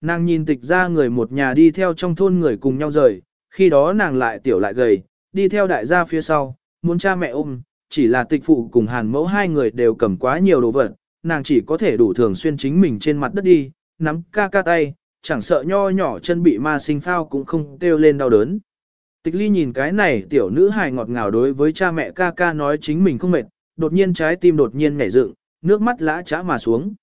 Nàng nhìn tịch ra người một nhà đi theo trong thôn người cùng nhau rời, khi đó nàng lại tiểu lại gầy, đi theo đại gia phía sau, muốn cha mẹ ôm, chỉ là tịch phụ cùng hàn mẫu hai người đều cầm quá nhiều đồ vật, nàng chỉ có thể đủ thường xuyên chính mình trên mặt đất đi, nắm ca ca tay, chẳng sợ nho nhỏ chân bị ma sinh phao cũng không kêu lên đau đớn. Tịch ly nhìn cái này tiểu nữ hài ngọt ngào đối với cha mẹ ca ca nói chính mình không mệt, đột nhiên trái tim đột nhiên nhảy dựng, nước mắt lã chã mà xuống.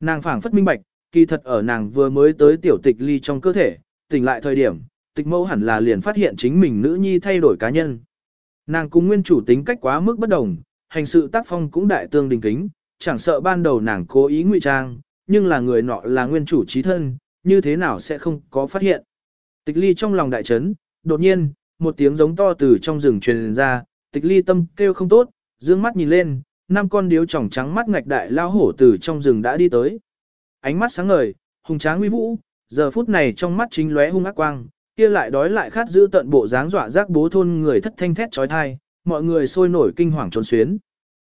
Nàng phảng phất minh bạch, kỳ thật ở nàng vừa mới tới tiểu tịch ly trong cơ thể, tỉnh lại thời điểm, tịch mẫu hẳn là liền phát hiện chính mình nữ nhi thay đổi cá nhân. Nàng cùng nguyên chủ tính cách quá mức bất đồng, hành sự tác phong cũng đại tương đình kính, chẳng sợ ban đầu nàng cố ý ngụy trang, nhưng là người nọ là nguyên chủ trí thân, như thế nào sẽ không có phát hiện. Tịch ly trong lòng đại chấn, đột nhiên, một tiếng giống to từ trong rừng truyền ra, tịch ly tâm kêu không tốt, dương mắt nhìn lên, năm con điếu tròng trắng mắt ngạch đại lao hổ từ trong rừng đã đi tới. Ánh mắt sáng ngời, hùng tráng uy vũ, giờ phút này trong mắt chính lóe hung ác quang, kia lại đói lại khát giữ tận bộ dáng dọa rác bố thôn người thất thanh thét trói thai, mọi người sôi nổi kinh hoàng trốn xuyến.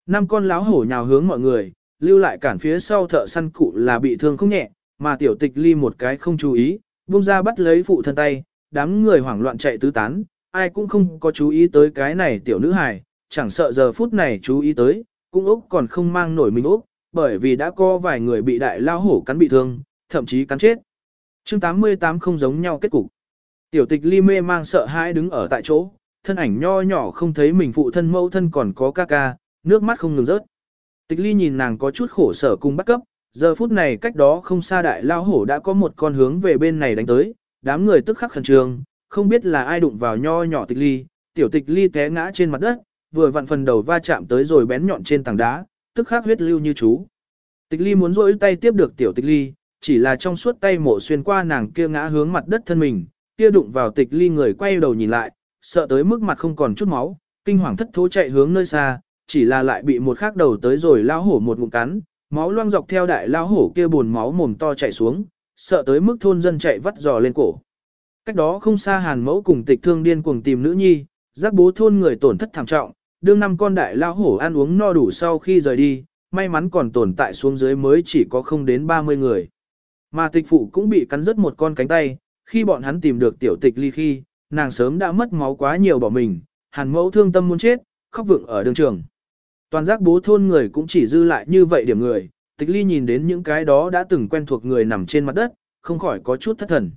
Năm con láo hổ nhào hướng mọi người, lưu lại cản phía sau thợ săn cụ là bị thương không nhẹ, mà tiểu tịch ly một cái không chú ý, buông ra bắt lấy phụ thân tay, đám người hoảng loạn chạy tứ tán, ai cũng không có chú ý tới cái này tiểu nữ hài, chẳng sợ giờ phút này chú ý tới, cũng Úc còn không mang nổi mình Úc, bởi vì đã có vài người bị đại lao hổ cắn bị thương, thậm chí cắn chết. chương 88 không giống nhau kết cục. Tiểu tịch ly mê mang sợ hãi đứng ở tại chỗ, thân ảnh nho nhỏ không thấy mình phụ thân mẫu thân còn có ca ca, nước mắt không ngừng rớt. Tịch ly nhìn nàng có chút khổ sở cùng bắt cấp, giờ phút này cách đó không xa đại lao hổ đã có một con hướng về bên này đánh tới, đám người tức khắc khẩn trương, không biết là ai đụng vào nho nhỏ tịch ly, tiểu tịch ly té ngã trên mặt đất, vừa vặn phần đầu va chạm tới rồi bén nhọn trên tảng đá, tức khắc huyết lưu như chú. Tịch ly muốn rỗi tay tiếp được tiểu tịch ly, chỉ là trong suốt tay mổ xuyên qua nàng kia ngã hướng mặt đất thân mình, kia đụng vào tịch ly người quay đầu nhìn lại, sợ tới mức mặt không còn chút máu, kinh hoàng thất thố chạy hướng nơi xa, chỉ là lại bị một khắc đầu tới rồi lao hổ một ngụm cắn, máu loang dọc theo đại lao hổ kia buồn máu mồm to chạy xuống, sợ tới mức thôn dân chạy vắt giò lên cổ. Cách đó không xa hàn mẫu cùng tịch thương điên cuồng tìm nữ nhi, giác bố thôn người tổn thất thảm trọng, đương năm con đại lão hổ ăn uống no đủ sau khi rời đi, may mắn còn tồn tại xuống dưới mới chỉ có không đến 30 người. Mà tịch phụ cũng bị cắn rứt một con cánh tay, khi bọn hắn tìm được tiểu tịch ly khi, nàng sớm đã mất máu quá nhiều bỏ mình, hàn mẫu thương tâm muốn chết, khóc vượng ở đường trường. Toàn giác bố thôn người cũng chỉ dư lại như vậy điểm người, tịch ly nhìn đến những cái đó đã từng quen thuộc người nằm trên mặt đất, không khỏi có chút thất thần.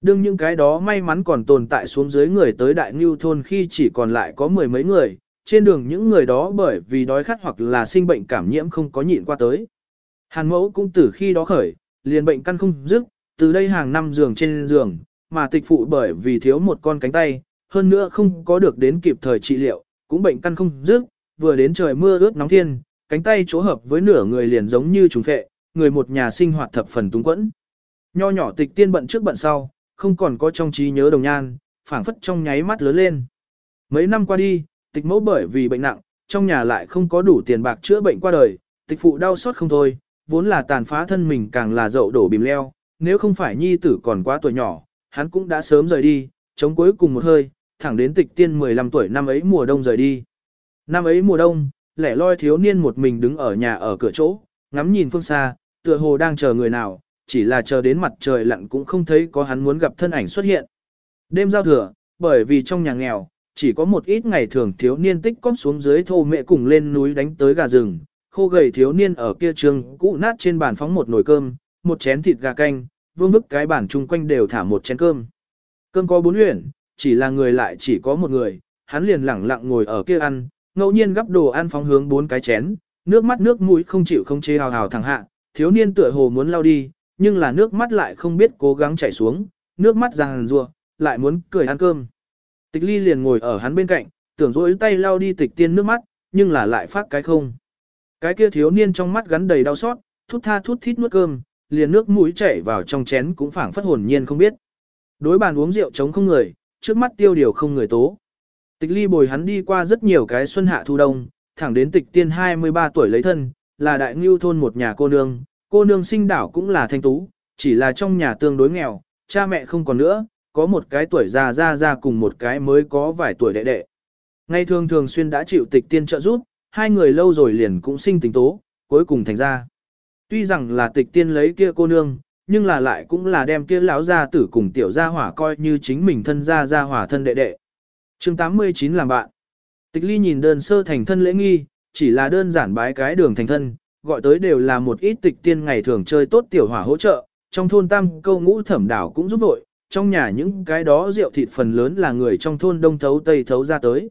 Đương những cái đó may mắn còn tồn tại xuống dưới người tới đại ngưu thôn khi chỉ còn lại có mười mấy người, trên đường những người đó bởi vì đói khát hoặc là sinh bệnh cảm nhiễm không có nhịn qua tới. Hàn mẫu cũng từ khi đó khởi, liền bệnh căn không dứt, từ đây hàng năm giường trên giường, mà tịch phụ bởi vì thiếu một con cánh tay, hơn nữa không có được đến kịp thời trị liệu, cũng bệnh căn không dứt, vừa đến trời mưa ướt nóng thiên, cánh tay chỗ hợp với nửa người liền giống như trùng phệ, người một nhà sinh hoạt thập phần túng quẫn. Nho nhỏ tịch tiên bận trước bận sau, không còn có trong trí nhớ đồng nhan, phảng phất trong nháy mắt lớn lên. Mấy năm qua đi, tịch mẫu bởi vì bệnh nặng, trong nhà lại không có đủ tiền bạc chữa bệnh qua đời, tịch phụ đau xót không thôi, vốn là tàn phá thân mình càng là dậu đổ bìm leo, nếu không phải nhi tử còn quá tuổi nhỏ, hắn cũng đã sớm rời đi, chống cuối cùng một hơi, thẳng đến tịch tiên 15 tuổi năm ấy mùa đông rời đi. Năm ấy mùa đông, lẻ loi thiếu niên một mình đứng ở nhà ở cửa chỗ, ngắm nhìn phương xa, tựa hồ đang chờ người nào, chỉ là chờ đến mặt trời lặn cũng không thấy có hắn muốn gặp thân ảnh xuất hiện. Đêm giao thừa, bởi vì trong nhà nghèo, chỉ có một ít ngày thường thiếu niên tích cóp xuống dưới thô mẹ cùng lên núi đánh tới gà rừng, khô gầy thiếu niên ở kia trường cũ nát trên bàn phóng một nồi cơm, một chén thịt gà canh, vương vức cái bàn chung quanh đều thả một chén cơm. Cơm có bốn huyền, chỉ là người lại chỉ có một người, hắn liền lẳng lặng ngồi ở kia ăn, ngẫu nhiên gắp đồ ăn phóng hướng bốn cái chén, nước mắt nước mũi không chịu không chế hào hào thẳng hạ, thiếu niên tựa hồ muốn lao đi, nhưng là nước mắt lại không biết cố gắng chảy xuống, nước mắt ràng rùa, lại muốn cười ăn cơm. Tịch ly liền ngồi ở hắn bên cạnh, tưởng rỗi tay lao đi tịch tiên nước mắt, nhưng là lại phát cái không. Cái kia thiếu niên trong mắt gắn đầy đau xót, thút tha thút thít nuốt cơm, liền nước mũi chảy vào trong chén cũng phảng phất hồn nhiên không biết. Đối bàn uống rượu chống không người, trước mắt tiêu điều không người tố. Tịch ly bồi hắn đi qua rất nhiều cái xuân hạ thu đông, thẳng đến tịch tiên 23 tuổi lấy thân, là đại ngưu thôn một nhà cô nương, cô nương sinh đảo cũng là thanh tú, chỉ là trong nhà tương đối nghèo, cha mẹ không còn nữa, có một cái tuổi già ra ra cùng một cái mới có vài tuổi đệ đệ. Ngày thường thường xuyên đã chịu tịch tiên trợ giúp, hai người lâu rồi liền cũng sinh tình tố, cuối cùng thành ra. Tuy rằng là tịch tiên lấy kia cô nương, nhưng là lại cũng là đem kia lão gia tử cùng tiểu gia hỏa coi như chính mình thân gia gia hỏa thân đệ đệ. Chương 89 làm bạn. Tịch ly nhìn đơn sơ thành thân lễ nghi, chỉ là đơn giản bái cái đường thành thân, gọi tới đều là một ít tịch tiên ngày thường chơi tốt tiểu hỏa hỗ trợ, trong thôn tam câu ngũ thẩm đảo cũng giúp đội, trong nhà những cái đó rượu thịt phần lớn là người trong thôn đông thấu tây thấu ra tới.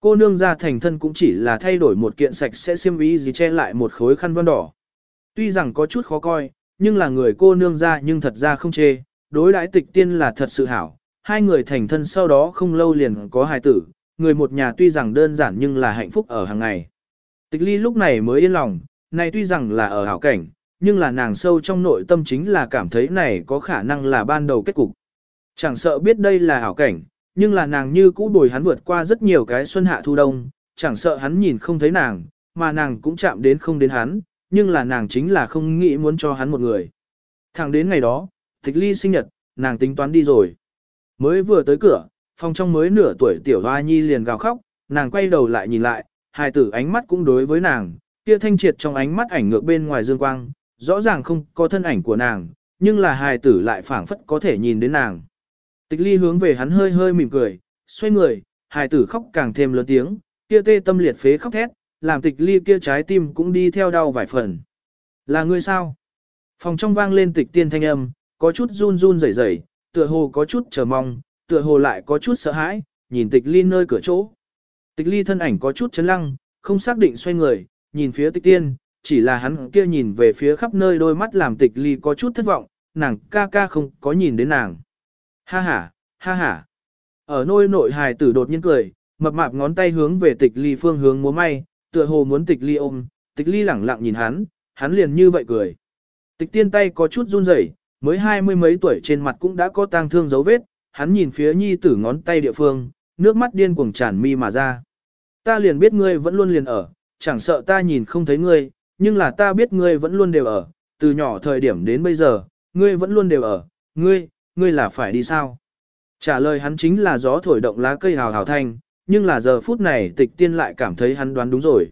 Cô nương ra thành thân cũng chỉ là thay đổi một kiện sạch sẽ xiêm y gì che lại một khối khăn vân đỏ. Tuy rằng có chút khó coi, nhưng là người cô nương ra nhưng thật ra không chê, đối đãi tịch tiên là thật sự hảo. Hai người thành thân sau đó không lâu liền có hài tử, người một nhà tuy rằng đơn giản nhưng là hạnh phúc ở hàng ngày. Tịch ly lúc này mới yên lòng, này tuy rằng là ở hảo cảnh, nhưng là nàng sâu trong nội tâm chính là cảm thấy này có khả năng là ban đầu kết cục. Chẳng sợ biết đây là hảo cảnh, nhưng là nàng như cũ bồi hắn vượt qua rất nhiều cái xuân hạ thu đông, chẳng sợ hắn nhìn không thấy nàng, mà nàng cũng chạm đến không đến hắn, nhưng là nàng chính là không nghĩ muốn cho hắn một người. Thẳng đến ngày đó, tịch ly sinh nhật, nàng tính toán đi rồi. Mới vừa tới cửa, phòng trong mới nửa tuổi tiểu hoa nhi liền gào khóc, nàng quay đầu lại nhìn lại, hài tử ánh mắt cũng đối với nàng, kia thanh triệt trong ánh mắt ảnh ngược bên ngoài dương quang, rõ ràng không có thân ảnh của nàng, nhưng là hài tử lại phảng phất có thể nhìn đến nàng. Tịch ly hướng về hắn hơi hơi mỉm cười, xoay người, hài tử khóc càng thêm lớn tiếng, kia tê tâm liệt phế khóc thét, làm tịch ly kia trái tim cũng đi theo đau vài phần. Là ngươi sao? Phòng trong vang lên tịch tiên thanh âm, có chút run run rẩy rẩy, tựa hồ có chút chờ mong, tựa hồ lại có chút sợ hãi, nhìn tịch ly nơi cửa chỗ. Tịch ly thân ảnh có chút chấn lăng, không xác định xoay người, nhìn phía tịch tiên, chỉ là hắn kia nhìn về phía khắp nơi đôi mắt làm tịch ly có chút thất vọng, nàng ca ca không có nhìn đến nàng. Ha ha, ha ha. Ở nôi nội hài tử đột nhiên cười, mập mạp ngón tay hướng về tịch ly phương hướng múa may, tựa hồ muốn tịch ly ôm, tịch ly lẳng lặng nhìn hắn, hắn liền như vậy cười. Tịch tiên tay có chút run rẩy, mới hai mươi mấy tuổi trên mặt cũng đã có tang thương dấu vết, hắn nhìn phía nhi tử ngón tay địa phương, nước mắt điên cuồng tràn mi mà ra. Ta liền biết ngươi vẫn luôn liền ở, chẳng sợ ta nhìn không thấy ngươi, nhưng là ta biết ngươi vẫn luôn đều ở, từ nhỏ thời điểm đến bây giờ, ngươi vẫn luôn đều ở, ngươi, ngươi là phải đi sao? Trả lời hắn chính là gió thổi động lá cây hào hào thanh, nhưng là giờ phút này tịch tiên lại cảm thấy hắn đoán đúng rồi.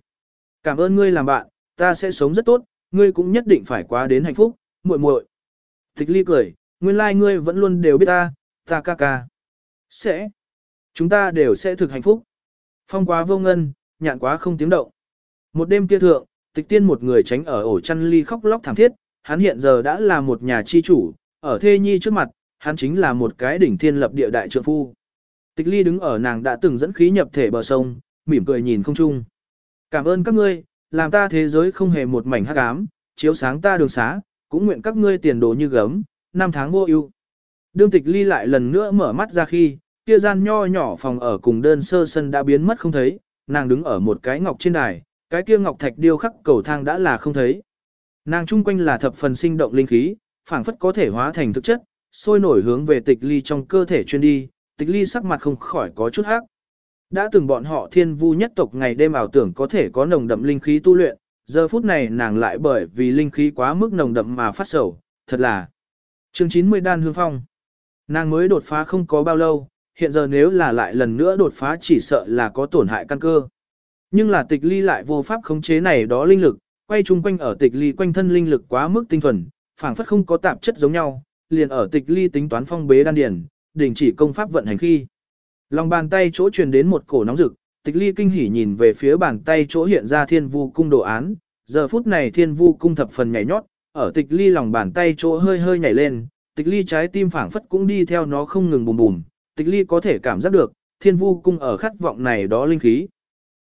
Cảm ơn ngươi làm bạn, ta sẽ sống rất tốt, ngươi cũng nhất định phải qua đến hạnh phúc, muội muội. Tịch ly cười, nguyên lai like ngươi vẫn luôn đều biết ta, ta ca ca. Sẽ. Chúng ta đều sẽ thực hạnh phúc. Phong quá vô ngân, nhạn quá không tiếng động. Một đêm kia thượng, tịch tiên một người tránh ở ổ chăn ly khóc lóc thảm thiết, hắn hiện giờ đã là một nhà chi chủ, ở thê nhi trước mặt, hắn chính là một cái đỉnh thiên lập địa đại trượng phu. Tịch ly đứng ở nàng đã từng dẫn khí nhập thể bờ sông, mỉm cười nhìn không chung. Cảm ơn các ngươi, làm ta thế giới không hề một mảnh hắc ám, chiếu sáng ta đường xá, cũng nguyện các ngươi tiền đồ như gấm, năm tháng vô ưu. Đương tịch ly lại lần nữa mở mắt ra khi, kia gian nho nhỏ phòng ở cùng đơn sơ sân đã biến mất không thấy, nàng đứng ở một cái ngọc trên đài, cái kia ngọc thạch điêu khắc cầu thang đã là không thấy. Nàng chung quanh là thập phần sinh động linh khí, phảng phất có thể hóa thành thực chất, sôi nổi hướng về tịch ly trong cơ thể chuyên đi, tịch ly sắc mặt không khỏi có chút hắc. Đã từng bọn họ thiên vu nhất tộc ngày đêm ảo tưởng có thể có nồng đậm linh khí tu luyện, giờ phút này nàng lại bởi vì linh khí quá mức nồng đậm mà phát sầu, thật là. Chương 90 đan hương phong. Nàng mới đột phá không có bao lâu, hiện giờ nếu là lại lần nữa đột phá chỉ sợ là có tổn hại căn cơ. Nhưng là tịch ly lại vô pháp khống chế này đó linh lực, quay chung quanh ở tịch ly quanh thân linh lực quá mức tinh thuần, phảng phất không có tạp chất giống nhau, liền ở tịch ly tính toán phong bế đan điền đình chỉ công pháp vận hành khi. Lòng bàn tay chỗ truyền đến một cổ nóng rực, tịch ly kinh hỉ nhìn về phía bàn tay chỗ hiện ra thiên vu cung đồ án, giờ phút này thiên vu cung thập phần nhảy nhót, ở tịch ly lòng bàn tay chỗ hơi hơi nhảy lên, tịch ly trái tim phảng phất cũng đi theo nó không ngừng bùm bùm, tịch ly có thể cảm giác được, thiên vu cung ở khát vọng này đó linh khí.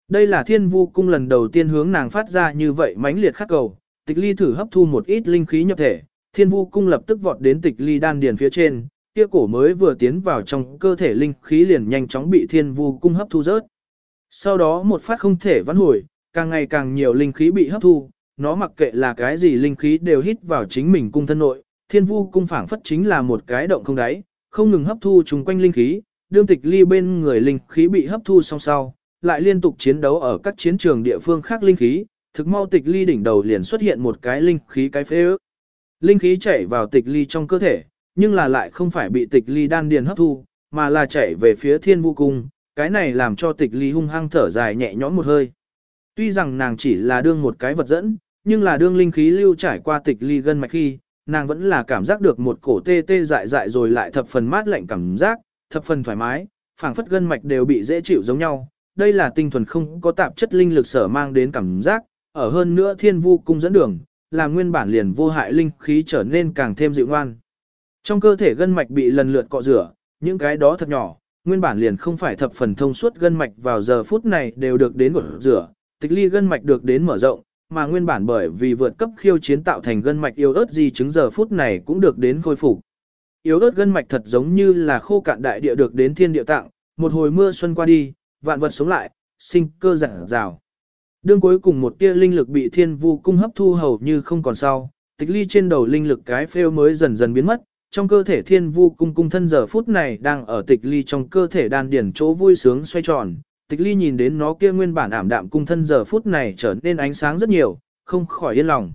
Đây là thiên vu cung lần đầu tiên hướng nàng phát ra như vậy mãnh liệt khắc cầu, tịch ly thử hấp thu một ít linh khí nhập thể, thiên vu cung lập tức vọt đến tịch ly đan điền phía trên, kia cổ mới vừa tiến vào trong cơ thể linh khí liền nhanh chóng bị thiên vu cung hấp thu rớt. Sau đó một phát không thể vãn hồi, càng ngày càng nhiều linh khí bị hấp thu, nó mặc kệ là cái gì linh khí đều hít vào chính mình cung thân nội, thiên vu cung phảng phất chính là một cái động không đáy, không ngừng hấp thu chung quanh linh khí, đương tịch ly bên người linh khí bị hấp thu song sau, lại liên tục chiến đấu ở các chiến trường địa phương khác linh khí, thực mau tịch ly đỉnh đầu liền xuất hiện một cái linh khí cái phế ước. Linh khí chảy vào tịch ly trong cơ thể, nhưng là lại không phải bị tịch ly đan điền hấp thu, mà là chảy về phía thiên vu cung, cái này làm cho tịch ly hung hăng thở dài nhẹ nhõm một hơi. Tuy rằng nàng chỉ là đương một cái vật dẫn, nhưng là đương linh khí lưu trải qua tịch ly gân mạch khi, nàng vẫn là cảm giác được một cổ tê tê dại dại rồi lại thập phần mát lạnh cảm giác, thập phần thoải mái, phảng phất gân mạch đều bị dễ chịu giống nhau. Đây là tinh thuần không có tạp chất linh lực sở mang đến cảm giác, ở hơn nữa thiên vu cung dẫn đường, làm nguyên bản liền vô hại linh khí trở nên càng thêm dịu ngoan. Trong cơ thể gân mạch bị lần lượt cọ rửa, những cái đó thật nhỏ, nguyên bản liền không phải thập phần thông suốt gân mạch vào giờ phút này đều được đến gột rửa, tịch ly gân mạch được đến mở rộng, mà nguyên bản bởi vì vượt cấp khiêu chiến tạo thành gân mạch yếu ớt gì chứng giờ phút này cũng được đến khôi phục. Yếu ớt gân mạch thật giống như là khô cạn đại địa được đến thiên địa tặng, một hồi mưa xuân qua đi, vạn vật sống lại, sinh cơ giản rào. Đương cuối cùng một tia linh lực bị thiên vu cung hấp thu hầu như không còn sau, tịch ly trên đầu linh lực cái phêu mới dần dần biến mất, trong cơ thể thiên vu cung cung thân giờ phút này đang ở tịch ly trong cơ thể đan điển chỗ vui sướng xoay tròn. Tịch ly nhìn đến nó kia nguyên bản ảm đạm cung thân giờ phút này trở nên ánh sáng rất nhiều, không khỏi yên lòng.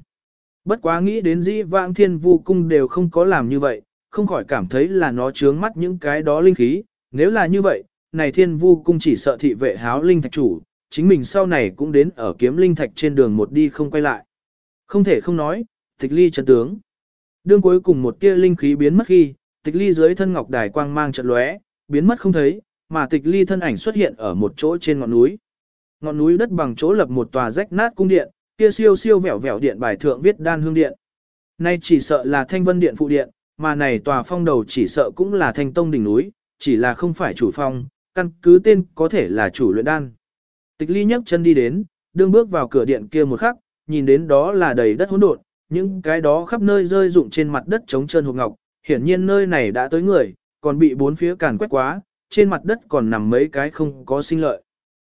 Bất quá nghĩ đến dĩ vãng thiên vu cung đều không có làm như vậy, không khỏi cảm thấy là nó chướng mắt những cái đó linh khí. Nếu là như vậy, này thiên vu cung chỉ sợ thị vệ háo linh thạch chủ, chính mình sau này cũng đến ở kiếm linh thạch trên đường một đi không quay lại. Không thể không nói, tịch ly chân tướng. Đương cuối cùng một tia linh khí biến mất khi, tịch ly dưới thân ngọc đài quang mang trận lóe, biến mất không thấy, mà tịch ly thân ảnh xuất hiện ở một chỗ trên ngọn núi. Ngọn núi đất bằng chỗ lập một tòa rách nát cung điện, kia siêu siêu vẻo vẻo điện bài thượng viết đan hương điện. Nay chỉ sợ là thanh vân điện phụ điện, mà này tòa phong đầu chỉ sợ cũng là thanh tông đỉnh núi, chỉ là không phải chủ phong, căn cứ tên có thể là chủ luyện đan. Tịch ly nhấc chân đi đến, đương bước vào cửa điện kia một khắc, nhìn đến đó là đầy đất hỗn độn, những cái đó khắp nơi rơi rụng trên mặt đất trống chân hộp ngọc, hiển nhiên nơi này đã tới người, còn bị bốn phía càn quét quá, trên mặt đất còn nằm mấy cái không có sinh lợi.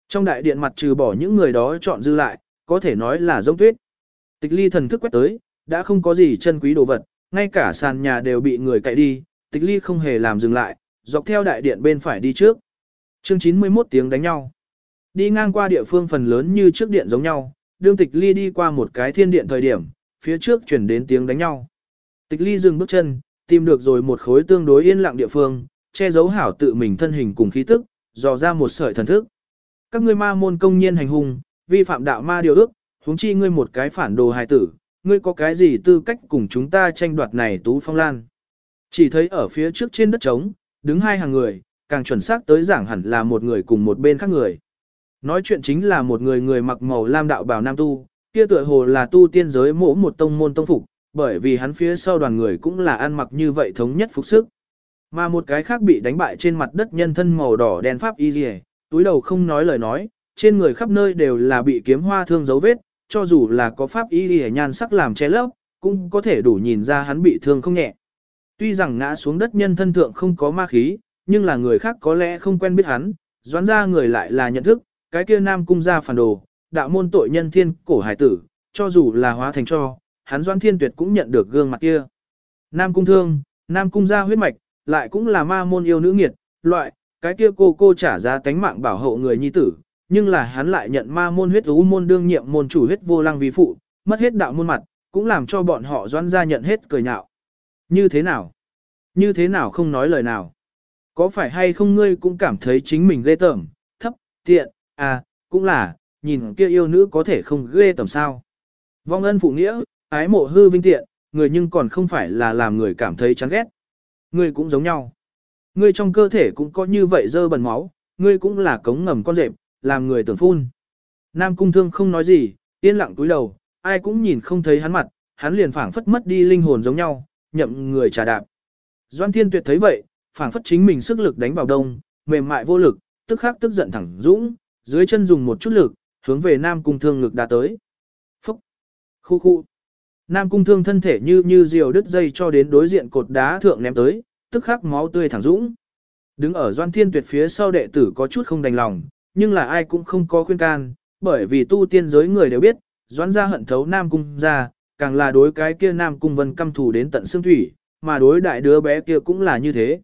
Trong đại điện mặt trừ bỏ những người đó chọn dư lại, có thể nói là giống tuyết. Tịch ly thần thức quét tới, đã không có gì chân quý đồ vật, ngay cả sàn nhà đều bị người cậy đi, tịch ly không hề làm dừng lại, dọc theo đại điện bên phải đi trước. Chương 91 tiếng đánh nhau. Đi ngang qua địa phương phần lớn như trước điện giống nhau, đương tịch ly đi qua một cái thiên điện thời điểm, phía trước chuyển đến tiếng đánh nhau. Tịch ly dừng bước chân, tìm được rồi một khối tương đối yên lặng địa phương, che giấu hảo tự mình thân hình cùng khí tức, dò ra một sợi thần thức. Các ngươi ma môn công nhiên hành hung, vi phạm đạo ma điều ước, huống chi ngươi một cái phản đồ hài tử, ngươi có cái gì tư cách cùng chúng ta tranh đoạt này tú phong lan. Chỉ thấy ở phía trước trên đất trống, đứng hai hàng người, càng chuẩn xác tới giảng hẳn là một người cùng một bên khác người. Nói chuyện chính là một người người mặc màu lam đạo bào nam tu, kia tựa hồ là tu tiên giới mỗ một tông môn tông phục, bởi vì hắn phía sau đoàn người cũng là ăn mặc như vậy thống nhất phục sức. Mà một cái khác bị đánh bại trên mặt đất nhân thân màu đỏ đen pháp y rìa, túi đầu không nói lời nói, trên người khắp nơi đều là bị kiếm hoa thương dấu vết, cho dù là có pháp y rìa nhan sắc làm che lấp, cũng có thể đủ nhìn ra hắn bị thương không nhẹ. Tuy rằng ngã xuống đất nhân thân thượng không có ma khí, nhưng là người khác có lẽ không quen biết hắn, doán ra người lại là nhận thức, cái kia nam cung ra phản đồ, đạo môn tội nhân thiên cổ hải tử, cho dù là hóa thành cho, hắn doan thiên tuyệt cũng nhận được gương mặt kia. Nam cung thương, nam cung gia huyết mạch, lại cũng là ma môn yêu nữ nghiệt, loại, cái kia cô cô trả giá tánh mạng bảo hộ người nhi tử, nhưng là hắn lại nhận ma môn huyết ú môn đương nhiệm môn chủ huyết vô lăng vi phụ, mất hết đạo môn mặt, cũng làm cho bọn họ doan gia nhận hết cười nhạo. Như thế nào? Như thế nào không nói lời nào? Có phải hay không ngươi cũng cảm thấy chính mình ghê tởm, thấp, tiện, à, cũng là, nhìn kia yêu nữ có thể không ghê tầm sao? Vong ân phụ nghĩa, ái mộ hư vinh tiện, người nhưng còn không phải là làm người cảm thấy chán ghét. Ngươi cũng giống nhau. Ngươi trong cơ thể cũng có như vậy dơ bẩn máu, ngươi cũng là cống ngầm con rệp, làm người tưởng phun. Nam cung thương không nói gì, yên lặng túi đầu, ai cũng nhìn không thấy hắn mặt, hắn liền phảng phất mất đi linh hồn giống nhau, nhậm người trà đạp. Doan Thiên Tuyệt thấy vậy, phảng phất chính mình sức lực đánh vào đông, mềm mại vô lực, tức khắc tức giận thẳng dũng, dưới chân dùng một chút lực, hướng về Nam Cung Thương ngực đã tới. Phúc! Khu khu! Nam Cung Thương thân thể như như diều đứt dây cho đến đối diện cột đá thượng ném tới, tức khắc máu tươi thẳng dũng. Đứng ở Doan Thiên Tuyệt phía sau đệ tử có chút không đành lòng, nhưng là ai cũng không có khuyên can, bởi vì tu tiên giới người đều biết, Doan gia hận thấu Nam Cung gia, càng là đối cái kia Nam Cung Vân căm thù đến tận xương thủy, mà đối đại đứa bé kia cũng là như thế.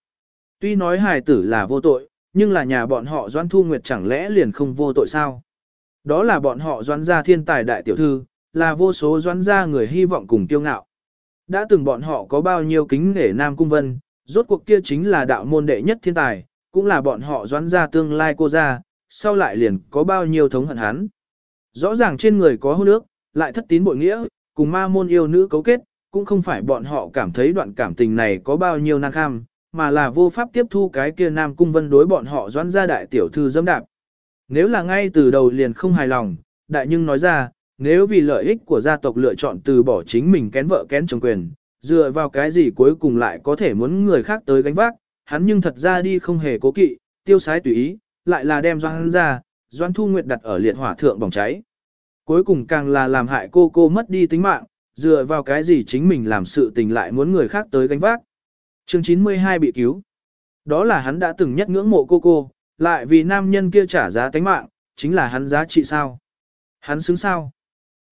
Tuy nói hài tử là vô tội, nhưng là nhà bọn họ Doan Thu Nguyệt chẳng lẽ liền không vô tội sao? Đó là bọn họ Doan gia thiên tài đại tiểu thư, là vô số Doan gia người hy vọng cùng tiêu ngạo. Đã từng bọn họ có bao nhiêu kính nể Nam Cung Vân, rốt cuộc kia chính là đạo môn đệ nhất thiên tài, cũng là bọn họ Doan gia tương lai cô gia, sau lại liền có bao nhiêu thống hận hắn. Rõ ràng trên người có hôn nước, lại thất tín bội nghĩa, cùng ma môn yêu nữ cấu kết, cũng không phải bọn họ cảm thấy đoạn cảm tình này có bao nhiêu năng kham, mà là vô pháp tiếp thu cái kia Nam Cung Vân đối bọn họ doãn ra đại tiểu thư dâm đạp. Nếu là ngay từ đầu liền không hài lòng, đại nhưng nói ra, nếu vì lợi ích của gia tộc lựa chọn từ bỏ chính mình kén vợ kén chồng quyền, dựa vào cái gì cuối cùng lại có thể muốn người khác tới gánh vác, hắn nhưng thật ra đi không hề cố kỵ, tiêu sái tùy ý, lại là đem doãn ra, doãn thu nguyệt đặt ở liệt hỏa thượng bỏng cháy. Cuối cùng càng là làm hại cô cô mất đi tính mạng, dựa vào cái gì chính mình làm sự tình lại muốn người khác tới gánh vác. Chương 92 bị cứu. Đó là hắn đã từng nhất ngưỡng mộ cô cô, lại vì nam nhân kia trả giá tánh mạng, chính là hắn giá trị sao. Hắn xứng sao.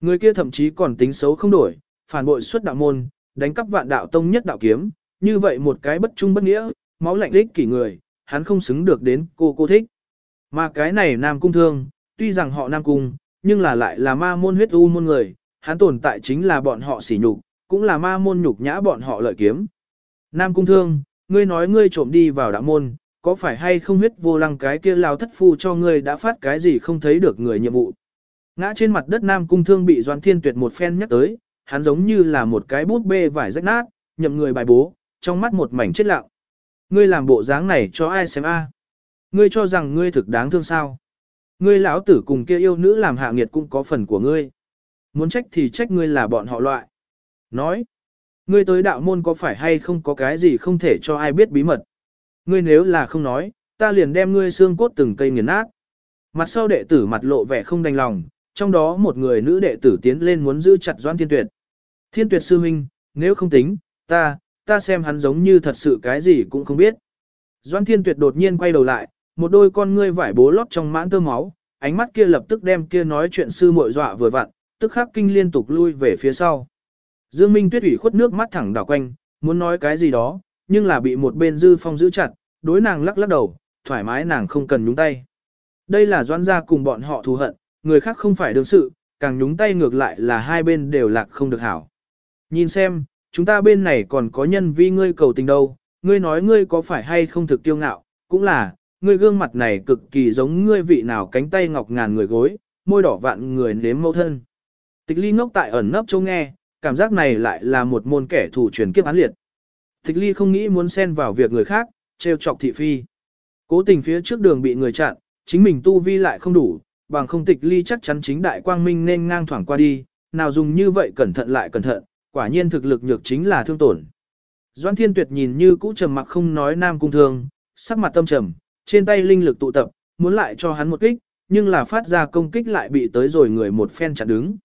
Người kia thậm chí còn tính xấu không đổi, phản bội xuất đạo môn, đánh cắp vạn đạo tông nhất đạo kiếm, như vậy một cái bất trung bất nghĩa, máu lạnh đích kỷ người, hắn không xứng được đến cô cô thích. Mà cái này nam cung thương, tuy rằng họ nam cung, nhưng là lại là ma môn huyết u môn người, hắn tồn tại chính là bọn họ sỉ nhục, cũng là ma môn nhục nhã bọn họ lợi kiếm. Nam cung thương, ngươi nói ngươi trộm đi vào đạo môn, có phải hay không huyết vô lăng cái kia lao thất phu cho ngươi đã phát cái gì không thấy được người nhiệm vụ. Ngã trên mặt đất Nam cung thương bị Doan Thiên Tuyệt một phen nhắc tới, hắn giống như là một cái bút bê vải rách nát, nhậm người bài bố, trong mắt một mảnh chết lặng. Ngươi làm bộ dáng này cho ai xem a? Ngươi cho rằng ngươi thực đáng thương sao? Ngươi lão tử cùng kia yêu nữ làm hạ nghiệt cũng có phần của ngươi. Muốn trách thì trách ngươi là bọn họ loại. Nói, ngươi tới đạo môn có phải hay không có cái gì không thể cho ai biết bí mật. Ngươi nếu là không nói, ta liền đem ngươi xương cốt từng cây nghiền nát. Mặt sau đệ tử mặt lộ vẻ không đành lòng, trong đó một người nữ đệ tử tiến lên muốn giữ chặt Doan Thiên Tuyệt. Thiên Tuyệt sư huynh, nếu không tính, ta, ta xem hắn giống như thật sự cái gì cũng không biết. Doan Thiên Tuyệt đột nhiên quay đầu lại, một đôi con ngươi vải bố lót trong mãn tơ máu, ánh mắt kia lập tức đem kia nói chuyện sư muội dọa vừa vặn, tức khắc kinh liên tục lui về phía sau. Dương Minh Tuyết ủy khuất nước mắt thẳng đảo quanh, muốn nói cái gì đó, nhưng là bị một bên Dư Phong giữ chặt, đối nàng lắc lắc đầu, thoải mái nàng không cần nhúng tay. Đây là doan gia cùng bọn họ thù hận, người khác không phải đương sự, càng nhúng tay ngược lại là hai bên đều lạc không được hảo. Nhìn xem, chúng ta bên này còn có nhân vi ngươi cầu tình đâu, ngươi nói ngươi có phải hay không thực tiêu ngạo, cũng là, ngươi gương mặt này cực kỳ giống ngươi vị nào cánh tay ngọc ngàn người gối, môi đỏ vạn người nếm mâu thân. Tịch ly ngốc tại ẩn nấp châu nghe, cảm giác này lại là một môn kẻ thủ truyền kiếp án liệt. Tịch ly không nghĩ muốn xen vào việc người khác, trêu chọc thị phi. Cố tình phía trước đường bị người chặn, chính mình tu vi lại không đủ, bằng không tịch ly chắc chắn chính đại quang minh nên ngang thoảng qua đi, nào dùng như vậy cẩn thận lại cẩn thận, quả nhiên thực lực nhược chính là thương tổn. Doan Thiên Tuyệt nhìn như cũ trầm mặc không nói nam cung thương, sắc mặt tâm trầm, trên tay linh lực tụ tập, muốn lại cho hắn một kích, nhưng là phát ra công kích lại bị tới rồi người một phen chặn đứng.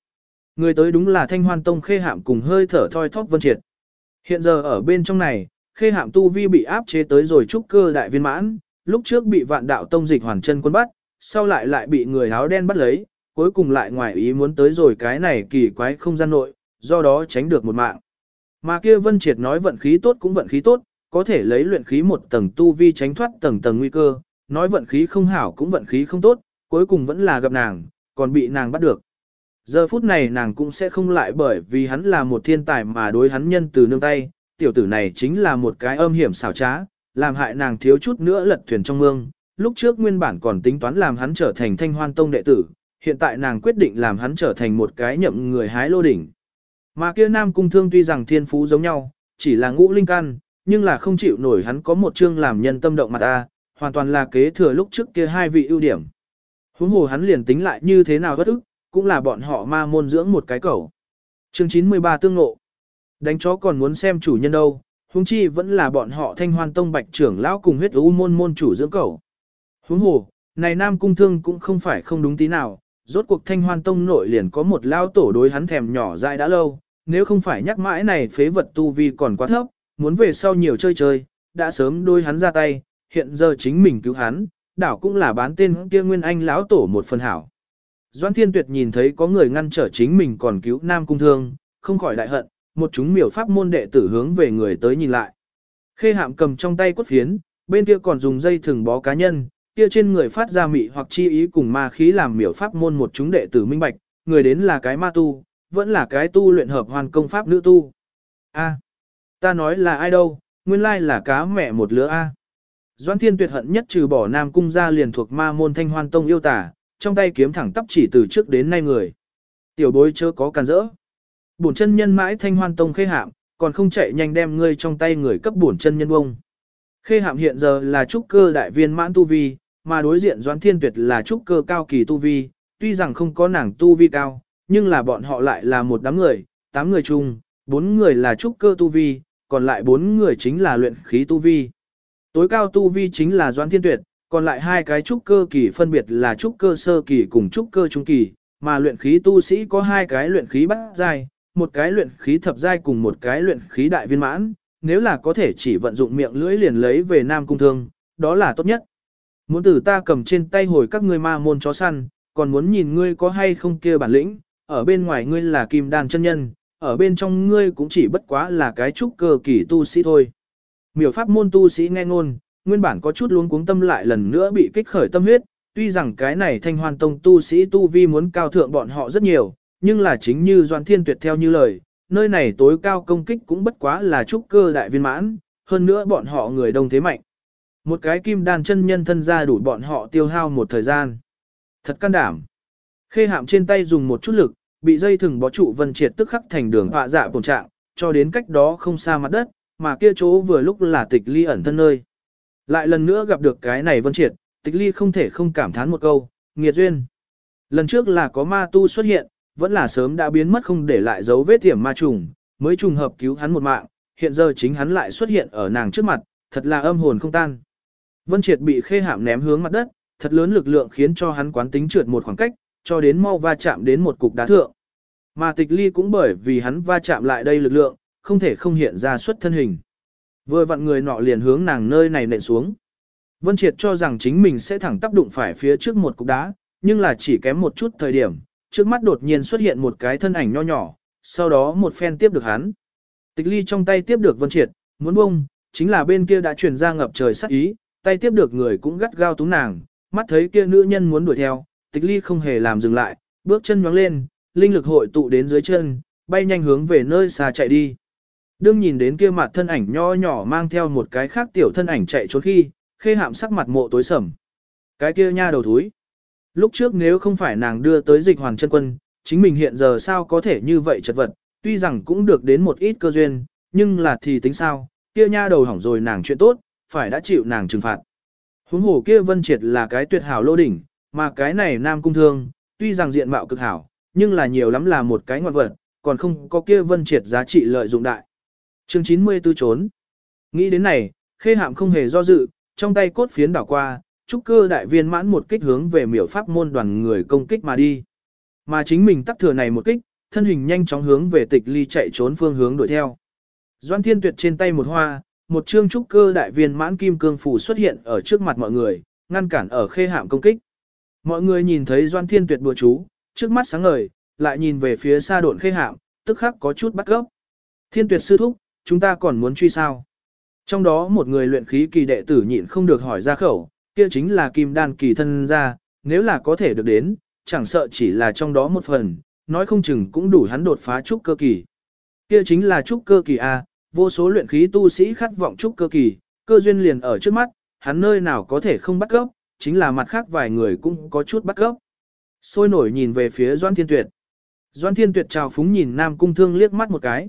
Người tới đúng là Thanh Hoan Tông Khê Hạm cùng hơi thở thoi thóp vân triệt. Hiện giờ ở bên trong này, Khê Hạm tu vi bị áp chế tới rồi trúc cơ đại viên mãn, lúc trước bị Vạn Đạo Tông dịch hoàn chân quân bắt, sau lại lại bị người áo đen bắt lấy, cuối cùng lại ngoài ý muốn tới rồi cái này kỳ quái không gian nội, do đó tránh được một mạng. Mà kia Vân Triệt nói vận khí tốt cũng vận khí tốt, có thể lấy luyện khí một tầng tu vi tránh thoát tầng tầng nguy cơ, nói vận khí không hảo cũng vận khí không tốt, cuối cùng vẫn là gặp nàng, còn bị nàng bắt được. Giờ phút này nàng cũng sẽ không lại bởi vì hắn là một thiên tài mà đối hắn nhân từ nương tay, tiểu tử này chính là một cái âm hiểm xảo trá, làm hại nàng thiếu chút nữa lật thuyền trong mương, lúc trước nguyên bản còn tính toán làm hắn trở thành thanh hoan tông đệ tử, hiện tại nàng quyết định làm hắn trở thành một cái nhậm người hái lô đỉnh. Mà kia nam cung thương tuy rằng thiên phú giống nhau, chỉ là ngũ linh căn, nhưng là không chịu nổi hắn có một chương làm nhân tâm động mặt ta, hoàn toàn là kế thừa lúc trước kia hai vị ưu điểm. Huống hồ hắn liền tính lại như thế nào bất ức, cũng là bọn họ ma môn dưỡng một cái cẩu. Chương 93 tương ngộ. Đánh chó còn muốn xem chủ nhân đâu, huống chi vẫn là bọn họ thanh hoan tông bạch trưởng lão cùng huyết u môn môn chủ dưỡng cẩu. Huống hồ, này nam cung thương cũng không phải không đúng tí nào, rốt cuộc thanh hoan tông nội liền có một lao tổ đối hắn thèm nhỏ dại đã lâu, nếu không phải nhắc mãi này phế vật tu vi còn quá thấp, muốn về sau nhiều chơi chơi, đã sớm đôi hắn ra tay, hiện giờ chính mình cứu hắn, đảo cũng là bán tên kia nguyên anh lão tổ một phần hảo. Doan Thiên Tuyệt nhìn thấy có người ngăn trở chính mình còn cứu Nam Cung Thương, không khỏi đại hận, một chúng miểu pháp môn đệ tử hướng về người tới nhìn lại. Khê hạm cầm trong tay cốt phiến, bên kia còn dùng dây thừng bó cá nhân, kia trên người phát ra mị hoặc chi ý cùng ma khí làm miểu pháp môn một chúng đệ tử minh bạch, người đến là cái ma tu, vẫn là cái tu luyện hợp hoàn công pháp nữ tu. A, ta nói là ai đâu, nguyên lai là cá mẹ một lứa A. Doan Thiên tuyệt hận nhất trừ bỏ Nam Cung ra liền thuộc ma môn thanh hoan tông yêu tả, trong tay kiếm thẳng tắp chỉ từ trước đến nay người. Tiểu bối chớ có càn rỡ. bổn chân nhân mãi thanh hoan tông khê hạm, còn không chạy nhanh đem ngươi trong tay người cấp bổn chân nhân bông. Khê hạm hiện giờ là trúc cơ đại viên mãn tu vi, mà đối diện Doãn Thiên Tuyệt là trúc cơ cao kỳ tu vi, tuy rằng không có nàng tu vi cao, nhưng là bọn họ lại là một đám người, tám người chung, bốn người là trúc cơ tu vi, còn lại bốn người chính là luyện khí tu vi. Tối cao tu vi chính là Doãn Thiên Tuyệt, còn lại hai cái trúc cơ kỳ phân biệt là trúc cơ sơ kỳ cùng trúc cơ trung kỳ, mà luyện khí tu sĩ có hai cái luyện khí bát giai, một cái luyện khí thập giai cùng một cái luyện khí đại viên mãn, nếu là có thể chỉ vận dụng miệng lưỡi liền lấy về Nam Cung Thương, đó là tốt nhất. Muốn tử ta cầm trên tay hồi các ngươi ma môn chó săn, còn muốn nhìn ngươi có hay không kia bản lĩnh, ở bên ngoài ngươi là kim đàn chân nhân, ở bên trong ngươi cũng chỉ bất quá là cái trúc cơ kỳ tu sĩ thôi. Miểu pháp môn tu sĩ nghe ngôn, nguyên bản có chút luống cuống tâm lại lần nữa bị kích khởi tâm huyết, tuy rằng cái này thanh hoan tông tu sĩ tu vi muốn cao thượng bọn họ rất nhiều, nhưng là chính như Doan Thiên Tuyệt theo như lời, nơi này tối cao công kích cũng bất quá là trúc cơ đại viên mãn, hơn nữa bọn họ người đông thế mạnh. Một cái kim đan chân nhân thân ra đủ bọn họ tiêu hao một thời gian. Thật can đảm. Khê hạm trên tay dùng một chút lực, bị dây thừng bó trụ vân triệt tức khắc thành đường họa dạ bổn trạng, cho đến cách đó không xa mặt đất, mà kia chỗ vừa lúc là tịch ly ẩn thân nơi. Lại lần nữa gặp được cái này vân triệt, tịch ly không thể không cảm thán một câu, nghiệt duyên. Lần trước là có ma tu xuất hiện, vẫn là sớm đã biến mất không để lại dấu vết tiềm ma trùng, mới trùng hợp cứu hắn một mạng, hiện giờ chính hắn lại xuất hiện ở nàng trước mặt, thật là âm hồn không tan. Vân Triệt bị khê hạm ném hướng mặt đất, thật lớn lực lượng khiến cho hắn quán tính trượt một khoảng cách, cho đến mau va chạm đến một cục đá thượng. Mà tịch ly cũng bởi vì hắn va chạm lại đây lực lượng, không thể không hiện ra xuất thân hình. Vừa vặn người nọ liền hướng nàng nơi này nện xuống. Vân Triệt cho rằng chính mình sẽ thẳng tác đụng phải phía trước một cục đá, nhưng là chỉ kém một chút thời điểm, trước mắt đột nhiên xuất hiện một cái thân ảnh nho nhỏ, sau đó một phen tiếp được hắn. Tịch ly trong tay tiếp được Vân Triệt, muốn bông, chính là bên kia đã truyền ra ngập trời sắc ý, tay tiếp được người cũng gắt gao túng nàng, mắt thấy kia nữ nhân muốn đuổi theo, tịch ly không hề làm dừng lại, bước chân nhoáng lên, linh lực hội tụ đến dưới chân, bay nhanh hướng về nơi xa chạy đi. Đương nhìn đến kia mặt thân ảnh nho nhỏ mang theo một cái khác tiểu thân ảnh chạy trốn khi, khê hạm sắc mặt mộ tối sầm. Cái kia nha đầu thúi. Lúc trước nếu không phải nàng đưa tới dịch hoàng chân quân, chính mình hiện giờ sao có thể như vậy chật vật, tuy rằng cũng được đến một ít cơ duyên, nhưng là thì tính sao, kia nha đầu hỏng rồi nàng chuyện tốt, phải đã chịu nàng trừng phạt. Huống hồ kia vân triệt là cái tuyệt hảo lô đỉnh, mà cái này nam cung thương, tuy rằng diện mạo cực hảo, nhưng là nhiều lắm là một cái ngoạn vật, còn không có kia vân triệt giá trị lợi dụng đại. Chương 94 trốn. Nghĩ đến này, khê hạm không hề do dự, trong tay cốt phiến đảo qua, trúc cơ đại viên mãn một kích hướng về miểu pháp môn đoàn người công kích mà đi. Mà chính mình tắc thừa này một kích, thân hình nhanh chóng hướng về tịch ly chạy trốn phương hướng đuổi theo. Doan thiên tuyệt trên tay một hoa, một chương trúc cơ đại viên mãn kim cương phủ xuất hiện ở trước mặt mọi người, ngăn cản ở khê hạm công kích. Mọi người nhìn thấy Doan Thiên Tuyệt bùa chú, trước mắt sáng ngời, lại nhìn về phía xa độn khê hạm, tức khắc có chút bắt gốc. Thiên Tuyệt sư thúc, chúng ta còn muốn truy sao? Trong đó một người luyện khí kỳ đệ tử nhịn không được hỏi ra khẩu, kia chính là kim đan kỳ thân ra, nếu là có thể được đến, chẳng sợ chỉ là trong đó một phần, nói không chừng cũng đủ hắn đột phá trúc cơ kỳ. Kia chính là trúc cơ kỳ A, vô số luyện khí tu sĩ khát vọng trúc cơ kỳ, cơ duyên liền ở trước mắt, hắn nơi nào có thể không bắt gốc, chính là mặt khác vài người cũng có chút bắt gốc. Sôi nổi nhìn về phía Doan Thiên Tuyệt. Doan Thiên Tuyệt chào phúng nhìn Nam Cung Thương liếc mắt một cái.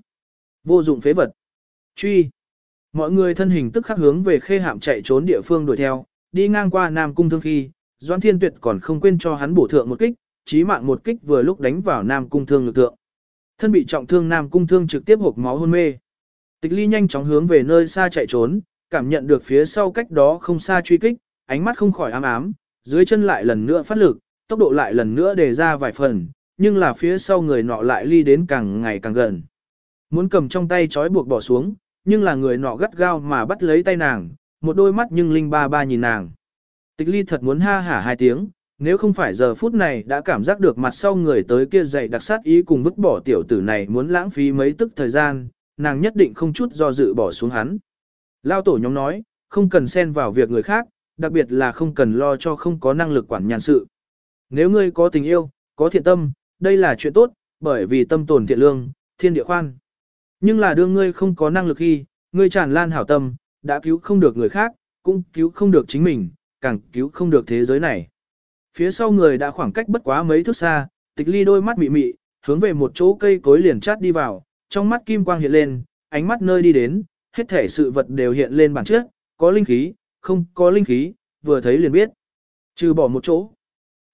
Vô dụng phế vật. Truy. Mọi người thân hình tức khắc hướng về khê hạm chạy trốn địa phương đuổi theo, đi ngang qua Nam Cung Thương khi, Doan Thiên Tuyệt còn không quên cho hắn bổ thượng một kích, chí mạng một kích vừa lúc đánh vào Nam Cung Thương lực tượng. Thân bị trọng thương Nam Cung Thương trực tiếp hộc máu hôn mê. Tịch Ly nhanh chóng hướng về nơi xa chạy trốn, cảm nhận được phía sau cách đó không xa truy kích, ánh mắt không khỏi ám ám, dưới chân lại lần nữa phát lực, tốc độ lại lần nữa đề ra vài phần, nhưng là phía sau người nọ lại ly đến càng ngày càng gần. Muốn cầm trong tay trói buộc bỏ xuống, nhưng là người nọ gắt gao mà bắt lấy tay nàng, một đôi mắt nhưng linh ba ba nhìn nàng. Tịch ly thật muốn ha hả hai tiếng, nếu không phải giờ phút này đã cảm giác được mặt sau người tới kia dậy đặc sát ý cùng vứt bỏ tiểu tử này muốn lãng phí mấy tức thời gian, nàng nhất định không chút do dự bỏ xuống hắn. Lao tổ nhóm nói, không cần xen vào việc người khác, đặc biệt là không cần lo cho không có năng lực quản nhàn sự. Nếu ngươi có tình yêu, có thiện tâm, đây là chuyện tốt, bởi vì tâm tồn thiện lương, thiên địa khoan. Nhưng là đương ngươi không có năng lực khi, ngươi tràn lan hảo tâm, đã cứu không được người khác, cũng cứu không được chính mình, càng cứu không được thế giới này. Phía sau người đã khoảng cách bất quá mấy thước xa, tịch ly đôi mắt mị mị, hướng về một chỗ cây cối liền chát đi vào, trong mắt kim quang hiện lên, ánh mắt nơi đi đến, hết thể sự vật đều hiện lên bản chất, có linh khí, không có linh khí, vừa thấy liền biết. Trừ bỏ một chỗ.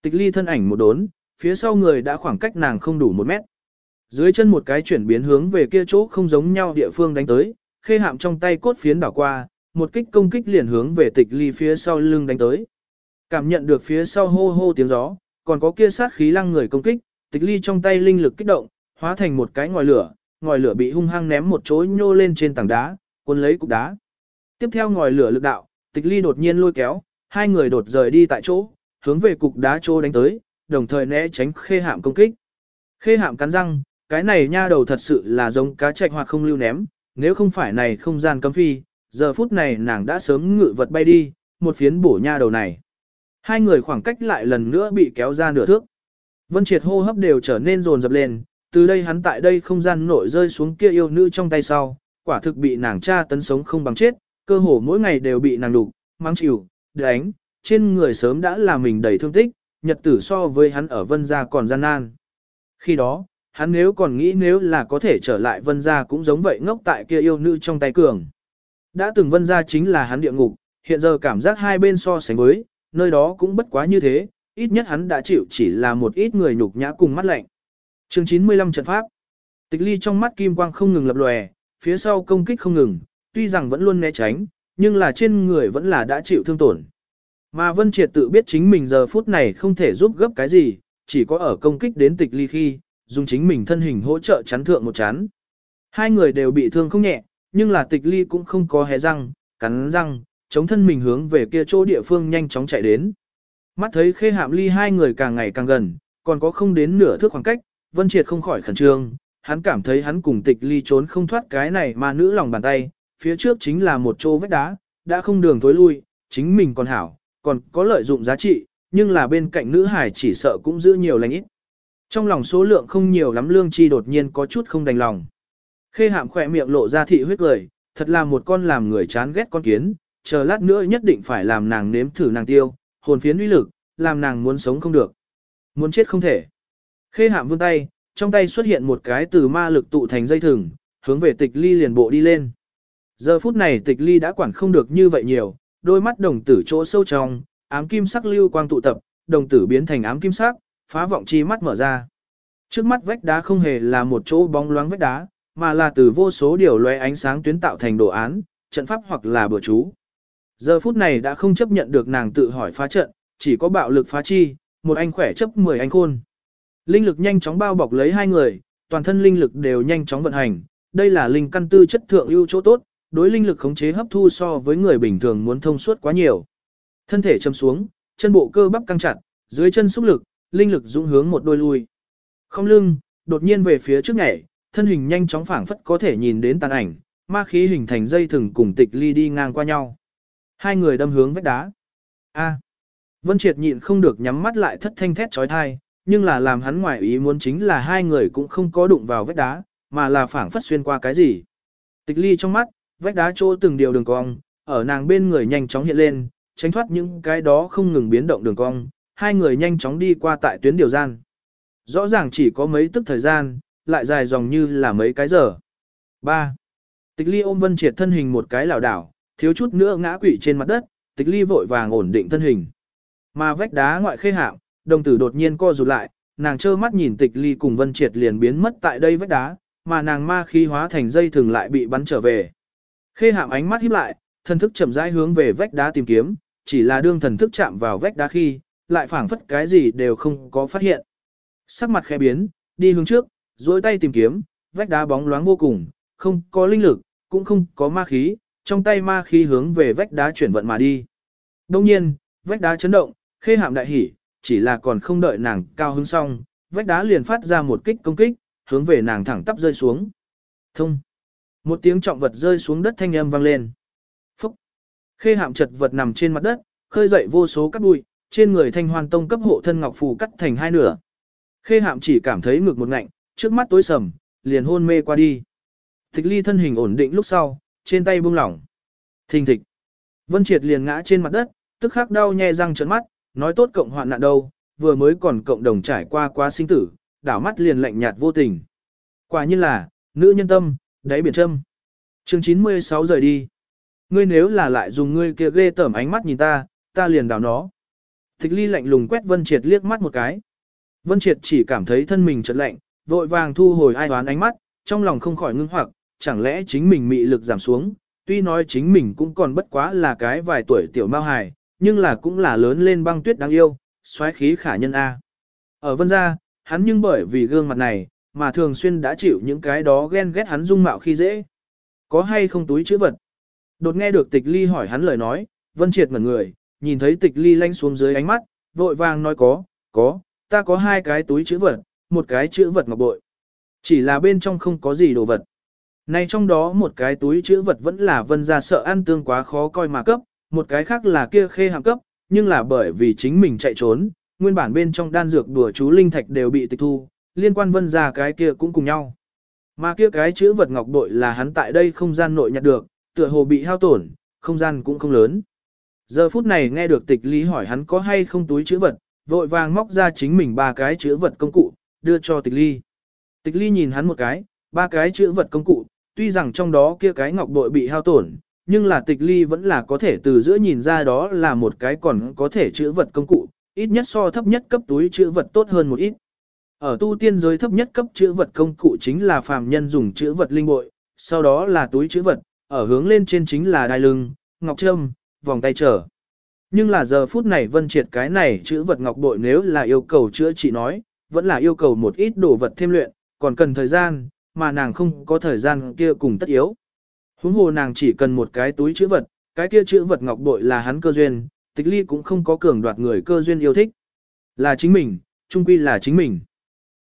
Tịch ly thân ảnh một đốn, phía sau người đã khoảng cách nàng không đủ một mét. Dưới chân một cái chuyển biến hướng về kia chỗ không giống nhau địa phương đánh tới, khê hạm trong tay cốt phiến đảo qua, một kích công kích liền hướng về tịch ly phía sau lưng đánh tới. Cảm nhận được phía sau hô hô tiếng gió, còn có kia sát khí lăng người công kích, tịch ly trong tay linh lực kích động, hóa thành một cái ngòi lửa, ngòi lửa bị hung hăng ném một chối nhô lên trên tảng đá, cuốn lấy cục đá. Tiếp theo ngòi lửa lực đạo, tịch ly đột nhiên lôi kéo, hai người đột rời đi tại chỗ, hướng về cục đá chỗ đánh tới, đồng thời né tránh khê hạm công kích. Khê hạm cắn răng, cái này nha đầu thật sự là giống cá trạch hoặc không lưu ném, nếu không phải này không gian cấm phi, giờ phút này nàng đã sớm ngự vật bay đi, một phiến bổ nha đầu này. Hai người khoảng cách lại lần nữa bị kéo ra nửa thước. Vân Triệt hô hấp đều trở nên rồn rập lên, từ đây hắn tại đây không gian nội rơi xuống kia yêu nữ trong tay sau, quả thực bị nàng cha tấn sống không bằng chết, cơ hồ mỗi ngày đều bị nàng đục, mang chịu, đánh, trên người sớm đã là mình đầy thương tích, nhật tử so với hắn ở vân gia còn gian nan. Khi đó, hắn nếu còn nghĩ nếu là có thể trở lại vân gia cũng giống vậy ngốc tại kia yêu nữ trong tay cường. Đã từng vân gia chính là hắn địa ngục, hiện giờ cảm giác hai bên so sánh với, nơi đó cũng bất quá như thế, ít nhất hắn đã chịu chỉ là một ít người nhục nhã cùng mắt lạnh. Chương 95 trận pháp. Tịch ly trong mắt kim quang không ngừng lập lòe, phía sau công kích không ngừng, tuy rằng vẫn luôn né tránh, nhưng là trên người vẫn là đã chịu thương tổn. Mà Vân Triệt tự biết chính mình giờ phút này không thể giúp gấp cái gì, chỉ có ở công kích đến tịch ly khi, dùng chính mình thân hình hỗ trợ chắn thượng một chán. Hai người đều bị thương không nhẹ, nhưng là tịch ly cũng không có hé răng, cắn răng, chống thân mình hướng về kia chỗ địa phương nhanh chóng chạy đến. Mắt thấy khê hạm ly hai người càng ngày càng gần, còn có không đến nửa thước khoảng cách, Vân Triệt không khỏi khẩn trương, hắn cảm thấy hắn cùng tịch ly trốn không thoát cái này mà nữ lòng bàn tay, phía trước chính là một chỗ vách đá, đã không đường thối lui, chính mình còn hảo, còn có lợi dụng giá trị, nhưng là bên cạnh nữ hải chỉ sợ cũng giữ nhiều lành ít. Trong lòng số lượng không nhiều lắm lương chi đột nhiên có chút không đành lòng. Khê hạm khỏe miệng lộ ra thị huyết cười, thật là một con làm người chán ghét con kiến, chờ lát nữa nhất định phải làm nàng nếm thử nàng tiêu, hồn phiến uy lực, làm nàng muốn sống không được. Muốn chết không thể. Khê hạm vươn tay, trong tay xuất hiện một cái từ ma lực tụ thành dây thừng, hướng về tịch ly liền bộ đi lên. Giờ phút này tịch ly đã quản không được như vậy nhiều, đôi mắt đồng tử chỗ sâu trong, ám kim sắc lưu quang tụ tập, đồng tử biến thành ám kim sắc, phá vọng chi mắt mở ra. Trước mắt vách đá không hề là một chỗ bóng loáng vách đá, mà là từ vô số điều lóe ánh sáng tuyến tạo thành đồ án, trận pháp hoặc là bừa chú. Giờ phút này đã không chấp nhận được nàng tự hỏi phá trận, chỉ có bạo lực phá chi, một anh khỏe chấp 10 anh khôn. Linh lực nhanh chóng bao bọc lấy hai người, toàn thân linh lực đều nhanh chóng vận hành, đây là linh căn tư chất thượng ưu chỗ tốt, đối linh lực khống chế hấp thu so với người bình thường muốn thông suốt quá nhiều. Thân thể châm xuống, chân bộ cơ bắp căng chặt, dưới chân xúc lực, linh lực dũng hướng một đôi lui. Không lưng, đột nhiên về phía trước nhảy, thân hình nhanh chóng phảng phất có thể nhìn đến tàn ảnh, ma khí hình thành dây thừng cùng tịch ly đi ngang qua nhau. Hai người đâm hướng vách đá. A. Vân Triệt nhịn không được nhắm mắt lại thất thanh thét chói tai, nhưng là làm hắn ngoài ý muốn chính là hai người cũng không có đụng vào vách đá, mà là phảng phất xuyên qua cái gì. Tịch ly trong mắt, vách đá chỗ từng điều đường cong, ở nàng bên người nhanh chóng hiện lên, tránh thoát những cái đó không ngừng biến động đường cong, hai người nhanh chóng đi qua tại tuyến điều gian. Rõ ràng chỉ có mấy tức thời gian, lại dài dòng như là mấy cái giờ. 3. Tịch ly ôm vân triệt thân hình một cái lảo đảo, thiếu chút nữa ngã quỵ trên mặt đất, tịch ly vội vàng ổn định thân hình. Mà vách đá ngoại khê hạm, đồng tử đột nhiên co rụt lại, nàng trơ mắt nhìn tịch ly cùng vân triệt liền biến mất tại đây vách đá, mà nàng ma khí hóa thành dây thường lại bị bắn trở về. Khê hạm ánh mắt híp lại, thần thức chậm rãi hướng về vách đá tìm kiếm, chỉ là đương thần thức chạm vào vách đá khi, lại phảng phất cái gì đều không có phát hiện. Sắc mặt khẽ biến, đi hướng trước, duỗi tay tìm kiếm, vách đá bóng loáng vô cùng, không có linh lực, cũng không có ma khí, trong tay ma khí hướng về vách đá chuyển vận mà đi. Đông nhiên, vách đá chấn động, khê hạm đại hỉ, chỉ là còn không đợi nàng cao hứng xong, vách đá liền phát ra một kích công kích, hướng về nàng thẳng tắp rơi xuống. Thông. Một tiếng trọng vật rơi xuống đất thanh âm vang lên. Phúc. Khê hạm chật vật nằm trên mặt đất, khơi dậy vô số cát bụi, trên người thanh hoan tông cấp hộ thân ngọc phù cắt thành hai nửa. Khê hạm chỉ cảm thấy ngực một ngạnh, trước mắt tối sầm, liền hôn mê qua đi. Tịch ly thân hình ổn định lúc sau, trên tay buông lỏng. Thình thịch. Vân Triệt liền ngã trên mặt đất, tức khắc đau nhè răng trợn mắt, nói tốt cộng hoạn nạn đâu, vừa mới còn cộng đồng trải qua quá sinh tử, đảo mắt liền lạnh nhạt vô tình. Quả nhiên là, nữ nhân tâm, đáy biển châm. chương 96 rời đi. Ngươi nếu là lại dùng ngươi kia ghê tởm ánh mắt nhìn ta, ta liền đảo nó. Tịch ly lạnh lùng quét Vân Triệt liếc mắt một cái. Vân Triệt chỉ cảm thấy thân mình chợt lạnh, vội vàng thu hồi ai đoán ánh mắt, trong lòng không khỏi ngưng hoặc, chẳng lẽ chính mình mị lực giảm xuống, tuy nói chính mình cũng còn bất quá là cái vài tuổi tiểu mao hài, nhưng là cũng là lớn lên băng tuyết đáng yêu, xoáy khí khả nhân A. Ở vân gia, hắn nhưng bởi vì gương mặt này, mà thường xuyên đã chịu những cái đó ghen ghét hắn dung mạo khi dễ. Có hay không túi chữ vật? Đột nghe được tịch ly hỏi hắn lời nói, vân triệt ngẩn người, nhìn thấy tịch ly lanh xuống dưới ánh mắt, vội vàng nói có, có, ta có hai cái túi chữ vật, một cái chữ vật ngọc bội. Chỉ là bên trong không có gì đồ vật. Này trong đó một cái túi chữ vật vẫn là vân ra sợ ăn tương quá khó coi mà cấp, một cái khác là kia khê hạng cấp, nhưng là bởi vì chính mình chạy trốn, nguyên bản bên trong đan dược đùa chú linh thạch đều bị tịch thu, liên quan vân ra cái kia cũng cùng nhau. Mà kia cái chữ vật ngọc bội là hắn tại đây không gian nội nhặt được, tựa hồ bị hao tổn, không gian cũng không lớn. Giờ phút này nghe được tịch lý hỏi hắn có hay không túi chữ vật, vội vàng móc ra chính mình ba cái chữ vật công cụ, đưa cho tịch ly. Tịch ly nhìn hắn một cái, ba cái chữ vật công cụ, tuy rằng trong đó kia cái ngọc bội bị hao tổn, nhưng là tịch ly vẫn là có thể từ giữa nhìn ra đó là một cái còn có thể chữ vật công cụ, ít nhất so thấp nhất cấp túi chữ vật tốt hơn một ít. Ở tu tiên giới thấp nhất cấp chữ vật công cụ chính là phàm nhân dùng chữ vật linh bội, sau đó là túi chữ vật, ở hướng lên trên chính là đai lưng, ngọc trâm, vòng tay trở. Nhưng là giờ phút này vân triệt cái này chữ vật ngọc bội nếu là yêu cầu chữa trị nói, vẫn là yêu cầu một ít đồ vật thêm luyện, còn cần thời gian, mà nàng không có thời gian kia cùng tất yếu. Huống hồ nàng chỉ cần một cái túi chữ vật, cái kia chữ vật ngọc bội là hắn cơ duyên, tịch ly cũng không có cường đoạt người cơ duyên yêu thích. Là chính mình, trung quy là chính mình.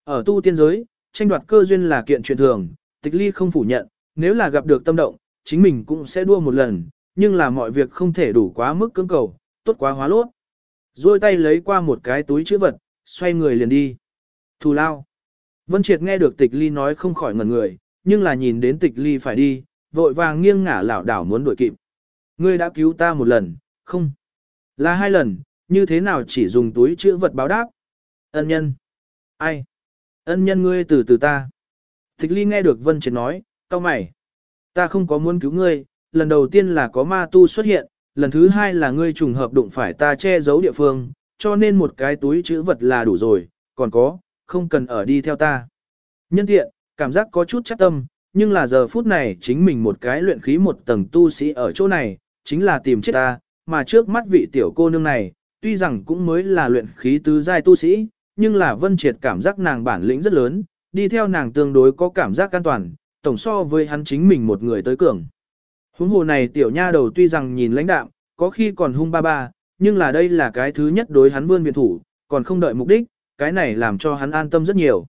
Ở tu tiên giới, tranh đoạt cơ duyên là kiện chuyện thường, tịch ly không phủ nhận, nếu là gặp được tâm động, chính mình cũng sẽ đua một lần, nhưng là mọi việc không thể đủ quá mức cưỡng cầu, tốt quá hóa lốt. Rồi tay lấy qua một cái túi chữ vật, xoay người liền đi. Thù lao. Vân Triệt nghe được tịch ly nói không khỏi ngẩn người, nhưng là nhìn đến tịch ly phải đi, vội vàng nghiêng ngả lảo đảo muốn đuổi kịp. Ngươi đã cứu ta một lần, không? Là hai lần, như thế nào chỉ dùng túi chữ vật báo đáp? Ân nhân. Ai? Ân nhân ngươi từ từ ta. Tịch ly nghe được Vân Triệt nói, cao mày. Ta không có muốn cứu ngươi, lần đầu tiên là có ma tu xuất hiện, lần thứ hai là ngươi trùng hợp đụng phải ta che giấu địa phương, cho nên một cái túi chữ vật là đủ rồi, còn có, không cần ở đi theo ta. Nhân tiện, cảm giác có chút chắc tâm, nhưng là giờ phút này chính mình một cái luyện khí một tầng tu sĩ ở chỗ này, chính là tìm chết ta, mà trước mắt vị tiểu cô nương này, tuy rằng cũng mới là luyện khí tứ giai tu sĩ, nhưng là vân triệt cảm giác nàng bản lĩnh rất lớn, đi theo nàng tương đối có cảm giác an toàn, tổng so với hắn chính mình một người tới cường. Huống hồ này tiểu nha đầu tuy rằng nhìn lãnh đạm, có khi còn hung ba ba, nhưng là đây là cái thứ nhất đối hắn vươn viện thủ, còn không đợi mục đích, cái này làm cho hắn an tâm rất nhiều.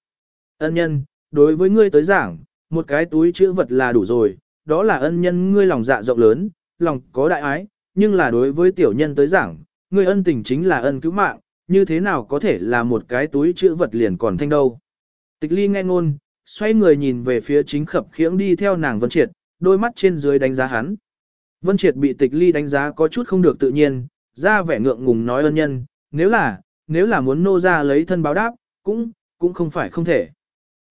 Ân nhân, đối với ngươi tới giảng, một cái túi chữ vật là đủ rồi, đó là ân nhân ngươi lòng dạ rộng lớn, lòng có đại ái, nhưng là đối với tiểu nhân tới giảng, ngươi ân tình chính là ân cứu mạng, như thế nào có thể là một cái túi chữ vật liền còn thanh đâu. Tịch ly nghe ngôn, xoay người nhìn về phía chính khập khiễng đi theo nàng Vân Triệt, đôi mắt trên dưới đánh giá hắn. Vân Triệt bị tịch ly đánh giá có chút không được tự nhiên, ra vẻ ngượng ngùng nói ơn nhân, nếu là, nếu là muốn nô ra lấy thân báo đáp, cũng, cũng không phải không thể.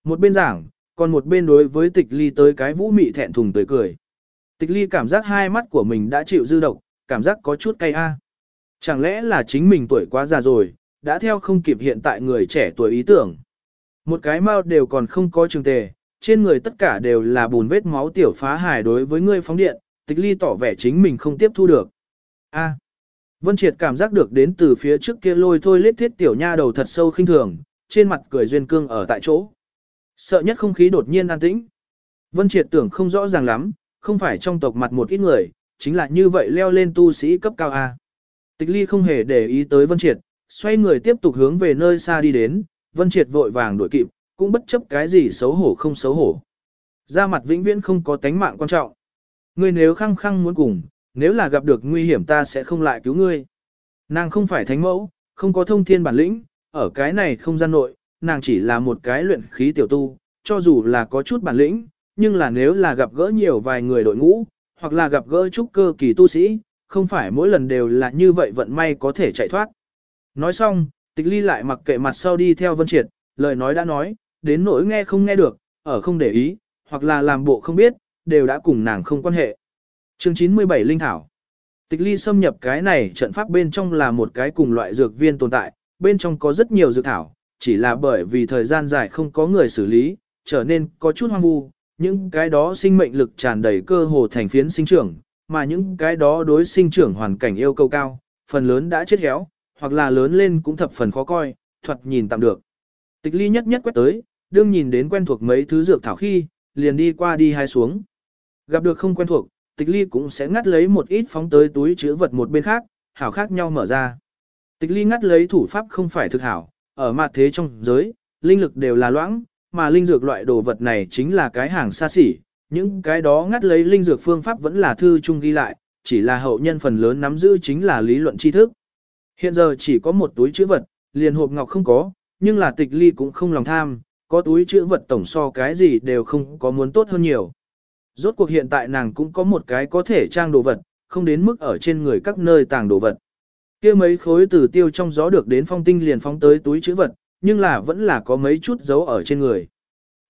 Một bên giảng, còn một bên đối với tịch ly tới cái vũ mị thẹn thùng tới cười. Tịch ly cảm giác hai mắt của mình đã chịu dư độc, cảm giác có chút cay a. Chẳng lẽ là chính mình tuổi quá già rồi, đã theo không kịp hiện tại người trẻ tuổi ý tưởng. Một cái mau đều còn không có trường tề, trên người tất cả đều là bùn vết máu tiểu phá hài đối với ngươi phóng điện, tịch ly tỏ vẻ chính mình không tiếp thu được. A. À, Vân Triệt cảm giác được đến từ phía trước kia lôi thôi lết thiết tiểu nha đầu thật sâu khinh thường, trên mặt cười duyên cương ở tại chỗ. Sợ nhất không khí đột nhiên an tĩnh. Vân Triệt tưởng không rõ ràng lắm, không phải trong tộc mặt một ít người, chính là như vậy leo lên tu sĩ cấp cao A. À. Tịch ly không hề để ý tới Vân Triệt, xoay người tiếp tục hướng về nơi xa đi đến, Vân Triệt vội vàng đuổi kịp, cũng bất chấp cái gì xấu hổ không xấu hổ. Ra mặt vĩnh viễn không có tánh mạng quan trọng. Ngươi nếu khăng khăng muốn cùng, nếu là gặp được nguy hiểm ta sẽ không lại cứu ngươi. Nàng không phải thánh mẫu, không có thông thiên bản lĩnh, ở cái này không gian nội, nàng chỉ là một cái luyện khí tiểu tu, cho dù là có chút bản lĩnh, nhưng là nếu là gặp gỡ nhiều vài người đội ngũ, hoặc là gặp gỡ trúc cơ kỳ tu sĩ, không phải mỗi lần đều là như vậy vận may có thể chạy thoát. Nói xong, tịch ly lại mặc kệ mặt sau đi theo vân triệt, lời nói đã nói, đến nỗi nghe không nghe được, ở không để ý, hoặc là làm bộ không biết, đều đã cùng nàng không quan hệ. Chương 97 Linh Thảo Tịch ly xâm nhập cái này trận pháp bên trong là một cái cùng loại dược viên tồn tại, bên trong có rất nhiều dược thảo, chỉ là bởi vì thời gian dài không có người xử lý, trở nên có chút hoang vu, những cái đó sinh mệnh lực tràn đầy cơ hồ thành phiến sinh trưởng, mà những cái đó đối sinh trưởng hoàn cảnh yêu cầu cao, phần lớn đã chết héo, hoặc là lớn lên cũng thập phần khó coi, thuật nhìn tạm được. Tịch ly nhất nhất quét tới, đương nhìn đến quen thuộc mấy thứ dược thảo khi, liền đi qua đi hai xuống. Gặp được không quen thuộc, tịch ly cũng sẽ ngắt lấy một ít phóng tới túi chứa vật một bên khác, hảo khác nhau mở ra. Tịch ly ngắt lấy thủ pháp không phải thực hảo, ở mặt thế trong giới, linh lực đều là loãng, mà linh dược loại đồ vật này chính là cái hàng xa xỉ, những cái đó ngắt lấy linh dược phương pháp vẫn là thư chung ghi lại, chỉ là hậu nhân phần lớn nắm giữ chính là lý luận tri thức. Hiện giờ chỉ có một túi chữ vật, liền hộp ngọc không có, nhưng là tịch ly cũng không lòng tham, có túi chữ vật tổng so cái gì đều không có muốn tốt hơn nhiều. Rốt cuộc hiện tại nàng cũng có một cái có thể trang đồ vật, không đến mức ở trên người các nơi tàng đồ vật. kia mấy khối từ tiêu trong gió được đến phong tinh liền phóng tới túi chữ vật, nhưng là vẫn là có mấy chút dấu ở trên người.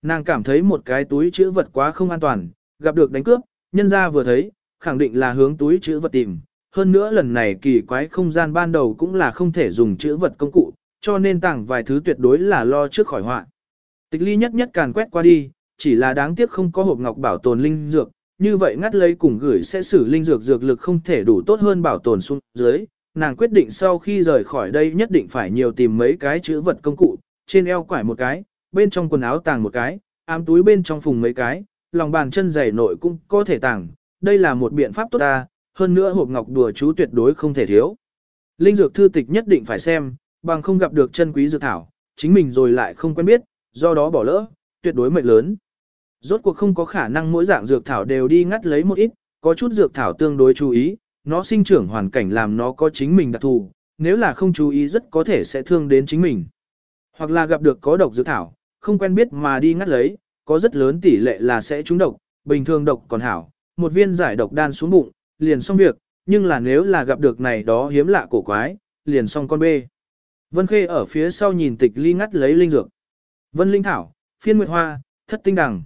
Nàng cảm thấy một cái túi chữ vật quá không an toàn, gặp được đánh cướp, nhân ra vừa thấy, khẳng định là hướng túi chữ vật tìm. Hơn nữa lần này kỳ quái không gian ban đầu cũng là không thể dùng chữ vật công cụ, cho nên tàng vài thứ tuyệt đối là lo trước khỏi họa. Tịch ly nhất nhất càn quét qua đi, chỉ là đáng tiếc không có hộp ngọc bảo tồn linh dược, như vậy ngắt lấy cùng gửi sẽ xử linh dược dược lực không thể đủ tốt hơn bảo tồn xuống dưới. Nàng quyết định sau khi rời khỏi đây nhất định phải nhiều tìm mấy cái chữ vật công cụ, trên eo quải một cái, bên trong quần áo tàng một cái, ám túi bên trong phùng mấy cái, lòng bàn chân giày nội cũng có thể tàng, đây là một biện pháp tốt ta, hơn nữa hộp ngọc đùa chú tuyệt đối không thể thiếu. Linh dược thư tịch nhất định phải xem, bằng không gặp được chân quý dược thảo, chính mình rồi lại không quen biết, do đó bỏ lỡ, tuyệt đối mệt lớn. Rốt cuộc không có khả năng mỗi dạng dược thảo đều đi ngắt lấy một ít, có chút dược thảo tương đối chú ý, nó sinh trưởng hoàn cảnh làm nó có chính mình đặc thù, nếu là không chú ý rất có thể sẽ thương đến chính mình. Hoặc là gặp được có độc dược thảo, không quen biết mà đi ngắt lấy, có rất lớn tỷ lệ là sẽ trúng độc, bình thường độc còn hảo, một viên giải độc đan xuống bụng, liền xong việc, nhưng là nếu là gặp được này đó hiếm lạ cổ quái, liền xong con bê. Vân Khê ở phía sau nhìn tịch ly ngắt lấy linh dược. Vân Linh Thảo, Phiên Nguyệt Hoa, Thất Tinh Đằng.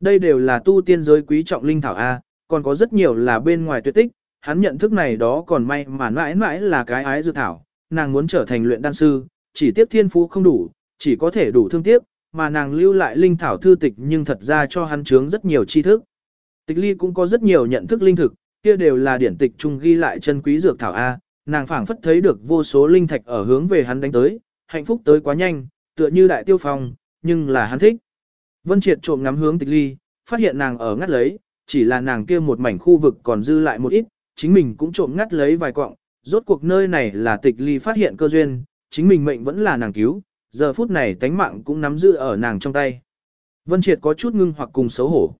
Đây đều là tu tiên giới quý trọng Linh Thảo A, còn có rất nhiều là bên ngoài tuyệt tích, hắn nhận thức này đó còn may mà mãi mãi là cái ái dược thảo, nàng muốn trở thành luyện đan sư, chỉ tiếp thiên phú không đủ, chỉ có thể đủ thương tiếc, mà nàng lưu lại linh thảo thư tịch nhưng thật ra cho hắn chướng rất nhiều tri thức. Tịch ly cũng có rất nhiều nhận thức linh thực, kia đều là điển tịch chung ghi lại chân quý dược thảo A, nàng phảng phất thấy được vô số linh thạch ở hướng về hắn đánh tới, hạnh phúc tới quá nhanh, tựa như đại tiêu phong, nhưng là hắn thích. Vân Triệt trộm ngắm hướng tịch ly, phát hiện nàng ở ngắt lấy, chỉ là nàng kia một mảnh khu vực còn dư lại một ít, chính mình cũng trộm ngắt lấy vài quọng, rốt cuộc nơi này là tịch ly phát hiện cơ duyên, chính mình mệnh vẫn là nàng cứu, giờ phút này tánh mạng cũng nắm giữ ở nàng trong tay. Vân Triệt có chút ngưng hoặc cùng xấu hổ.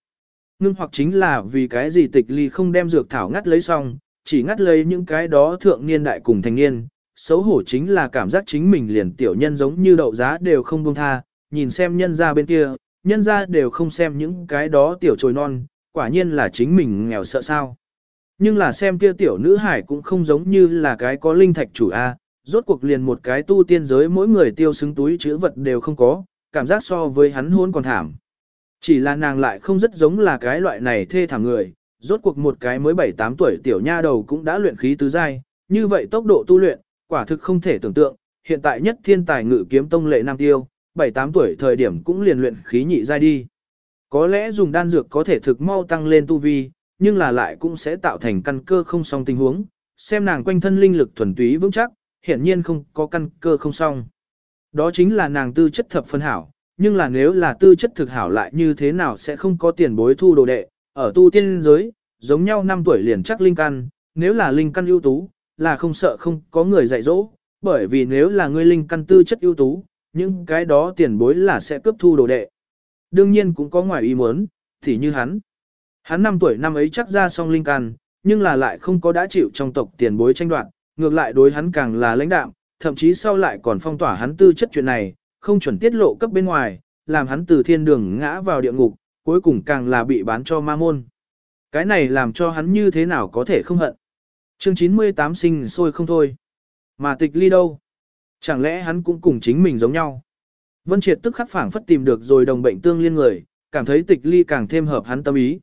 Ngưng hoặc chính là vì cái gì tịch ly không đem dược thảo ngắt lấy xong, chỉ ngắt lấy những cái đó thượng niên đại cùng thành niên. Xấu hổ chính là cảm giác chính mình liền tiểu nhân giống như đậu giá đều không buông tha, nhìn xem nhân ra bên kia, nhân ra đều không xem những cái đó tiểu trồi non, quả nhiên là chính mình nghèo sợ sao. Nhưng là xem kia tiểu nữ hải cũng không giống như là cái có linh thạch chủ A, rốt cuộc liền một cái tu tiên giới mỗi người tiêu xứng túi chữ vật đều không có, cảm giác so với hắn hôn còn thảm. Chỉ là nàng lại không rất giống là cái loại này thê thảm người, rốt cuộc một cái mới 7-8 tuổi tiểu nha đầu cũng đã luyện khí tứ giai, như vậy tốc độ tu luyện, quả thực không thể tưởng tượng, hiện tại nhất thiên tài ngự kiếm tông lệ nam tiêu, 7-8 tuổi thời điểm cũng liền luyện khí nhị giai đi. Có lẽ dùng đan dược có thể thực mau tăng lên tu vi, nhưng là lại cũng sẽ tạo thành căn cơ không song tình huống, xem nàng quanh thân linh lực thuần túy vững chắc, hiển nhiên không có căn cơ không song. Đó chính là nàng tư chất thập phân hảo, nhưng là nếu là tư chất thực hảo lại như thế nào sẽ không có tiền bối thu đồ đệ, ở tu tiên giới, giống nhau năm tuổi liền chắc linh căn, nếu là linh căn ưu tú, là không sợ không có người dạy dỗ, bởi vì nếu là ngươi linh căn tư chất ưu tú, những cái đó tiền bối là sẽ cướp thu đồ đệ. Đương nhiên cũng có ngoài ý muốn, thì như hắn. Hắn năm tuổi năm ấy chắc ra xong linh căn, nhưng là lại không có đã chịu trong tộc tiền bối tranh đoạt, ngược lại đối hắn càng là lãnh đạm, thậm chí sau lại còn phong tỏa hắn tư chất chuyện này, không chuẩn tiết lộ cấp bên ngoài, làm hắn từ thiên đường ngã vào địa ngục, cuối cùng càng là bị bán cho ma môn. Cái này làm cho hắn như thế nào có thể không hận. Chương 98 sinh sôi không thôi. Mà tịch ly đâu? Chẳng lẽ hắn cũng cùng chính mình giống nhau? Vân Triệt tức khắc phảng phất tìm được rồi đồng bệnh tương liên người, cảm thấy tịch ly càng thêm hợp hắn tâm ý.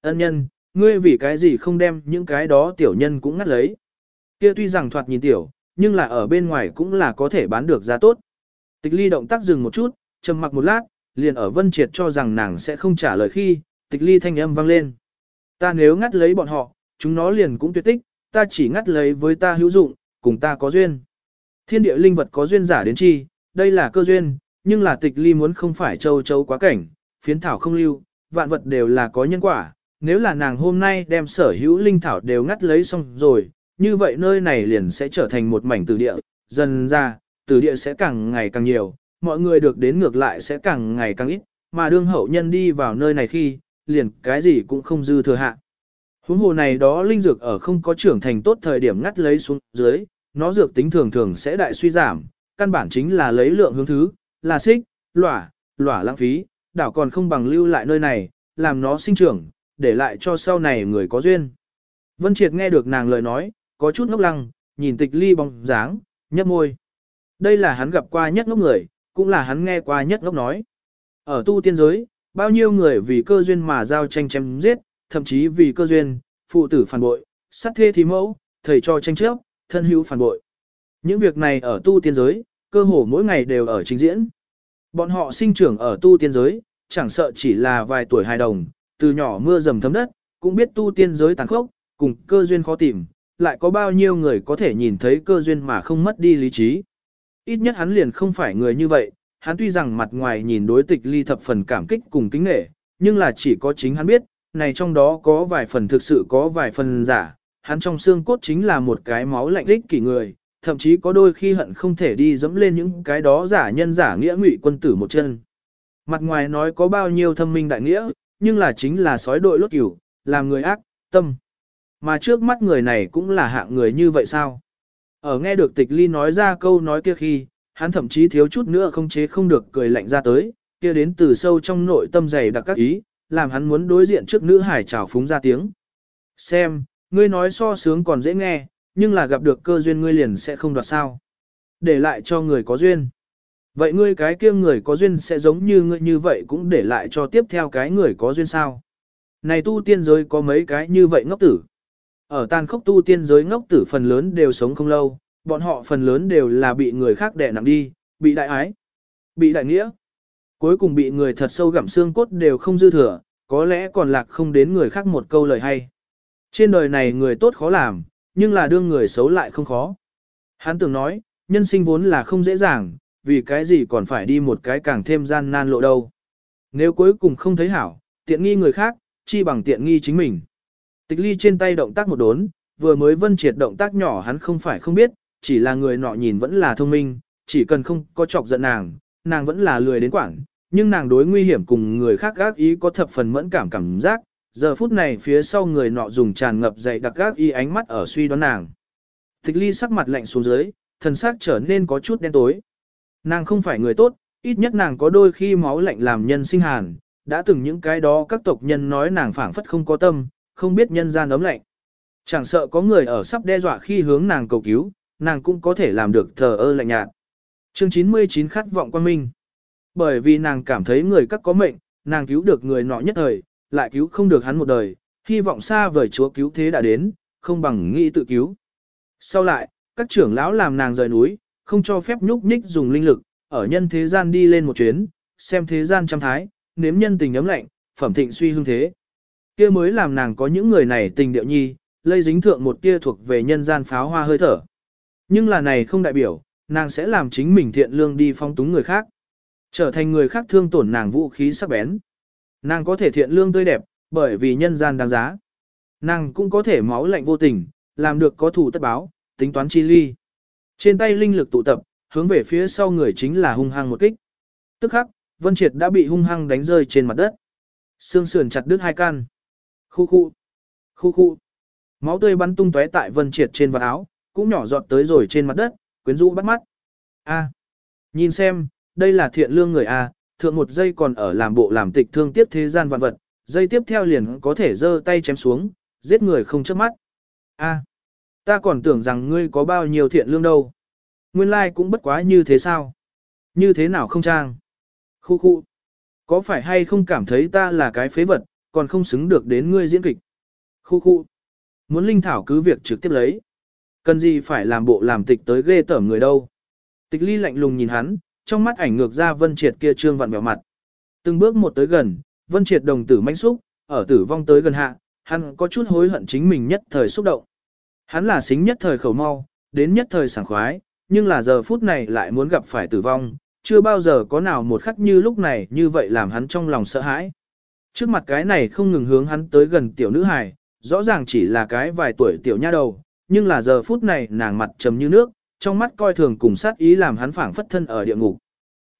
Ân nhân, ngươi vì cái gì không đem những cái đó tiểu nhân cũng ngắt lấy. Kia tuy rằng thoạt nhìn tiểu, nhưng là ở bên ngoài cũng là có thể bán được giá tốt. Tịch ly động tác dừng một chút, trầm mặc một lát, liền ở Vân Triệt cho rằng nàng sẽ không trả lời khi, tịch ly thanh âm vang lên. Ta nếu ngắt lấy bọn họ, chúng nó liền cũng tuyệt tích, ta chỉ ngắt lấy với ta hữu dụng, cùng ta có duyên. Thiên địa linh vật có duyên giả đến chi, đây là cơ duyên, nhưng là tịch ly muốn không phải châu châu quá cảnh, phiến thảo không lưu, vạn vật đều là có nhân quả. Nếu là nàng hôm nay đem sở hữu linh thảo đều ngắt lấy xong rồi, như vậy nơi này liền sẽ trở thành một mảnh tử địa, dần ra, tử địa sẽ càng ngày càng nhiều, mọi người được đến ngược lại sẽ càng ngày càng ít, mà đương hậu nhân đi vào nơi này khi, liền cái gì cũng không dư thừa hạ. Huống hồ này đó linh dược ở không có trưởng thành tốt thời điểm ngắt lấy xuống dưới, nó dược tính thường thường sẽ đại suy giảm, căn bản chính là lấy lượng hướng thứ, là xích, lỏa, lỏa lãng phí, đảo còn không bằng lưu lại nơi này, làm nó sinh trưởng, để lại cho sau này người có duyên. Vân Triệt nghe được nàng lời nói, có chút ngốc lăng, nhìn tịch ly bóng dáng, nhấp môi. Đây là hắn gặp qua nhất ngốc người, cũng là hắn nghe qua nhất ngốc nói. Ở tu tiên giới, bao nhiêu người vì cơ duyên mà giao tranh chém giết, thậm chí vì cơ duyên, phụ tử phản bội, sát thê thì mẫu, thầy cho tranh chấp, thân hữu phản bội. Những việc này ở tu tiên giới, cơ hồ mỗi ngày đều ở trình diễn. Bọn họ sinh trưởng ở tu tiên giới, chẳng sợ chỉ là vài tuổi hài đồng, từ nhỏ mưa dầm thấm đất, cũng biết tu tiên giới tàn khốc, cùng cơ duyên khó tìm, lại có bao nhiêu người có thể nhìn thấy cơ duyên mà không mất đi lý trí. Ít nhất hắn liền không phải người như vậy, hắn tuy rằng mặt ngoài nhìn đối tịch ly thập phần cảm kích cùng kính nghệ, nhưng là chỉ có chính hắn biết, này trong đó có vài phần thực sự có vài phần giả, hắn trong xương cốt chính là một cái máu lạnh lích kỷ người, thậm chí có đôi khi hận không thể đi dẫm lên những cái đó giả nhân giả nghĩa ngụy quân tử một chân. Mặt ngoài nói có bao nhiêu thâm minh đại nghĩa, nhưng là chính là sói đội lốt cửu, làm người ác, tâm. Mà trước mắt người này cũng là hạng người như vậy sao? Ở nghe được tịch ly nói ra câu nói kia khi, hắn thậm chí thiếu chút nữa không chế không được cười lạnh ra tới, kia đến từ sâu trong nội tâm dày đặc các ý, làm hắn muốn đối diện trước nữ hải trào phúng ra tiếng. Xem, ngươi nói so sướng còn dễ nghe, nhưng là gặp được cơ duyên ngươi liền sẽ không đoạt sao. Để lại cho người có duyên. Vậy ngươi cái kia người có duyên sẽ giống như ngươi như vậy cũng để lại cho tiếp theo cái người có duyên sao. Này tu tiên giới có mấy cái như vậy ngốc tử. Ở tàn khốc tu tiên giới ngốc tử phần lớn đều sống không lâu, bọn họ phần lớn đều là bị người khác đè nặng đi, bị đại ái, bị đại nghĩa. Cuối cùng bị người thật sâu gặm xương cốt đều không dư thừa, có lẽ còn lạc không đến người khác một câu lời hay. Trên đời này người tốt khó làm, nhưng là đương người xấu lại không khó. Hắn tưởng nói, nhân sinh vốn là không dễ dàng, vì cái gì còn phải đi một cái càng thêm gian nan lộ đâu. Nếu cuối cùng không thấy hảo, tiện nghi người khác, chi bằng tiện nghi chính mình. Tịch ly trên tay động tác một đốn, vừa mới vân triệt động tác nhỏ hắn không phải không biết, chỉ là người nọ nhìn vẫn là thông minh, chỉ cần không có chọc giận nàng, nàng vẫn là lười đến quảng, nhưng nàng đối nguy hiểm cùng người khác gác ý có thập phần mẫn cảm cảm giác, giờ phút này phía sau người nọ dùng tràn ngập dày đặc gác ý ánh mắt ở suy đoán nàng. Tịch ly sắc mặt lạnh xuống dưới, thần sắc trở nên có chút đen tối. Nàng không phải người tốt, ít nhất nàng có đôi khi máu lạnh làm nhân sinh hàn, đã từng những cái đó các tộc nhân nói nàng phảng phất không có tâm, không biết nhân gian ấm lạnh. Chẳng sợ có người ở sắp đe dọa khi hướng nàng cầu cứu, nàng cũng có thể làm được thờ ơ lạnh nhạt. Chương 99 khát vọng quan minh. Bởi vì nàng cảm thấy người các có mệnh, nàng cứu được người nọ nhất thời, lại cứu không được hắn một đời, hy vọng xa vời chúa cứu thế đã đến, không bằng nghĩ tự cứu. Sau lại, các trưởng lão làm nàng rời núi, không cho phép nhúc nhích dùng linh lực, ở nhân thế gian đi lên một chuyến, xem thế gian trăm thái, nếm nhân tình ấm lạnh, phẩm thịnh suy hương thế. Kia mới làm nàng có những người này tình điệu nhi, lây dính thượng một tia thuộc về nhân gian pháo hoa hơi thở. Nhưng là này không đại biểu, nàng sẽ làm chính mình thiện lương đi phong túng người khác. Trở thành người khác thương tổn nàng vũ khí sắc bén. Nàng có thể thiện lương tươi đẹp, bởi vì nhân gian đáng giá. Nàng cũng có thể máu lạnh vô tình, làm được có thủ tất báo, tính toán chi ly. Trên tay linh lực tụ tập, hướng về phía sau người chính là hung hăng một kích. Tức khắc, Vân Triệt đã bị hung hăng đánh rơi trên mặt đất. Xương sườn chặt đứt hai căn. Khu khu. Khu khu. Máu tươi bắn tung tóe tại Vân Triệt trên vạt áo, cũng nhỏ giọt tới rồi trên mặt đất, quyến rũ bắt mắt. A. Nhìn xem, đây là thiện lương người A, thượng một giây còn ở làm bộ làm tịch thương tiếp thế gian vạn vật, giây tiếp theo liền có thể giơ tay chém xuống, giết người không chớp mắt. A. Ta còn tưởng rằng ngươi có bao nhiêu thiện lương đâu. Nguyên lai like cũng bất quá như thế sao. Như thế nào không trang? Khu khu. Có phải hay không cảm thấy ta là cái phế vật, còn không xứng được đến ngươi diễn kịch? Khu khu. Muốn Linh Thảo cứ việc trực tiếp lấy. Cần gì phải làm bộ làm tịch tới ghê tởm người đâu. Tịch ly lạnh lùng nhìn hắn, trong mắt ảnh ngược ra Vân Triệt kia trương vặn vẹo mặt. Từng bước một tới gần, Vân Triệt đồng tử manh xúc, ở tử vong tới gần hạ, hắn có chút hối hận chính mình nhất thời xúc động. Hắn là xính nhất thời khẩu mau, đến nhất thời sảng khoái, nhưng là giờ phút này lại muốn gặp phải tử vong, chưa bao giờ có nào một khắc như lúc này như vậy làm hắn trong lòng sợ hãi. Trước mặt cái này không ngừng hướng hắn tới gần tiểu nữ hài, rõ ràng chỉ là cái vài tuổi tiểu nha đầu, nhưng là giờ phút này nàng mặt trầm như nước, trong mắt coi thường cùng sát ý làm hắn phảng phất thân ở địa ngục.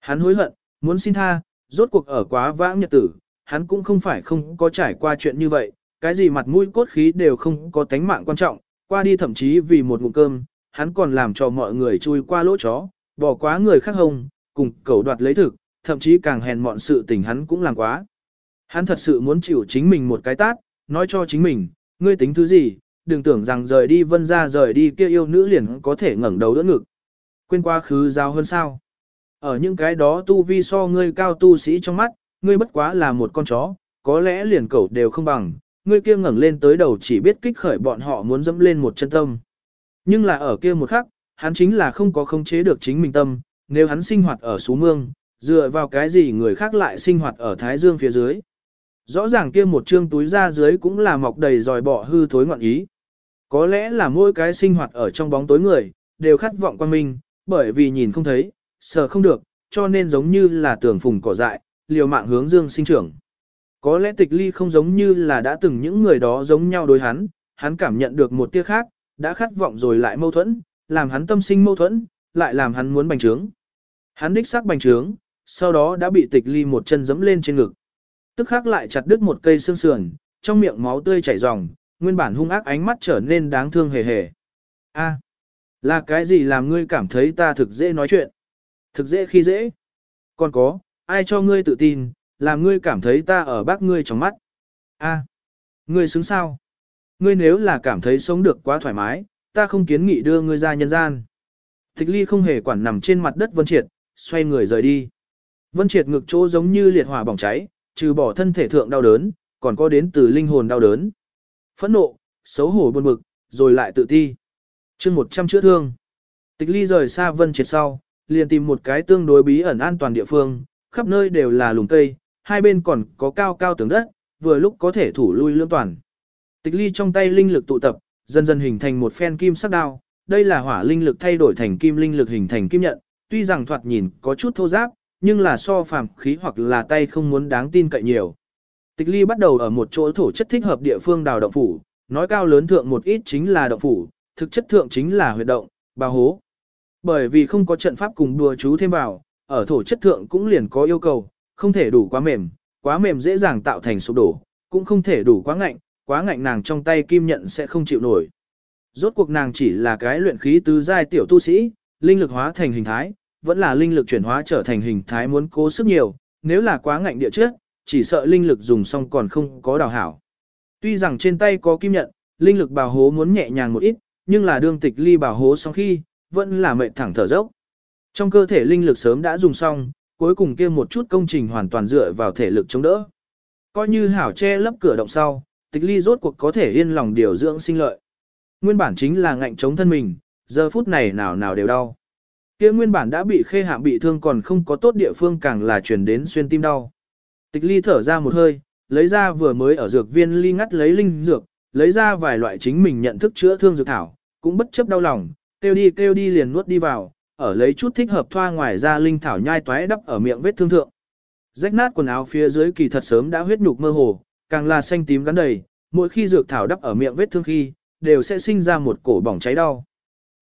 Hắn hối hận, muốn xin tha, rốt cuộc ở quá vãng nhật tử, hắn cũng không phải không có trải qua chuyện như vậy, cái gì mặt mũi cốt khí đều không có tánh mạng quan trọng, qua đi thậm chí vì một ngụm cơm, hắn còn làm cho mọi người chui qua lỗ chó, bỏ quá người khác hông, cùng cầu đoạt lấy thực, thậm chí càng hèn mọn sự tình hắn cũng làm quá. Hắn thật sự muốn chịu chính mình một cái tát, nói cho chính mình, ngươi tính thứ gì, đừng tưởng rằng rời đi vân ra rời đi kia yêu nữ liền có thể ngẩng đầu đỡ ngực. Quên quá khứ giao hơn sao. Ở những cái đó tu vi so ngươi cao tu sĩ trong mắt, ngươi bất quá là một con chó, có lẽ liền cẩu đều không bằng, ngươi kia ngẩng lên tới đầu chỉ biết kích khởi bọn họ muốn dẫm lên một chân tâm. Nhưng là ở kia một khắc, hắn chính là không có khống chế được chính mình tâm, nếu hắn sinh hoạt ở xú mương, dựa vào cái gì người khác lại sinh hoạt ở Thái Dương phía dưới. Rõ ràng kia một trương túi ra dưới cũng là mọc đầy dòi bỏ hư thối ngọn ý. Có lẽ là mỗi cái sinh hoạt ở trong bóng tối người, đều khát vọng quan minh, bởi vì nhìn không thấy, sợ không được, cho nên giống như là tường phùng cỏ dại, liều mạng hướng dương sinh trưởng. Có lẽ tịch ly không giống như là đã từng những người đó giống nhau đối hắn, hắn cảm nhận được một tia khác, đã khát vọng rồi lại mâu thuẫn, làm hắn tâm sinh mâu thuẫn, lại làm hắn muốn bành trướng. Hắn đích xác bành trướng, sau đó đã bị tịch ly một chân giẫm lên trên ngực. Tức khắc lại chặt đứt một cây xương sườn, trong miệng máu tươi chảy ròng, nguyên bản hung ác ánh mắt trở nên đáng thương hề hề. A, là cái gì làm ngươi cảm thấy ta thực dễ nói chuyện? Thực dễ khi dễ. Còn có, ai cho ngươi tự tin, làm ngươi cảm thấy ta ở bác ngươi trong mắt? A, ngươi xứng sao? Ngươi nếu là cảm thấy sống được quá thoải mái, ta không kiến nghị đưa ngươi ra nhân gian. Tịch ly không hề quản nằm trên mặt đất Vân Triệt, xoay người rời đi. Vân Triệt ngực chỗ giống như liệt hỏa bỏng cháy, trừ bỏ thân thể thượng đau đớn, còn có đến từ linh hồn đau đớn. Phẫn nộ, xấu hổ buồn bực, rồi lại tự ti. chương 100 chữa thương. Tịch ly rời xa Vân Triệt sau, liền tìm một cái tương đối bí ẩn an toàn địa phương, khắp nơi đều là lùng cây, hai bên còn có cao cao tường đất, vừa lúc có thể thủ lui lương toàn. Tịch ly trong tay linh lực tụ tập, dần dần hình thành một phen kim sắc đao, đây là hỏa linh lực thay đổi thành kim linh lực hình thành kim nhận, tuy rằng thoạt nhìn có chút thô giáp, nhưng là so phàm khí hoặc là tay không muốn đáng tin cậy nhiều. Tịch ly bắt đầu ở một chỗ thổ chất thích hợp địa phương đào động phủ, nói cao lớn thượng một ít chính là động phủ, thực chất thượng chính là huyệt động, bào hố. Bởi vì không có trận pháp cùng đùa chú thêm vào, ở thổ chất thượng cũng liền có yêu cầu, không thể đủ quá mềm, quá mềm dễ dàng tạo thành sụp đổ, cũng không thể đủ quá ngạnh, quá ngạnh nàng trong tay kim nhận sẽ không chịu nổi. Rốt cuộc nàng chỉ là cái luyện khí tứ giai tiểu tu sĩ, linh lực hóa thành hình thái, vẫn là linh lực chuyển hóa trở thành hình thái muốn cố sức nhiều, nếu là quá ngạnh địa trước, chỉ sợ linh lực dùng xong còn không có đào hảo. Tuy rằng trên tay có kim nhận, linh lực bào hố muốn nhẹ nhàng một ít, nhưng là đương tịch ly bào hố xong khi, vẫn là mệt thẳng thở dốc. Trong cơ thể linh lực sớm đã dùng xong, cuối cùng kia một chút công trình hoàn toàn dựa vào thể lực chống đỡ. Coi như hảo che lấp cửa động sau, tịch ly rốt cuộc có thể yên lòng điều dưỡng sinh lợi. Nguyên bản chính là ngạnh chống thân mình, giờ phút này nào nào đều đau. Kia nguyên bản đã bị khê hạm bị thương còn không có tốt địa phương càng là truyền đến xuyên tim đau. Tịch ly thở ra một hơi, lấy ra vừa mới ở dược viên ly ngắt lấy linh dược, lấy ra vài loại chính mình nhận thức chữa thương dược thảo, cũng bất chấp đau lòng, kêu đi kêu đi liền nuốt đi vào, ở lấy chút thích hợp thoa ngoài ra linh thảo nhai toái đắp ở miệng vết thương thượng. Rách nát quần áo phía dưới kỳ thật sớm đã huyết nhục mơ hồ, càng là xanh tím gắn đầy, mỗi khi dược thảo đắp ở miệng vết thương khi, đều sẽ sinh ra một cổ bỏng cháy đau.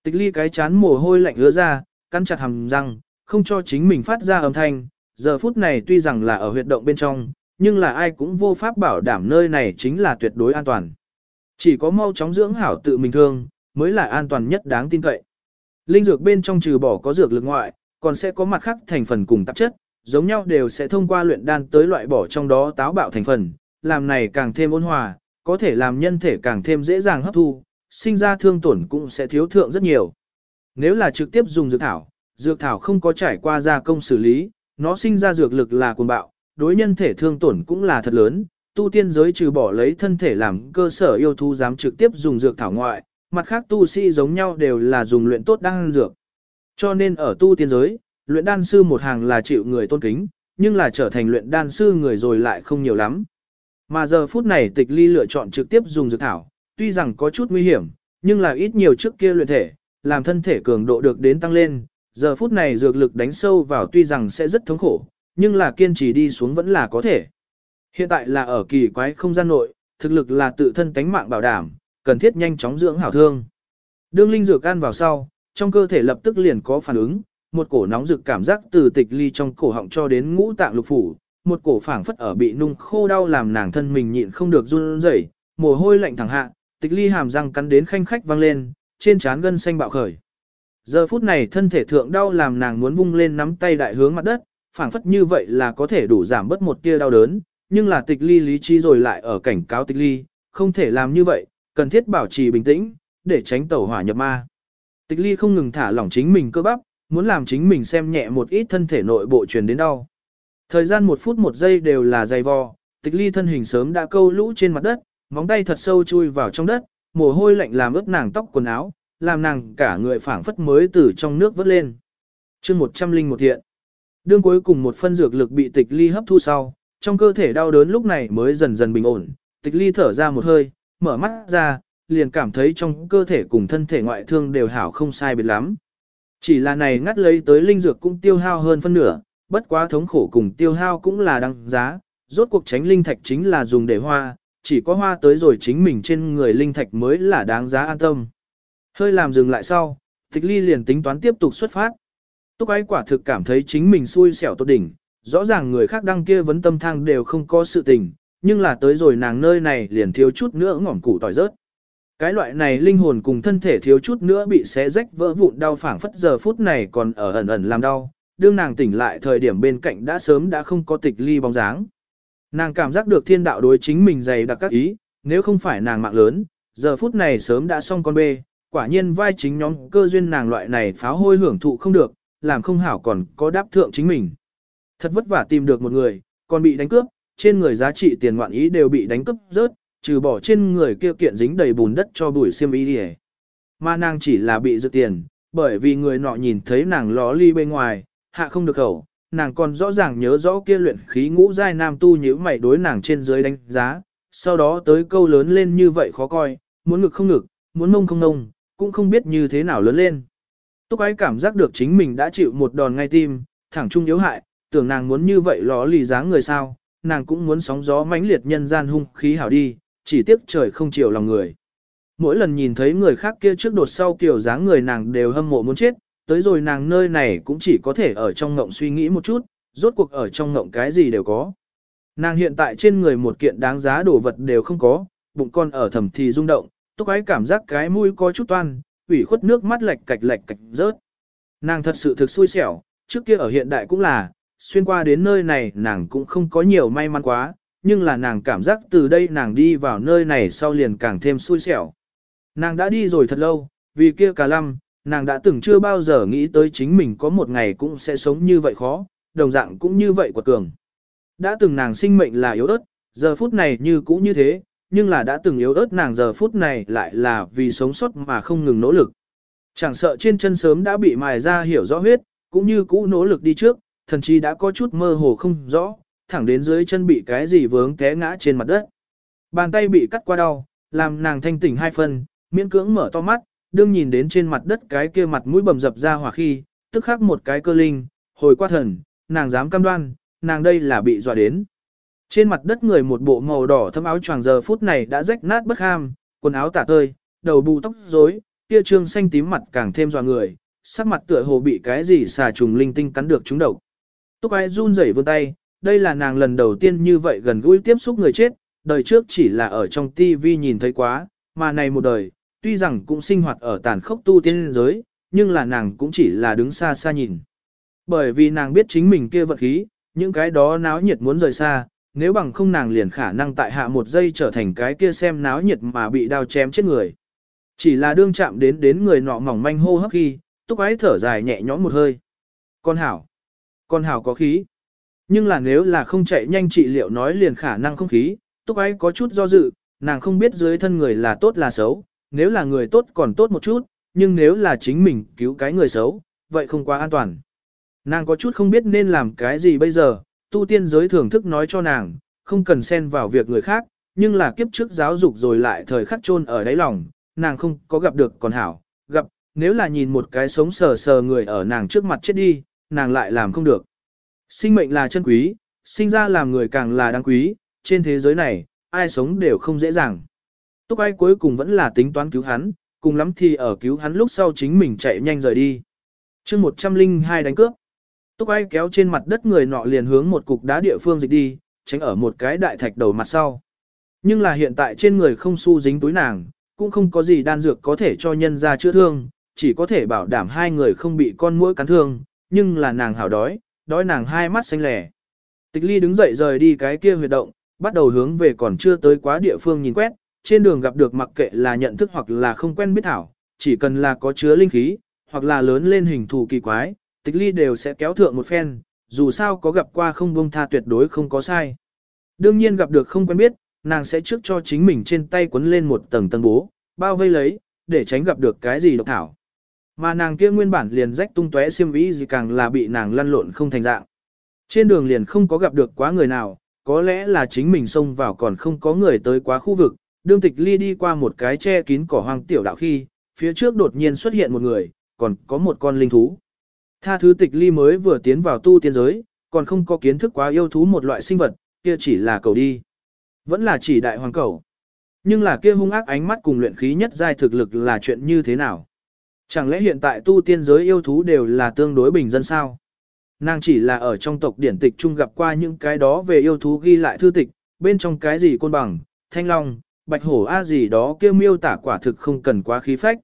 Tịch ly cái chán mồ hôi lạnh ứa ra, cắn chặt hàm răng, không cho chính mình phát ra âm thanh, giờ phút này tuy rằng là ở huyệt động bên trong, nhưng là ai cũng vô pháp bảo đảm nơi này chính là tuyệt đối an toàn. Chỉ có mau chóng dưỡng hảo tự mình thương, mới là an toàn nhất đáng tin cậy. Linh dược bên trong trừ bỏ có dược lực ngoại, còn sẽ có mặt khác thành phần cùng tạp chất, giống nhau đều sẽ thông qua luyện đan tới loại bỏ trong đó táo bạo thành phần, làm này càng thêm ôn hòa, có thể làm nhân thể càng thêm dễ dàng hấp thu, sinh ra thương tổn cũng sẽ thiếu thượng rất nhiều. Nếu là trực tiếp dùng dược thảo, dược thảo không có trải qua gia công xử lý, nó sinh ra dược lực là cuồng bạo, đối nhân thể thương tổn cũng là thật lớn, tu tiên giới trừ bỏ lấy thân thể làm cơ sở yêu thú dám trực tiếp dùng dược thảo ngoại, mặt khác tu sĩ giống nhau đều là dùng luyện tốt đan dược. Cho nên ở tu tiên giới, luyện đan sư một hàng là chịu người tôn kính, nhưng là trở thành luyện đan sư người rồi lại không nhiều lắm. Mà giờ phút này tịch ly lựa chọn trực tiếp dùng dược thảo, tuy rằng có chút nguy hiểm, nhưng là ít nhiều trước kia luyện thể, làm thân thể cường độ được đến tăng lên, giờ phút này dược lực đánh sâu vào tuy rằng sẽ rất thống khổ, nhưng là kiên trì đi xuống vẫn là có thể. Hiện tại là ở kỳ quái không gian nội, thực lực là tự thân tánh mạng bảo đảm, cần thiết nhanh chóng dưỡng hảo thương. Đương linh dược ăn vào sau, trong cơ thể lập tức liền có phản ứng, một cổ nóng dược cảm giác từ tịch ly trong cổ họng cho đến ngũ tạng lục phủ, một cổ phảng phất ở bị nung khô đau làm nàng thân mình nhịn không được run rẩy, mồ hôi lạnh thẳng hạ, tịch ly hàm răng cắn đến khanh khách vang lên, trên trán gân xanh bạo khởi. Giờ phút này thân thể thượng đau làm nàng muốn vung lên nắm tay đại hướng mặt đất, phảng phất như vậy là có thể đủ giảm bớt một tia đau đớn, nhưng là tịch ly lý trí rồi lại ở cảnh cáo tịch ly, không thể làm như vậy, cần thiết bảo trì bình tĩnh, để tránh tẩu hỏa nhập ma. Tịch ly không ngừng thả lỏng chính mình cơ bắp, muốn làm chính mình xem nhẹ một ít thân thể nội bộ truyền đến đau. Thời gian một phút một giây đều là dày vò, tịch ly thân hình sớm đã câu lũ trên mặt đất, móng tay thật sâu chui vào trong đất, mồ hôi lạnh làm ướt nàng tóc quần áo, làm nàng cả người phảng phất mới từ trong nước vớt lên. chương một trăm linh một thiện. Đương cuối cùng một phân dược lực bị tịch ly hấp thu sau, trong cơ thể đau đớn lúc này mới dần dần bình ổn, tịch ly thở ra một hơi, mở mắt ra, liền cảm thấy trong cơ thể cùng thân thể ngoại thương đều hảo không sai biệt lắm. Chỉ là này ngắt lấy tới linh dược cũng tiêu hao hơn phân nửa, bất quá thống khổ cùng tiêu hao cũng là đăng giá, rốt cuộc tránh linh thạch chính là dùng để hoa, chỉ có hoa tới rồi chính mình trên người linh thạch mới là đáng giá an tâm. Hơi làm dừng lại sau, tịch ly liền tính toán tiếp tục xuất phát. Túc ái quả thực cảm thấy chính mình xui xẻo tốt đỉnh, rõ ràng người khác đăng kia vấn tâm thang đều không có sự tình, nhưng là tới rồi nàng nơi này liền thiếu chút nữa ngỏm củ tỏi rớt. Cái loại này linh hồn cùng thân thể thiếu chút nữa bị xé rách vỡ vụn đau phảng phất giờ phút này còn ở ẩn ẩn làm đau, đương nàng tỉnh lại thời điểm bên cạnh đã sớm đã không có tịch ly bóng dáng. Nàng cảm giác được thiên đạo đối chính mình dày đặc các ý, nếu không phải nàng mạng lớn, giờ phút này sớm đã xong con bê, quả nhiên vai chính nhóm cơ duyên nàng loại này pháo hôi hưởng thụ không được, làm không hảo còn có đáp thượng chính mình. Thật vất vả tìm được một người, còn bị đánh cướp, trên người giá trị tiền ngoạn ý đều bị đánh cướp rớt, trừ bỏ trên người kia kiện dính đầy bùn đất cho bụi xiêm y đi Mà nàng chỉ là bị dự tiền, bởi vì người nọ nhìn thấy nàng ló ly bên ngoài, hạ không được khẩu, nàng còn rõ ràng nhớ rõ kia luyện khí ngũ giai nam tu nhíu mày đối nàng trên dưới đánh giá, sau đó tới câu lớn lên như vậy khó coi, muốn ngực không ngực, muốn mông không nông, cũng không biết như thế nào lớn lên. Túc ái cảm giác được chính mình đã chịu một đòn ngay tim, thẳng trung yếu hại, tưởng nàng muốn như vậy ló lì dáng người sao, nàng cũng muốn sóng gió mãnh liệt nhân gian hung khí hảo đi, chỉ tiếc trời không chiều lòng người. Mỗi lần nhìn thấy người khác kia trước đột sau kiểu dáng người nàng đều hâm mộ muốn chết, tới rồi nàng nơi này cũng chỉ có thể ở trong ngộng suy nghĩ một chút, rốt cuộc ở trong ngộng cái gì đều có. Nàng hiện tại trên người một kiện đáng giá đồ vật đều không có, bụng con ở thầm thì rung động, túc ái cảm giác cái mũi có chút toan, ủy khuất nước mắt lệch cạch lệch cạch rớt. Nàng thật sự thực xui xẻo, trước kia ở hiện đại cũng là, xuyên qua đến nơi này nàng cũng không có nhiều may mắn quá, nhưng là nàng cảm giác từ đây nàng đi vào nơi này sau liền càng thêm xui xẻo. Nàng đã đi rồi thật lâu, vì kia cả lăm, nàng đã từng chưa bao giờ nghĩ tới chính mình có một ngày cũng sẽ sống như vậy khó, đồng dạng cũng như vậy quật cường. Đã từng nàng sinh mệnh là yếu ớt, giờ phút này như cũ như thế, nhưng là đã từng yếu ớt nàng giờ phút này lại là vì sống sót mà không ngừng nỗ lực. Chẳng sợ trên chân sớm đã bị mài ra hiểu rõ huyết, cũng như cũ nỗ lực đi trước, thần chí đã có chút mơ hồ không rõ, thẳng đến dưới chân bị cái gì vướng té ngã trên mặt đất. Bàn tay bị cắt qua đau, làm nàng thanh tỉnh hai phần, miễn cưỡng mở to mắt, đương nhìn đến trên mặt đất cái kia mặt mũi bầm dập ra hỏa khi, tức khắc một cái cơ linh, hồi qua thần, nàng dám cam đoan, nàng đây là bị dọa đến. Trên mặt đất người một bộ màu đỏ thâm áo choàng giờ phút này đã rách nát bất ham, quần áo tả tơi, đầu bù tóc rối, kia trương xanh tím mặt càng thêm dọa người, sắc mặt tựa hồ bị cái gì xà trùng linh tinh cắn được trúng đầu. Túc ai run rẩy vươn tay, đây là nàng lần đầu tiên như vậy gần gũi tiếp xúc người chết, đời trước chỉ là ở trong tivi nhìn thấy quá, mà này một đời, tuy rằng cũng sinh hoạt ở tàn khốc tu tiên giới, nhưng là nàng cũng chỉ là đứng xa xa nhìn. Bởi vì nàng biết chính mình kia vật khí, những cái đó náo nhiệt muốn rời xa, nếu bằng không nàng liền khả năng tại hạ một giây trở thành cái kia xem náo nhiệt mà bị đao chém chết người. Chỉ là đương chạm đến đến người nọ mỏng manh hô hấp khi, túc ái thở dài nhẹ nhõm một hơi. Con hảo. Con hảo có khí. Nhưng là nếu là không chạy nhanh trị liệu nói liền khả năng không khí, túc ái có chút do dự, nàng không biết dưới thân người là tốt là xấu, nếu là người tốt còn tốt một chút, nhưng nếu là chính mình cứu cái người xấu, vậy không quá an toàn. Nàng có chút không biết nên làm cái gì bây giờ, tu tiên giới thưởng thức nói cho nàng, không cần xen vào việc người khác, nhưng là kiếp trước giáo dục rồi lại thời khắc chôn ở đáy lòng, nàng không có gặp được còn hảo, gặp, nếu là nhìn một cái sống sờ sờ người ở nàng trước mặt chết đi, nàng lại làm không được. Sinh mệnh là chân quý, sinh ra làm người càng là đáng quý, trên thế giới này, ai sống đều không dễ dàng. Túc ai cuối cùng vẫn là tính toán cứu hắn, cùng lắm thì ở cứu hắn lúc sau chính mình chạy nhanh rời đi. chương 102 đánh cướp. Túc ai kéo trên mặt đất người nọ liền hướng một cục đá địa phương dịch đi, tránh ở một cái đại thạch đầu mặt sau. Nhưng là hiện tại trên người không xu dính túi nàng, cũng không có gì đan dược có thể cho nhân ra chữa thương, chỉ có thể bảo đảm hai người không bị con mũi cắn thương, nhưng là nàng hảo đói, đói nàng hai mắt xanh lẻ. Tịch ly đứng dậy rời đi cái kia huyệt động, bắt đầu hướng về còn chưa tới quá địa phương nhìn quét, trên đường gặp được mặc kệ là nhận thức hoặc là không quen biết thảo, chỉ cần là có chứa linh khí, hoặc là lớn lên hình thù kỳ quái, tịch ly đều sẽ kéo thượng một phen, dù sao có gặp qua không buông tha tuyệt đối không có sai. Đương nhiên gặp được không quen biết, nàng sẽ trước cho chính mình trên tay quấn lên một tầng tầng bố, bao vây lấy, để tránh gặp được cái gì độc thảo. Mà nàng kia nguyên bản liền rách tung tóe xiêm vĩ gì càng là bị nàng lăn lộn không thành dạng. Trên đường liền không có gặp được quá người nào, có lẽ là chính mình xông vào còn không có người tới quá khu vực. Đương tịch ly đi qua một cái che kín cỏ hoang tiểu đạo khi, phía trước đột nhiên xuất hiện một người, còn có một con linh thú. Tha thứ tịch ly mới vừa tiến vào tu tiên giới, còn không có kiến thức quá yêu thú một loại sinh vật, kia chỉ là cầu đi. Vẫn là chỉ đại hoàng cầu. Nhưng là kia hung ác ánh mắt cùng luyện khí nhất giai thực lực là chuyện như thế nào? Chẳng lẽ hiện tại tu tiên giới yêu thú đều là tương đối bình dân sao? Nàng chỉ là ở trong tộc điển tịch chung gặp qua những cái đó về yêu thú ghi lại thư tịch, bên trong cái gì côn bằng, thanh long, bạch hổ a gì đó kia miêu tả quả thực không cần quá khí phách.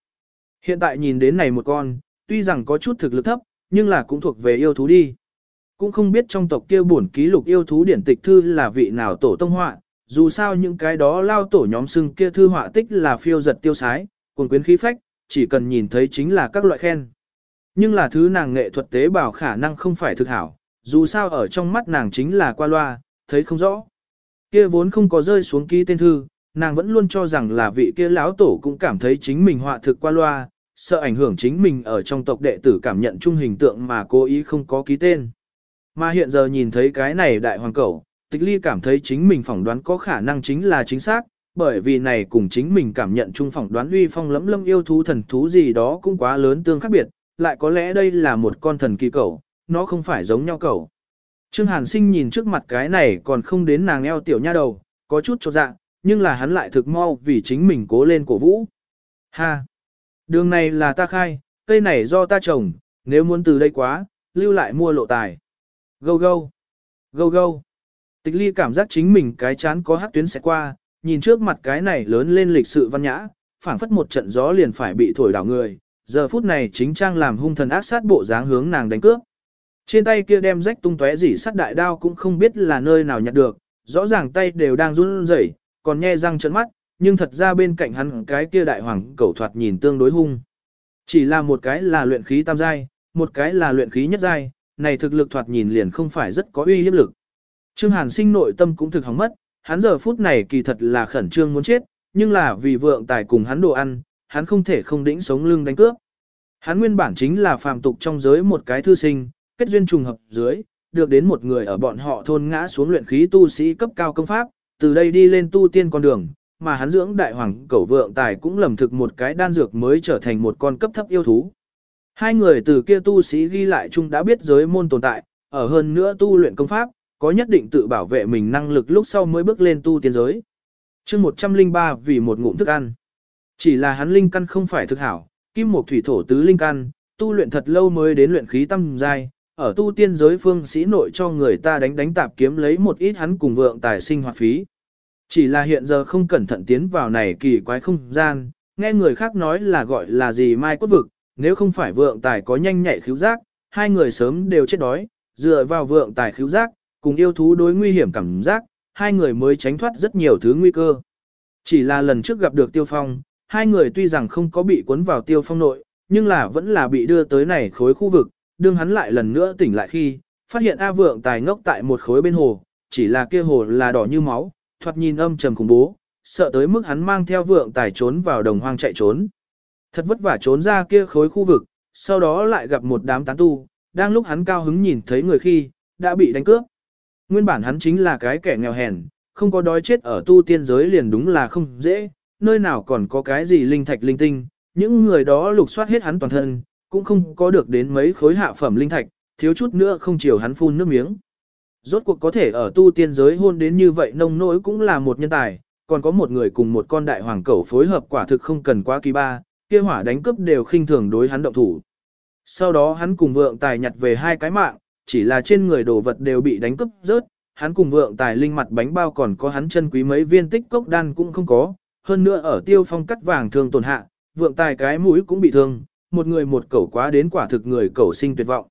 Hiện tại nhìn đến này một con, tuy rằng có chút thực lực thấp, nhưng là cũng thuộc về yêu thú đi. Cũng không biết trong tộc kia bổn ký lục yêu thú điển tịch thư là vị nào tổ tông họa, dù sao những cái đó lao tổ nhóm xưng kia thư họa tích là phiêu giật tiêu sái, cuồng quyến khí phách, chỉ cần nhìn thấy chính là các loại khen. Nhưng là thứ nàng nghệ thuật tế bào khả năng không phải thực hảo, dù sao ở trong mắt nàng chính là qua loa, thấy không rõ. Kia vốn không có rơi xuống ký tên thư, nàng vẫn luôn cho rằng là vị kia lão tổ cũng cảm thấy chính mình họa thực qua loa, sợ ảnh hưởng chính mình ở trong tộc đệ tử cảm nhận chung hình tượng mà cố ý không có ký tên. Mà hiện giờ nhìn thấy cái này đại hoàng cẩu, tịch ly cảm thấy chính mình phỏng đoán có khả năng chính là chính xác, bởi vì này cùng chính mình cảm nhận chung phỏng đoán uy phong lẫm lâm yêu thú thần thú gì đó cũng quá lớn tương khác biệt, lại có lẽ đây là một con thần kỳ cẩu, nó không phải giống nhau cẩu. Trương Hàn Sinh nhìn trước mặt cái này còn không đến nàng eo tiểu nha đầu, có chút cho dạ, nhưng là hắn lại thực mau vì chính mình cố lên cổ vũ. Ha! Đường này là ta khai, cây này do ta trồng, nếu muốn từ đây quá, lưu lại mua lộ tài. Gâu gâu, gâu gâu. Tịch ly cảm giác chính mình cái chán có hát tuyến sẽ qua, nhìn trước mặt cái này lớn lên lịch sự văn nhã, phảng phất một trận gió liền phải bị thổi đảo người, giờ phút này chính trang làm hung thần ác sát bộ dáng hướng nàng đánh cướp. Trên tay kia đem rách tung tóe dỉ sắt đại đao cũng không biết là nơi nào nhặt được, rõ ràng tay đều đang run rẩy, còn nhe răng trợn mắt, nhưng thật ra bên cạnh hắn cái kia đại hoàng cẩu thoạt nhìn tương đối hung. Chỉ là một cái là luyện khí tam giai, một cái là luyện khí nhất giai, này thực lực thoạt nhìn liền không phải rất có uy hiếp lực. Trương Hàn sinh nội tâm cũng thực hỏng mất, hắn giờ phút này kỳ thật là khẩn trương muốn chết, nhưng là vì vượng tài cùng hắn đồ ăn, hắn không thể không đĩnh sống lưng đánh cướp. Hắn nguyên bản chính là phàm tục trong giới một cái thư sinh, kết duyên trùng hợp dưới, được đến một người ở bọn họ thôn ngã xuống luyện khí tu sĩ cấp cao công pháp, từ đây đi lên tu tiên con đường, mà hắn dưỡng đại hoàng cẩu vượng tài cũng lầm thực một cái đan dược mới trở thành một con cấp thấp yêu thú. Hai người từ kia tu sĩ ghi lại chung đã biết giới môn tồn tại, ở hơn nữa tu luyện công pháp, có nhất định tự bảo vệ mình năng lực lúc sau mới bước lên tu tiên giới. chương 103 vì một ngụm thức ăn. Chỉ là hắn linh căn không phải thực hảo, kim một thủy thổ tứ linh căn, tu luyện thật lâu mới đến luyện khí tâm giai, ở tu tiên giới phương sĩ nội cho người ta đánh đánh tạp kiếm lấy một ít hắn cùng vượng tài sinh hoạt phí. Chỉ là hiện giờ không cẩn thận tiến vào này kỳ quái không gian, nghe người khác nói là gọi là gì mai quất vực, nếu không phải vượng tài có nhanh nhạy khiếu giác, hai người sớm đều chết đói, dựa vào vượng tài khiếu giác, cùng yêu thú đối nguy hiểm cảm giác, hai người mới tránh thoát rất nhiều thứ nguy cơ. Chỉ là lần trước gặp được tiêu phong, hai người tuy rằng không có bị cuốn vào tiêu phong nội, nhưng là vẫn là bị đưa tới này khối khu vực, đương hắn lại lần nữa tỉnh lại khi, phát hiện A Vượng Tài ngốc tại một khối bên hồ, chỉ là kia hồ là đỏ như máu, thoạt nhìn âm trầm khủng bố, sợ tới mức hắn mang theo Vượng Tài trốn vào đồng hoang chạy trốn. Thật vất vả trốn ra kia khối khu vực, sau đó lại gặp một đám tán tu, đang lúc hắn cao hứng nhìn thấy người khi, đã bị đánh cướp. Nguyên bản hắn chính là cái kẻ nghèo hèn, không có đói chết ở tu tiên giới liền đúng là không dễ, nơi nào còn có cái gì linh thạch linh tinh, những người đó lục soát hết hắn toàn thân, cũng không có được đến mấy khối hạ phẩm linh thạch, thiếu chút nữa không chiều hắn phun nước miếng. Rốt cuộc có thể ở tu tiên giới hôn đến như vậy nông nỗi cũng là một nhân tài, còn có một người cùng một con đại hoàng cẩu phối hợp quả thực không cần quá kỳ ba, kia hỏa đánh cướp đều khinh thường đối hắn động thủ. Sau đó hắn cùng vượng tài nhặt về hai cái mạng, chỉ là trên người đồ vật đều bị đánh cướp rớt, hắn cùng vượng tài linh mặt bánh bao còn có hắn chân quý mấy viên tích cốc đan cũng không có, hơn nữa ở tiêu phong cắt vàng thương tổn hạ, vượng tài cái mũi cũng bị thương, một người một cẩu quá đến quả thực người cẩu sinh tuyệt vọng.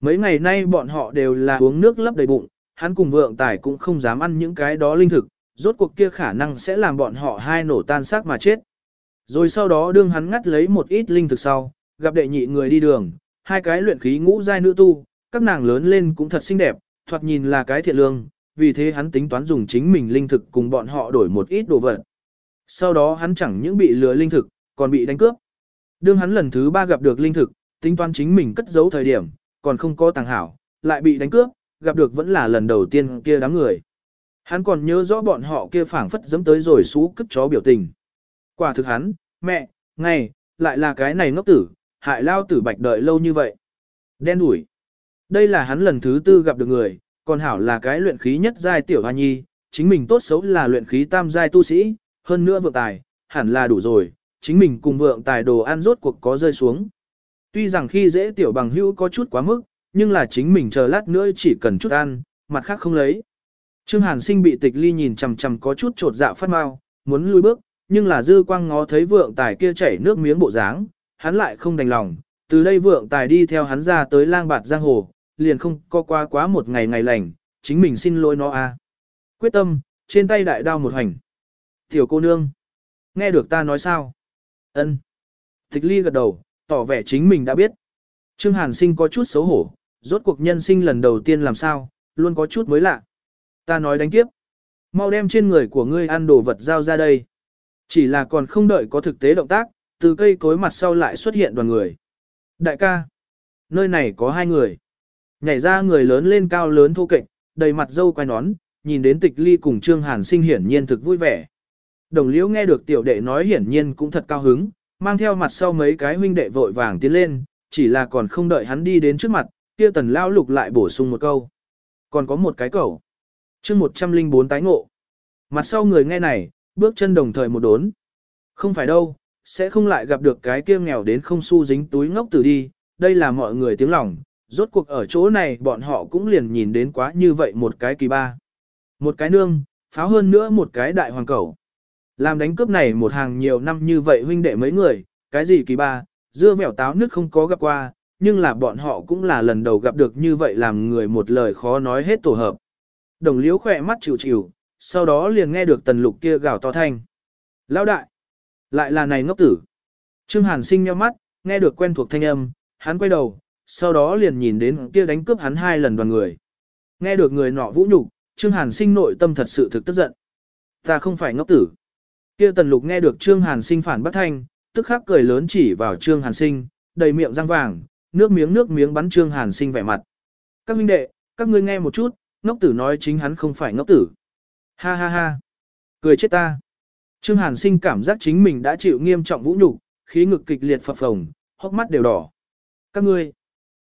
Mấy ngày nay bọn họ đều là uống nước lấp đầy bụng, hắn cùng vượng tài cũng không dám ăn những cái đó linh thực, rốt cuộc kia khả năng sẽ làm bọn họ hai nổ tan xác mà chết. Rồi sau đó đương hắn ngắt lấy một ít linh thực sau, gặp đệ nhị người đi đường, hai cái luyện khí ngũ giai nữ tu, các nàng lớn lên cũng thật xinh đẹp, thoạt nhìn là cái thiện lương, vì thế hắn tính toán dùng chính mình linh thực cùng bọn họ đổi một ít đồ vật. Sau đó hắn chẳng những bị lừa linh thực, còn bị đánh cướp. Đương hắn lần thứ ba gặp được linh thực, tính toán chính mình cất giấu thời điểm, còn không có tàng hảo, lại bị đánh cướp, gặp được vẫn là lần đầu tiên kia đám người. Hắn còn nhớ rõ bọn họ kia phảng phất dẫm tới rồi xú cất chó biểu tình. Quả thực hắn, mẹ, ngay, lại là cái này ngốc tử, hại lao tử bạch đợi lâu như vậy. Đen đủi. Đây là hắn lần thứ tư gặp được người, còn hảo là cái luyện khí nhất giai tiểu hoa nhi, chính mình tốt xấu là luyện khí tam giai tu sĩ, hơn nữa vượng tài, hẳn là đủ rồi, chính mình cùng vượng tài đồ ăn rốt cuộc có rơi xuống. Tuy rằng khi dễ tiểu bằng hữu có chút quá mức, nhưng là chính mình chờ lát nữa chỉ cần chút ăn, mặt khác không lấy. Trương Hàn Sinh bị tịch ly nhìn chằm chằm có chút trột dạ phát mau, muốn lui bước, nhưng là dư quang ngó thấy vượng tài kia chảy nước miếng bộ dáng, hắn lại không đành lòng, từ đây vượng tài đi theo hắn ra tới lang bạt giang hồ, liền không có qua quá một ngày ngày lành, chính mình xin lỗi nó a. Quyết tâm, trên tay đại đao một hành. Tiểu cô nương, nghe được ta nói sao? Ân. Tịch ly gật đầu, tỏ vẻ chính mình đã biết. Trương Hàn sinh có chút xấu hổ, rốt cuộc nhân sinh lần đầu tiên làm sao, luôn có chút mới lạ. Ta nói đánh tiếp. Mau đem trên người của ngươi ăn đồ vật giao ra đây. Chỉ là còn không đợi có thực tế động tác, từ cây cối mặt sau lại xuất hiện đoàn người. Đại ca, nơi này có hai người. Nhảy ra người lớn lên cao lớn thô kệch, đầy mặt dâu quai nón, nhìn đến tịch ly cùng Trương Hàn sinh hiển nhiên thực vui vẻ. Đồng liễu nghe được tiểu đệ nói hiển nhiên cũng thật cao hứng, mang theo mặt sau mấy cái huynh đệ vội vàng tiến lên, chỉ là còn không đợi hắn đi đến trước mặt, kia tần lao lục lại bổ sung một câu. Còn có một cái cầu. chương 104 tái ngộ. Mặt sau người nghe này, bước chân đồng thời một đốn. Không phải đâu, sẽ không lại gặp được cái kia nghèo đến không xu dính túi ngốc tử đi, đây là mọi người tiếng lòng, rốt cuộc ở chỗ này bọn họ cũng liền nhìn đến quá như vậy một cái kỳ ba. Một cái nương, pháo hơn nữa một cái đại hoàng cầu. Làm đánh cướp này một hàng nhiều năm như vậy huynh đệ mấy người, cái gì kỳ ba, dưa mèo táo nước không có gặp qua, nhưng là bọn họ cũng là lần đầu gặp được như vậy làm người một lời khó nói hết tổ hợp. Đồng liếu khỏe mắt chịu chịu, sau đó liền nghe được tần lục kia gào to thanh. Lão đại! Lại là này ngốc tử! Trương Hàn sinh nheo mắt, nghe được quen thuộc thanh âm, hắn quay đầu, sau đó liền nhìn đến kia đánh cướp hắn hai lần đoàn người. Nghe được người nọ vũ nhục, Trương Hàn sinh nội tâm thật sự thực tức giận. Ta không phải ngốc tử. Kia tần lục nghe được Trương Hàn sinh phản bác thanh, tức khắc cười lớn chỉ vào Trương Hàn sinh, đầy miệng răng vàng, nước miếng nước miếng bắn Trương Hàn sinh vẻ mặt. Các huynh đệ, các ngươi nghe một chút, ngốc tử nói chính hắn không phải ngốc tử. Ha ha ha. Cười chết ta. Trương Hàn sinh cảm giác chính mình đã chịu nghiêm trọng vũ nhục, khí ngực kịch liệt phập phồng, hốc mắt đều đỏ. Các ngươi,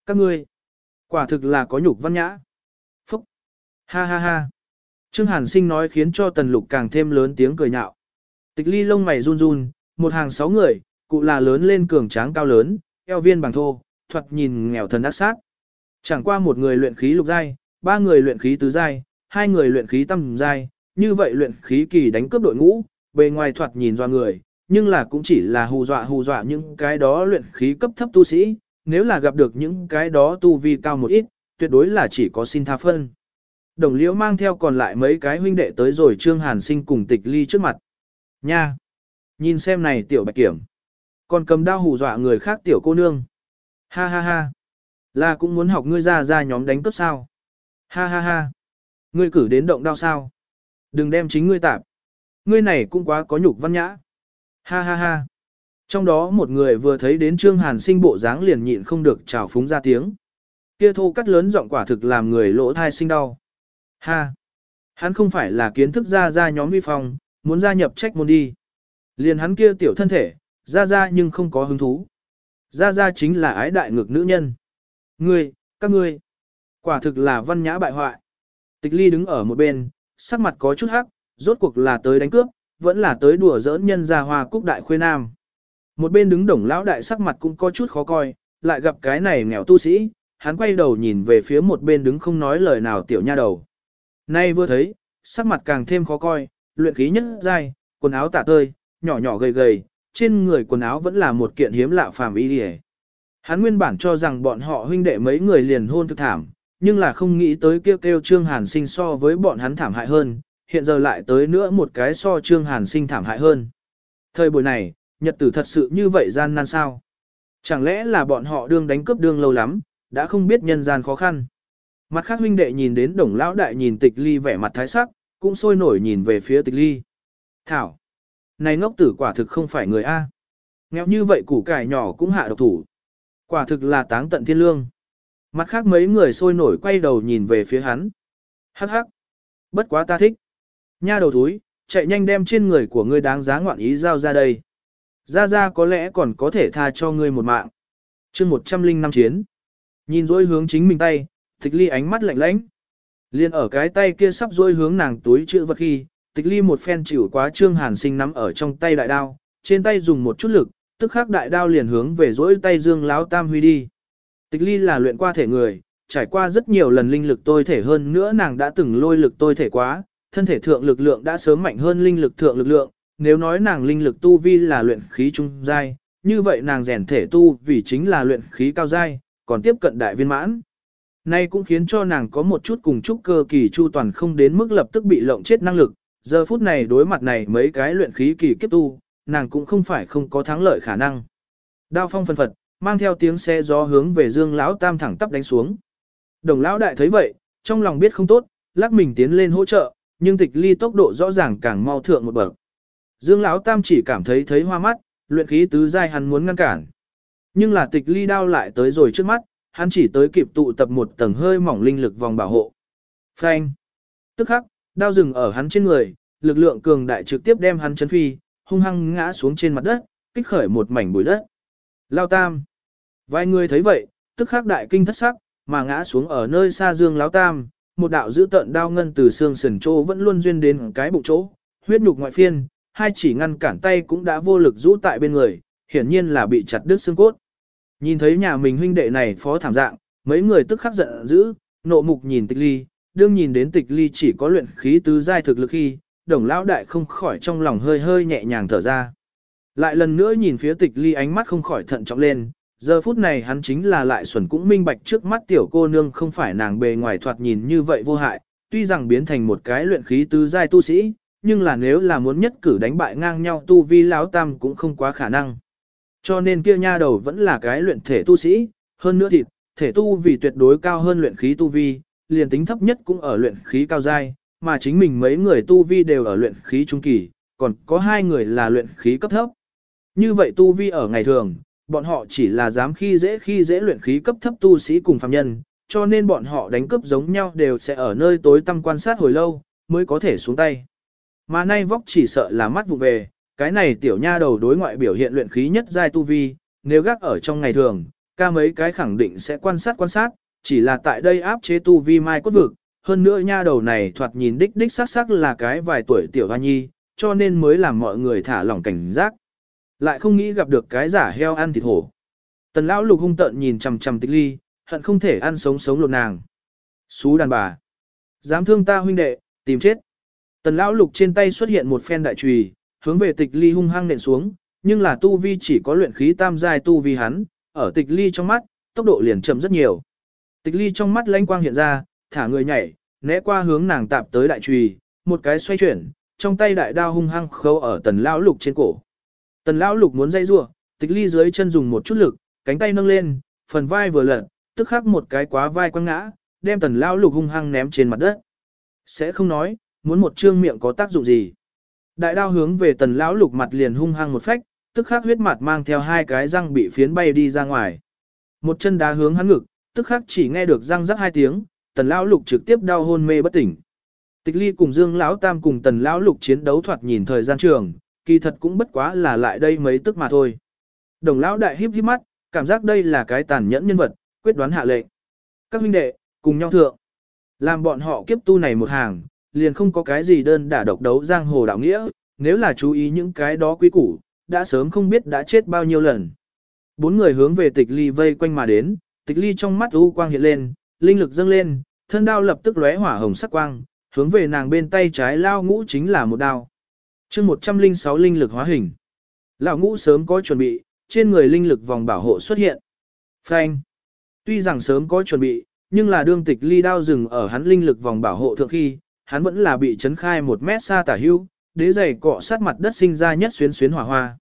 các ngươi, quả thực là có nhục văn nhã. Phúc. Ha ha ha. Trương Hàn sinh nói khiến cho tần lục càng thêm lớn tiếng cười nhạo. Tịch ly lông mày run run, một hàng sáu người, cụ là lớn lên cường tráng cao lớn, eo viên bằng thô, thuật nhìn nghèo thần ác sát. Chẳng qua một người luyện khí lục giai, ba người luyện khí tứ giai, hai người luyện khí tam giai, như vậy luyện khí kỳ đánh cướp đội ngũ, bề ngoài thoạt nhìn doa người, nhưng là cũng chỉ là hù dọa hù dọa những cái đó luyện khí cấp thấp tu sĩ, nếu là gặp được những cái đó tu vi cao một ít, tuyệt đối là chỉ có xin tha phân. Đồng liễu mang theo còn lại mấy cái huynh đệ tới rồi Trương Hàn Sinh cùng tịch ly trước mặt. Nha! Nhìn xem này tiểu bạch kiểm. Còn cầm đao hù dọa người khác tiểu cô nương. Ha ha ha! Là cũng muốn học ngươi ra ra nhóm đánh cướp sao. Ha ha ha. Ngươi cử đến động đao sao. Đừng đem chính ngươi tạp. Ngươi này cũng quá có nhục văn nhã. Ha ha ha. Trong đó một người vừa thấy đến Trương Hàn sinh bộ dáng liền nhịn không được trào phúng ra tiếng. Kia thô cắt lớn giọng quả thực làm người lỗ thai sinh đau. Ha. Hắn không phải là kiến thức ra ra nhóm vi phong, muốn gia nhập trách môn đi. Liền hắn kia tiểu thân thể, ra ra nhưng không có hứng thú. Ra ra chính là ái đại ngược nữ nhân. Ngươi, các ngươi, quả thực là văn nhã bại hoại. Tịch ly đứng ở một bên, sắc mặt có chút hắc, rốt cuộc là tới đánh cướp, vẫn là tới đùa giỡn nhân gia hoa cúc đại khuê nam. Một bên đứng đồng lão đại sắc mặt cũng có chút khó coi, lại gặp cái này nghèo tu sĩ, hắn quay đầu nhìn về phía một bên đứng không nói lời nào tiểu nha đầu. Nay vừa thấy, sắc mặt càng thêm khó coi, luyện khí nhất giai, quần áo tả tơi, nhỏ nhỏ gầy gầy, trên người quần áo vẫn là một kiện hiếm lạ phàm y điề. Hắn nguyên bản cho rằng bọn họ huynh đệ mấy người liền hôn thực thảm, nhưng là không nghĩ tới kêu kêu Trương Hàn sinh so với bọn hắn thảm hại hơn, hiện giờ lại tới nữa một cái so Trương Hàn sinh thảm hại hơn. Thời buổi này, nhật tử thật sự như vậy gian nan sao? Chẳng lẽ là bọn họ đương đánh cướp đương lâu lắm, đã không biết nhân gian khó khăn. Mặt khác huynh đệ nhìn đến đồng lão đại nhìn tịch ly vẻ mặt thái sắc, cũng sôi nổi nhìn về phía tịch ly. Thảo! Này ngốc tử quả thực không phải người A. Nghèo như vậy củ cải nhỏ cũng hạ độc thủ. Quả thực là táng tận thiên lương. Mặt khác mấy người sôi nổi quay đầu nhìn về phía hắn. Hắc hắc. Bất quá ta thích. Nha đầu thúi, chạy nhanh đem trên người của ngươi đáng giá ngoạn ý giao ra đây. Ra ra có lẽ còn có thể tha cho ngươi một mạng. chương 105 chiến. Nhìn dối hướng chính mình tay, tịch ly ánh mắt lạnh lãnh. Liên ở cái tay kia sắp duỗi hướng nàng túi chữ vật khi, tịch ly một phen chịu quá trương hàn sinh nắm ở trong tay đại đao, trên tay dùng một chút lực, tức khắc đại đao liền hướng về duỗi tay dương láo tam huy đi. Tịch ly là luyện qua thể người, trải qua rất nhiều lần linh lực tôi thể hơn nữa nàng đã từng lôi lực tôi thể quá, thân thể thượng lực lượng đã sớm mạnh hơn linh lực thượng lực lượng, nếu nói nàng linh lực tu vi là luyện khí trung giai, như vậy nàng rèn thể tu vì chính là luyện khí cao giai, còn tiếp cận đại viên mãn. Nay cũng khiến cho nàng có một chút cùng chút cơ kỳ chu toàn không đến mức lập tức bị lộng chết năng lực, giờ phút này đối mặt này mấy cái luyện khí kỳ kiếp tu, nàng cũng không phải không có thắng lợi khả năng. Đao phong phân phật, mang theo tiếng xe gió hướng về Dương lão tam thẳng tắp đánh xuống. Đồng lão đại thấy vậy, trong lòng biết không tốt, lắc mình tiến lên hỗ trợ, nhưng tịch ly tốc độ rõ ràng càng mau thượng một bậc. Dương lão tam chỉ cảm thấy thấy hoa mắt, luyện khí tứ giai hắn muốn ngăn cản. Nhưng là tịch ly đao lại tới rồi trước mắt, hắn chỉ tới kịp tụ tập một tầng hơi mỏng linh lực vòng bảo hộ. Phanh! Tức khắc, đao rừng ở hắn trên người, lực lượng cường đại trực tiếp đem hắn chấn phi, hung hăng ngã xuống trên mặt đất, kích khởi một mảnh bụi đất. Lao tam! Vài người thấy vậy, tức khắc đại kinh thất sắc, mà ngã xuống ở nơi xa dương lão tam, một đạo giữ tận đao ngân từ xương sườn chỗ vẫn luôn duyên đến cái bụng chỗ, huyết nhục ngoại phiên, hai chỉ ngăn cản tay cũng đã vô lực rũ tại bên người, hiển nhiên là bị chặt đứt xương cốt. Nhìn thấy nhà mình huynh đệ này phó thảm dạng, mấy người tức khắc giận dữ, nộ mục nhìn tịch ly, đương nhìn đến tịch ly chỉ có luyện khí tứ giai thực lực khi, đồng lão đại không khỏi trong lòng hơi hơi nhẹ nhàng thở ra. Lại lần nữa nhìn phía tịch ly ánh mắt không khỏi thận trọng lên, giờ phút này hắn chính là lại xuẩn cũng minh bạch trước mắt tiểu cô nương không phải nàng bề ngoài thoạt nhìn như vậy vô hại, tuy rằng biến thành một cái luyện khí tứ giai tu sĩ, nhưng là nếu là muốn nhất cử đánh bại ngang nhau tu vi lão tam cũng không quá khả năng. Cho nên kia nha đầu vẫn là cái luyện thể tu sĩ, hơn nữa thịt, thể tu vì tuyệt đối cao hơn luyện khí tu vi, liền tính thấp nhất cũng ở luyện khí cao giai, mà chính mình mấy người tu vi đều ở luyện khí trung kỳ, còn có hai người là luyện khí cấp thấp. Như vậy tu vi ở ngày thường, bọn họ chỉ là dám khi dễ khi dễ luyện khí cấp thấp tu sĩ cùng phàm nhân, cho nên bọn họ đánh cướp giống nhau đều sẽ ở nơi tối tăm quan sát hồi lâu, mới có thể xuống tay. Mà nay vóc chỉ sợ là mắt vụ về, cái này tiểu nha đầu đối ngoại biểu hiện luyện khí nhất giai tu vi, nếu gác ở trong ngày thường, ca mấy cái khẳng định sẽ quan sát quan sát, chỉ là tại đây áp chế tu vi mai cốt vực, hơn nữa nha đầu này thoạt nhìn đích đích sắc sắc là cái vài tuổi tiểu hoa nhi, cho nên mới làm mọi người thả lỏng cảnh giác. Lại không nghĩ gặp được cái giả heo ăn thịt hổ. Tần lão lục hung tợn nhìn chằm chằm tịch ly, hận không thể ăn sống sống lột nàng. Xú đàn bà. Dám thương ta huynh đệ, tìm chết. Tần lão lục trên tay xuất hiện một phen đại chùy, hướng về tịch ly hung hăng nện xuống, nhưng là tu vi chỉ có luyện khí tam giai tu vi hắn, ở tịch ly trong mắt, tốc độ liền chậm rất nhiều. Tịch ly trong mắt lãnh quang hiện ra, thả người nhảy, né qua hướng nàng tạp tới đại trùy, một cái xoay chuyển, trong tay đại đao hung hăng khâu ở tần lão lục trên cổ. Tần lão lục muốn dây rua, tịch ly dưới chân dùng một chút lực, cánh tay nâng lên, phần vai vừa lật, tức khắc một cái quá vai quăng ngã, đem tần lão lục hung hăng ném trên mặt đất. Sẽ không nói, muốn một trương miệng có tác dụng gì. Đại đao hướng về tần lão lục mặt liền hung hăng một phách, tức khắc huyết mặt mang theo hai cái răng bị phiến bay đi ra ngoài. Một chân đá hướng hắn ngực, tức khắc chỉ nghe được răng rắc hai tiếng, tần lão lục trực tiếp đau hôn mê bất tỉnh. Tịch ly cùng dương lão tam cùng tần lão lục chiến đấu thoạt nhìn thời gian trường, kỳ thật cũng bất quá là lại đây mấy tức mà thôi. Đồng lão đại híp híp mắt, cảm giác đây là cái tàn nhẫn nhân vật, quyết đoán hạ lệnh. Các huynh đệ, cùng nhau thượng. Làm bọn họ kiếp tu này một hàng, liền không có cái gì đơn đả độc đấu giang hồ đạo nghĩa, nếu là chú ý những cái đó quý củ, đã sớm không biết đã chết bao nhiêu lần. Bốn người hướng về tịch ly vây quanh mà đến, tịch ly trong mắt u quang hiện lên, linh lực dâng lên, thân đao lập tức lóe hỏa hồng sắc quang, hướng về nàng bên tay trái lao ngũ chính là một đao. chương 106 linh lực hóa hình. Lão ngũ sớm có chuẩn bị, trên người linh lực vòng bảo hộ xuất hiện. Phanh. Tuy rằng sớm có chuẩn bị, nhưng là đương tịch ly đao dừng ở hắn linh lực vòng bảo hộ thượng khi, hắn vẫn là bị chấn khai một mét xa tả hưu, đế giày cọ sát mặt đất sinh ra nhất xuyến xuyến hỏa hoa.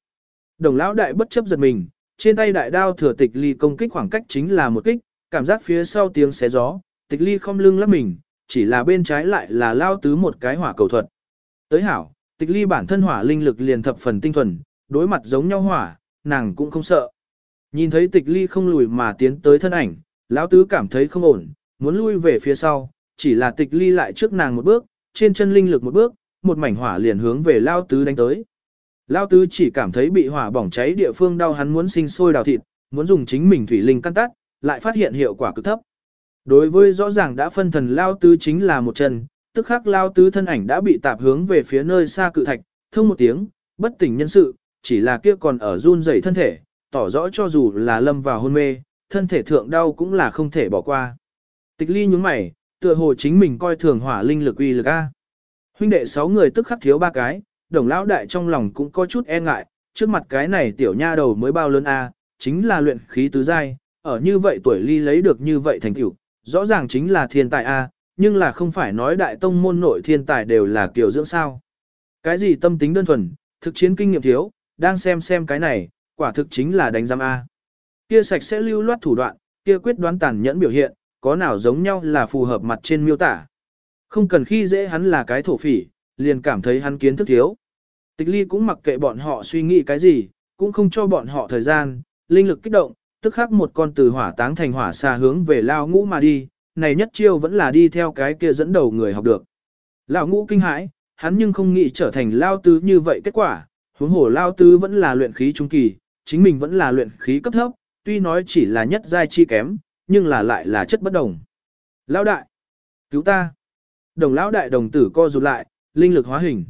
Đồng lão đại bất chấp giật mình, trên tay đại đao thừa tịch ly công kích khoảng cách chính là một kích, cảm giác phía sau tiếng xé gió, tịch ly không lưng lắp mình, chỉ là bên trái lại là lao tứ một cái hỏa cầu thuật. Tới hảo, tịch ly bản thân hỏa linh lực liền thập phần tinh thuần, đối mặt giống nhau hỏa, nàng cũng không sợ. Nhìn thấy tịch ly không lùi mà tiến tới thân ảnh, lão tứ cảm thấy không ổn, muốn lui về phía sau, chỉ là tịch ly lại trước nàng một bước, trên chân linh lực một bước, một mảnh hỏa liền hướng về lao tứ đánh tới. Lao tứ chỉ cảm thấy bị hỏa bỏng cháy địa phương đau hắn muốn sinh sôi đào thịt, muốn dùng chính mình thủy linh căn tắt, lại phát hiện hiệu quả cực thấp. Đối với rõ ràng đã phân thần lao tứ chính là một chân, tức khắc lao tứ thân ảnh đã bị tạp hướng về phía nơi xa cự thạch, thông một tiếng, bất tỉnh nhân sự, chỉ là kia còn ở run rẩy thân thể, tỏ rõ cho dù là lâm vào hôn mê, thân thể thượng đau cũng là không thể bỏ qua. Tịch ly nhúng mày, tựa hồ chính mình coi thường hỏa linh lực uy lực A. Huynh đệ sáu người tức khắc thiếu ba cái, đồng lão đại trong lòng cũng có chút e ngại, trước mặt cái này tiểu nha đầu mới bao lớn A, chính là luyện khí tứ giai, ở như vậy tuổi ly lấy được như vậy thành tựu, rõ ràng chính là thiên tài A, nhưng là không phải nói đại tông môn nội thiên tài đều là kiểu dưỡng sao. Cái gì tâm tính đơn thuần, thực chiến kinh nghiệm thiếu, đang xem xem cái này, quả thực chính là đánh giam A. Kia sạch sẽ lưu loát thủ đoạn, kia quyết đoán tàn nhẫn biểu hiện, có nào giống nhau là phù hợp mặt trên miêu tả. Không cần khi dễ hắn là cái thổ phỉ, liền cảm thấy hắn kiến thức thiếu. Tịch ly cũng mặc kệ bọn họ suy nghĩ cái gì, cũng không cho bọn họ thời gian, linh lực kích động, tức khắc một con từ hỏa táng thành hỏa xa hướng về lao ngũ mà đi, này nhất chiêu vẫn là đi theo cái kia dẫn đầu người học được. Lão ngũ kinh hãi, hắn nhưng không nghĩ trở thành lao tứ như vậy kết quả, huống hồ lao tứ vẫn là luyện khí trung kỳ, chính mình vẫn là luyện khí cấp thấp, tuy nói chỉ là nhất giai chi kém, nhưng là lại là chất bất đồng. Lão đại, cứu ta. Đồng lão đại đồng tử co rụt lại, linh lực hóa hình.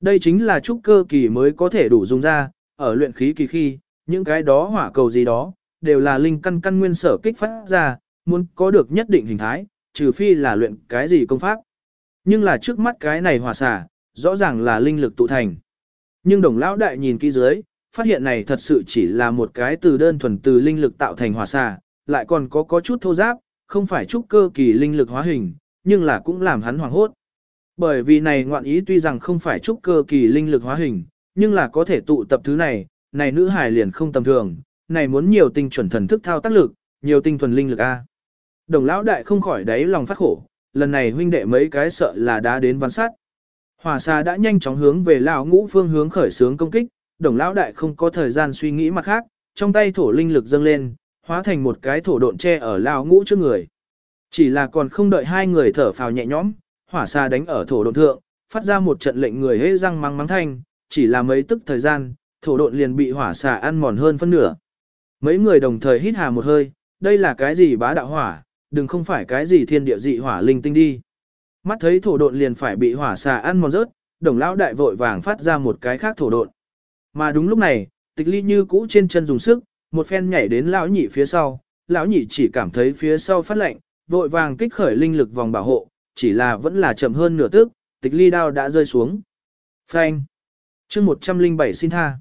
Đây chính là trúc cơ kỳ mới có thể đủ dùng ra, ở luyện khí kỳ khi, những cái đó hỏa cầu gì đó, đều là linh căn căn nguyên sở kích phát ra, muốn có được nhất định hình thái, trừ phi là luyện cái gì công pháp. Nhưng là trước mắt cái này hỏa xả, rõ ràng là linh lực tụ thành. Nhưng đồng lão đại nhìn kỹ dưới, phát hiện này thật sự chỉ là một cái từ đơn thuần từ linh lực tạo thành hỏa xả, lại còn có có chút thô giáp, không phải trúc cơ kỳ linh lực hóa hình, nhưng là cũng làm hắn hoảng hốt. Bởi vì này ngoạn ý tuy rằng không phải trúc cơ kỳ linh lực hóa hình, nhưng là có thể tụ tập thứ này, này nữ hải liền không tầm thường, này muốn nhiều tinh chuẩn thần thức thao tác lực, nhiều tinh thuần linh lực A. Đồng lão đại không khỏi đáy lòng phát khổ, lần này huynh đệ mấy cái sợ là đã đến văn sát. Hòa xa đã nhanh chóng hướng về lão ngũ phương hướng khởi sướng công kích, đồng lão đại không có thời gian suy nghĩ mặt khác, trong tay thổ linh lực dâng lên, hóa thành một cái thổ độn tre ở lão ngũ trước người. Chỉ là còn không đợi hai người thở phào nhẹ nhõm, hỏa xa đánh ở thổ độn thượng, phát ra một trận lệnh người hế răng mắng mắng thanh, chỉ là mấy tức thời gian, thổ độn liền bị hỏa xà ăn mòn hơn phân nửa. Mấy người đồng thời hít hà một hơi, đây là cái gì bá đạo hỏa, đừng không phải cái gì thiên địa dị hỏa linh tinh đi. Mắt thấy thổ độn liền phải bị hỏa xà ăn mòn rớt, đồng lão đại vội vàng phát ra một cái khác thổ độn. Mà đúng lúc này, tịch ly như cũ trên chân dùng sức, một phen nhảy đến lão nhị phía sau, lão nhị chỉ cảm thấy phía sau phát lạnh, vội vàng kích khởi linh lực vòng bảo hộ, chỉ là vẫn là chậm hơn nửa tức, tịch ly đao đã rơi xuống. Phanh. chương 107 xin tha.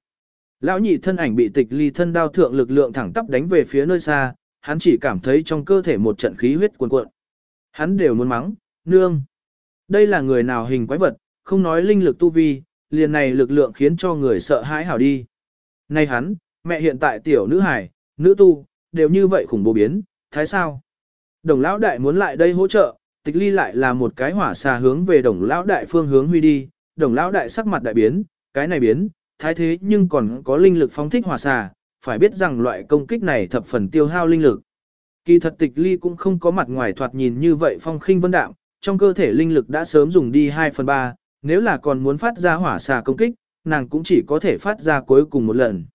Lão nhị thân ảnh bị tịch ly thân đao thượng lực lượng thẳng tắp đánh về phía nơi xa, hắn chỉ cảm thấy trong cơ thể một trận khí huyết cuồn cuộn. Hắn đều muốn mắng, nương. Đây là người nào hình quái vật, không nói linh lực tu vi, liền này lực lượng khiến cho người sợ hãi hảo đi. Này hắn, mẹ hiện tại tiểu nữ hải, nữ tu, đều như vậy khủng bố biến, thái sao? Đồng lão đại muốn lại đây hỗ trợ, tịch ly lại là một cái hỏa xà hướng về đồng lão đại phương hướng huy đi, đồng lão đại sắc mặt đại biến, cái này biến, thái thế nhưng còn có linh lực phóng thích hỏa xà, phải biết rằng loại công kích này thập phần tiêu hao linh lực. Kỳ thật tịch ly cũng không có mặt ngoài thoạt nhìn như vậy phong khinh vân đạm, trong cơ thể linh lực đã sớm dùng đi 2 phần 3, nếu là còn muốn phát ra hỏa xà công kích, nàng cũng chỉ có thể phát ra cuối cùng một lần.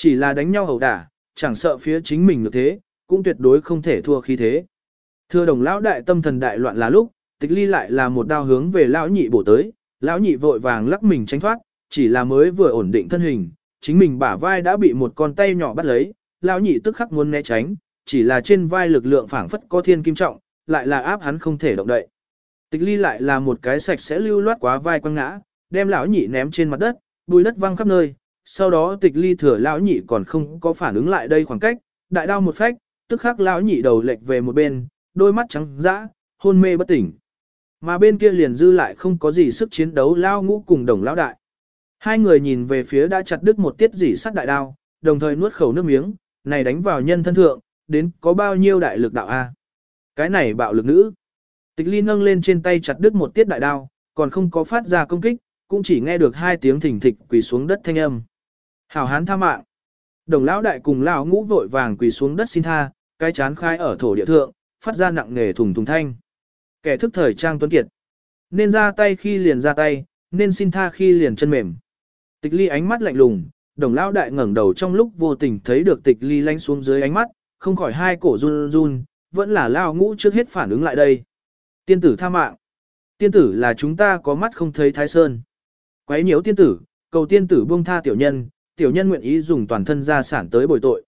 Chỉ là đánh nhau ẩu đả, chẳng sợ phía chính mình được thế, cũng tuyệt đối không thể thua khí thế. Thưa đồng lão đại tâm thần đại loạn là lúc, tịch ly lại là một đao hướng về lão nhị bổ tới, lão nhị vội vàng lắc mình tránh thoát, chỉ là mới vừa ổn định thân hình, chính mình bả vai đã bị một con tay nhỏ bắt lấy, lão nhị tức khắc muốn né tránh, chỉ là trên vai lực lượng phảng phất có thiên kim trọng, lại là áp hắn không thể động đậy. Tịch ly lại là một cái sạch sẽ lưu loát quá vai quăng ngã, đem lão nhị ném trên mặt đất, bùi đất văng khắp nơi, sau đó tịch ly thừa lão nhị còn không có phản ứng lại đây khoảng cách, đại đao một phách, tức khắc lão nhị đầu lệch về một bên, đôi mắt trắng dã, hôn mê bất tỉnh. Mà bên kia liền dư lại không có gì sức chiến đấu lao ngũ cùng đồng lão đại. Hai người nhìn về phía đã chặt đứt một tiết dỉ sắt đại đao, đồng thời nuốt khẩu nước miếng, này đánh vào nhân thân thượng, đến có bao nhiêu đại lực đạo A. Cái này bạo lực nữ. Tịch ly nâng lên trên tay chặt đứt một tiết đại đao, còn không có phát ra công kích, cũng chỉ nghe được hai tiếng thỉnh thịch quỳ xuống đất thanh âm. Hảo hán tha mạng. Đồng lão đại cùng lão ngũ vội vàng quỳ xuống đất xin tha, cái chán khai ở thổ địa thượng, phát ra nặng nề thùng thùng thanh. Kẻ thức thời trang tuấn kiệt. Nên ra tay khi liền ra tay, nên xin tha khi liền chân mềm. Tịch ly ánh mắt lạnh lùng, đồng lão đại ngẩng đầu trong lúc vô tình thấy được tịch ly lánh xuống dưới ánh mắt, không khỏi hai cổ run run, vẫn là lao ngũ trước hết phản ứng lại đây. Tiên tử tha mạng. Tiên tử là chúng ta có mắt không thấy thái sơn. Quấy nhiễu tiên tử, cầu tiên tử buông tha tiểu nhân, tiểu nhân nguyện ý dùng toàn thân gia sản tới bồi tội.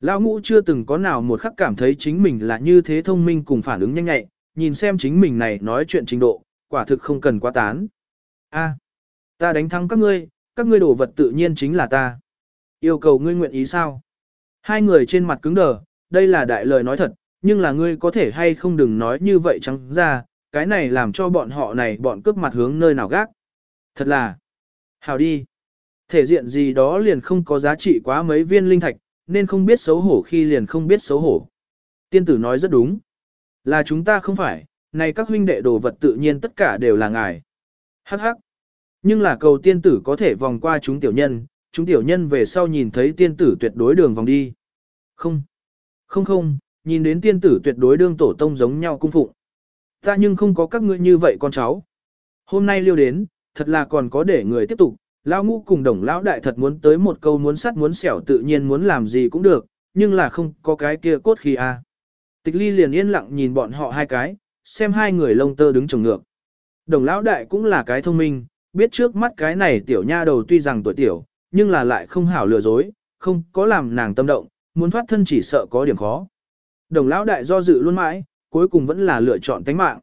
Lão ngũ chưa từng có nào một khắc cảm thấy chính mình là như thế thông minh cùng phản ứng nhanh nhạy, nhìn xem chính mình này nói chuyện trình độ, quả thực không cần quá tán. A, ta đánh thắng các ngươi, các ngươi đổ vật tự nhiên chính là ta. Yêu cầu ngươi nguyện ý sao? Hai người trên mặt cứng đờ, đây là đại lời nói thật, nhưng là ngươi có thể hay không đừng nói như vậy trắng ra, cái này làm cho bọn họ này bọn cướp mặt hướng nơi nào gác. Thật là, hào đi. Thể diện gì đó liền không có giá trị quá mấy viên linh thạch, nên không biết xấu hổ khi liền không biết xấu hổ. Tiên tử nói rất đúng. Là chúng ta không phải, này các huynh đệ đồ vật tự nhiên tất cả đều là ngài. Hắc hắc. Nhưng là cầu tiên tử có thể vòng qua chúng tiểu nhân, chúng tiểu nhân về sau nhìn thấy tiên tử tuyệt đối đường vòng đi. Không. Không không, nhìn đến tiên tử tuyệt đối đương tổ tông giống nhau cung phụng. Ta nhưng không có các ngươi như vậy con cháu. Hôm nay liêu đến, thật là còn có để người tiếp tục, lão ngũ cùng đồng lão đại thật muốn tới một câu muốn sắt muốn xẻo tự nhiên muốn làm gì cũng được, nhưng là không có cái kia cốt khi a. Tịch ly liền yên lặng nhìn bọn họ hai cái, xem hai người lông tơ đứng chồng ngược. Đồng lão đại cũng là cái thông minh, biết trước mắt cái này tiểu nha đầu tuy rằng tuổi tiểu, nhưng là lại không hảo lừa dối, không có làm nàng tâm động, muốn thoát thân chỉ sợ có điểm khó. Đồng lão đại do dự luôn mãi, cuối cùng vẫn là lựa chọn tánh mạng.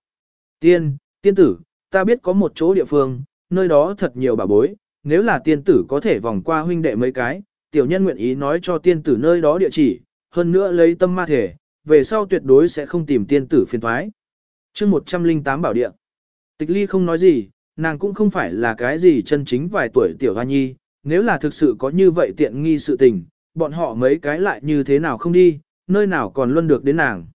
Tiên, tiên tử, ta biết có một chỗ địa phương, nơi đó thật nhiều bà bối, nếu là tiên tử có thể vòng qua huynh đệ mấy cái, tiểu nhân nguyện ý nói cho tiên tử nơi đó địa chỉ, hơn nữa lấy tâm ma thể, về sau tuyệt đối sẽ không tìm tiên tử phiền thoái. chương 108 bảo địa. Tịch ly không nói gì, nàng cũng không phải là cái gì chân chính vài tuổi tiểu hoa nhi, nếu là thực sự có như vậy tiện nghi sự tình, bọn họ mấy cái lại như thế nào không đi, nơi nào còn luôn được đến nàng.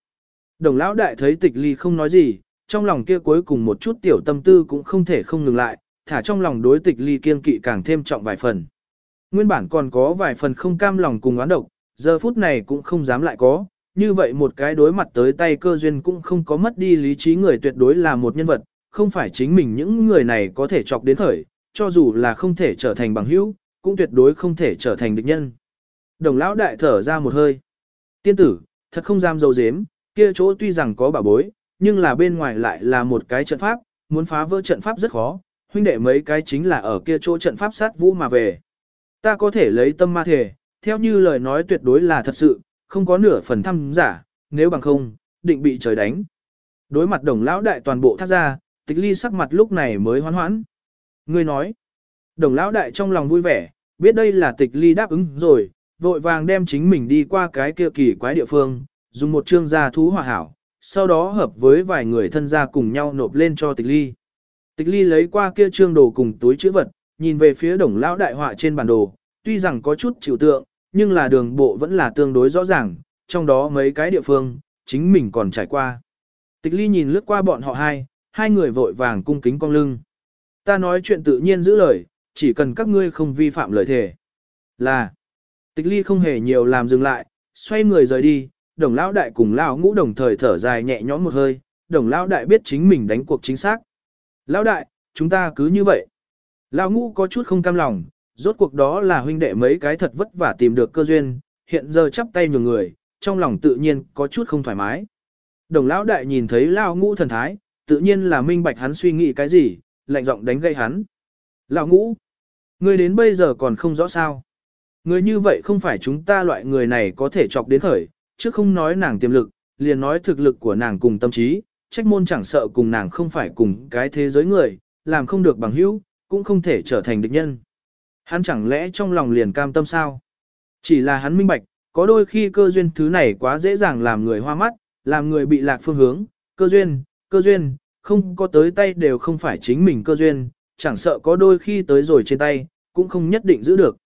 Đồng lão đại thấy tịch ly không nói gì, trong lòng kia cuối cùng một chút tiểu tâm tư cũng không thể không ngừng lại, thả trong lòng đối tịch ly kiên kỵ càng thêm trọng vài phần. Nguyên bản còn có vài phần không cam lòng cùng oán độc, giờ phút này cũng không dám lại có, như vậy một cái đối mặt tới tay cơ duyên cũng không có mất đi lý trí người tuyệt đối là một nhân vật, không phải chính mình những người này có thể chọc đến khởi, cho dù là không thể trở thành bằng hữu, cũng tuyệt đối không thể trở thành địch nhân. Đồng lão đại thở ra một hơi. Tiên tử, thật không dám dâu dếm, kia chỗ tuy rằng có bảo bối, nhưng là bên ngoài lại là một cái trận pháp, muốn phá vỡ trận pháp rất khó, huynh đệ mấy cái chính là ở kia chỗ trận pháp sát vũ mà về. Ta có thể lấy tâm ma thể, theo như lời nói tuyệt đối là thật sự, không có nửa phần thăm giả, nếu bằng không, định bị trời đánh. Đối mặt đồng lão đại toàn bộ thác ra, tịch ly sắc mặt lúc này mới hoán hoãn. Ngươi nói, đồng lão đại trong lòng vui vẻ, biết đây là tịch ly đáp ứng rồi, vội vàng đem chính mình đi qua cái kia kỳ quái địa phương, dùng một chương gia thú hòa hảo, sau đó hợp với vài người thân gia cùng nhau nộp lên cho tịch ly. Tịch ly lấy qua kia trương đồ cùng túi chữ vật, nhìn về phía đồng lão đại họa trên bản đồ, tuy rằng có chút chịu tượng, nhưng là đường bộ vẫn là tương đối rõ ràng, trong đó mấy cái địa phương, chính mình còn trải qua. Tịch ly nhìn lướt qua bọn họ hai, hai người vội vàng cung kính cong lưng. Ta nói chuyện tự nhiên giữ lời, chỉ cần các ngươi không vi phạm lời thề. Là, tịch ly không hề nhiều làm dừng lại, xoay người rời đi, đồng lão đại cùng lão ngũ đồng thời thở dài nhẹ nhõm một hơi, đồng lão đại biết chính mình đánh cuộc chính xác. Lão đại, chúng ta cứ như vậy. Lão ngũ có chút không cam lòng, rốt cuộc đó là huynh đệ mấy cái thật vất vả tìm được cơ duyên, hiện giờ chắp tay nhường người, trong lòng tự nhiên có chút không thoải mái. Đồng lão đại nhìn thấy lão ngũ thần thái, tự nhiên là minh bạch hắn suy nghĩ cái gì, lạnh giọng đánh gây hắn. Lão ngũ, ngươi đến bây giờ còn không rõ sao. Người như vậy không phải chúng ta loại người này có thể chọc đến khởi, chứ không nói nàng tiềm lực, liền nói thực lực của nàng cùng tâm trí, trách môn chẳng sợ cùng nàng không phải cùng cái thế giới người, làm không được bằng hữu, cũng không thể trở thành địch nhân. Hắn chẳng lẽ trong lòng liền cam tâm sao? Chỉ là hắn minh bạch, có đôi khi cơ duyên thứ này quá dễ dàng làm người hoa mắt, làm người bị lạc phương hướng, cơ duyên, cơ duyên, không có tới tay đều không phải chính mình cơ duyên, chẳng sợ có đôi khi tới rồi trên tay, cũng không nhất định giữ được.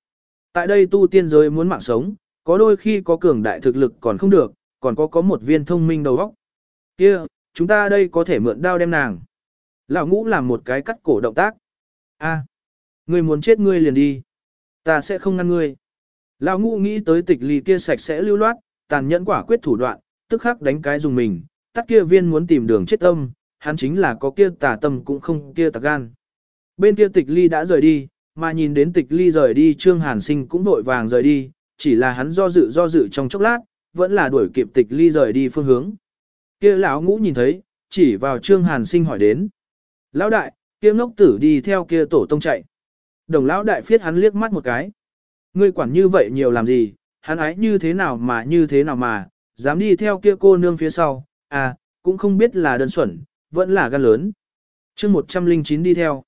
Tại đây tu tiên giới muốn mạng sống, có đôi khi có cường đại thực lực còn không được, còn có có một viên thông minh đầu óc. Kia, chúng ta đây có thể mượn đao đem nàng. Lão ngũ làm một cái cắt cổ động tác. A, ngươi muốn chết ngươi liền đi. Ta sẽ không ngăn ngươi. Lão ngũ nghĩ tới tịch ly kia sạch sẽ lưu loát, tàn nhẫn quả quyết thủ đoạn, tức khắc đánh cái dùng mình, tắt kia viên muốn tìm đường chết tâm, hắn chính là có kia tà tâm cũng không kia tà gan. Bên kia tịch ly đã rời đi, mà nhìn đến tịch ly rời đi Trương Hàn Sinh cũng vội vàng rời đi, chỉ là hắn do dự do dự trong chốc lát, vẫn là đuổi kịp tịch ly rời đi phương hướng. Kia lão ngũ nhìn thấy, chỉ vào Trương Hàn Sinh hỏi đến. Lão đại, kia ngốc tử đi theo kia tổ tông chạy. Đồng lão đại phiết hắn liếc mắt một cái. Ngươi quản như vậy nhiều làm gì, hắn ái như thế nào mà như thế nào mà, dám đi theo kia cô nương phía sau, à, cũng không biết là đơn xuẩn, vẫn là gan lớn. chương 109 đi theo.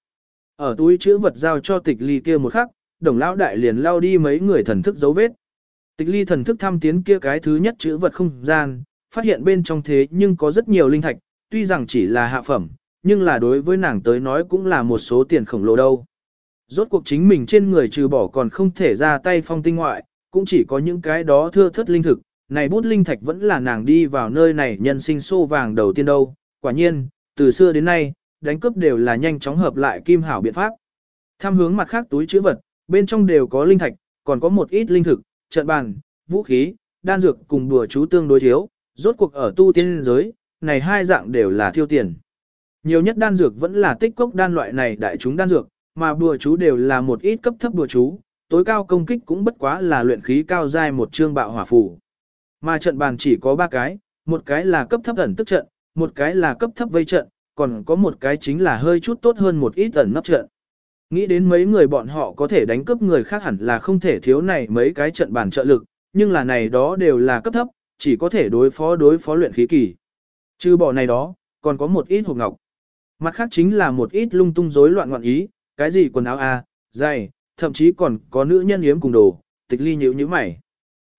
Ở túi chữ vật giao cho tịch ly kia một khắc, đồng lão đại liền lao đi mấy người thần thức dấu vết. Tịch ly thần thức thăm tiến kia cái thứ nhất chữ vật không gian, phát hiện bên trong thế nhưng có rất nhiều linh thạch, tuy rằng chỉ là hạ phẩm, nhưng là đối với nàng tới nói cũng là một số tiền khổng lồ đâu. Rốt cuộc chính mình trên người trừ bỏ còn không thể ra tay phong tinh ngoại, cũng chỉ có những cái đó thưa thất linh thực, này bút linh thạch vẫn là nàng đi vào nơi này nhân sinh xô vàng đầu tiên đâu, quả nhiên, từ xưa đến nay, đánh cướp đều là nhanh chóng hợp lại kim hảo biện pháp. Tham hướng mặt khác túi chữ vật, bên trong đều có linh thạch, còn có một ít linh thực, trận bàn, vũ khí, đan dược cùng đùa chú tương đối thiếu, rốt cuộc ở tu tiên giới, này hai dạng đều là thiêu tiền. Nhiều nhất đan dược vẫn là tích cốc đan loại này đại chúng đan dược, mà bùa chú đều là một ít cấp thấp bùa chú, tối cao công kích cũng bất quá là luyện khí cao giai một chương bạo hỏa phù. Mà trận bàn chỉ có ba cái, một cái là cấp thấp ẩn tức trận, một cái là cấp thấp vây trận, còn có một cái chính là hơi chút tốt hơn một ít ẩn nấp trận. Nghĩ đến mấy người bọn họ có thể đánh cướp người khác hẳn là không thể thiếu này mấy cái trận bàn trợ lực, nhưng là này đó đều là cấp thấp, chỉ có thể đối phó đối phó luyện khí kỳ. Trừ bỏ này đó, còn có một ít hộp ngọc. Mặt khác chính là một ít lung tung rối loạn ngoạn ý, cái gì quần áo a, à, giày, thậm chí còn có nữ nhân yếm cùng đồ, tịch ly nhíu nhíu mày.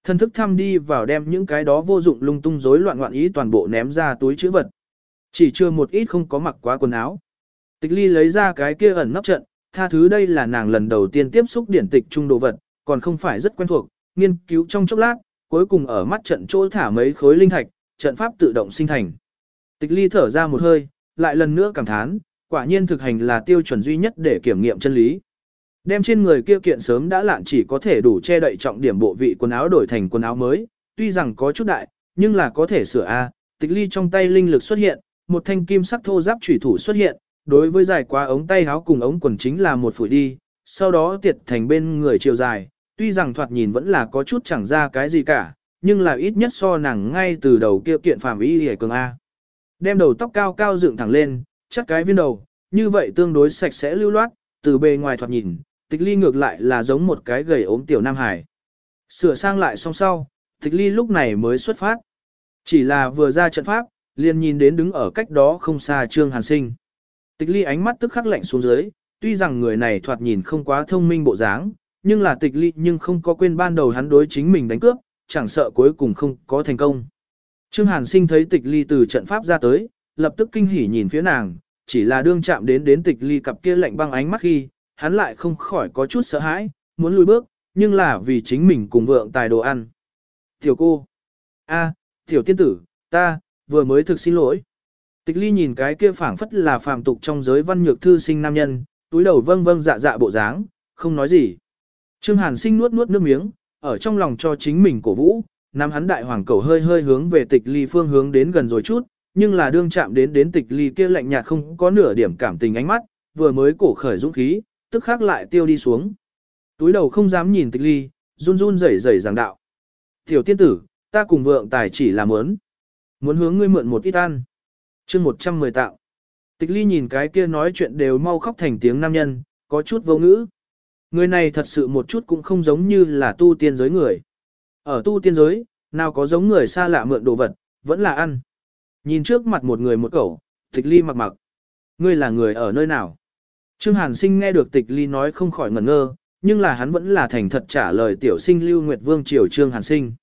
Thân thức thăm đi vào đem những cái đó vô dụng lung tung rối loạn ngoạn ý toàn bộ ném ra túi chữ vật. Chỉ chưa một ít không có mặc quá quần áo. Tịch ly lấy ra cái kia ẩn nấp trận, tha thứ đây là nàng lần đầu tiên tiếp xúc điển tịch trung đồ vật, còn không phải rất quen thuộc, nghiên cứu trong chốc lát, cuối cùng ở mắt trận chỗ thả mấy khối linh thạch, trận pháp tự động sinh thành. Tịch ly thở ra một hơi, lại lần nữa cảm thán, quả nhiên thực hành là tiêu chuẩn duy nhất để kiểm nghiệm chân lý. Đem trên người kia kiện sớm đã lạn chỉ có thể đủ che đậy trọng điểm bộ vị quần áo đổi thành quần áo mới, tuy rằng có chút đại, nhưng là có thể sửa A, tịch ly trong tay linh lực xuất hiện, một thanh kim sắc thô giáp chủy thủ xuất hiện, đối với dài quá ống tay áo cùng ống quần chính là một phủi đi, sau đó tiệt thành bên người chiều dài, tuy rằng thoạt nhìn vẫn là có chút chẳng ra cái gì cả, nhưng là ít nhất so nàng ngay từ đầu kia kiện phàm y hề cường A. Đem đầu tóc cao cao dựng thẳng lên, chắc cái viên đầu, như vậy tương đối sạch sẽ lưu loát, từ bề ngoài thoạt nhìn, tịch ly ngược lại là giống một cái gầy ốm tiểu Nam Hải. Sửa sang lại xong sau, tịch ly lúc này mới xuất phát. Chỉ là vừa ra trận pháp, liền nhìn đến đứng ở cách đó không xa Trương Hàn Sinh. Tịch ly ánh mắt tức khắc lạnh xuống dưới, tuy rằng người này thoạt nhìn không quá thông minh bộ dáng, nhưng là tịch ly nhưng không có quên ban đầu hắn đối chính mình đánh cướp, chẳng sợ cuối cùng không có thành công. Trương Hàn Sinh thấy tịch ly từ trận pháp ra tới, lập tức kinh hỉ nhìn phía nàng, chỉ là đương chạm đến đến tịch ly cặp kia lạnh băng ánh mắt khi, hắn lại không khỏi có chút sợ hãi, muốn lùi bước, nhưng là vì chính mình cùng vượng tài đồ ăn. Tiểu cô, A, tiểu tiên tử, ta, vừa mới thực xin lỗi. Tịch ly nhìn cái kia phảng phất là phàm tục trong giới văn nhược thư sinh nam nhân, túi đầu vâng vâng dạ dạ bộ dáng, không nói gì. Trương Hàn sinh nuốt nuốt nước miếng, ở trong lòng cho chính mình cổ vũ, nắm hắn đại hoàng cầu hơi hơi hướng về tịch ly phương hướng đến gần rồi chút, nhưng là đương chạm đến đến tịch ly kia lạnh nhạt không có nửa điểm cảm tình ánh mắt, vừa mới cổ khởi dũng khí, tức khắc lại tiêu đi xuống. Túi đầu không dám nhìn tịch ly, run run rẩy rẩy giảng đạo. Tiểu tiên tử, ta cùng vượng tài chỉ làm ớn. Muốn hướng ngươi mượn một ít ăn. chương 110 tạo. Tịch ly nhìn cái kia nói chuyện đều mau khóc thành tiếng nam nhân, có chút vô ngữ. Người này thật sự một chút cũng không giống như là tu tiên giới người. Ở tu tiên giới, nào có giống người xa lạ mượn đồ vật, vẫn là ăn. Nhìn trước mặt một người một cậu, tịch ly mặc mặc. Ngươi là người ở nơi nào? Trương Hàn Sinh nghe được tịch ly nói không khỏi ngẩn ngơ, nhưng là hắn vẫn là thành thật trả lời tiểu sinh Lưu Nguyệt Vương Triều Trương Hàn Sinh.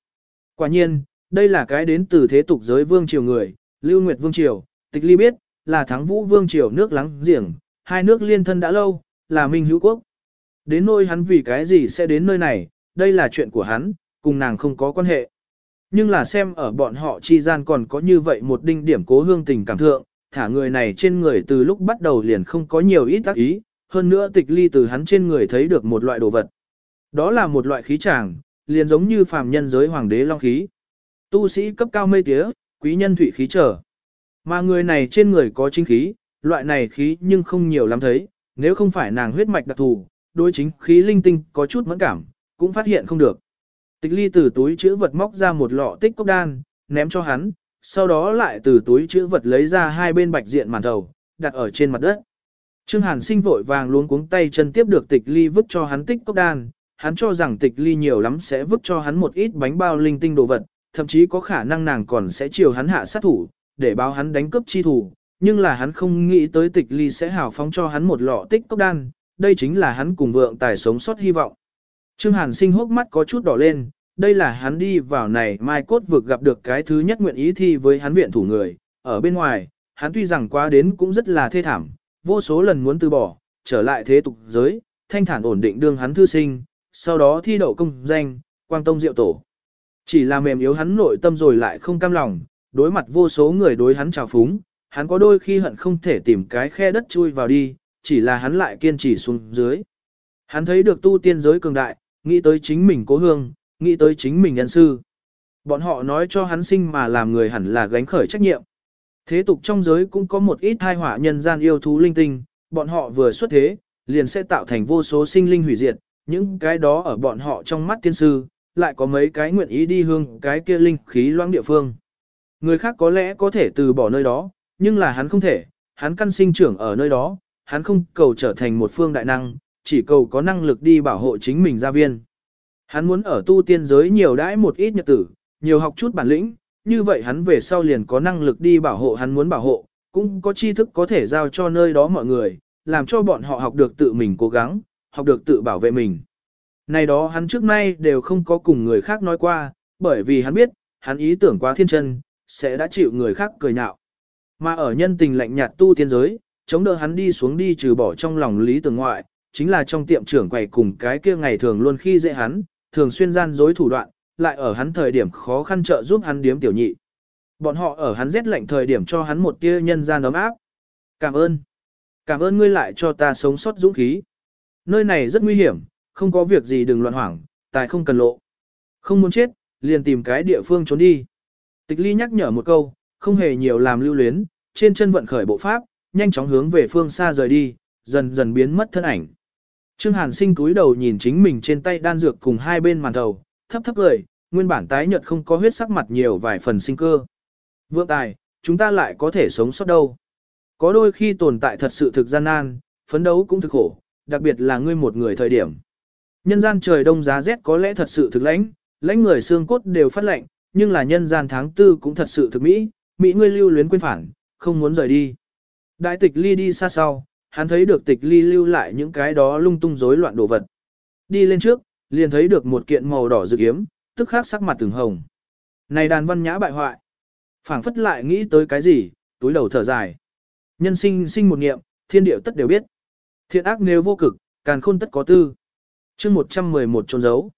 Quả nhiên, đây là cái đến từ thế tục giới Vương Triều người, Lưu Nguyệt Vương Triều, tịch ly biết, là thắng vũ Vương Triều nước Láng giềng, hai nước liên thân đã lâu, là Minh Hữu Quốc. Đến nơi hắn vì cái gì sẽ đến nơi này, đây là chuyện của hắn, cùng nàng không có quan hệ. Nhưng là xem ở bọn họ chi gian còn có như vậy một đinh điểm cố hương tình cảm thượng, thả người này trên người từ lúc bắt đầu liền không có nhiều ít tác ý, hơn nữa tịch ly từ hắn trên người thấy được một loại đồ vật. Đó là một loại khí tràng, liền giống như phàm nhân giới hoàng đế long khí. Tu sĩ cấp cao mây tía, quý nhân thủy khí trở. Mà người này trên người có chính khí, loại này khí nhưng không nhiều lắm thấy, nếu không phải nàng huyết mạch đặc thù, đối chính khí linh tinh có chút mẫn cảm, cũng phát hiện không được. Tịch ly từ túi chữ vật móc ra một lọ tích cốc đan, ném cho hắn, sau đó lại từ túi chữ vật lấy ra hai bên bạch diện màn thầu, đặt ở trên mặt đất. Trương Hàn sinh vội vàng luống cuống tay chân tiếp được tịch ly vứt cho hắn tích cốc đan, hắn cho rằng tịch ly nhiều lắm sẽ vứt cho hắn một ít bánh bao linh tinh đồ vật, thậm chí có khả năng nàng còn sẽ chiều hắn hạ sát thủ, để báo hắn đánh cướp chi thủ, nhưng là hắn không nghĩ tới tịch ly sẽ hào phóng cho hắn một lọ tích cốc đan, đây chính là hắn cùng vượng tài sống sót hy vọng. Trương Hàn sinh hốc mắt có chút đỏ lên, đây là hắn đi vào này mai cốt vực gặp được cái thứ nhất nguyện ý thi với hắn viện thủ người, ở bên ngoài, hắn tuy rằng qua đến cũng rất là thê thảm, vô số lần muốn từ bỏ, trở lại thế tục giới, thanh thản ổn định đương hắn thư sinh, sau đó thi đậu công danh, quang tông diệu tổ. Chỉ là mềm yếu hắn nội tâm rồi lại không cam lòng, đối mặt vô số người đối hắn trào phúng, hắn có đôi khi hận không thể tìm cái khe đất chui vào đi, chỉ là hắn lại kiên trì xuống dưới. Hắn thấy được tu tiên giới cường đại, nghĩ tới chính mình cố hương, nghĩ tới chính mình nhân sư. Bọn họ nói cho hắn sinh mà làm người hẳn là gánh khởi trách nhiệm. Thế tục trong giới cũng có một ít thai họa nhân gian yêu thú linh tinh, bọn họ vừa xuất thế, liền sẽ tạo thành vô số sinh linh hủy diệt, những cái đó ở bọn họ trong mắt tiên sư, lại có mấy cái nguyện ý đi hương cái kia linh khí loãng địa phương. Người khác có lẽ có thể từ bỏ nơi đó, nhưng là hắn không thể, hắn căn sinh trưởng ở nơi đó, hắn không cầu trở thành một phương đại năng, chỉ cầu có năng lực đi bảo hộ chính mình gia viên. Hắn muốn ở tu tiên giới nhiều đãi một ít nhật tử, nhiều học chút bản lĩnh, như vậy hắn về sau liền có năng lực đi bảo hộ hắn muốn bảo hộ, cũng có tri thức có thể giao cho nơi đó mọi người, làm cho bọn họ học được tự mình cố gắng, học được tự bảo vệ mình. Này đó hắn trước nay đều không có cùng người khác nói qua, bởi vì hắn biết, hắn ý tưởng quá thiên chân, sẽ đã chịu người khác cười nhạo. Mà ở nhân tình lạnh nhạt tu tiên giới, chống đỡ hắn đi xuống đi trừ bỏ trong lòng lý tưởng ngoại, chính là trong tiệm trưởng quầy cùng cái kia ngày thường luôn khi dễ hắn, thường xuyên gian dối thủ đoạn, lại ở hắn thời điểm khó khăn trợ giúp hắn điếm tiểu nhị. Bọn họ ở hắn rét lạnh thời điểm cho hắn một tia nhân gian ấm áp. Cảm ơn. Cảm ơn ngươi lại cho ta sống sót dũng khí. Nơi này rất nguy hiểm, không có việc gì đừng loạn hoảng, tài không cần lộ. Không muốn chết, liền tìm cái địa phương trốn đi. Tịch ly nhắc nhở một câu, không hề nhiều làm lưu luyến, trên chân vận khởi bộ pháp, nhanh chóng hướng về phương xa rời đi, dần dần biến mất thân ảnh. Trương Hàn sinh cúi đầu nhìn chính mình trên tay đan dược cùng hai bên màn đầu, thấp thấp cười, nguyên bản tái nhợt không có huyết sắc mặt nhiều vài phần sinh cơ. Vượng tài, chúng ta lại có thể sống sót đâu. Có đôi khi tồn tại thật sự thực gian nan, phấn đấu cũng thực khổ, đặc biệt là ngươi một người thời điểm. Nhân gian trời đông giá rét có lẽ thật sự thực lãnh, lãnh người xương cốt đều phát lạnh, nhưng là nhân gian tháng tư cũng thật sự thực mỹ, mỹ ngươi lưu luyến quên phản, không muốn rời đi. Đại tịch ly đi xa sau, hắn thấy được tịch ly lưu lại những cái đó lung tung rối loạn đồ vật. Đi lên trước, liền thấy được một kiện màu đỏ rực yếm, tức khắc sắc mặt từng hồng. Này đàn văn nhã bại hoại. phảng phất lại nghĩ tới cái gì, túi đầu thở dài. Nhân sinh sinh một nghiệm, thiên điệu tất đều biết. Thiện ác nếu vô cực, càn khôn tất có tư. chương 111 trôn dấu.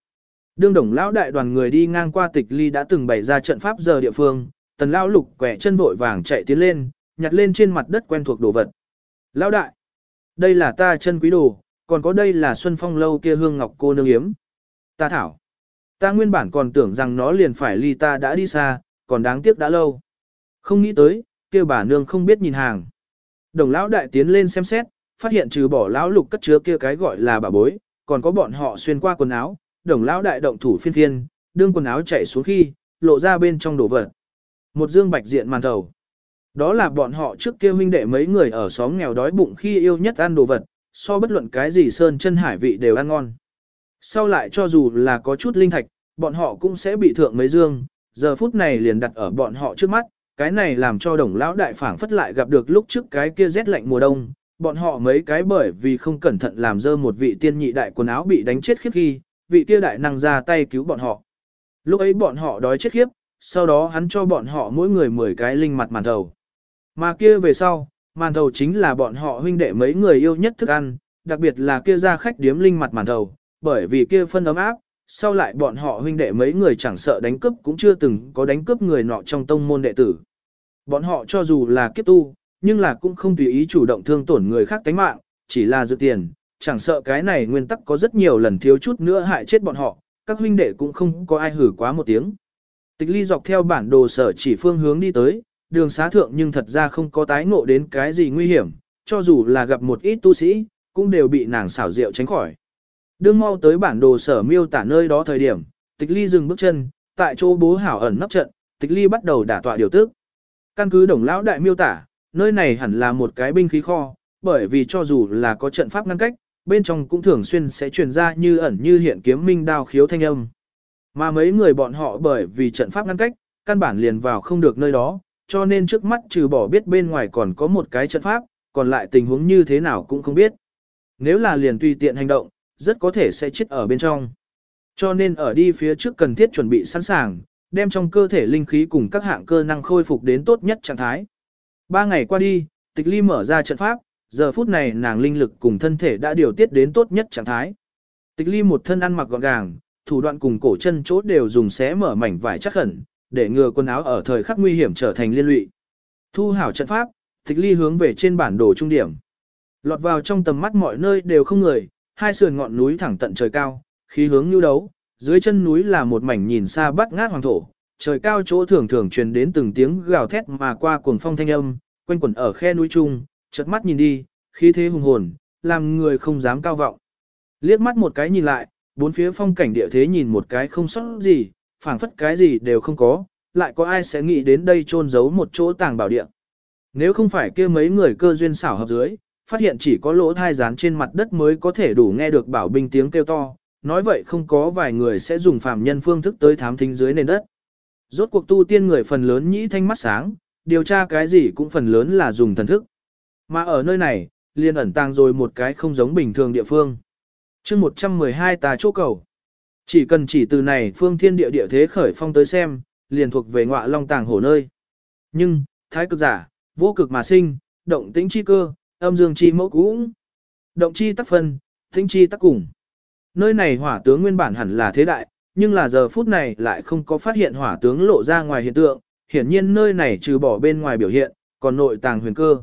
Đương đồng lão đại đoàn người đi ngang qua tịch ly đã từng bày ra trận pháp giờ địa phương, tần lão lục quẻ chân vội vàng chạy tiến lên, nhặt lên trên mặt đất quen thuộc đồ vật. Lão đại, đây là ta chân quý đồ, còn có đây là xuân phong lâu kia hương ngọc cô nương yếm. Ta thảo, ta nguyên bản còn tưởng rằng nó liền phải ly ta đã đi xa, còn đáng tiếc đã lâu. Không nghĩ tới, kia bà nương không biết nhìn hàng. Đồng lão đại tiến lên xem xét, phát hiện trừ bỏ lão lục cất chứa kia cái gọi là bà bối, còn có bọn họ xuyên qua quần áo, đồng lão đại động thủ phiên phiên, đương quần áo chạy xuống khi, lộ ra bên trong đồ vật. Một dương bạch diện màn thầu. Đó là bọn họ trước kia huynh đệ mấy người ở xóm nghèo đói bụng khi yêu nhất ăn đồ vật, so bất luận cái gì sơn chân hải vị đều ăn ngon. Sau lại cho dù là có chút linh thạch, bọn họ cũng sẽ bị thượng mấy dương, giờ phút này liền đặt ở bọn họ trước mắt, cái này làm cho đồng lão đại phảng phất lại gặp được lúc trước cái kia rét lạnh mùa đông, bọn họ mấy cái bởi vì không cẩn thận làm dơ một vị tiên nhị đại quần áo bị đánh chết khiếp khi, vị kia đại năng ra tay cứu bọn họ. Lúc ấy bọn họ đói chết khiếp, sau đó hắn cho bọn họ mỗi người 10 cái linh mặt màn thầu. Mà kia về sau, màn thầu chính là bọn họ huynh đệ mấy người yêu nhất thức ăn, đặc biệt là kia ra khách điếm linh mặt màn thầu, bởi vì kia phân ấm áp, sau lại bọn họ huynh đệ mấy người chẳng sợ đánh cướp cũng chưa từng có đánh cướp người nọ trong tông môn đệ tử. Bọn họ cho dù là kiếp tu, nhưng là cũng không tùy ý chủ động thương tổn người khác tánh mạng, chỉ là dự tiền, chẳng sợ cái này nguyên tắc có rất nhiều lần thiếu chút nữa hại chết bọn họ, các huynh đệ cũng không có ai hử quá một tiếng. Tịch ly dọc theo bản đồ sở chỉ phương hướng đi tới, đường xá thượng nhưng thật ra không có tái ngộ đến cái gì nguy hiểm, cho dù là gặp một ít tu sĩ, cũng đều bị nàng xảo diệu tránh khỏi. Đương mau tới bản đồ sở miêu tả nơi đó thời điểm, tịch ly dừng bước chân, tại chỗ bố hảo ẩn nấp trận, tịch ly bắt đầu đả tọa điều tức. Căn cứ đồng lão đại miêu tả, nơi này hẳn là một cái binh khí kho, bởi vì cho dù là có trận pháp ngăn cách, bên trong cũng thường xuyên sẽ truyền ra như ẩn như hiện kiếm minh đao khiếu thanh âm. Mà mấy người bọn họ bởi vì trận pháp ngăn cách, căn bản liền vào không được nơi đó, cho nên trước mắt trừ bỏ biết bên ngoài còn có một cái trận pháp, còn lại tình huống như thế nào cũng không biết. Nếu là liền tùy tiện hành động, rất có thể sẽ chết ở bên trong. Cho nên ở đi phía trước cần thiết chuẩn bị sẵn sàng, đem trong cơ thể linh khí cùng các hạng cơ năng khôi phục đến tốt nhất trạng thái. Ba ngày qua đi, tịch ly mở ra trận pháp, giờ phút này nàng linh lực cùng thân thể đã điều tiết đến tốt nhất trạng thái. Tịch ly một thân ăn mặc gọn gàng, thủ đoạn cùng cổ chân chốt đều dùng xé mở mảnh vải chắc khẩn, để ngừa quần áo ở thời khắc nguy hiểm trở thành liên lụy. Thu hảo trận pháp, tịch ly hướng về trên bản đồ trung điểm. Lọt vào trong tầm mắt mọi nơi đều không người, hai sườn ngọn núi thẳng tận trời cao, khí hướng như đấu, dưới chân núi là một mảnh nhìn xa bắt ngát hoàng thổ, trời cao chỗ thường thường truyền đến từng tiếng gào thét mà qua cuồng phong thanh âm, quanh quẩn ở khe núi trung, chợt mắt nhìn đi, khí thế hùng hồn, làm người không dám cao vọng. Liếc mắt một cái nhìn lại, bốn phía phong cảnh địa thế nhìn một cái không sót gì, phảng phất cái gì đều không có, lại có ai sẽ nghĩ đến đây trôn giấu một chỗ tàng bảo địa. Nếu không phải kia mấy người cơ duyên xảo hợp dưới, phát hiện chỉ có lỗ thai rán trên mặt đất mới có thể đủ nghe được bảo binh tiếng kêu to, nói vậy không có vài người sẽ dùng phàm nhân phương thức tới thám thính dưới nền đất. Rốt cuộc tu tiên người phần lớn nhĩ thanh mắt sáng, điều tra cái gì cũng phần lớn là dùng thần thức. Mà ở nơi này, liền ẩn tàng rồi một cái không giống bình thường địa phương. chương 112 tà chỗ cầu. Chỉ cần chỉ từ này phương thiên địa địa thế khởi phong tới xem, liền thuộc về ngọa long tàng hổ nơi. Nhưng, thái cực giả, vô cực mà sinh, động tĩnh chi cơ, âm dương chi mẫu cũng. Động chi tắc phân, tĩnh chi tắc cùng. Nơi này hỏa tướng nguyên bản hẳn là thế đại, nhưng là giờ phút này lại không có phát hiện hỏa tướng lộ ra ngoài hiện tượng, hiển nhiên nơi này trừ bỏ bên ngoài biểu hiện, còn nội tàng huyền cơ.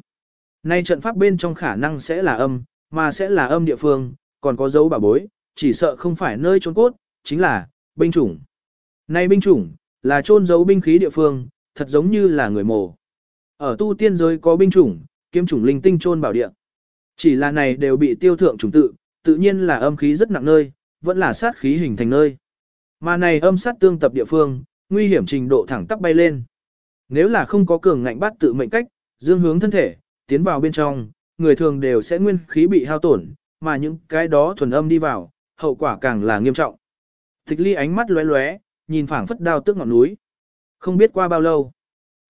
Nay trận pháp bên trong khả năng sẽ là âm, mà sẽ là âm địa phương, còn có dấu bảo bối, chỉ sợ không phải nơi trốn cốt, chính là binh chủng. Nay binh chủng là trôn giấu binh khí địa phương, thật giống như là người mồ. Ở tu tiên giới có binh chủng, kiếm chủng linh tinh trôn bảo địa. Chỉ là này đều bị tiêu thượng chủng tự, tự nhiên là âm khí rất nặng nơi, vẫn là sát khí hình thành nơi. Mà này âm sát tương tập địa phương, nguy hiểm trình độ thẳng tắp bay lên. Nếu là không có cường ngạnh bắt tự mệnh cách, dương hướng thân thể, tiến vào bên trong, người thường đều sẽ nguyên khí bị hao tổn, mà những cái đó thuần âm đi vào, hậu quả càng là nghiêm trọng. Tịch ly ánh mắt lóe lóe, nhìn phảng phất đao tước ngọn núi. Không biết qua bao lâu.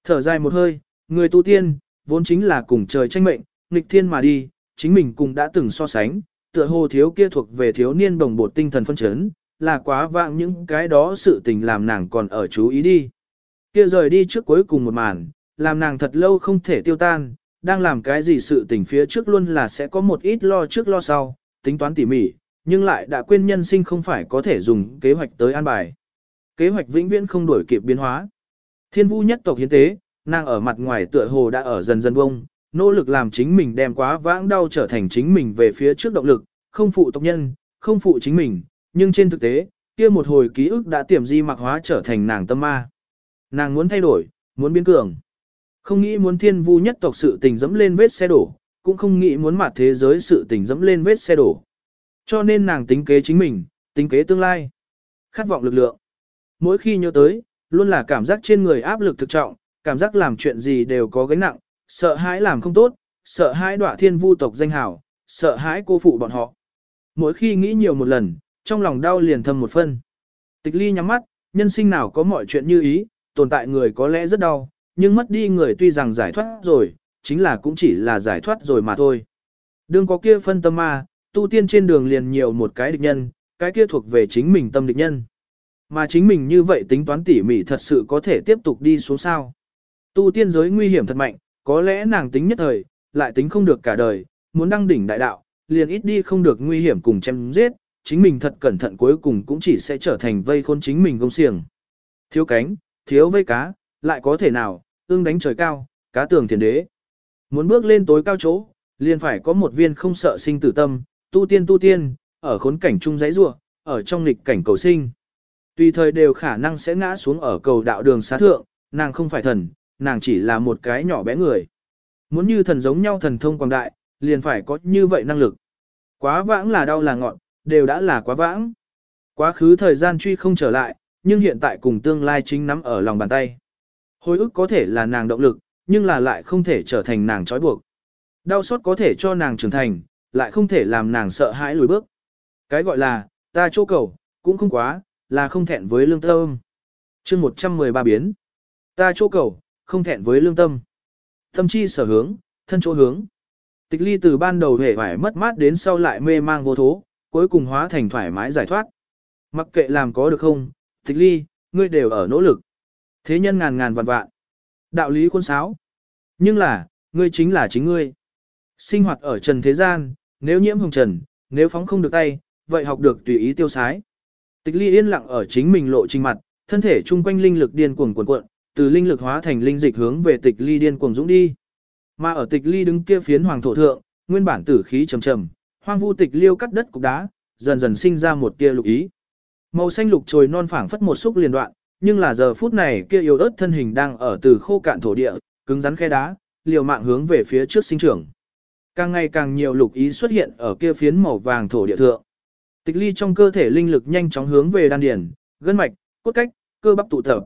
Thở dài một hơi, người tu tiên, vốn chính là cùng trời tranh mệnh, nghịch thiên mà đi, chính mình cùng đã từng so sánh, tựa hồ thiếu kia thuộc về thiếu niên bồng bột tinh thần phân chấn, là quá vạng những cái đó sự tình làm nàng còn ở chú ý đi. Kia rời đi trước cuối cùng một màn, làm nàng thật lâu không thể tiêu tan, đang làm cái gì sự tình phía trước luôn là sẽ có một ít lo trước lo sau, tính toán tỉ mỉ, nhưng lại đã quên nhân sinh không phải có thể dùng kế hoạch tới an bài. Kế hoạch vĩnh viễn không đổi kịp biến hóa. Thiên vu nhất tộc hiến tế, nàng ở mặt ngoài tựa hồ đã ở dần dần bông, nỗ lực làm chính mình đem quá vãng đau trở thành chính mình về phía trước động lực, không phụ tộc nhân, không phụ chính mình, nhưng trên thực tế, kia một hồi ký ức đã tiềm di mặc hóa trở thành nàng tâm ma. Nàng muốn thay đổi, muốn biến cường. Không nghĩ muốn thiên vu nhất tộc sự tình dẫm lên vết xe đổ, cũng không nghĩ muốn mặt thế giới sự tình dẫm lên vết xe đổ. Cho nên nàng tính kế chính mình, tính kế tương lai. Khát vọng lực lượng. Mỗi khi nhớ tới, luôn là cảm giác trên người áp lực thực trọng, cảm giác làm chuyện gì đều có gánh nặng, sợ hãi làm không tốt, sợ hãi đọa thiên vu tộc danh hảo, sợ hãi cô phụ bọn họ. Mỗi khi nghĩ nhiều một lần, trong lòng đau liền thầm một phân. Tịch ly nhắm mắt, nhân sinh nào có mọi chuyện như ý, tồn tại người có lẽ rất đau, nhưng mất đi người tuy rằng giải thoát rồi, chính là cũng chỉ là giải thoát rồi mà thôi. Đương có kia phân tâm ma, tu tiên trên đường liền nhiều một cái địch nhân, cái kia thuộc về chính mình tâm địch nhân. Mà chính mình như vậy tính toán tỉ mỉ thật sự có thể tiếp tục đi xuống sao. Tu tiên giới nguy hiểm thật mạnh, có lẽ nàng tính nhất thời, lại tính không được cả đời, muốn đăng đỉnh đại đạo, liền ít đi không được nguy hiểm cùng chém giết, chính mình thật cẩn thận cuối cùng cũng chỉ sẽ trở thành vây khôn chính mình công xiềng. Thiếu cánh, thiếu vây cá, lại có thể nào, ương đánh trời cao, cá tường thiền đế. Muốn bước lên tối cao chỗ, liền phải có một viên không sợ sinh tử tâm, tu tiên tu tiên, ở khốn cảnh chung giấy rua, ở trong nghịch cảnh cầu sinh. Tùy thời đều khả năng sẽ ngã xuống ở cầu đạo đường xá thượng, nàng không phải thần, nàng chỉ là một cái nhỏ bé người. Muốn như thần giống nhau thần thông quảng đại, liền phải có như vậy năng lực. Quá vãng là đau là ngọn, đều đã là quá vãng. Quá khứ thời gian truy không trở lại, nhưng hiện tại cùng tương lai chính nắm ở lòng bàn tay. Hồi ức có thể là nàng động lực, nhưng là lại không thể trở thành nàng trói buộc. Đau xót có thể cho nàng trưởng thành, lại không thể làm nàng sợ hãi lùi bước. Cái gọi là, ta chỗ cầu, cũng không quá, là không thẹn với lương tâm. chương 113 biến. Ta chỗ cầu, không thẹn với lương tâm. Tâm chi sở hướng, thân chỗ hướng. Tịch ly từ ban đầu hề phải mất mát đến sau lại mê mang vô thố, cuối cùng hóa thành thoải mái giải thoát. Mặc kệ làm có được không, tịch ly, ngươi đều ở nỗ lực. Thế nhân ngàn ngàn vạn vạn. Đạo lý khôn sáo. Nhưng là, ngươi chính là chính ngươi. Sinh hoạt ở trần thế gian, nếu nhiễm hồng trần, nếu phóng không được tay, vậy học được tùy ý tiêu sái. Tịch ly yên lặng ở chính mình lộ trình mặt, thân thể chung quanh linh lực điên cuồng cuộn cuộn, từ linh lực hóa thành linh dịch hướng về tịch ly điên cuồng dũng đi. Mà ở tịch ly đứng kia phiến hoàng thổ thượng, nguyên bản tử khí trầm trầm, hoang vu tịch liêu cắt đất cục đá, dần dần sinh ra một tia lục ý. Màu xanh lục trồi non phảng phất một xúc liền đoạn, nhưng là giờ phút này kia yếu ớt thân hình đang ở từ khô cạn thổ địa, cứng rắn khe đá, liều mạng hướng về phía trước sinh trưởng. Càng ngày càng nhiều lục ý xuất hiện ở kia phiến màu vàng thổ địa thượng. Tịch ly trong cơ thể linh lực nhanh chóng hướng về đan điền, gân mạch, cốt cách, cơ bắp tụ tập.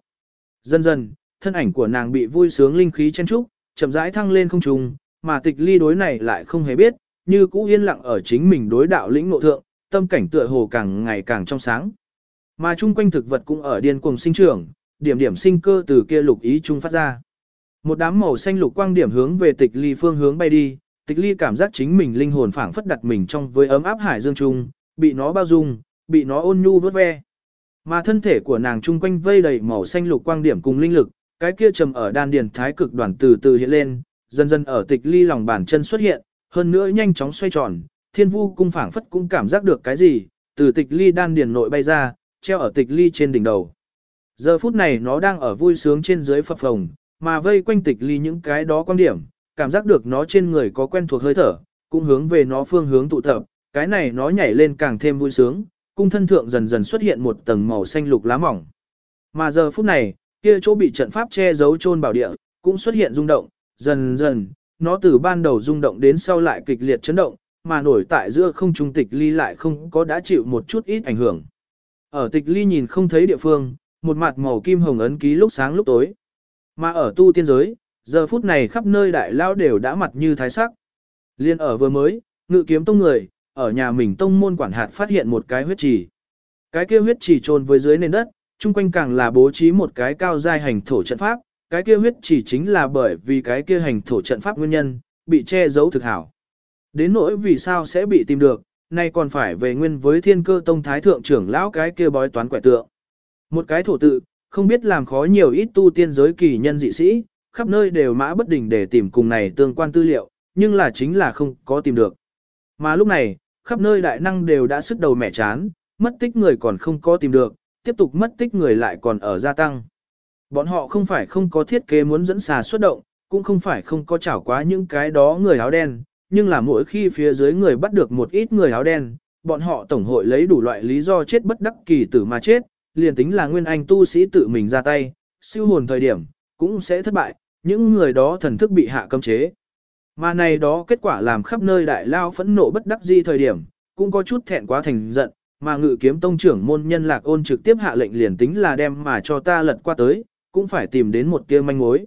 Dần dần, thân ảnh của nàng bị vui sướng linh khí chen trúc, chậm rãi thăng lên không trung, mà tịch ly đối này lại không hề biết, như cũ yên lặng ở chính mình đối đạo lĩnh nội thượng, tâm cảnh tựa hồ càng ngày càng trong sáng. Mà chung quanh thực vật cũng ở điên cuồng sinh trưởng, điểm điểm sinh cơ từ kia lục ý trung phát ra. Một đám màu xanh lục quang điểm hướng về tịch ly phương hướng bay đi, tịch ly cảm giác chính mình linh hồn phảng phất đặt mình trong với ấm áp hải dương trung, bị nó bao dung, bị nó ôn nhu vớt ve. Mà thân thể của nàng chung quanh vây đầy màu xanh lục quang điểm cùng linh lực, cái kia trầm ở đan điền thái cực đoàn từ từ hiện lên, dần dần ở tịch ly lòng bàn chân xuất hiện, hơn nữa nhanh chóng xoay tròn, thiên vu cung phảng phất cũng cảm giác được cái gì, từ tịch ly đan điền nội bay ra, treo ở tịch ly trên đỉnh đầu. Giờ phút này nó đang ở vui sướng trên dưới phập phồng, mà vây quanh tịch ly những cái đó quan điểm, cảm giác được nó trên người có quen thuộc hơi thở, cũng hướng về nó phương hướng tụ tập, cái này nó nhảy lên càng thêm vui sướng, cung thân thượng dần dần xuất hiện một tầng màu xanh lục lá mỏng. Mà giờ phút này, kia chỗ bị trận pháp che giấu chôn bảo địa, cũng xuất hiện rung động, dần dần, nó từ ban đầu rung động đến sau lại kịch liệt chấn động, mà nổi tại giữa không trung tịch ly lại không có đã chịu một chút ít ảnh hưởng. Ở tịch ly nhìn không thấy địa phương, một mặt màu kim hồng ấn ký lúc sáng lúc tối. Mà ở tu tiên giới, giờ phút này khắp nơi đại lao đều đã mặt như thái sắc. Liên ở vừa mới, ngự kiếm tông người, ở nhà mình tông môn quản hạt phát hiện một cái huyết trì. Cái kia huyết trì trôn với dưới nền đất, chung quanh càng là bố trí một cái cao giai hành thổ trận pháp, cái kia huyết trì chính là bởi vì cái kia hành thổ trận pháp nguyên nhân, bị che giấu thực hảo. Đến nỗi vì sao sẽ bị tìm được, nay còn phải về nguyên với thiên cơ tông thái thượng trưởng lão cái kia bói toán quẻ tượng. Một cái thổ tự, không biết làm khó nhiều ít tu tiên giới kỳ nhân dị sĩ, khắp nơi đều mã bất đình để tìm cùng này tương quan tư liệu, nhưng là chính là không có tìm được. Mà lúc này, khắp nơi đại năng đều đã sức đầu mẻ chán, mất tích người còn không có tìm được, tiếp tục mất tích người lại còn ở gia tăng. Bọn họ không phải không có thiết kế muốn dẫn xà xuất động, cũng không phải không có chảo quá những cái đó người áo đen, nhưng là mỗi khi phía dưới người bắt được một ít người áo đen, bọn họ tổng hội lấy đủ loại lý do chết bất đắc kỳ tử mà chết, liền tính là nguyên anh tu sĩ tự mình ra tay, siêu hồn thời điểm, cũng sẽ thất bại, những người đó thần thức bị hạ cấm chế. Mà này đó kết quả làm khắp nơi đại lao phẫn nộ bất đắc di thời điểm, cũng có chút thẹn quá thành giận, mà ngự kiếm tông trưởng môn nhân lạc ôn trực tiếp hạ lệnh liền tính là đem mà cho ta lật qua tới, cũng phải tìm đến một tia manh mối.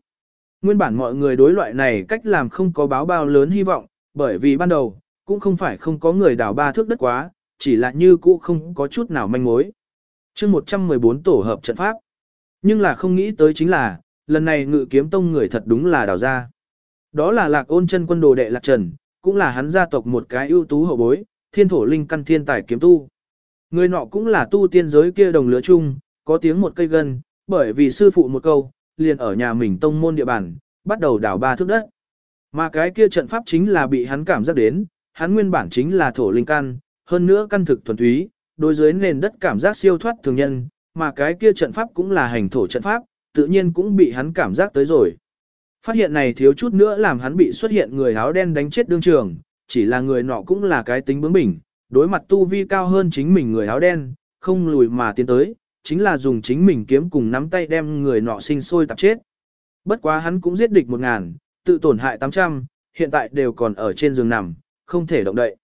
Nguyên bản mọi người đối loại này cách làm không có báo bao lớn hy vọng, bởi vì ban đầu, cũng không phải không có người đào ba thước đất quá, chỉ là như cũ không có chút nào manh mối. chương 114 tổ hợp trận pháp. Nhưng là không nghĩ tới chính là, lần này ngự kiếm tông người thật đúng là đào ra. Đó là lạc ôn chân quân đồ đệ lạc trần, cũng là hắn gia tộc một cái ưu tú hậu bối, thiên thổ linh căn thiên tài kiếm tu. Người nọ cũng là tu tiên giới kia đồng lứa chung, có tiếng một cây gân, bởi vì sư phụ một câu, liền ở nhà mình tông môn địa bàn, bắt đầu đào ba thước đất. Mà cái kia trận pháp chính là bị hắn cảm giác đến, hắn nguyên bản chính là thổ linh căn, hơn nữa căn thực thuần túy, đối với nền đất cảm giác siêu thoát thường nhân, mà cái kia trận pháp cũng là hành thổ trận pháp, tự nhiên cũng bị hắn cảm giác tới rồi. Phát hiện này thiếu chút nữa làm hắn bị xuất hiện người áo đen đánh chết đương trường, chỉ là người nọ cũng là cái tính bướng bỉnh, đối mặt tu vi cao hơn chính mình người áo đen, không lùi mà tiến tới, chính là dùng chính mình kiếm cùng nắm tay đem người nọ sinh sôi tạp chết. Bất quá hắn cũng giết địch một ngàn, tự tổn hại 800, hiện tại đều còn ở trên giường nằm, không thể động đậy.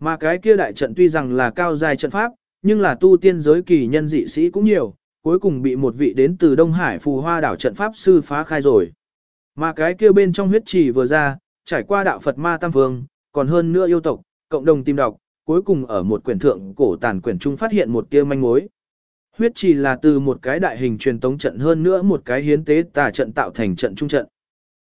Mà cái kia đại trận tuy rằng là cao dài trận pháp, nhưng là tu tiên giới kỳ nhân dị sĩ cũng nhiều, cuối cùng bị một vị đến từ Đông Hải phù hoa đảo trận pháp sư phá khai rồi. Mà cái kia bên trong huyết trì vừa ra, trải qua đạo Phật ma tam vương, còn hơn nữa yêu tộc, cộng đồng tìm đọc, cuối cùng ở một quyển thượng cổ tàn quyển trung phát hiện một tia manh mối. Huyết trì là từ một cái đại hình truyền tống trận hơn nữa một cái hiến tế tà trận tạo thành trận trung trận.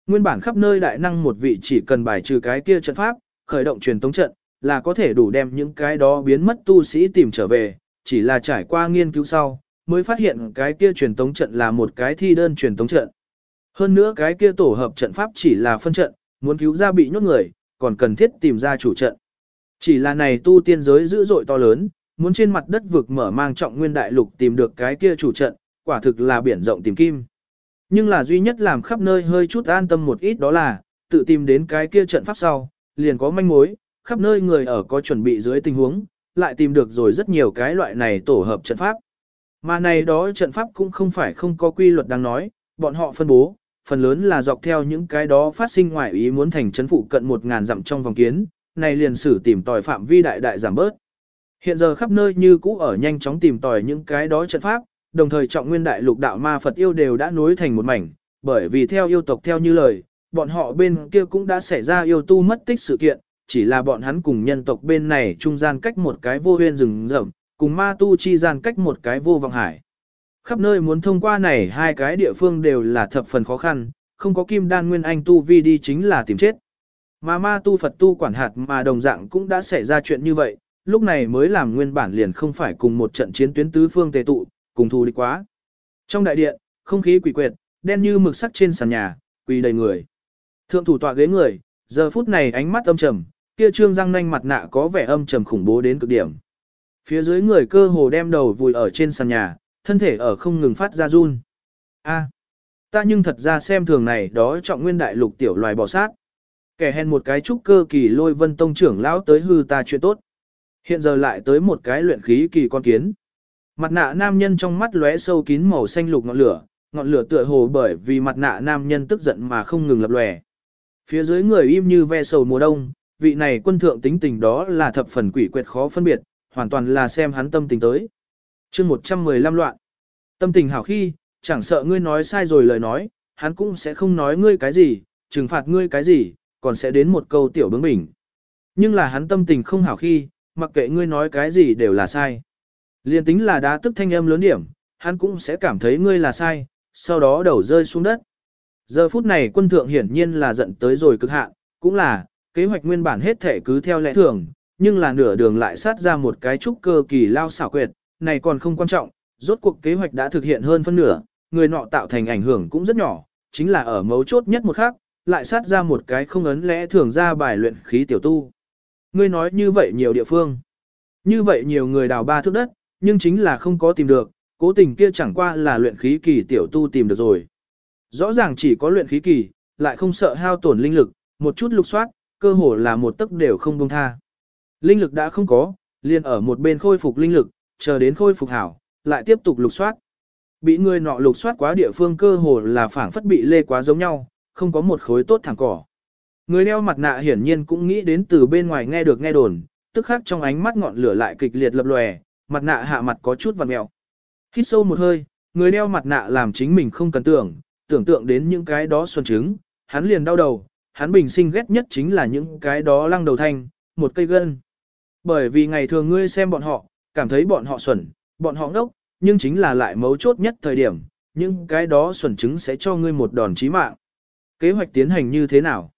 Nguyên bản khắp nơi đại năng một vị chỉ cần bài trừ cái kia trận pháp, khởi động truyền tống trận, là có thể đủ đem những cái đó biến mất tu sĩ tìm trở về, chỉ là trải qua nghiên cứu sau, mới phát hiện cái kia truyền tống trận là một cái thi đơn truyền tống trận. Hơn nữa cái kia tổ hợp trận pháp chỉ là phân trận, muốn cứu ra bị nhốt người, còn cần thiết tìm ra chủ trận. Chỉ là này tu tiên giới dữ dội to lớn, muốn trên mặt đất vực mở mang trọng nguyên đại lục tìm được cái kia chủ trận, quả thực là biển rộng tìm kim. Nhưng là duy nhất làm khắp nơi hơi chút an tâm một ít đó là, tự tìm đến cái kia trận pháp sau, liền có manh mối, khắp nơi người ở có chuẩn bị dưới tình huống, lại tìm được rồi rất nhiều cái loại này tổ hợp trận pháp. Mà này đó trận pháp cũng không phải không có quy luật đang nói, bọn họ phân bố, phần lớn là dọc theo những cái đó phát sinh ngoài ý muốn thành trấn phụ cận một ngàn dặm trong vòng kiến, này liền sử tìm tòi phạm vi đại đại giảm bớt. Hiện giờ khắp nơi như cũ ở nhanh chóng tìm tòi những cái đó trận pháp, đồng thời trọng nguyên đại lục đạo ma Phật yêu đều đã nối thành một mảnh, bởi vì theo yêu tộc theo như lời, bọn họ bên kia cũng đã xảy ra yêu tu mất tích sự kiện, chỉ là bọn hắn cùng nhân tộc bên này trung gian cách một cái vô huyên rừng rậm, cùng ma tu chi gian cách một cái vô vọng hải. Khắp nơi muốn thông qua này hai cái địa phương đều là thập phần khó khăn, không có kim đan nguyên anh tu vi đi chính là tìm chết. Mà ma tu Phật tu quản hạt mà đồng dạng cũng đã xảy ra chuyện như vậy, lúc này mới làm nguyên bản liền không phải cùng một trận chiến tuyến tứ phương tề tụ, cùng thù địch quá. Trong đại điện, không khí quỷ quyệt, đen như mực sắc trên sàn nhà, quỳ đầy người. Thượng thủ tọa ghế người, giờ phút này ánh mắt âm trầm, kia trương răng nanh mặt nạ có vẻ âm trầm khủng bố đến cực điểm. Phía dưới người cơ hồ đem đầu vùi ở trên sàn nhà, thân thể ở không ngừng phát ra run. A, ta nhưng thật ra xem thường này đó trọng nguyên đại lục tiểu loài bò sát. Kẻ hèn một cái trúc cơ kỳ lôi vân tông trưởng lão tới hư ta chuyện tốt. Hiện giờ lại tới một cái luyện khí kỳ con kiến. Mặt nạ nam nhân trong mắt lóe sâu kín màu xanh lục ngọn lửa, ngọn lửa tựa hồ bởi vì mặt nạ nam nhân tức giận mà không ngừng lập lòe. Phía dưới người im như ve sầu mùa đông, vị này quân thượng tính tình đó là thập phần quỷ quyệt khó phân biệt, hoàn toàn là xem hắn tâm tình tới. chương 115 loạn. Tâm tình hảo khi, chẳng sợ ngươi nói sai rồi lời nói, hắn cũng sẽ không nói ngươi cái gì, trừng phạt ngươi cái gì, còn sẽ đến một câu tiểu bướng bỉnh. Nhưng là hắn tâm tình không hảo khi, mặc kệ ngươi nói cái gì đều là sai. Liên tính là đá tức thanh âm lớn điểm, hắn cũng sẽ cảm thấy ngươi là sai, sau đó đầu rơi xuống đất. Giờ phút này quân thượng hiển nhiên là giận tới rồi cực hạn, cũng là, kế hoạch nguyên bản hết thể cứ theo lẽ thường, nhưng là nửa đường lại sát ra một cái trúc cơ kỳ lao xảo quyệt, này còn không quan trọng, rốt cuộc kế hoạch đã thực hiện hơn phân nửa, người nọ tạo thành ảnh hưởng cũng rất nhỏ, chính là ở mấu chốt nhất một khác, lại sát ra một cái không ấn lẽ thường ra bài luyện khí tiểu tu. ngươi nói như vậy nhiều địa phương. Như vậy nhiều người đào ba thước đất, nhưng chính là không có tìm được, cố tình kia chẳng qua là luyện khí kỳ tiểu tu tìm được rồi. Rõ ràng chỉ có luyện khí kỳ, lại không sợ hao tổn linh lực, một chút lục soát, cơ hồ là một tấc đều không buông tha. Linh lực đã không có, liền ở một bên khôi phục linh lực, chờ đến khôi phục hảo, lại tiếp tục lục soát. Bị người nọ lục soát quá địa phương cơ hồ là phảng phất bị lê quá giống nhau, không có một khối tốt thẳng cỏ. Người đeo mặt nạ hiển nhiên cũng nghĩ đến từ bên ngoài nghe được nghe đồn, tức khắc trong ánh mắt ngọn lửa lại kịch liệt lập lòe, mặt nạ hạ mặt có chút vằn mèo. Hít sâu một hơi, người đeo mặt nạ làm chính mình không cần tưởng, tưởng tượng đến những cái đó xuân trứng, hắn liền đau đầu, hắn bình sinh ghét nhất chính là những cái đó lăng đầu thanh, một cây gân. Bởi vì ngày thường ngươi xem bọn họ, cảm thấy bọn họ xuẩn, bọn họ ngốc, nhưng chính là lại mấu chốt nhất thời điểm, những cái đó xuẩn chứng sẽ cho ngươi một đòn chí mạng. Kế hoạch tiến hành như thế nào?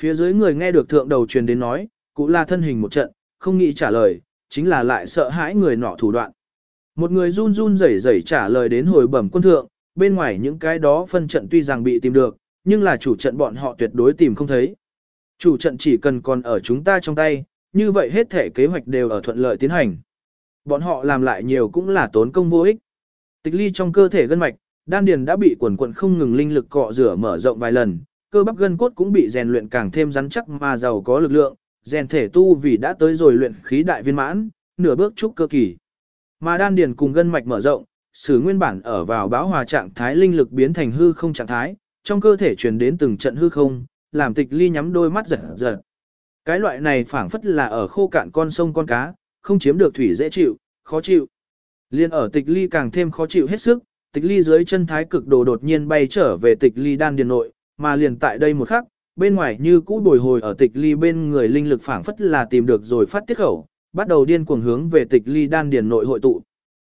Phía dưới người nghe được thượng đầu truyền đến nói, cụ là thân hình một trận, không nghĩ trả lời, chính là lại sợ hãi người nọ thủ đoạn. Một người run run rẩy rẩy trả lời đến hồi bẩm quân thượng, bên ngoài những cái đó phân trận tuy rằng bị tìm được, nhưng là chủ trận bọn họ tuyệt đối tìm không thấy. Chủ trận chỉ cần còn ở chúng ta trong tay, như vậy hết thể kế hoạch đều ở thuận lợi tiến hành. Bọn họ làm lại nhiều cũng là tốn công vô ích. Tịch ly trong cơ thể gân mạch, đan điền đã bị quần quần không ngừng linh lực cọ rửa mở rộng vài lần, cơ bắp gân cốt cũng bị rèn luyện càng thêm rắn chắc mà giàu có lực lượng, rèn thể tu vì đã tới rồi luyện khí đại viên mãn, nửa bước trúc cơ kỳ. Mà đan điền cùng gân mạch mở rộng, sử nguyên bản ở vào báo hòa trạng thái linh lực biến thành hư không trạng thái, trong cơ thể truyền đến từng trận hư không, làm tịch ly nhắm đôi mắt giật giật. Cái loại này phảng phất là ở khô cạn con sông con cá, không chiếm được thủy dễ chịu, khó chịu. Liên ở tịch ly càng thêm khó chịu hết sức, tịch ly dưới chân thái cực đồ đột nhiên bay trở về tịch ly đan điền nội, mà liền tại đây một khắc, bên ngoài như cũ bồi hồi ở tịch ly bên người linh lực phảng phất là tìm được rồi phát tiết khẩu, bắt đầu điên cuồng hướng về tịch ly đan điền nội hội tụ.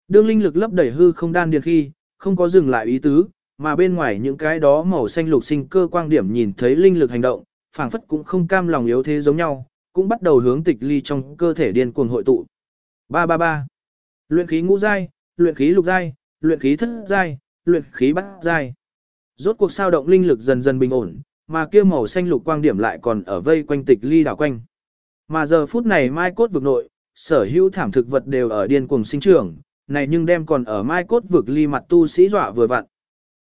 Đương linh lực lấp đầy hư không đan điền khi, không có dừng lại ý tứ, mà bên ngoài những cái đó màu xanh lục sinh cơ quang điểm nhìn thấy linh lực hành động, phảng phất cũng không cam lòng yếu thế giống nhau, cũng bắt đầu hướng tịch ly trong cơ thể điên cuồng hội tụ. 333. Luyện khí ngũ giai, luyện khí lục giai, luyện khí thất giai, luyện khí bát giai. Rốt cuộc sao động linh lực dần dần bình ổn, mà kia màu xanh lục quang điểm lại còn ở vây quanh tịch ly đảo quanh. Mà giờ phút này mai cốt vực nội, sở hữu thảm thực vật đều ở điên cuồng sinh trưởng, này nhưng đem còn ở mai cốt vực ly mặt tu sĩ dọa vừa vặn.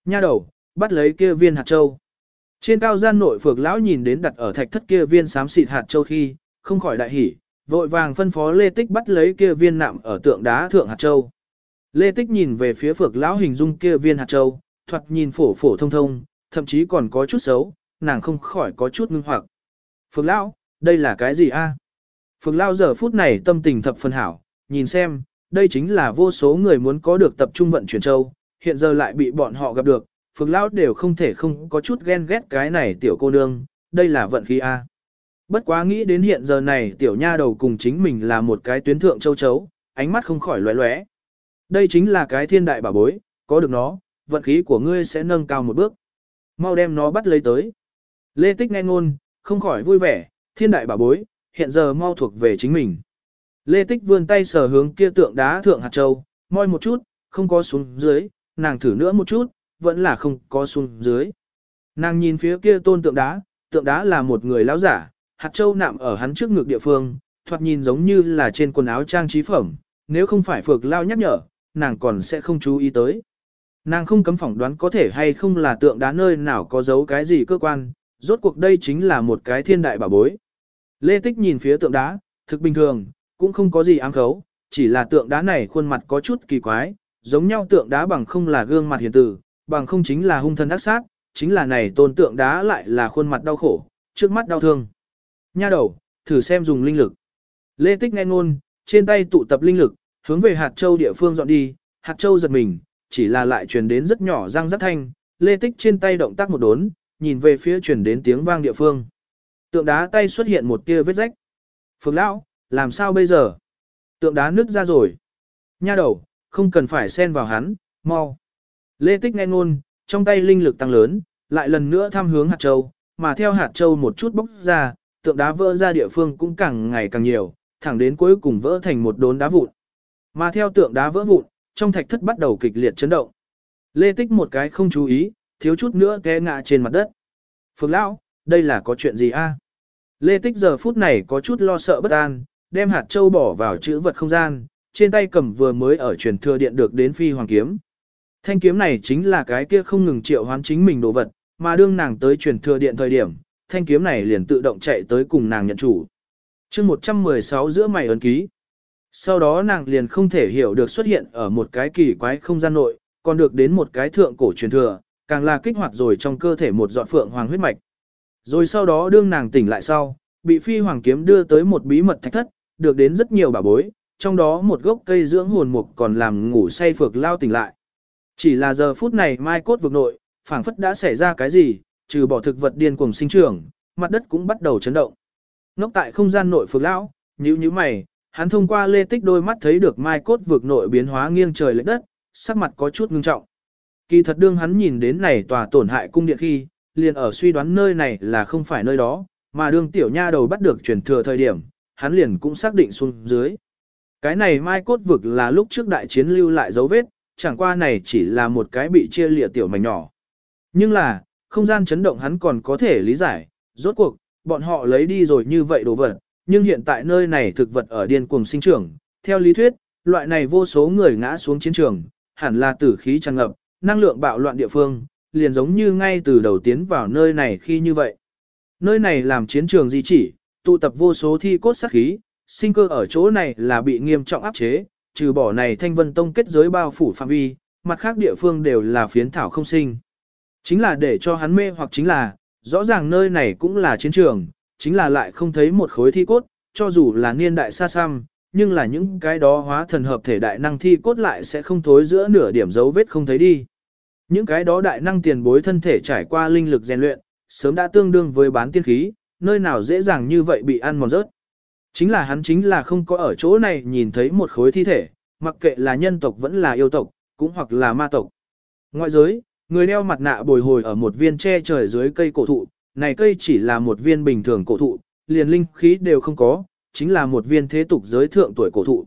Nha đầu, bắt lấy kia viên hạt châu. Trên cao gian nội phược lão nhìn đến đặt ở thạch thất kia viên xám xịt hạt châu khi, không khỏi đại hỉ, vội vàng phân phó Lê Tích bắt lấy kia viên nạm ở tượng đá thượng hạt châu. Lê Tích nhìn về phía phược lão hình dung kia viên hạt châu, thoạt nhìn phổ phổ thông thông, thậm chí còn có chút xấu, nàng không khỏi có chút ngưng hoặc. Phược lão, đây là cái gì a? Phược lão giờ phút này tâm tình thập phân hảo, nhìn xem, đây chính là vô số người muốn có được tập trung vận chuyển châu, hiện giờ lại bị bọn họ gặp được, Phượng lão đều không thể không có chút ghen ghét cái này tiểu cô nương, đây là vận khí a. Bất quá nghĩ đến hiện giờ này tiểu nha đầu cùng chính mình là một cái tuyến thượng châu chấu, ánh mắt không khỏi lóe lóe. Đây chính là cái thiên đại bảo bối, có được nó, vận khí của ngươi sẽ nâng cao một bước. Mau đem nó bắt lấy tới. Lê Tích nghe ngôn, không khỏi vui vẻ, thiên đại bảo bối, hiện giờ mau thuộc về chính mình. Lê Tích vươn tay sờ hướng kia tượng đá thượng hạt châu, moi một chút, không có xuống dưới, nàng thử nữa một chút, vẫn là không có xuống dưới. Nàng nhìn phía kia tôn tượng đá, tượng đá là một người lão giả, hạt châu nạm ở hắn trước ngực địa phương, thoạt nhìn giống như là trên quần áo trang trí phẩm, nếu không phải phược lao nhắc nhở, nàng còn sẽ không chú ý tới. Nàng không cấm phỏng đoán có thể hay không là tượng đá nơi nào có giấu cái gì cơ quan, rốt cuộc đây chính là một cái thiên đại bảo bối. Lê Tích nhìn phía tượng đá, thực bình thường, cũng không có gì ám khấu, chỉ là tượng đá này khuôn mặt có chút kỳ quái, giống nhau tượng đá bằng không là gương mặt hiền tử, bằng không chính là hung thân ác sát, chính là này tôn tượng đá lại là khuôn mặt đau khổ, trước mắt đau thương. Nha đầu, thử xem dùng linh lực. Lê Tích nghe ngôn, trên tay tụ tập linh lực, hướng về hạt châu địa phương dọn đi, hạt châu giật mình, chỉ là lại truyền đến rất nhỏ răng rất thanh, Lê Tích trên tay động tác một đốn, nhìn về phía truyền đến tiếng vang địa phương. Tượng đá tay xuất hiện một tia vết rách. Phượng lão, làm sao bây giờ? Tượng đá nứt ra rồi. Nha đầu, không cần phải xen vào hắn, mau. Lê Tích nghe ngôn, trong tay linh lực tăng lớn, lại lần nữa tham hướng hạt châu, mà theo hạt châu một chút bốc ra, tượng đá vỡ ra địa phương cũng càng ngày càng nhiều, thẳng đến cuối cùng vỡ thành một đốn đá vụn. Mà theo tượng đá vỡ vụn, trong thạch thất bắt đầu kịch liệt chấn động. Lê Tích một cái không chú ý, thiếu chút nữa té ngã trên mặt đất. Phương Lão, đây là có chuyện gì a? Lê Tích giờ phút này có chút lo sợ bất an, đem hạt châu bỏ vào chữ vật không gian, trên tay cầm vừa mới ở truyền thừa điện được đến phi hoàng kiếm. Thanh kiếm này chính là cái kia không ngừng triệu hoán chính mình đồ vật, mà đương nàng tới truyền thừa điện thời điểm, thanh kiếm này liền tự động chạy tới cùng nàng nhận chủ. chương 116 giữa mày ấn ký. Sau đó nàng liền không thể hiểu được xuất hiện ở một cái kỳ quái không gian nội, còn được đến một cái thượng cổ truyền thừa, càng là kích hoạt rồi trong cơ thể một dọn phượng hoàng huyết mạch. Rồi sau đó đương nàng tỉnh lại sau, bị phi hoàng kiếm đưa tới một bí mật thạch thất, được đến rất nhiều bảo bối, trong đó một gốc cây dưỡng hồn mục còn làm ngủ say phược lao tỉnh lại. Chỉ là giờ phút này mai cốt vực nội, phảng phất đã xảy ra cái gì, trừ bỏ thực vật điên cuồng sinh trưởng, mặt đất cũng bắt đầu chấn động. Ngốc tại không gian nội phược lão, nhíu nhíu mày, hắn thông qua lê tích đôi mắt thấy được mai cốt vực nội biến hóa nghiêng trời lệch đất, sắc mặt có chút ngưng trọng. Kỳ thật đương hắn nhìn đến này tòa tổn hại cung điện khi, liền ở suy đoán nơi này là không phải nơi đó, mà đương tiểu nha đầu bắt được truyền thừa thời điểm, hắn liền cũng xác định xuống dưới. Cái này mai cốt vực là lúc trước đại chiến lưu lại dấu vết, chẳng qua này chỉ là một cái bị chia lịa tiểu mảnh nhỏ. Nhưng là, không gian chấn động hắn còn có thể lý giải, rốt cuộc, bọn họ lấy đi rồi như vậy đồ vật, nhưng hiện tại nơi này thực vật ở điên cuồng sinh trưởng, theo lý thuyết, loại này vô số người ngã xuống chiến trường, hẳn là tử khí tràn ngập, năng lượng bạo loạn địa phương, liền giống như ngay từ đầu tiến vào nơi này khi như vậy. Nơi này làm chiến trường di chỉ, tụ tập vô số thi cốt sát khí, sinh cơ ở chỗ này là bị nghiêm trọng áp chế, trừ bỏ này thanh vân tông kết giới bao phủ phạm vi, mặt khác địa phương đều là phiến thảo không sinh. Chính là để cho hắn mê hoặc chính là, rõ ràng nơi này cũng là chiến trường, chính là lại không thấy một khối thi cốt, cho dù là niên đại xa xăm, nhưng là những cái đó hóa thần hợp thể đại năng thi cốt lại sẽ không thối giữa nửa điểm dấu vết không thấy đi. Những cái đó đại năng tiền bối thân thể trải qua linh lực rèn luyện, sớm đã tương đương với bán tiên khí, nơi nào dễ dàng như vậy bị ăn mòn rớt. Chính là hắn chính là không có ở chỗ này nhìn thấy một khối thi thể, mặc kệ là nhân tộc vẫn là yêu tộc, cũng hoặc là ma tộc. Ngoại giới, người đeo mặt nạ bồi hồi ở một viên tre trời dưới cây cổ thụ, này cây chỉ là một viên bình thường cổ thụ, liền linh khí đều không có, chính là một viên thế tục giới thượng tuổi cổ thụ.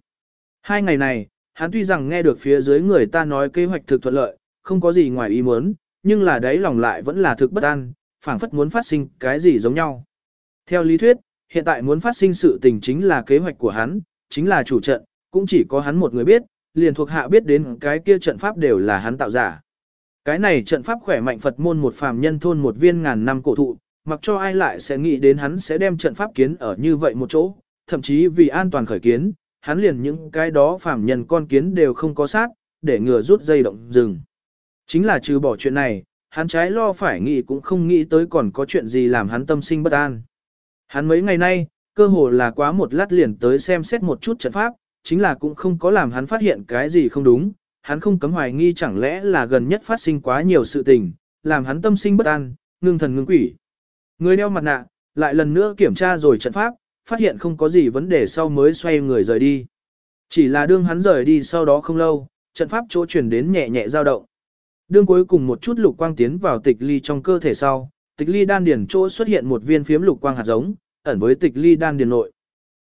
Hai ngày này, hắn tuy rằng nghe được phía dưới người ta nói kế hoạch thực thuận lợi, không có gì ngoài ý muốn, nhưng là đấy lòng lại vẫn là thực bất an, phảng phất muốn phát sinh cái gì giống nhau. Theo lý thuyết, hiện tại muốn phát sinh sự tình chính là kế hoạch của hắn, chính là chủ trận, cũng chỉ có hắn một người biết, liền thuộc hạ biết đến cái kia trận pháp đều là hắn tạo giả. Cái này trận pháp khỏe mạnh Phật môn một phàm nhân thôn một viên ngàn năm cổ thụ, mặc cho ai lại sẽ nghĩ đến hắn sẽ đem trận pháp kiến ở như vậy một chỗ, thậm chí vì an toàn khởi kiến, hắn liền những cái đó phàm nhân con kiến đều không có sát, để ngừa rút dây động rừng. Chính là trừ bỏ chuyện này, hắn trái lo phải nghĩ cũng không nghĩ tới còn có chuyện gì làm hắn tâm sinh bất an. Hắn mấy ngày nay, cơ hồ là quá một lát liền tới xem xét một chút trận pháp, chính là cũng không có làm hắn phát hiện cái gì không đúng, hắn không cấm hoài nghi chẳng lẽ là gần nhất phát sinh quá nhiều sự tình, làm hắn tâm sinh bất an, ngưng thần ngưng quỷ. Người đeo mặt nạ, lại lần nữa kiểm tra rồi trận pháp, phát hiện không có gì vấn đề sau mới xoay người rời đi. Chỉ là đương hắn rời đi sau đó không lâu, trận pháp chỗ chuyển đến nhẹ nhẹ dao động. Đương cuối cùng một chút lục quang tiến vào tịch ly trong cơ thể sau, tịch ly đan điển chỗ xuất hiện một viên phiếm lục quang hạt giống, ẩn với tịch ly đan điền nội.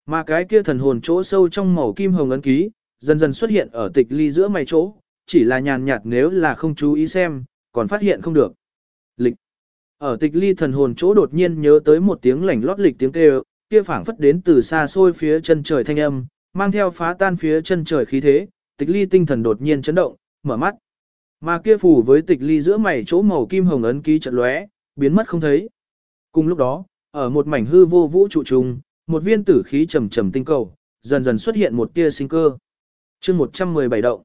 Mà cái kia thần hồn chỗ sâu trong màu kim hồng ấn ký, dần dần xuất hiện ở tịch ly giữa mày chỗ, chỉ là nhàn nhạt nếu là không chú ý xem, còn phát hiện không được. Lịch. Ở tịch ly thần hồn chỗ đột nhiên nhớ tới một tiếng lảnh lót lịch tiếng kêu, kia phảng phất đến từ xa xôi phía chân trời thanh âm, mang theo phá tan phía chân trời khí thế, tịch ly tinh thần đột nhiên chấn động, mở mắt. Mà kia phủ với tịch ly giữa mày chỗ màu kim hồng ấn ký trận lóe, biến mất không thấy. Cùng lúc đó, ở một mảnh hư vô vũ trụ trùng, một viên tử khí trầm trầm tinh cầu, dần dần xuất hiện một tia sinh cơ. Chương 117 động.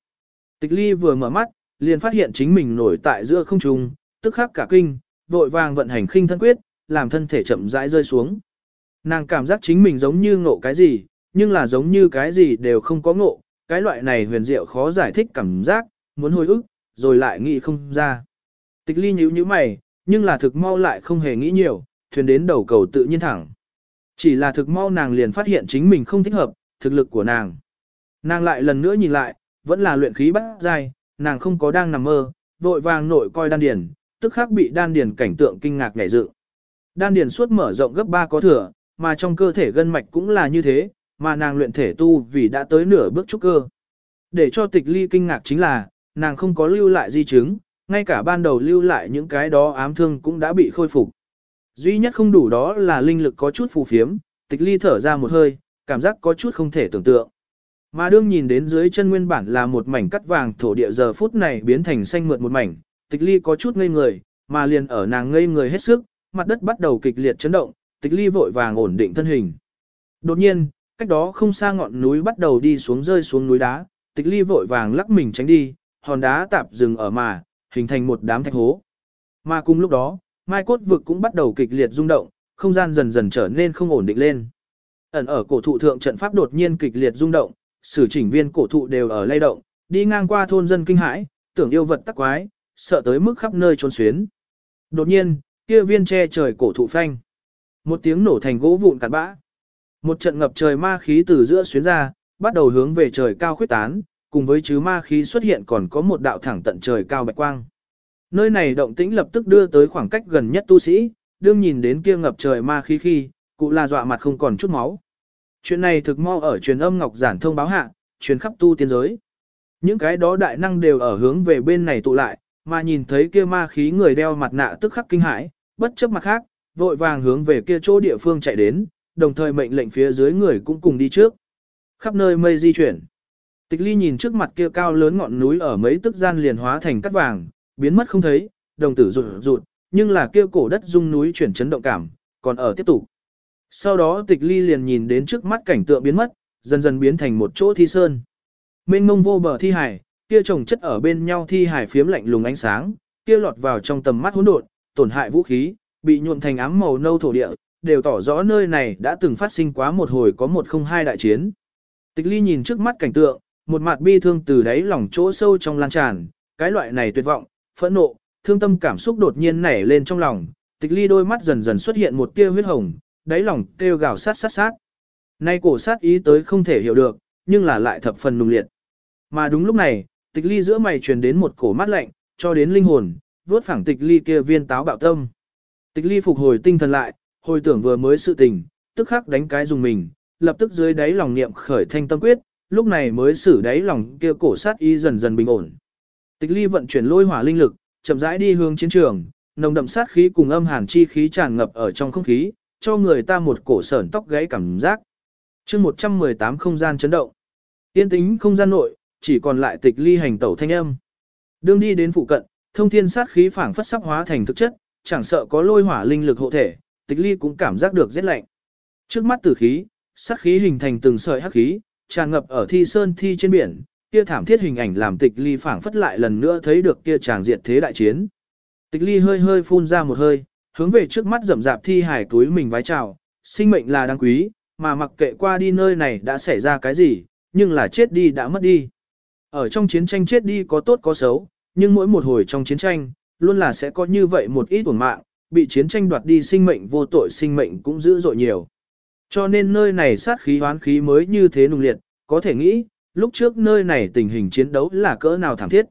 Tịch Ly vừa mở mắt, liền phát hiện chính mình nổi tại giữa không trung, tức khắc cả kinh, vội vàng vận hành khinh thân quyết, làm thân thể chậm rãi rơi xuống. Nàng cảm giác chính mình giống như ngộ cái gì, nhưng là giống như cái gì đều không có ngộ, cái loại này huyền diệu khó giải thích cảm giác, muốn hồi ức, rồi lại nghĩ không ra. Tịch ly nhíu nhíu mày, nhưng là thực mau lại không hề nghĩ nhiều, thuyền đến đầu cầu tự nhiên thẳng. Chỉ là thực mau nàng liền phát hiện chính mình không thích hợp, thực lực của nàng. Nàng lại lần nữa nhìn lại, vẫn là luyện khí bát giai, nàng không có đang nằm mơ, vội vàng nội coi đan điền, tức khắc bị đan điền cảnh tượng kinh ngạc nhảy dựng. Đan điền suốt mở rộng gấp 3 có thừa, mà trong cơ thể gân mạch cũng là như thế, mà nàng luyện thể tu vì đã tới nửa bước trúc cơ. Để cho tịch ly kinh ngạc chính là, nàng không có lưu lại di chứng, ngay cả ban đầu lưu lại những cái đó ám thương cũng đã bị khôi phục. Duy nhất không đủ đó là linh lực có chút phù phiếm, tịch ly thở ra một hơi, cảm giác có chút không thể tưởng tượng. Mà đương nhìn đến dưới chân nguyên bản là một mảnh cắt vàng thổ địa giờ phút này biến thành xanh mượt một mảnh, tịch ly có chút ngây người, mà liền ở nàng ngây người hết sức, mặt đất bắt đầu kịch liệt chấn động, tịch ly vội vàng ổn định thân hình. Đột nhiên, cách đó không xa ngọn núi bắt đầu đi xuống rơi xuống núi đá, tịch ly vội vàng lắc mình tránh đi, hòn đá tạp dừng ở mà, hình thành một đám thạch hố. Mà cùng lúc đó, mai cốt vực cũng bắt đầu kịch liệt rung động, không gian dần dần trở nên không ổn định lên. Ẩn ở cổ thụ thượng trận pháp đột nhiên kịch liệt rung động, sử chỉnh viên cổ thụ đều ở lay động, đi ngang qua thôn dân kinh hãi, tưởng yêu vật tắc quái, sợ tới mức khắp nơi trốn xuyến. Đột nhiên, kia viên che trời cổ thụ phanh. Một tiếng nổ thành gỗ vụn cạn bã. Một trận ngập trời ma khí từ giữa xuyến ra, bắt đầu hướng về trời cao khuyết tán, cùng với chứ ma khí xuất hiện còn có một đạo thẳng tận trời cao bạch quang. Nơi này động tĩnh lập tức đưa tới khoảng cách gần nhất tu sĩ, đương nhìn đến kia ngập trời ma khí khi, cụ là dọa mặt không còn chút máu. Chuyện này thực mau ở truyền âm ngọc giản thông báo hạ, truyền khắp tu tiên giới. Những cái đó đại năng đều ở hướng về bên này tụ lại, mà nhìn thấy kia ma khí người đeo mặt nạ tức khắc kinh hãi, bất chấp mặt khác, vội vàng hướng về kia chỗ địa phương chạy đến, đồng thời mệnh lệnh phía dưới người cũng cùng đi trước. Khắp nơi mây di chuyển. Tịch ly nhìn trước mặt kia cao lớn ngọn núi ở mấy tức gian liền hóa thành cát vàng, biến mất không thấy, đồng tử rụt rụt, nhưng là kia cổ đất rung núi chuyển chấn động cảm, còn ở tiếp tục. Sau đó tịch ly liền nhìn đến trước mắt cảnh tượng biến mất, dần dần biến thành một chỗ thi sơn. Mênh mông vô bờ thi hải, kia trồng chất ở bên nhau thi hải phiếm lạnh lùng ánh sáng, kia lọt vào trong tầm mắt hỗn độn, tổn hại vũ khí, bị nhuộm thành ám màu nâu thổ địa, đều tỏ rõ nơi này đã từng phát sinh quá một hồi có một không hai đại chiến. Tịch ly nhìn trước mắt cảnh tượng, một mặt bi thương từ đáy lòng chỗ sâu trong lan tràn, cái loại này tuyệt vọng, phẫn nộ, thương tâm cảm xúc đột nhiên nảy lên trong lòng, tịch ly đôi mắt dần dần xuất hiện một tia huyết hồng, đáy lòng kêu gào sát sát sát. Nay cổ sát ý tới không thể hiểu được, nhưng là lại thập phần nung liệt. Mà đúng lúc này, tịch ly giữa mày truyền đến một cổ mát lạnh, cho đến linh hồn, vớt phẳng tịch ly kia viên táo bạo tâm. Tịch ly phục hồi tinh thần lại, hồi tưởng vừa mới sự tình, tức khắc đánh cái dùng mình, lập tức dưới đáy lòng niệm khởi thanh tâm quyết, lúc này mới xử đáy lòng kia cổ sát ý dần dần bình ổn. Tịch ly vận chuyển lôi hỏa linh lực, chậm rãi đi hướng chiến trường, nồng đậm sát khí cùng âm hàn chi khí tràn ngập ở trong không khí, cho người ta một cổ sởn tóc gáy cảm giác. chương 118 không gian chấn động. Tiên tính không gian nội, chỉ còn lại tịch ly hành tẩu thanh âm. Đương đi đến phụ cận, thông thiên sát khí phảng phất sắp hóa thành thực chất, chẳng sợ có lôi hỏa linh lực hộ thể, tịch ly cũng cảm giác được rét lạnh. Trước mắt tử khí, sát khí hình thành từng sợi hắc khí, tràn ngập ở thi sơn thi trên biển, kia thảm thiết hình ảnh làm tịch ly phảng phất lại lần nữa thấy được kia tràng diệt thế đại chiến. Tịch ly hơi hơi phun ra một hơi, hướng về trước mắt rậm rạp thi hải túi mình vái chào, sinh mệnh là đáng quý, mà mặc kệ qua đi nơi này đã xảy ra cái gì, nhưng là chết đi đã mất đi. Ở trong chiến tranh chết đi có tốt có xấu, nhưng mỗi một hồi trong chiến tranh, luôn là sẽ có như vậy một ít tổn mạng, bị chiến tranh đoạt đi sinh mệnh vô tội sinh mệnh cũng dữ dội nhiều. Cho nên nơi này sát khí hoán khí mới như thế nung liệt, có thể nghĩ, lúc trước nơi này tình hình chiến đấu là cỡ nào thảm thiết.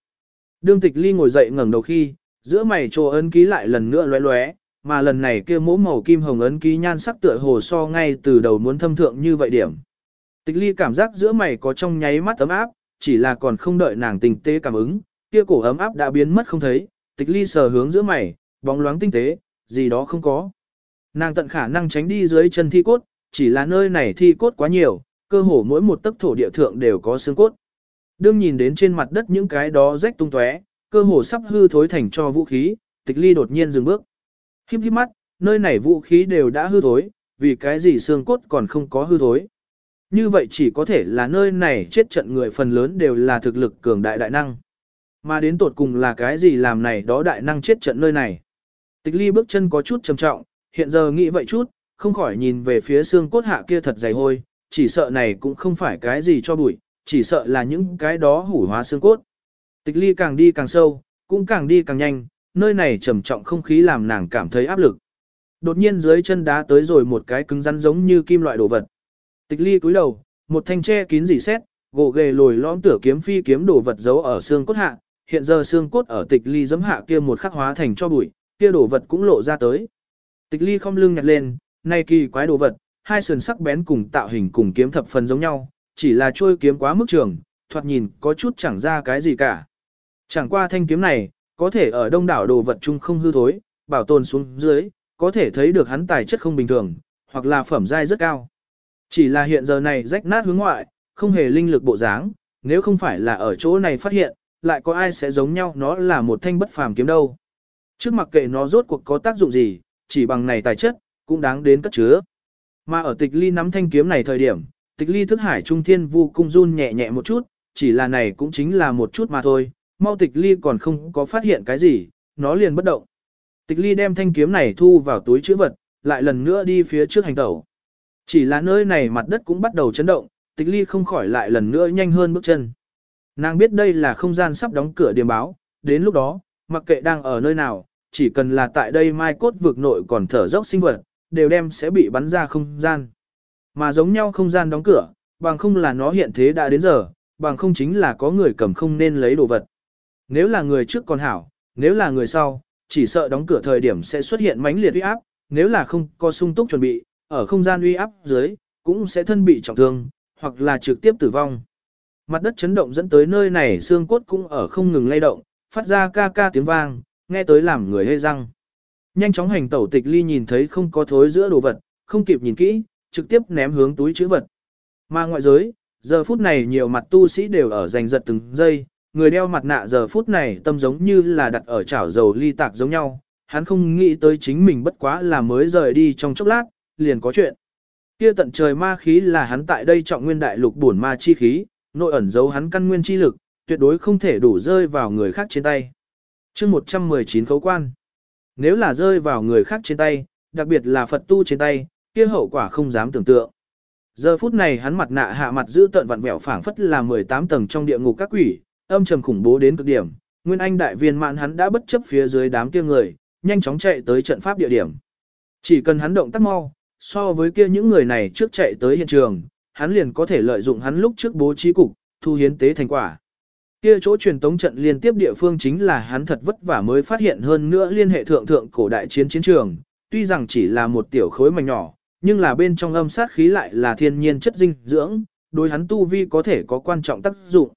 Đương tịch ly ngồi dậy ngẩng đầu khi, giữa mày trồ ấn ký lại lần nữa lóe lóe, mà lần này kia mũ màu kim hồng ấn ký nhan sắc tựa hồ so ngay từ đầu muốn thâm thượng như vậy điểm. Tịch ly cảm giác giữa mày có trong nháy mắt ấm áp, chỉ là còn không đợi nàng tình tế cảm ứng, kia cổ ấm áp đã biến mất không thấy, tịch ly sờ hướng giữa mày, bóng loáng tinh tế, gì đó không có. Nàng tận khả năng tránh đi dưới chân thi cốt, chỉ là nơi này thi cốt quá nhiều, cơ hồ mỗi một tấc thổ địa thượng đều có xương cốt. Đương nhìn đến trên mặt đất những cái đó rách tung tóe, cơ hồ sắp hư thối thành cho vũ khí, tịch ly đột nhiên dừng bước. Híp híp mắt, nơi này vũ khí đều đã hư thối, vì cái gì xương cốt còn không có hư thối. Như vậy chỉ có thể là nơi này chết trận người phần lớn đều là thực lực cường đại đại năng. Mà đến tột cùng là cái gì làm này đó đại năng chết trận nơi này. Tịch ly bước chân có chút trầm trọng, hiện giờ nghĩ vậy chút, không khỏi nhìn về phía xương cốt hạ kia thật dày hôi, chỉ sợ này cũng không phải cái gì cho bụi, chỉ sợ là những cái đó hủ hóa xương cốt. Tịch ly càng đi càng sâu, cũng càng đi càng nhanh, nơi này trầm trọng không khí làm nàng cảm thấy áp lực. Đột nhiên dưới chân đá tới rồi một cái cứng rắn giống như kim loại đồ vật. Tịch ly cúi đầu, một thanh tre kín dỉ xét, gỗ ghề lồi lõm tửa kiếm phi kiếm đồ vật giấu ở xương cốt hạ, hiện giờ xương cốt ở tịch ly giấm hạ kia một khắc hóa thành cho bụi, kia đồ vật cũng lộ ra tới. Tịch ly không lưng nhặt lên, nay kỳ quái đồ vật, hai sườn sắc bén cùng tạo hình cùng kiếm thập phần giống nhau, chỉ là trôi kiếm quá mức trường, thoạt nhìn có chút chẳng ra cái gì cả. Chẳng qua thanh kiếm này, có thể ở đông đảo đồ vật chung không hư thối, bảo tồn xuống dưới, có thể thấy được hắn tài chất không bình thường, hoặc là phẩm giai rất cao. Chỉ là hiện giờ này rách nát hướng ngoại, không hề linh lực bộ dáng, nếu không phải là ở chỗ này phát hiện, lại có ai sẽ giống nhau nó là một thanh bất phàm kiếm đâu. Trước mặc kệ nó rốt cuộc có tác dụng gì, chỉ bằng này tài chất, cũng đáng đến cất chứa. Mà ở tịch ly nắm thanh kiếm này thời điểm, tịch ly thức hải trung thiên vu cung run nhẹ nhẹ một chút, chỉ là này cũng chính là một chút mà thôi, mau tịch ly còn không có phát hiện cái gì, nó liền bất động. Tịch ly đem thanh kiếm này thu vào túi chữ vật, lại lần nữa đi phía trước hành tẩu. Chỉ là nơi này mặt đất cũng bắt đầu chấn động, tịch ly không khỏi lại lần nữa nhanh hơn bước chân. Nàng biết đây là không gian sắp đóng cửa điểm báo, đến lúc đó, mặc kệ đang ở nơi nào, chỉ cần là tại đây mai cốt vực nội còn thở dốc sinh vật, đều đem sẽ bị bắn ra không gian. Mà giống nhau không gian đóng cửa, bằng không là nó hiện thế đã đến giờ, bằng không chính là có người cầm không nên lấy đồ vật. Nếu là người trước còn hảo, nếu là người sau, chỉ sợ đóng cửa thời điểm sẽ xuất hiện mãnh liệt uy áp, nếu là không có sung túc chuẩn bị, ở không gian uy áp dưới, cũng sẽ thân bị trọng thương, hoặc là trực tiếp tử vong. Mặt đất chấn động dẫn tới nơi này xương cốt cũng ở không ngừng lay động, phát ra ca ca tiếng vang, nghe tới làm người hê răng. Nhanh chóng hành tẩu tịch ly nhìn thấy không có thối giữa đồ vật, không kịp nhìn kỹ, trực tiếp ném hướng túi chữ vật. Mà ngoại giới, giờ phút này nhiều mặt tu sĩ đều ở giành giật từng giây, người đeo mặt nạ giờ phút này tâm giống như là đặt ở chảo dầu ly tạc giống nhau, hắn không nghĩ tới chính mình bất quá là mới rời đi trong chốc lát, liền có chuyện. Kia tận trời ma khí là hắn tại đây trọng nguyên đại lục bổn ma chi khí, nội ẩn giấu hắn căn nguyên chi lực, tuyệt đối không thể đủ rơi vào người khác trên tay. chương 119 khấu quan. Nếu là rơi vào người khác trên tay, đặc biệt là Phật tu trên tay, kia hậu quả không dám tưởng tượng. Giờ phút này hắn mặt nạ hạ mặt giữ tận vặn vẹo phảng phất là 18 tầng trong địa ngục các quỷ, âm trầm khủng bố đến cực điểm. Nguyên Anh đại viên mạn hắn đã bất chấp phía dưới đám kia người, nhanh chóng chạy tới trận pháp địa điểm. Chỉ cần hắn động tác mau, so với kia những người này trước chạy tới hiện trường, hắn liền có thể lợi dụng hắn lúc trước bố trí cục, thu hiến tế thành quả. Kia chỗ truyền tống trận liên tiếp địa phương chính là hắn thật vất vả mới phát hiện hơn nữa liên hệ thượng thượng cổ đại chiến chiến trường, tuy rằng chỉ là một tiểu khối mảnh nhỏ, nhưng là bên trong âm sát khí lại là thiên nhiên chất dinh dưỡng, đối hắn tu vi có thể có quan trọng tác dụng.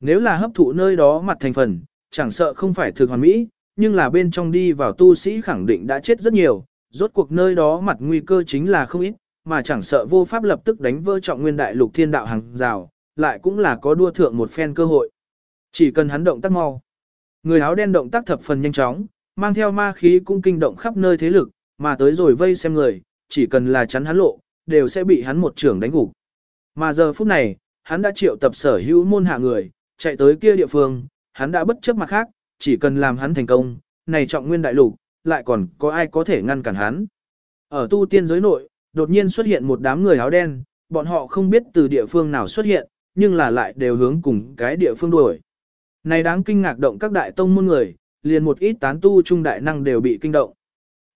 Nếu là hấp thụ nơi đó mặt thành phần, chẳng sợ không phải thực hoàn mỹ, nhưng là bên trong đi vào tu sĩ khẳng định đã chết rất nhiều, rốt cuộc nơi đó mặt nguy cơ chính là không ít, mà chẳng sợ vô pháp lập tức đánh vỡ trọng nguyên đại lục thiên đạo hàng rào, lại cũng là có đua thượng một phen cơ hội. Chỉ cần hắn động tác mau. Người áo đen động tác thập phần nhanh chóng, mang theo ma khí cũng kinh động khắp nơi thế lực, mà tới rồi vây xem người, chỉ cần là chắn hắn lộ, đều sẽ bị hắn một trưởng đánh gục. Mà giờ phút này, hắn đã triệu tập sở hữu môn hạ người, chạy tới kia địa phương, hắn đã bất chấp mặt khác, chỉ cần làm hắn thành công, này trọng nguyên đại lục, lại còn có ai có thể ngăn cản hắn. Ở tu tiên giới nội, đột nhiên xuất hiện một đám người áo đen, bọn họ không biết từ địa phương nào xuất hiện, nhưng là lại đều hướng cùng cái địa phương đuổi. Này đáng kinh ngạc động các đại tông môn người, liền một ít tán tu trung đại năng đều bị kinh động.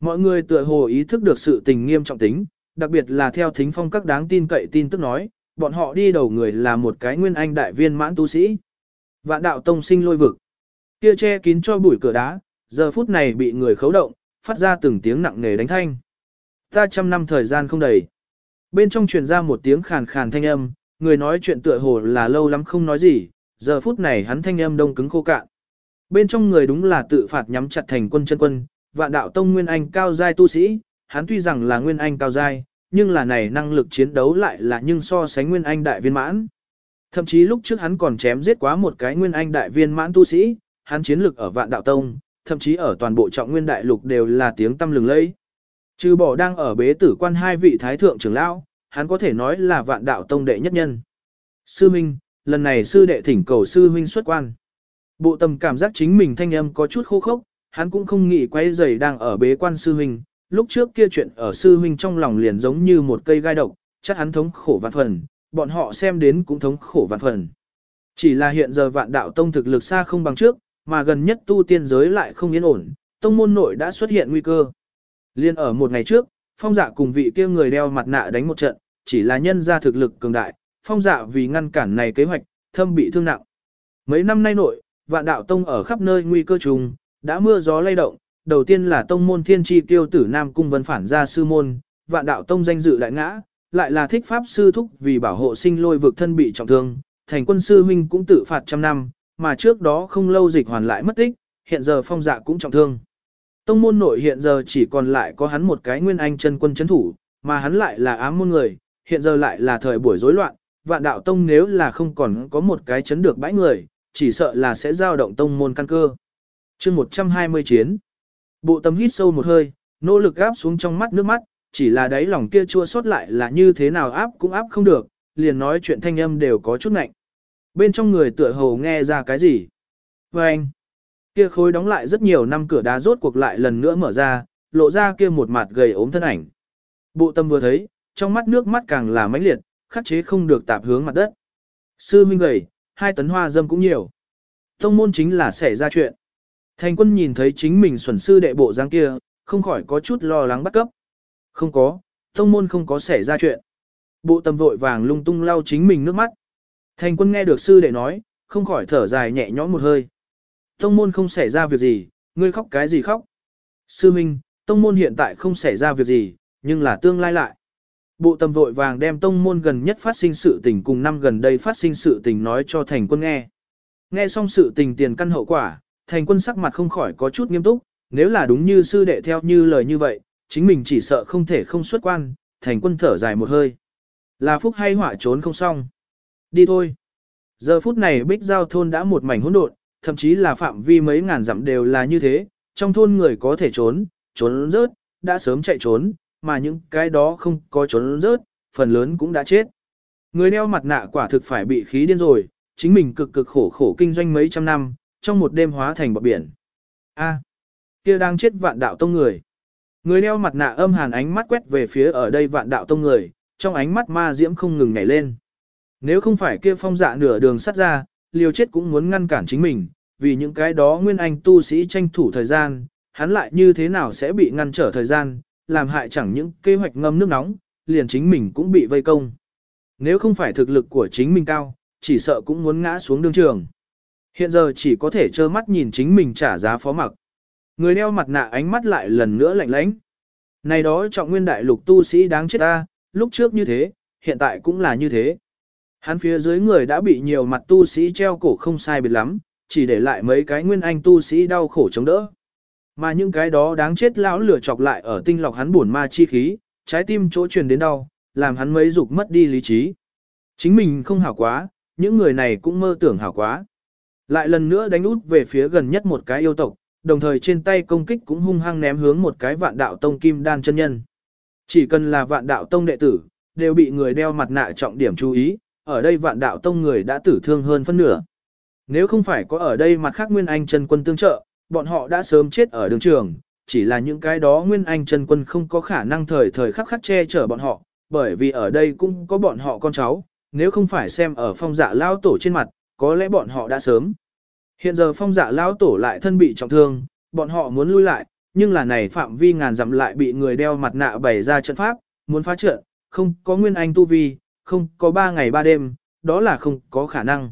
Mọi người tựa hồ ý thức được sự tình nghiêm trọng tính, đặc biệt là theo thính phong các đáng tin cậy tin tức nói, bọn họ đi đầu người là một cái nguyên anh đại viên mãn tu sĩ. Vạn đạo tông sinh lôi vực. Kia che kín cho bụi cửa đá, giờ phút này bị người khấu động, phát ra từng tiếng nặng nề đánh thanh. Ta trăm năm thời gian không đầy. Bên trong truyền ra một tiếng khàn khàn thanh âm, người nói chuyện tựa hồ là lâu lắm không nói gì, giờ phút này hắn thanh âm đông cứng khô cạn. Bên trong người đúng là tự phạt nhắm chặt thành quân chân quân, vạn đạo tông nguyên anh cao giai tu sĩ, hắn tuy rằng là nguyên anh cao giai, nhưng là này năng lực chiến đấu lại là nhưng so sánh nguyên anh đại viên mãn. Thậm chí lúc trước hắn còn chém giết quá một cái nguyên anh đại viên mãn tu sĩ, hắn chiến lực ở vạn đạo tông, thậm chí ở toàn bộ trọng nguyên đại lục đều là tiếng tâm lừng lẫy. Trừ bỏ đang ở bế tử quan hai vị thái thượng trưởng lão, hắn có thể nói là vạn đạo tông đệ nhất nhân. Sư Minh, lần này sư đệ thỉnh cầu sư huynh xuất quan. Bộ tầm cảm giác chính mình thanh âm có chút khô khốc, hắn cũng không nghĩ quay giày đang ở bế quan sư huynh, lúc trước kia chuyện ở sư huynh trong lòng liền giống như một cây gai độc, chắc hắn thống khổ vạn phần, bọn họ xem đến cũng thống khổ vạn phần. Chỉ là hiện giờ vạn đạo tông thực lực xa không bằng trước, mà gần nhất tu tiên giới lại không yên ổn, tông môn nội đã xuất hiện nguy cơ. Liên ở một ngày trước, phong dạ cùng vị kia người đeo mặt nạ đánh một trận, chỉ là nhân ra thực lực cường đại, phong dạ vì ngăn cản này kế hoạch, thâm bị thương nặng. Mấy năm nay nội, vạn đạo tông ở khắp nơi nguy cơ trùng, đã mưa gió lay động, đầu tiên là tông môn thiên tri tiêu tử Nam Cung Vân phản ra sư môn, vạn đạo tông danh dự đại ngã, lại là thích pháp sư thúc vì bảo hộ sinh lôi vực thân bị trọng thương, thành quân sư huynh cũng tự phạt trăm năm, mà trước đó không lâu dịch hoàn lại mất tích, hiện giờ phong dạ cũng trọng thương. Tông môn nội hiện giờ chỉ còn lại có hắn một cái nguyên anh chân quân chấn thủ, mà hắn lại là ám môn người, hiện giờ lại là thời buổi rối loạn, vạn đạo tông nếu là không còn có một cái chấn được bãi người, chỉ sợ là sẽ giao động tông môn căn cơ. chương 120 chiến. Bộ tâm hít sâu một hơi, nỗ lực áp xuống trong mắt nước mắt, chỉ là đáy lòng kia chua xót lại là như thế nào áp cũng áp không được, liền nói chuyện thanh âm đều có chút nạnh. Bên trong người tựa hồ nghe ra cái gì? Và anh, kia khối đóng lại rất nhiều năm cửa đá rốt cuộc lại lần nữa mở ra, lộ ra kia một mặt gầy ốm thân ảnh. Bộ tâm vừa thấy, trong mắt nước mắt càng là mãnh liệt, khắc chế không được tạp hướng mặt đất. Sư minh gầy, hai tấn hoa dâm cũng nhiều. Tông môn chính là xảy ra chuyện. Thành quân nhìn thấy chính mình xuẩn sư đệ bộ dáng kia, không khỏi có chút lo lắng bắt cấp. Không có, tông môn không có xảy ra chuyện. Bộ tâm vội vàng lung tung lau chính mình nước mắt. Thành quân nghe được sư đệ nói, không khỏi thở dài nhẹ nhõm một hơi. Tông môn không xảy ra việc gì, ngươi khóc cái gì khóc. Sư Minh, tông môn hiện tại không xảy ra việc gì, nhưng là tương lai lại. Bộ tâm vội vàng đem tông môn gần nhất phát sinh sự tình cùng năm gần đây phát sinh sự tình nói cho thành quân nghe. Nghe xong sự tình tiền căn hậu quả, thành quân sắc mặt không khỏi có chút nghiêm túc, nếu là đúng như sư đệ theo như lời như vậy, chính mình chỉ sợ không thể không xuất quan, thành quân thở dài một hơi. Là phúc hay họa trốn không xong. Đi thôi. Giờ phút này bích giao thôn đã một mảnh hỗn độn, thậm chí là phạm vi mấy ngàn dặm đều là như thế, trong thôn người có thể trốn, trốn rớt, đã sớm chạy trốn, mà những cái đó không có trốn rớt, phần lớn cũng đã chết. Người đeo mặt nạ quả thực phải bị khí điên rồi, chính mình cực cực khổ khổ kinh doanh mấy trăm năm, trong một đêm hóa thành bọt biển. A, kia đang chết vạn đạo tông người. Người đeo mặt nạ âm hàn ánh mắt quét về phía ở đây vạn đạo tông người, trong ánh mắt ma diễm không ngừng nhảy lên. Nếu không phải kia phong dạ nửa đường sắt ra, liều chết cũng muốn ngăn cản chính mình, vì những cái đó nguyên anh tu sĩ tranh thủ thời gian, hắn lại như thế nào sẽ bị ngăn trở thời gian, làm hại chẳng những kế hoạch ngâm nước nóng, liền chính mình cũng bị vây công. Nếu không phải thực lực của chính mình cao, chỉ sợ cũng muốn ngã xuống đường trường. Hiện giờ chỉ có thể trơ mắt nhìn chính mình trả giá phó mặc. Người đeo mặt nạ ánh mắt lại lần nữa lạnh lãnh. Này đó trọng nguyên đại lục tu sĩ đáng chết ta, lúc trước như thế, hiện tại cũng là như thế. Hắn phía dưới người đã bị nhiều mặt tu sĩ treo cổ không sai biệt lắm, chỉ để lại mấy cái nguyên anh tu sĩ đau khổ chống đỡ. Mà những cái đó đáng chết lão lửa chọc lại ở tinh lọc hắn buồn ma chi khí, trái tim chỗ truyền đến đau, làm hắn mấy dục mất đi lý trí. Chính mình không hảo quá, những người này cũng mơ tưởng hảo quá. Lại lần nữa đánh út về phía gần nhất một cái yêu tộc, đồng thời trên tay công kích cũng hung hăng ném hướng một cái vạn đạo tông kim đan chân nhân. Chỉ cần là vạn đạo tông đệ tử, đều bị người đeo mặt nạ trọng điểm chú ý, ở đây vạn đạo tông người đã tử thương hơn phân nửa. Nếu không phải có ở đây mặt khác Nguyên Anh chân quân tương trợ, bọn họ đã sớm chết ở đường trường, chỉ là những cái đó Nguyên Anh chân quân không có khả năng thời thời khắc khắc che chở bọn họ, bởi vì ở đây cũng có bọn họ con cháu, nếu không phải xem ở phong dạ lao tổ trên mặt, có lẽ bọn họ đã sớm. Hiện giờ phong dạ lao tổ lại thân bị trọng thương, bọn họ muốn lui lại, nhưng là này phạm vi ngàn dặm lại bị người đeo mặt nạ bày ra trận pháp, muốn phá trận, không có nguyên anh tu vi, không có ba ngày ba đêm, đó là không có khả năng.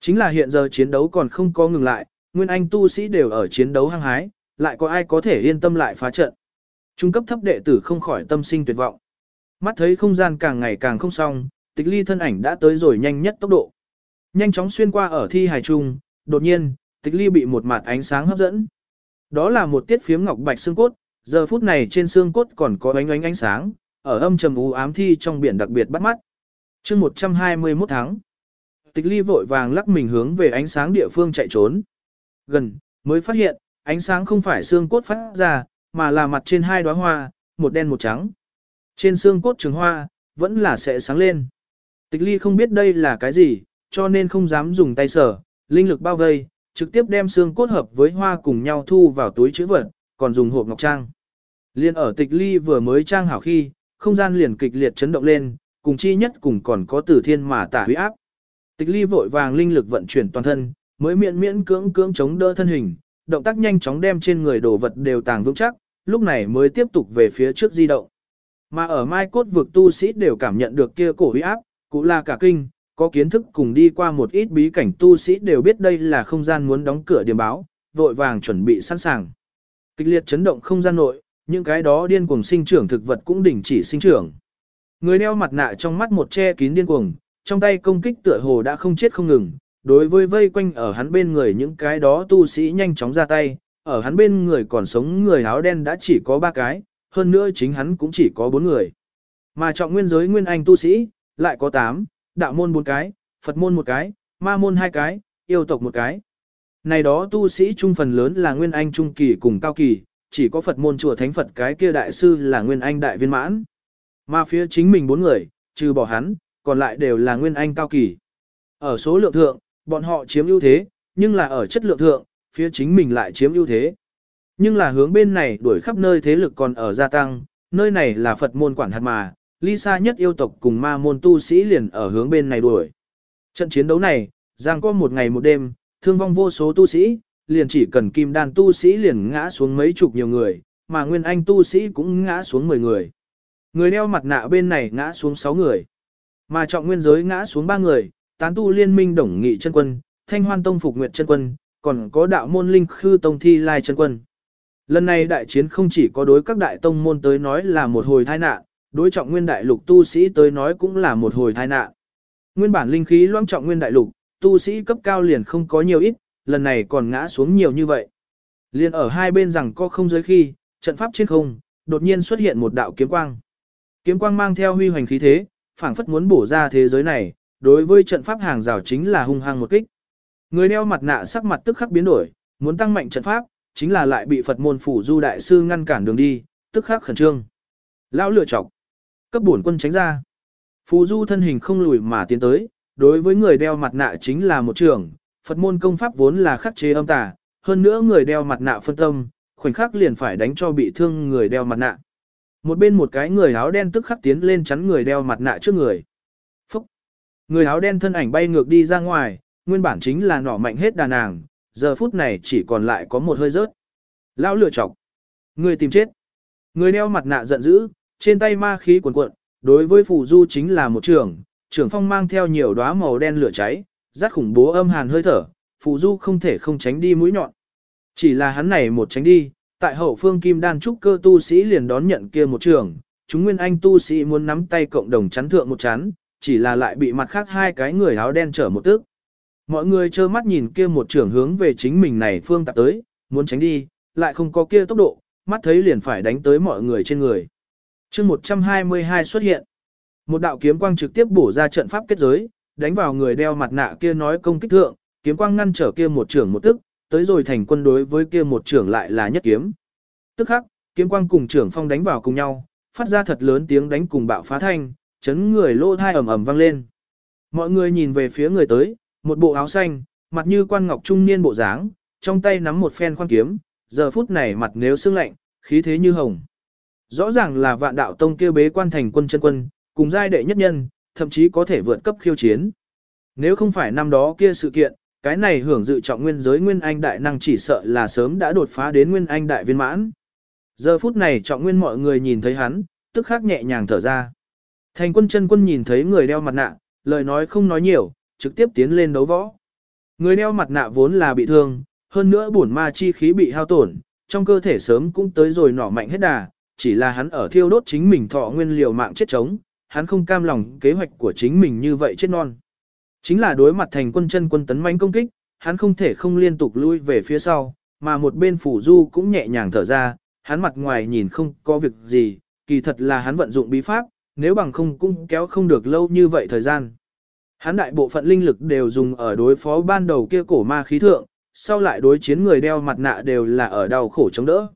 Chính là hiện giờ chiến đấu còn không có ngừng lại, nguyên anh tu sĩ đều ở chiến đấu hăng hái, lại có ai có thể yên tâm lại phá trận. Trung cấp thấp đệ tử không khỏi tâm sinh tuyệt vọng. Mắt thấy không gian càng ngày càng không xong, tịch ly thân ảnh đã tới rồi nhanh nhất tốc độ. Nhanh chóng xuyên qua ở thi hài trung, đột nhiên, tịch ly bị một mặt ánh sáng hấp dẫn. Đó là một tiết phiếm ngọc bạch xương cốt, giờ phút này trên xương cốt còn có ánh ánh ánh sáng, ở âm trầm u ám thi trong biển đặc biệt bắt mắt. chương 121 tháng, tịch ly vội vàng lắc mình hướng về ánh sáng địa phương chạy trốn. Gần, mới phát hiện, ánh sáng không phải xương cốt phát ra, mà là mặt trên hai đóa hoa, một đen một trắng. Trên xương cốt trường hoa, vẫn là sẽ sáng lên. Tịch ly không biết đây là cái gì, cho nên không dám dùng tay sở, linh lực bao vây, trực tiếp đem xương cốt hợp với hoa cùng nhau thu vào túi chữ vật, còn dùng hộp ngọc trang. Liên ở tịch ly vừa mới trang hảo khi, không gian liền kịch liệt chấn động lên, cùng chi nhất cùng còn có tử thiên mà tả huy áp. Tịch ly vội vàng linh lực vận chuyển toàn thân, mới miễn miễn cưỡng cưỡng chống đỡ thân hình, động tác nhanh chóng đem trên người đồ vật đều tàng vững chắc, lúc này mới tiếp tục về phía trước di động. Mà ở mai cốt vực tu sĩ đều cảm nhận được kia cổ huy áp, cũng là cả kinh, có kiến thức cùng đi qua một ít bí cảnh tu sĩ đều biết đây là không gian muốn đóng cửa điểm báo, vội vàng chuẩn bị sẵn sàng. Kịch liệt chấn động không gian nội, những cái đó điên cuồng sinh trưởng thực vật cũng đình chỉ sinh trưởng. Người đeo mặt nạ trong mắt một che kín điên cuồng, trong tay công kích tựa hồ đã không chết không ngừng, đối với vây quanh ở hắn bên người những cái đó tu sĩ nhanh chóng ra tay, ở hắn bên người còn sống người áo đen đã chỉ có ba cái, hơn nữa chính hắn cũng chỉ có bốn người. Mà trọng nguyên giới nguyên anh tu sĩ, lại có tám, đạo môn bốn cái, Phật môn một cái, ma môn hai cái, yêu tộc một cái. Này đó tu sĩ trung phần lớn là nguyên anh trung kỳ cùng cao kỳ, chỉ có Phật môn chùa thánh Phật cái kia đại sư là nguyên anh đại viên mãn. Mà phía chính mình bốn người, trừ bỏ hắn, còn lại đều là nguyên anh cao kỳ. Ở số lượng thượng, bọn họ chiếm ưu thế, nhưng là ở chất lượng thượng, phía chính mình lại chiếm ưu thế. Nhưng là hướng bên này đuổi khắp nơi thế lực còn ở gia tăng, nơi này là Phật môn quản hạt mà, lisa nhất yêu tộc cùng ma môn tu sĩ liền ở hướng bên này đuổi. Trận chiến đấu này, giang có một ngày một đêm, thương vong vô số tu sĩ, liền chỉ cần kim đan tu sĩ liền ngã xuống mấy chục nhiều người, mà nguyên anh tu sĩ cũng ngã xuống 10 người. Người đeo mặt nạ bên này ngã xuống 6 người, mà trọng nguyên giới ngã xuống 3 người, tán tu liên minh đồng nghị chân quân, thanh hoan tông phục nguyệt chân quân, còn có đạo môn linh khư tông thi lai chân quân. Lần này đại chiến không chỉ có đối các đại tông môn tới nói là một hồi tai nạn, đối trọng nguyên đại lục tu sĩ tới nói cũng là một hồi tai nạn. Nguyên bản linh khí loãng trọng nguyên đại lục, tu sĩ cấp cao liền không có nhiều ít, lần này còn ngã xuống nhiều như vậy. Liên ở hai bên rằng có không giới khi, trận pháp trên không, đột nhiên xuất hiện một đạo kiếm quang. Kiếm quang mang theo huy hoành khí thế, phảng phất muốn bổ ra thế giới này, đối với trận pháp hàng rào chính là hung hăng một kích. Người đeo mặt nạ sắc mặt tức khắc biến đổi, muốn tăng mạnh trận pháp, chính là lại bị Phật môn phủ du đại sư ngăn cản đường đi, tức khắc khẩn trương. Lão lựa chọc, cấp bổn quân tránh ra. Phù du thân hình không lùi mà tiến tới, đối với người đeo mặt nạ chính là một trường Phật môn công pháp vốn là khắc chế âm tà, hơn nữa người đeo mặt nạ phân tâm, khoảnh khắc liền phải đánh cho bị thương người đeo mặt nạ. Một bên một cái người áo đen tức khắc tiến lên chắn người đeo mặt nạ trước người. Người áo đen thân ảnh bay ngược đi ra ngoài, nguyên bản chính là nỏ mạnh hết đà nàng, giờ phút này chỉ còn lại có một hơi rớt. Lão lựa chọc! Người tìm chết! Người đeo mặt nạ giận dữ, trên tay ma khí cuồn cuộn, đối với phù du chính là một trường, trưởng phong mang theo nhiều đóa màu đen lửa cháy, rát khủng bố âm hàn hơi thở, phù du không thể không tránh đi mũi nhọn. Chỉ là hắn này một tránh đi, tại hậu phương kim đan trúc cơ tu sĩ liền đón nhận kia một trường, chúng nguyên anh tu sĩ muốn nắm tay cộng đồng chắn thượng một chán, chỉ là lại bị mặt khác hai cái người áo đen trở một tức. Mọi người trơ mắt nhìn kia một trưởng hướng về chính mình này phương tạp tới, muốn tránh đi, lại không có kia tốc độ, mắt thấy liền phải đánh tới mọi người trên người. chương 122 xuất hiện. Một đạo kiếm quang trực tiếp bổ ra trận pháp kết giới, đánh vào người đeo mặt nạ kia nói công kích thượng, kiếm quang ngăn trở kia một trưởng một tức, tới rồi thành quân đối với kia một trưởng lại là nhất kiếm. Tức khắc, kiếm quang cùng trưởng phong đánh vào cùng nhau, phát ra thật lớn tiếng đánh cùng bạo phá thanh, chấn người lô thai ầm ầm vang lên. Mọi người nhìn về phía người tới, một bộ áo xanh, mặt như quan ngọc trung niên bộ dáng, trong tay nắm một phen khoan kiếm, giờ phút này mặt nếu sương lạnh, khí thế như hồng. Rõ ràng là vạn đạo tông kia bế quan thành quân chân quân, cùng giai đệ nhất nhân, thậm chí có thể vượt cấp khiêu chiến. Nếu không phải năm đó kia sự kiện, cái này hưởng dự trọng nguyên giới nguyên anh đại năng chỉ sợ là sớm đã đột phá đến nguyên anh đại viên mãn. Giờ phút này trọng nguyên mọi người nhìn thấy hắn, tức khắc nhẹ nhàng thở ra. Thành quân chân quân nhìn thấy người đeo mặt nạ, lời nói không nói nhiều, trực tiếp tiến lên đấu võ. Người đeo mặt nạ vốn là bị thương, hơn nữa bổn ma chi khí bị hao tổn, trong cơ thể sớm cũng tới rồi nỏ mạnh hết đà, chỉ là hắn ở thiêu đốt chính mình thọ nguyên liều mạng chết chống, hắn không cam lòng kế hoạch của chính mình như vậy chết non. Chính là đối mặt thành quân chân quân tấn mãnh công kích, hắn không thể không liên tục lui về phía sau, mà một bên phủ du cũng nhẹ nhàng thở ra, hắn mặt ngoài nhìn không có việc gì, kỳ thật là hắn vận dụng bí pháp, nếu bằng không cũng kéo không được lâu như vậy thời gian. Hắn đại bộ phận linh lực đều dùng ở đối phó ban đầu kia cổ ma khí thượng, sau lại đối chiến người đeo mặt nạ đều là ở đau khổ chống đỡ.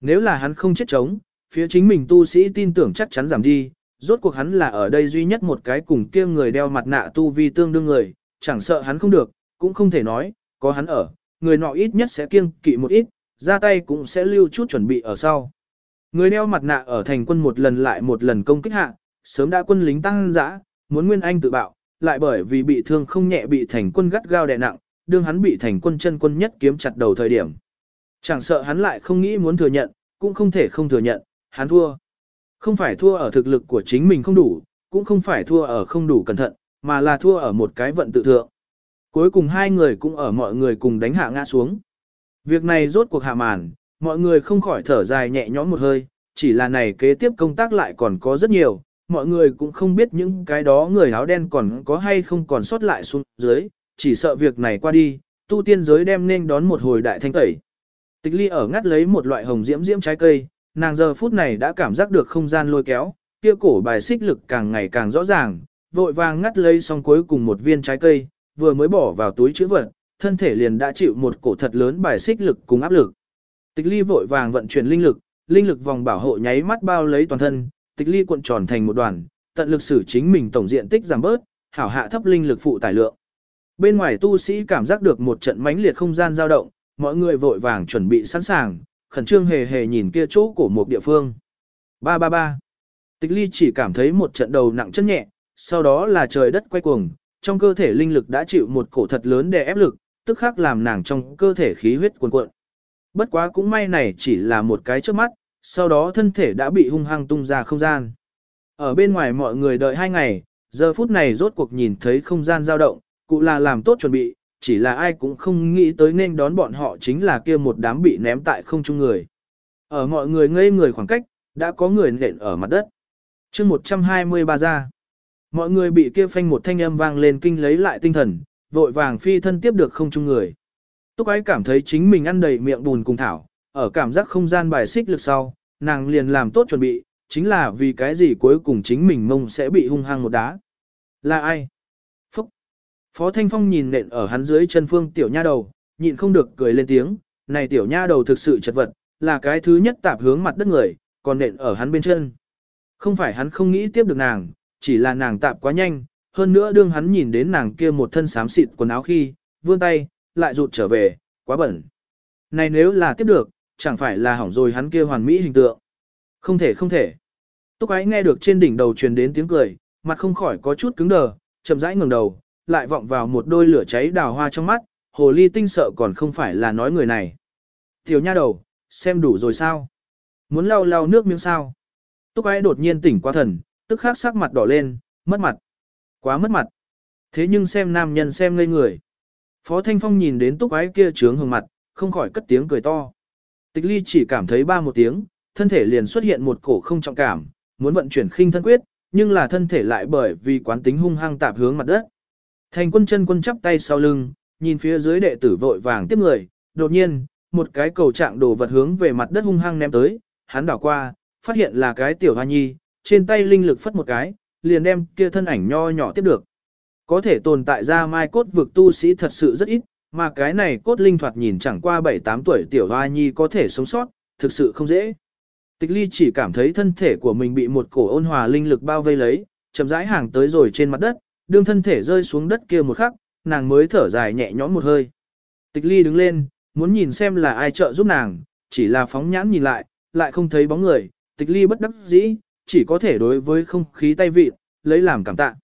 Nếu là hắn không chết chống, phía chính mình tu sĩ tin tưởng chắc chắn giảm đi, rốt cuộc hắn là ở đây duy nhất một cái cùng kia người đeo mặt nạ tu vi tương đương người, chẳng sợ hắn không được, cũng không thể nói, có hắn ở, người nọ ít nhất sẽ kiêng kỵ một ít, ra tay cũng sẽ lưu chút chuẩn bị ở sau. Người đeo mặt nạ ở thành quân một lần lại một lần công kích hạ, sớm đã quân lính tăng dã, muốn Nguyên Anh tự bạo, lại bởi vì bị thương không nhẹ bị thành quân gắt gao đè nặng, đương hắn bị thành quân chân quân nhất kiếm chặt đầu thời điểm. Chẳng sợ hắn lại không nghĩ muốn thừa nhận, cũng không thể không thừa nhận, hắn thua. Không phải thua ở thực lực của chính mình không đủ, cũng không phải thua ở không đủ cẩn thận, mà là thua ở một cái vận tự thượng. Cuối cùng hai người cũng ở mọi người cùng đánh hạ ngã xuống. Việc này rốt cuộc hạ màn, mọi người không khỏi thở dài nhẹ nhõm một hơi, chỉ là này kế tiếp công tác lại còn có rất nhiều, mọi người cũng không biết những cái đó người áo đen còn có hay không còn sót lại xuống dưới, chỉ sợ việc này qua đi, tu tiên giới đem nên đón một hồi đại thanh tẩy. Tịch ly ở ngắt lấy một loại hồng diễm diễm trái cây, nàng giờ phút này đã cảm giác được không gian lôi kéo, kia cổ bài xích lực càng ngày càng rõ ràng, vội vàng ngắt lấy xong cuối cùng một viên trái cây, vừa mới bỏ vào túi chữ vật, thân thể liền đã chịu một cổ thật lớn bài xích lực cùng áp lực. Tịch ly vội vàng vận chuyển linh lực, linh lực vòng bảo hộ nháy mắt bao lấy toàn thân, tịch ly cuộn tròn thành một đoàn, tận lực sử chính mình tổng diện tích giảm bớt, hảo hạ thấp linh lực phụ tải lượng. Bên ngoài tu sĩ cảm giác được một trận mãnh liệt không gian dao động, mọi người vội vàng chuẩn bị sẵn sàng, khẩn trương hề hề nhìn kia chỗ của một địa phương. Ba ba ba. Tịch ly chỉ cảm thấy một trận đầu nặng chân nhẹ, sau đó là trời đất quay cuồng, trong cơ thể linh lực đã chịu một cổ thật lớn để ép lực, tức khắc làm nàng trong cơ thể khí huyết cuồn cuộn. Bất quá cũng may này chỉ là một cái trước mắt, sau đó thân thể đã bị hung hăng tung ra không gian. Ở bên ngoài mọi người đợi hai ngày, giờ phút này rốt cuộc nhìn thấy không gian dao động, cụ là làm tốt chuẩn bị, chỉ là ai cũng không nghĩ tới nên đón bọn họ chính là kia một đám bị ném tại không trung người. Ở mọi người ngây người khoảng cách, đã có người nện ở mặt đất. chương 123 ra. Mọi người bị kia phanh một thanh âm vang lên kinh lấy lại tinh thần, vội vàng phi thân tiếp được không trung người. Túc ái cảm thấy chính mình ăn đầy miệng bùn cùng thảo, ở cảm giác không gian bài xích lực sau, nàng liền làm tốt chuẩn bị, chính là vì cái gì cuối cùng chính mình mông sẽ bị hung hăng một đá. Là ai? Phúc! Phó Thanh Phong nhìn nện ở hắn dưới chân phương tiểu nha đầu, nhịn không được cười lên tiếng, này tiểu nha đầu thực sự chật vật, là cái thứ nhất tạp hướng mặt đất người, còn nện ở hắn bên chân. Không phải hắn không nghĩ tiếp được nàng, chỉ là nàng tạp quá nhanh, hơn nữa đương hắn nhìn đến nàng kia một thân xám xịt quần áo khi, vươn tay, lại rụt trở về, quá bẩn. Này nếu là tiếp được, chẳng phải là hỏng rồi hắn kia hoàn mỹ hình tượng. Không thể không thể. Túc ái nghe được trên đỉnh đầu truyền đến tiếng cười, mặt không khỏi có chút cứng đờ, chậm rãi ngẩng đầu, lại vọng vào một đôi lửa cháy đào hoa trong mắt, hồ ly tinh sợ còn không phải là nói người này. Tiểu nha đầu, xem đủ rồi sao? Muốn lau lau nước miếng sao? Túc ái đột nhiên tỉnh qua thần, tức khắc sắc mặt đỏ lên, mất mặt. Quá mất mặt. Thế nhưng xem nam nhân xem ngây người. Phó Thanh Phong nhìn đến túc ái kia trướng hồng mặt, không khỏi cất tiếng cười to. Tịch ly chỉ cảm thấy ba một tiếng, thân thể liền xuất hiện một cổ không trọng cảm, muốn vận chuyển khinh thân quyết, nhưng là thân thể lại bởi vì quán tính hung hăng tạp hướng mặt đất. Thành quân chân quân chắp tay sau lưng, nhìn phía dưới đệ tử vội vàng tiếp người, đột nhiên, một cái cầu trạng đồ vật hướng về mặt đất hung hăng ném tới, hắn đảo qua, phát hiện là cái tiểu hoa nhi, trên tay linh lực phất một cái, liền đem kia thân ảnh nho nhỏ tiếp được. Có thể tồn tại ra mai cốt vực tu sĩ thật sự rất ít, mà cái này cốt linh thoạt nhìn chẳng qua 7-8 tuổi tiểu hoa nhi có thể sống sót, thực sự không dễ. Tịch ly chỉ cảm thấy thân thể của mình bị một cổ ôn hòa linh lực bao vây lấy, chậm rãi hàng tới rồi trên mặt đất, đương thân thể rơi xuống đất kia một khắc, nàng mới thở dài nhẹ nhõm một hơi. Tịch ly đứng lên, muốn nhìn xem là ai trợ giúp nàng, chỉ là phóng nhãn nhìn lại, lại không thấy bóng người, tịch ly bất đắc dĩ, chỉ có thể đối với không khí tay vị, lấy làm cảm tạ.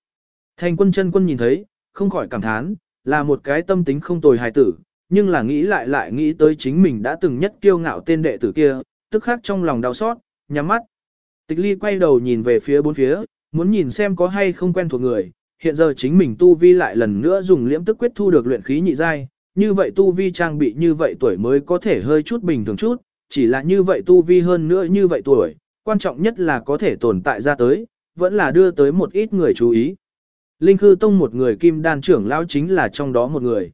Thành quân chân quân nhìn thấy, không khỏi cảm thán, là một cái tâm tính không tồi hài tử, nhưng là nghĩ lại lại nghĩ tới chính mình đã từng nhất kiêu ngạo tên đệ tử kia, tức khắc trong lòng đau xót, nhắm mắt. Tịch ly quay đầu nhìn về phía bốn phía, muốn nhìn xem có hay không quen thuộc người, hiện giờ chính mình tu vi lại lần nữa dùng liễm tức quyết thu được luyện khí nhị giai, như vậy tu vi trang bị như vậy tuổi mới có thể hơi chút bình thường chút, chỉ là như vậy tu vi hơn nữa như vậy tuổi, quan trọng nhất là có thể tồn tại ra tới, vẫn là đưa tới một ít người chú ý. Linh Khư Tông một người kim đan trưởng lão chính là trong đó một người.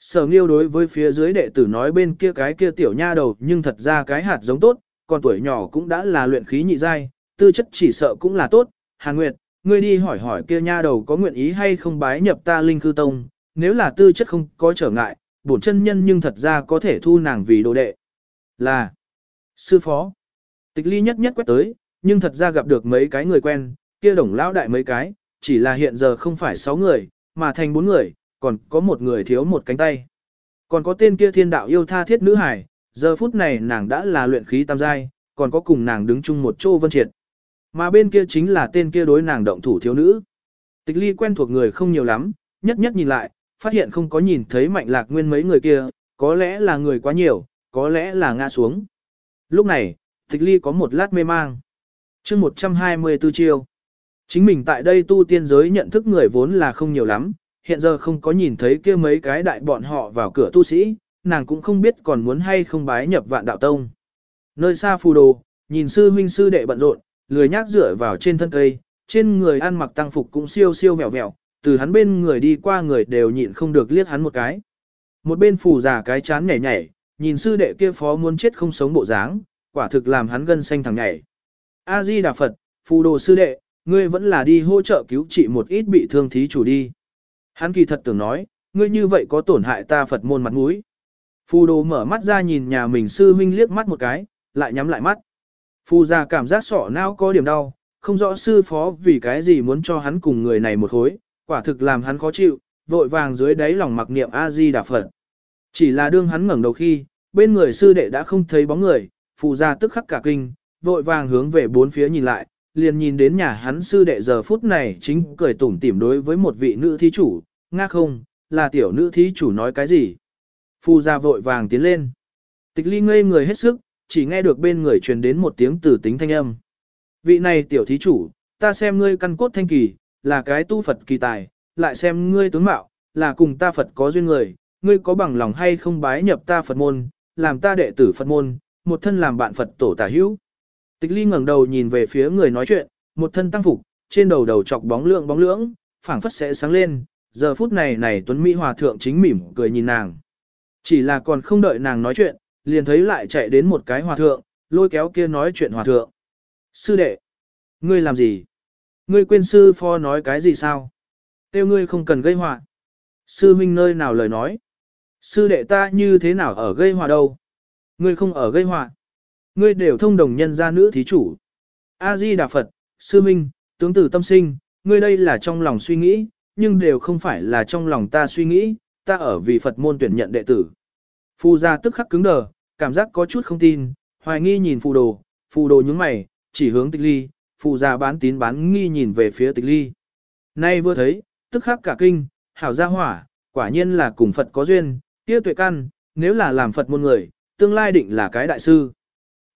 Sở nghiêu đối với phía dưới đệ tử nói bên kia cái kia tiểu nha đầu nhưng thật ra cái hạt giống tốt, còn tuổi nhỏ cũng đã là luyện khí nhị giai, tư chất chỉ sợ cũng là tốt. Hàn Nguyệt, ngươi đi hỏi hỏi kia nha đầu có nguyện ý hay không bái nhập ta Linh Khư Tông, nếu là tư chất không có trở ngại, bổn chân nhân nhưng thật ra có thể thu nàng vì đồ đệ. Là, sư phó, tịch ly nhất nhất quét tới, nhưng thật ra gặp được mấy cái người quen, kia đồng lão đại mấy cái, chỉ là hiện giờ không phải 6 người, mà thành 4 người, còn có một người thiếu một cánh tay. Còn có tên kia thiên đạo yêu tha thiết nữ hải, giờ phút này nàng đã là luyện khí tam giai, còn có cùng nàng đứng chung một chỗ vân triệt. Mà bên kia chính là tên kia đối nàng động thủ thiếu nữ. Tịch ly quen thuộc người không nhiều lắm, nhất nhất nhìn lại, phát hiện không có nhìn thấy mạnh lạc nguyên mấy người kia, có lẽ là người quá nhiều, có lẽ là ngã xuống. Lúc này, tịch ly có một lát mê mang. mươi 124 chiêu. Chính mình tại đây tu tiên giới nhận thức người vốn là không nhiều lắm, hiện giờ không có nhìn thấy kia mấy cái đại bọn họ vào cửa tu sĩ, nàng cũng không biết còn muốn hay không bái nhập vạn đạo tông. Nơi xa phù đồ, nhìn sư huynh sư đệ bận rộn, lười nhác dựa vào trên thân cây, trên người ăn mặc tăng phục cũng siêu siêu vẹo vẹo, từ hắn bên người đi qua người đều nhịn không được liếc hắn một cái. Một bên phù giả cái chán nhảy nhảy, nhìn sư đệ kia phó muốn chết không sống bộ dáng, quả thực làm hắn gân xanh thằng nhảy. A Di Đà Phật, phù đồ sư đệ, ngươi vẫn là đi hỗ trợ cứu trị một ít bị thương thí chủ đi. Hắn kỳ thật tưởng nói, ngươi như vậy có tổn hại ta Phật môn mặt mũi. Phù đồ mở mắt ra nhìn nhà mình sư huynh liếc mắt một cái, lại nhắm lại mắt. Phù ra cảm giác sọ não có điểm đau, không rõ sư phó vì cái gì muốn cho hắn cùng người này một khối, quả thực làm hắn khó chịu, vội vàng dưới đáy lòng mặc niệm A-di Đà Phật. Chỉ là đương hắn ngẩng đầu khi, bên người sư đệ đã không thấy bóng người, phù ra tức khắc cả kinh, vội vàng hướng về bốn phía nhìn lại, liền nhìn đến nhà hắn sư đệ giờ phút này chính cười tủm tỉm đối với một vị nữ thí chủ, nga không, là tiểu nữ thí chủ nói cái gì. phu ra vội vàng tiến lên. Tịch ly ngây người hết sức, chỉ nghe được bên người truyền đến một tiếng từ tính thanh âm. Vị này tiểu thí chủ, ta xem ngươi căn cốt thanh kỳ, là cái tu Phật kỳ tài, lại xem ngươi tướng mạo, là cùng ta Phật có duyên người, ngươi có bằng lòng hay không bái nhập ta Phật môn, làm ta đệ tử Phật môn, một thân làm bạn Phật tổ tả hữu. Tịch ly ngẩng đầu nhìn về phía người nói chuyện, một thân tăng phục, trên đầu đầu chọc bóng lượng bóng lưỡng, phảng phất sẽ sáng lên, giờ phút này này Tuấn Mỹ Hòa Thượng chính mỉm cười nhìn nàng. Chỉ là còn không đợi nàng nói chuyện, liền thấy lại chạy đến một cái Hòa Thượng, lôi kéo kia nói chuyện Hòa Thượng. Sư đệ, ngươi làm gì? Ngươi quên sư pho nói cái gì sao? Tiêu ngươi không cần gây họa. Sư huynh nơi nào lời nói? Sư đệ ta như thế nào ở gây họa đâu? Ngươi không ở gây họa. Ngươi đều thông đồng nhân gia nữ thí chủ. A-di Đà Phật, sư Minh, tướng tử tâm sinh, ngươi đây là trong lòng suy nghĩ, nhưng đều không phải là trong lòng ta suy nghĩ, ta ở vì Phật môn tuyển nhận đệ tử. Phu gia tức khắc cứng đờ, cảm giác có chút không tin, hoài nghi nhìn phù đồ, phù đồ nhướng mày, chỉ hướng tịch ly, phù gia bán tín bán nghi nhìn về phía tịch ly. Nay vừa thấy, tức khắc cả kinh, hảo gia hỏa, quả nhiên là cùng Phật có duyên, kia tuệ căn, nếu là làm Phật môn người, tương lai định là cái đại sư.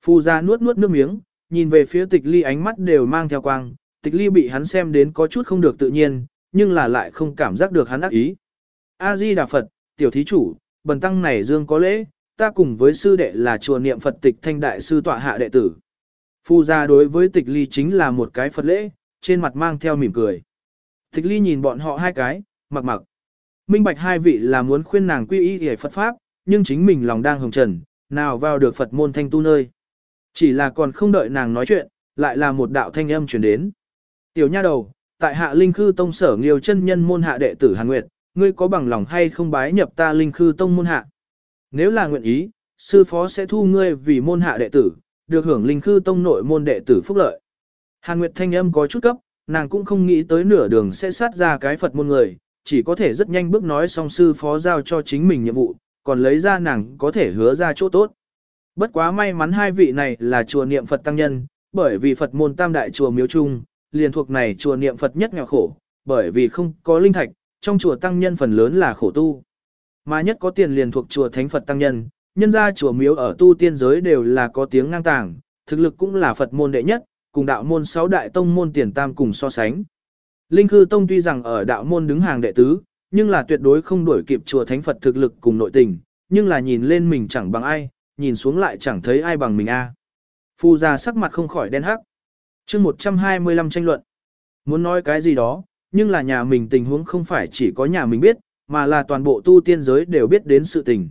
Phu gia nuốt nuốt nước miếng, nhìn về phía tịch ly ánh mắt đều mang theo quang, tịch ly bị hắn xem đến có chút không được tự nhiên, nhưng là lại không cảm giác được hắn ác ý. A-di Đà Phật, tiểu thí chủ, bần tăng này dương có lễ, ta cùng với sư đệ là chùa niệm Phật tịch thanh đại sư tọa hạ đệ tử. Phu gia đối với tịch ly chính là một cái Phật lễ, trên mặt mang theo mỉm cười. Tịch ly nhìn bọn họ hai cái, mặc mặc. Minh bạch hai vị là muốn khuyên nàng quy y để Phật Pháp, nhưng chính mình lòng đang hồng trần, nào vào được Phật môn thanh tu nơi. Chỉ là còn không đợi nàng nói chuyện, lại là một đạo thanh âm truyền đến. Tiểu nha đầu, tại hạ linh khư tông sở nghiêu chân nhân môn hạ đệ tử Hàn Nguyệt, ngươi có bằng lòng hay không bái nhập ta linh khư tông môn hạ? Nếu là nguyện ý, sư phó sẽ thu ngươi vì môn hạ đệ tử, được hưởng linh khư tông nội môn đệ tử phúc lợi. Hàn Nguyệt thanh âm có chút cấp, nàng cũng không nghĩ tới nửa đường sẽ sát ra cái Phật môn người, chỉ có thể rất nhanh bước nói xong sư phó giao cho chính mình nhiệm vụ, còn lấy ra nàng có thể hứa ra chỗ tốt. Bất quá may mắn hai vị này là chùa niệm Phật tăng nhân, bởi vì Phật môn tam đại chùa miếu chung, liền thuộc này chùa niệm Phật nhất nghèo khổ, bởi vì không có linh thạch, trong chùa tăng nhân phần lớn là khổ tu. Mà nhất có tiền liền thuộc chùa Thánh Phật tăng nhân, nhân ra chùa miếu ở tu tiên giới đều là có tiếng ngang tàng, thực lực cũng là Phật môn đệ nhất, cùng đạo môn sáu đại tông môn tiền tam cùng so sánh. Linh Khư Tông tuy rằng ở đạo môn đứng hàng đệ tứ, nhưng là tuyệt đối không đuổi kịp chùa Thánh Phật thực lực cùng nội tình, nhưng là nhìn lên mình chẳng bằng ai, nhìn xuống lại chẳng thấy ai bằng mình a. À. Phu gia sắc mặt không khỏi đen hắc. Chương 125 tranh luận. Muốn nói cái gì đó, nhưng là nhà mình tình huống không phải chỉ có nhà mình biết, mà là toàn bộ tu tiên giới đều biết đến sự tình.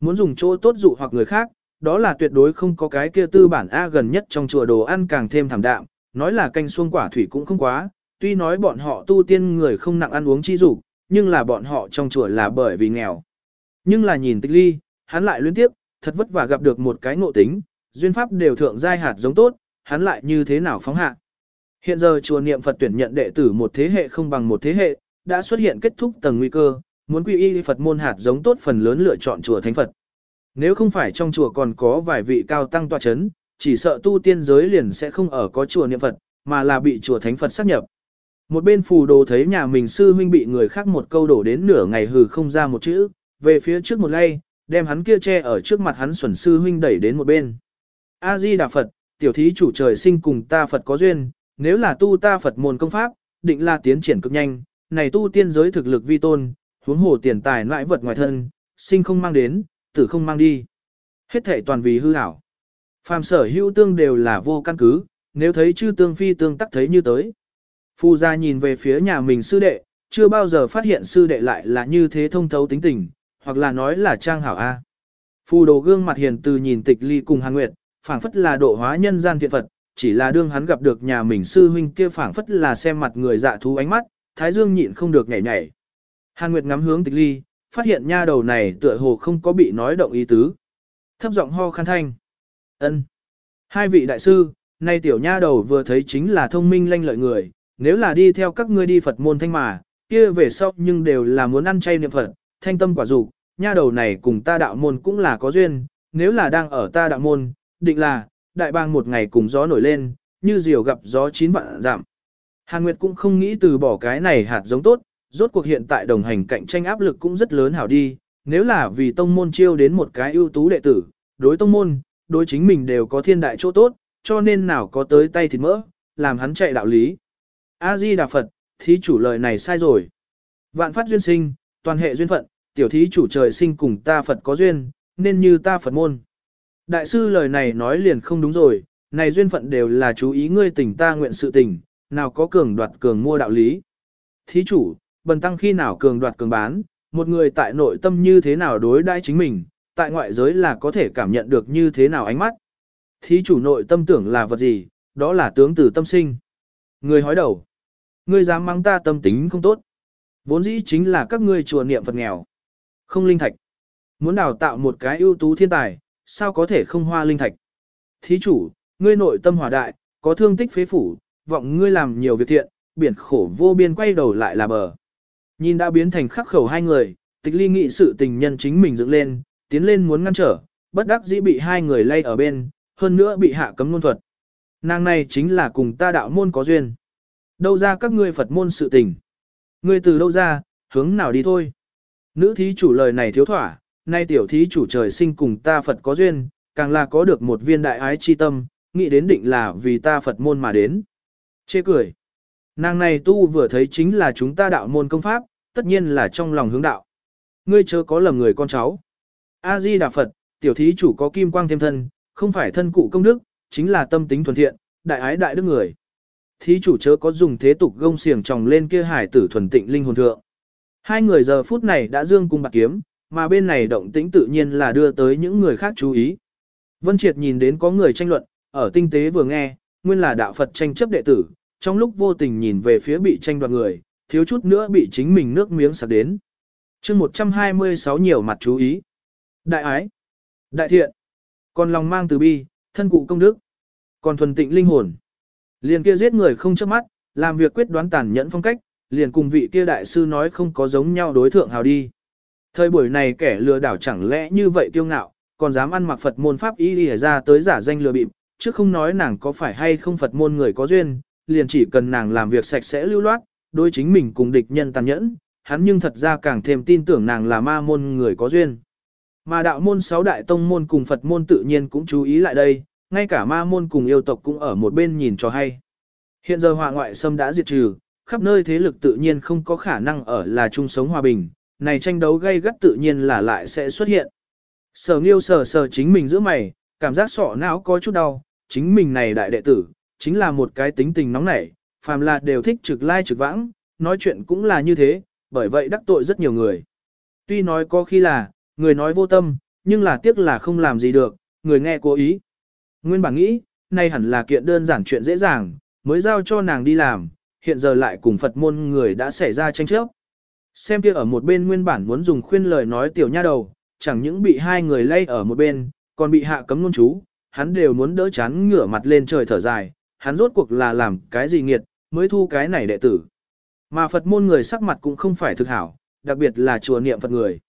Muốn dùng chỗ tốt dụ hoặc người khác, đó là tuyệt đối không có cái kia tư bản A gần nhất trong chùa đồ ăn càng thêm thảm đạm, nói là canh xuông quả thủy cũng không quá, tuy nói bọn họ tu tiên người không nặng ăn uống chi dục nhưng là bọn họ trong chùa là bởi vì nghèo. Nhưng là nhìn tịch ly, hắn lại liên tiếp, thật vất vả gặp được một cái ngộ tính, duyên pháp đều thượng giai hạt giống tốt, hắn lại như thế nào phóng hạ. Hiện giờ chùa niệm Phật tuyển nhận đệ tử một thế hệ không bằng một thế hệ, đã xuất hiện kết thúc tầng nguy cơ, muốn quy y Phật môn hạt giống tốt phần lớn lựa chọn chùa thánh Phật. Nếu không phải trong chùa còn có vài vị cao tăng tọa chấn, chỉ sợ tu tiên giới liền sẽ không ở có chùa niệm Phật, mà là bị chùa thánh Phật sát nhập. Một bên phù đồ thấy nhà mình sư huynh bị người khác một câu đổ đến nửa ngày hừ không ra một chữ, về phía trước một lay, đem hắn kia che ở trước mặt hắn xuẩn sư huynh đẩy đến một bên. A Di Đà Phật, tiểu thí chủ trời sinh cùng ta Phật có duyên, nếu là tu ta Phật môn công pháp, định là tiến triển cực nhanh, này tu tiên giới thực lực vi tôn, huống hồ tiền tài loại vật ngoài thân, sinh không mang đến, tử không mang đi. Hết thể toàn vì hư ảo. Phàm sở hữu tương đều là vô căn cứ, nếu thấy chư tương phi tương tắc thấy như tới. Phu gia nhìn về phía nhà mình sư đệ, chưa bao giờ phát hiện sư đệ lại là như thế thông thấu tính tình, hoặc là nói là trang hảo A. Phù đồ gương mặt hiền từ nhìn tịch ly cùng Hàn Nguyệt, phảng phất là độ hóa nhân gian thiện Phật, chỉ là đương hắn gặp được nhà mình sư huynh kia phảng phất là xem mặt người dạ thú ánh mắt, thái dương nhịn không được nhảy nhảy. Hàn Nguyệt ngắm hướng tịch ly, phát hiện nha đầu này tựa hồ không có bị nói động ý tứ. Thấp giọng ho khăn thanh. ân Hai vị đại sư, nay tiểu nha đầu vừa thấy chính là thông minh lanh lợi người, nếu là đi theo các ngươi đi Phật môn thanh mà, kia về sau nhưng đều là muốn ăn chay niệm Phật, thanh tâm quả dục nha đầu này cùng ta đạo môn cũng là có duyên, nếu là đang ở ta đạo môn, định là, đại bang một ngày cùng gió nổi lên, như diều gặp gió chín vạn giảm. Hàn Nguyệt cũng không nghĩ từ bỏ cái này hạt giống tốt, rốt cuộc hiện tại đồng hành cạnh tranh áp lực cũng rất lớn hảo đi, nếu là vì tông môn chiêu đến một cái ưu tú đệ tử, đối tông môn, đối chính mình đều có thiên đại chỗ tốt, cho nên nào có tới tay thịt mỡ, làm hắn chạy đạo lý. A-di Đà Phật, thí chủ lời này sai rồi. Vạn phát duyên sinh, toàn hệ duyên phận, tiểu thí chủ trời sinh cùng ta Phật có duyên, nên như ta Phật môn. Đại sư lời này nói liền không đúng rồi, này duyên phận đều là chú ý ngươi tình ta nguyện sự tình, nào có cường đoạt cường mua đạo lý. Thí chủ, bần tăng khi nào cường đoạt cường bán, một người tại nội tâm như thế nào đối đãi chính mình, tại ngoại giới là có thể cảm nhận được như thế nào ánh mắt. Thí chủ nội tâm tưởng là vật gì, đó là tướng từ tâm sinh. Người hói đầu. Ngươi dám mắng ta tâm tính không tốt. Vốn dĩ chính là các ngươi chùa niệm Phật nghèo. Không linh thạch. Muốn đào tạo một cái ưu tú thiên tài, sao có thể không hoa linh thạch. Thí chủ, ngươi nội tâm hòa đại, có thương tích phế phủ, vọng ngươi làm nhiều việc thiện, biển khổ vô biên quay đầu lại là bờ. Nhìn đã biến thành khắc khẩu hai người, tịch ly nghị sự tình nhân chính mình dựng lên, tiến lên muốn ngăn trở, bất đắc dĩ bị hai người lay ở bên, hơn nữa bị hạ cấm ngôn thuật. Nàng này chính là cùng ta đạo môn có duyên. Đâu ra các ngươi Phật môn sự tình. Ngươi từ đâu ra, hướng nào đi thôi. Nữ thí chủ lời này thiếu thỏa, nay tiểu thí chủ trời sinh cùng ta Phật có duyên, càng là có được một viên đại ái chi tâm, nghĩ đến định là vì ta Phật môn mà đến. Chê cười. Nàng này tu vừa thấy chính là chúng ta đạo môn công pháp, tất nhiên là trong lòng hướng đạo. Ngươi chớ có lầm người con cháu. A-di Đà Phật, tiểu thí chủ có kim quang thêm thân, không phải thân cụ công đức, chính là tâm tính thuần thiện, đại ái đại đức người. Thí chủ chớ có dùng thế tục gông xiềng tròng lên kia hải tử thuần tịnh linh hồn thượng. Hai người giờ phút này đã dương cung bạc kiếm, mà bên này động tĩnh tự nhiên là đưa tới những người khác chú ý. Vân Triệt nhìn đến có người tranh luận, ở tinh tế vừa nghe, nguyên là đạo Phật tranh chấp đệ tử, trong lúc vô tình nhìn về phía bị tranh đoạt người, thiếu chút nữa bị chính mình nước miếng sạc đến. chương 126 nhiều mặt chú ý. Đại ái, đại thiện, còn lòng mang từ bi, thân cụ công đức, còn thuần tịnh linh hồn. Liền kia giết người không chớp mắt, làm việc quyết đoán tàn nhẫn phong cách, liền cùng vị kia đại sư nói không có giống nhau đối thượng hào đi. Thời buổi này kẻ lừa đảo chẳng lẽ như vậy kiêu ngạo, còn dám ăn mặc Phật môn pháp y lìa ra tới giả danh lừa bịp, chứ không nói nàng có phải hay không Phật môn người có duyên, liền chỉ cần nàng làm việc sạch sẽ lưu loát, đối chính mình cùng địch nhân tàn nhẫn, hắn nhưng thật ra càng thêm tin tưởng nàng là ma môn người có duyên. Mà đạo môn sáu đại tông môn cùng Phật môn tự nhiên cũng chú ý lại đây, ngay cả ma môn cùng yêu tộc cũng ở một bên nhìn cho hay. Hiện giờ họa ngoại xâm đã diệt trừ, khắp nơi thế lực tự nhiên không có khả năng ở là chung sống hòa bình, này tranh đấu gây gắt tự nhiên là lại sẽ xuất hiện. Sở nghiêu sờ sờ chính mình giữa mày, cảm giác sọ não có chút đau, chính mình này đại đệ tử, chính là một cái tính tình nóng nảy, phàm là đều thích trực lai trực vãng, nói chuyện cũng là như thế, bởi vậy đắc tội rất nhiều người. Tuy nói có khi là, người nói vô tâm, nhưng là tiếc là không làm gì được, người nghe cố ý. Nguyên bản nghĩ, nay hẳn là kiện đơn giản chuyện dễ dàng, mới giao cho nàng đi làm, hiện giờ lại cùng Phật môn người đã xảy ra tranh chấp. Xem kia ở một bên nguyên bản muốn dùng khuyên lời nói tiểu nha đầu, chẳng những bị hai người lay ở một bên, còn bị hạ cấm ngôn chú, hắn đều muốn đỡ chán ngửa mặt lên trời thở dài, hắn rốt cuộc là làm cái gì nghiệt, mới thu cái này đệ tử. Mà Phật môn người sắc mặt cũng không phải thực hảo, đặc biệt là chùa niệm Phật người.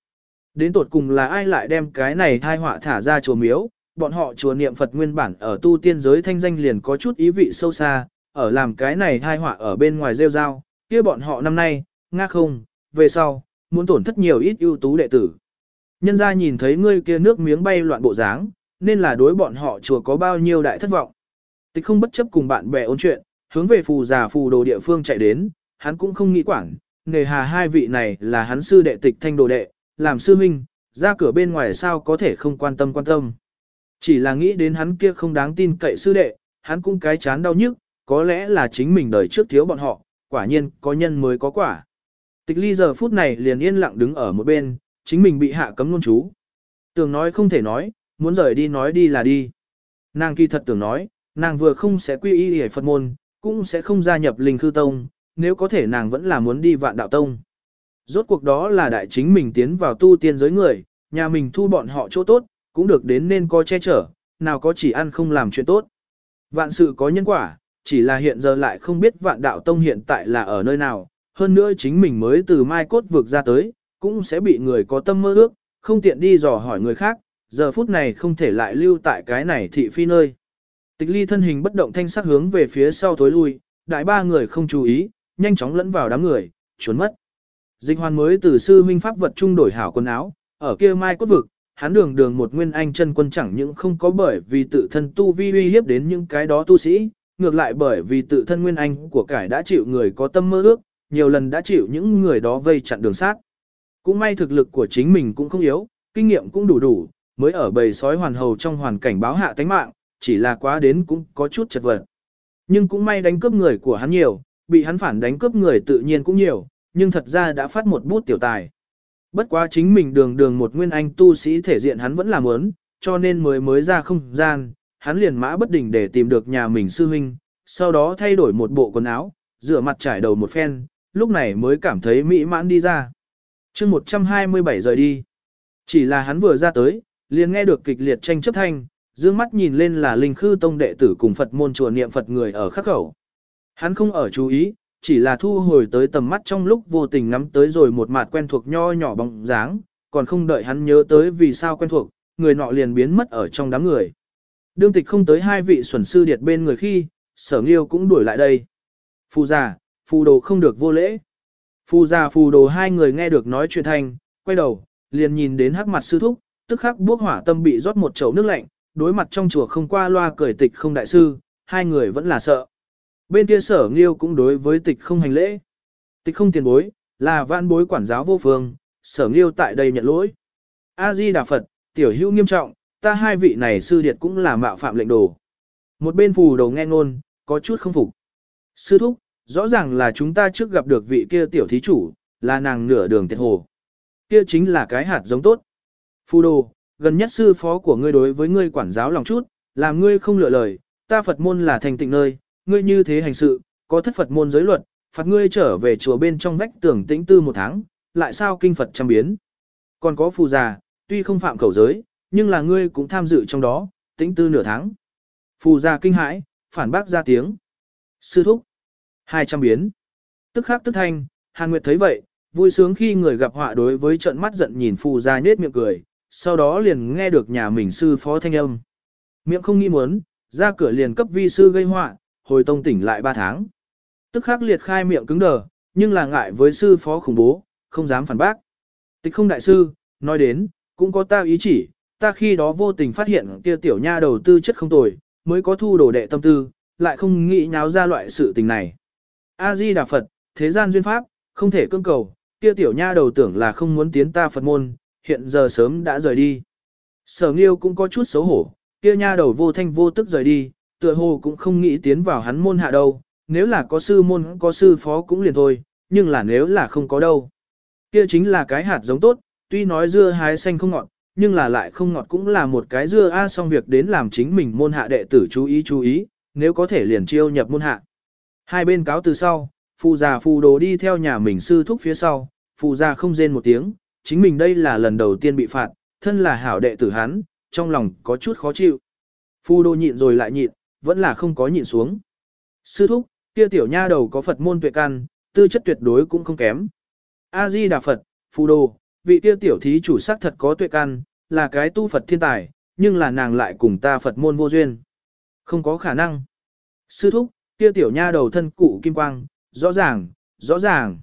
Đến tột cùng là ai lại đem cái này thai họa thả ra chùa miếu, bọn họ chùa niệm Phật nguyên bản ở tu tiên giới thanh danh liền có chút ý vị sâu xa, ở làm cái này thai họa ở bên ngoài rêu rao, kia bọn họ năm nay, nga không, về sau, muốn tổn thất nhiều ít ưu tú đệ tử. Nhân ra nhìn thấy ngươi kia nước miếng bay loạn bộ dáng, nên là đối bọn họ chùa có bao nhiêu đại thất vọng. Tịch không bất chấp cùng bạn bè ôn chuyện, hướng về phù già phù đồ địa phương chạy đến, hắn cũng không nghĩ quản, nghề hà hai vị này là hắn sư đệ tịch thanh đồ đệ, làm sư minh, ra cửa bên ngoài sao có thể không quan tâm quan tâm. Chỉ là nghĩ đến hắn kia không đáng tin cậy sư đệ, hắn cũng cái chán đau nhức, có lẽ là chính mình đời trước thiếu bọn họ, quả nhiên có nhân mới có quả. Tịch ly giờ phút này liền yên lặng đứng ở một bên, chính mình bị hạ cấm luôn chú. Tưởng nói không thể nói, muốn rời đi nói đi là đi. Nàng kỳ thật tưởng nói, nàng vừa không sẽ quy y hề Phật môn, cũng sẽ không gia nhập linh khư tông, nếu có thể nàng vẫn là muốn đi vạn đạo tông. Rốt cuộc đó là đại chính mình tiến vào tu tiên giới người, nhà mình thu bọn họ chỗ tốt, cũng được đến nên có che chở, nào có chỉ ăn không làm chuyện tốt. Vạn sự có nhân quả, chỉ là hiện giờ lại không biết vạn đạo tông hiện tại là ở nơi nào, hơn nữa chính mình mới từ mai cốt vượt ra tới, cũng sẽ bị người có tâm mơ ước, không tiện đi dò hỏi người khác, giờ phút này không thể lại lưu tại cái này thị phi nơi. Tịch ly thân hình bất động thanh sắc hướng về phía sau tối lui, đại ba người không chú ý, nhanh chóng lẫn vào đám người, trốn mất. Dịch hoàn mới từ sư huynh pháp vật trung đổi hảo quần áo, ở kia mai cốt vực, hắn đường đường một nguyên anh chân quân chẳng những không có bởi vì tự thân tu vi uy hiếp đến những cái đó tu sĩ, ngược lại bởi vì tự thân nguyên anh của cải đã chịu người có tâm mơ ước, nhiều lần đã chịu những người đó vây chặn đường sát. Cũng may thực lực của chính mình cũng không yếu, kinh nghiệm cũng đủ đủ, mới ở bầy sói hoàn hầu trong hoàn cảnh báo hạ tánh mạng, chỉ là quá đến cũng có chút chật vật. Nhưng cũng may đánh cướp người của hắn nhiều, bị hắn phản đánh cướp người tự nhiên cũng nhiều, nhưng thật ra đã phát một bút tiểu tài. Bất quá chính mình đường đường một nguyên anh tu sĩ thể diện hắn vẫn là muốn, cho nên mới mới ra không gian, hắn liền mã bất định để tìm được nhà mình sư huynh, sau đó thay đổi một bộ quần áo, rửa mặt trải đầu một phen, lúc này mới cảm thấy mỹ mãn đi ra. chương 127 rời đi. Chỉ là hắn vừa ra tới, liền nghe được kịch liệt tranh chấp thanh, dương mắt nhìn lên là linh khư tông đệ tử cùng Phật môn chùa niệm Phật người ở khắc khẩu. Hắn không ở chú ý, chỉ là thu hồi tới tầm mắt trong lúc vô tình ngắm tới rồi một mặt quen thuộc nho nhỏ bóng dáng, còn không đợi hắn nhớ tới vì sao quen thuộc, người nọ liền biến mất ở trong đám người. Đương tịch không tới hai vị xuẩn sư điệt bên người khi, sở nghiêu cũng đuổi lại đây. Phù già, phù đồ không được vô lễ. Phù già phù đồ hai người nghe được nói chuyện thành, quay đầu, liền nhìn đến hắc mặt sư thúc, tức khắc bước hỏa tâm bị rót một chậu nước lạnh, đối mặt trong chùa không qua loa cởi tịch không đại sư, hai người vẫn là sợ. Bên kia sở nghiêu cũng đối với tịch không hành lễ. Tịch không tiền bối, là vạn bối quản giáo vô phương, sở nghiêu tại đây nhận lỗi. A-di Đà Phật, tiểu hữu nghiêm trọng, ta hai vị này sư điệt cũng là mạo phạm lệnh đồ. Một bên phù đầu nghe ngôn, có chút không phục. Sư thúc, rõ ràng là chúng ta trước gặp được vị kia tiểu thí chủ, là nàng nửa đường tiệt hồ. Kia chính là cái hạt giống tốt. Phù đồ, gần nhất sư phó của ngươi đối với ngươi quản giáo lòng chút, làm ngươi không lựa lời, ta Phật môn là thành tịnh nơi, ngươi như thế hành sự, có thất Phật môn giới luật, phạt ngươi trở về chùa bên trong vách tường tĩnh tư một tháng, lại sao kinh Phật trăm biến. Còn có phù già, tuy không phạm khẩu giới, nhưng là ngươi cũng tham dự trong đó, tĩnh tư nửa tháng. Phù già kinh hãi, phản bác ra tiếng. Sư thúc, hai trăm biến. Tức khắc tức thanh, Hàn Nguyệt thấy vậy, vui sướng khi người gặp họa đối với trận mắt giận nhìn phù già nết miệng cười, sau đó liền nghe được nhà mình sư phó thanh âm. Miệng không nghĩ muốn, ra cửa liền cấp vi sư gây họa, hồi tông tỉnh lại 3 tháng. Tức khắc liệt khai miệng cứng đờ, nhưng là ngại với sư phó khủng bố, không dám phản bác. Tịch không đại sư, nói đến, cũng có ta ý chỉ, ta khi đó vô tình phát hiện kia tiểu nha đầu tư chất không tồi, mới có thu đồ đệ tâm tư, lại không nghĩ nháo ra loại sự tình này. A-di Đà Phật, thế gian duyên pháp, không thể cưỡng cầu, kia tiểu nha đầu tưởng là không muốn tiến ta Phật môn, hiện giờ sớm đã rời đi. Sở Nghiêu cũng có chút xấu hổ, kia nha đầu vô thanh vô tức rời đi, tựa hồ cũng không nghĩ tiến vào hắn môn hạ đâu, nếu là có sư môn có sư phó cũng liền thôi, nhưng là nếu là không có đâu. Kia chính là cái hạt giống tốt, tuy nói dưa hái xanh không ngọt, nhưng là lại không ngọt cũng là một cái dưa a xong việc đến làm chính mình môn hạ đệ tử chú ý chú ý, nếu có thể liền chiêu nhập môn hạ. Hai bên cáo từ sau, phù già phù đồ đi theo nhà mình sư thúc phía sau, phù già không rên một tiếng, chính mình đây là lần đầu tiên bị phạt, thân là hảo đệ tử hắn, trong lòng có chút khó chịu. Phù đồ nhịn rồi lại nhịn, vẫn là không có nhịn xuống. Sư thúc, kia tiểu nha đầu có Phật môn tuệ căn, tư chất tuyệt đối cũng không kém. A Di Đà Phật, phù đồ, vị kia tiểu thí chủ sắc thật có tuệ căn, là cái tu Phật thiên tài, nhưng là nàng lại cùng ta Phật môn vô duyên. Không có khả năng. Sư thúc, kia tiểu nha đầu thân cụ kim quang, rõ ràng, rõ ràng.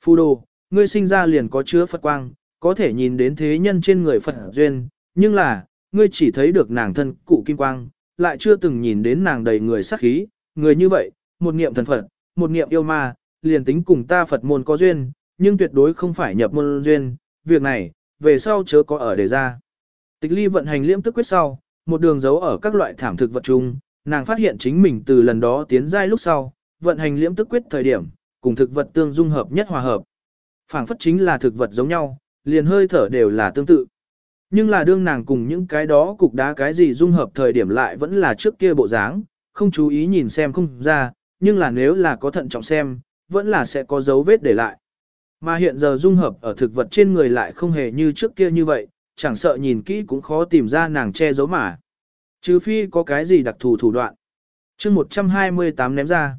Phù đồ, ngươi sinh ra liền có chứa Phật quang, có thể nhìn đến thế nhân trên người Phật duyên, nhưng là, ngươi chỉ thấy được nàng thân cụ kim quang, lại chưa từng nhìn đến nàng đầy người sắc khí, người như vậy, một niệm thần Phật, một niệm yêu ma, liền tính cùng ta Phật môn có duyên, nhưng tuyệt đối không phải nhập môn duyên, việc này, về sau chớ có ở đề ra. Tịch ly vận hành liễm tức quyết sau, một đường dấu ở các loại thảm thực vật chung, nàng phát hiện chính mình từ lần đó tiến giai lúc sau, vận hành liễm tức quyết thời điểm, cùng thực vật tương dung hợp nhất hòa hợp. phảng phất chính là thực vật giống nhau, liền hơi thở đều là tương tự. Nhưng là đương nàng cùng những cái đó cục đá cái gì dung hợp thời điểm lại vẫn là trước kia bộ dáng, không chú ý nhìn xem không ra, nhưng là nếu là có thận trọng xem, vẫn là sẽ có dấu vết để lại. Mà hiện giờ dung hợp ở thực vật trên người lại không hề như trước kia như vậy, chẳng sợ nhìn kỹ cũng khó tìm ra nàng che giấu mà. Trừ phi có cái gì đặc thù thủ đoạn. chương 128 ném ra.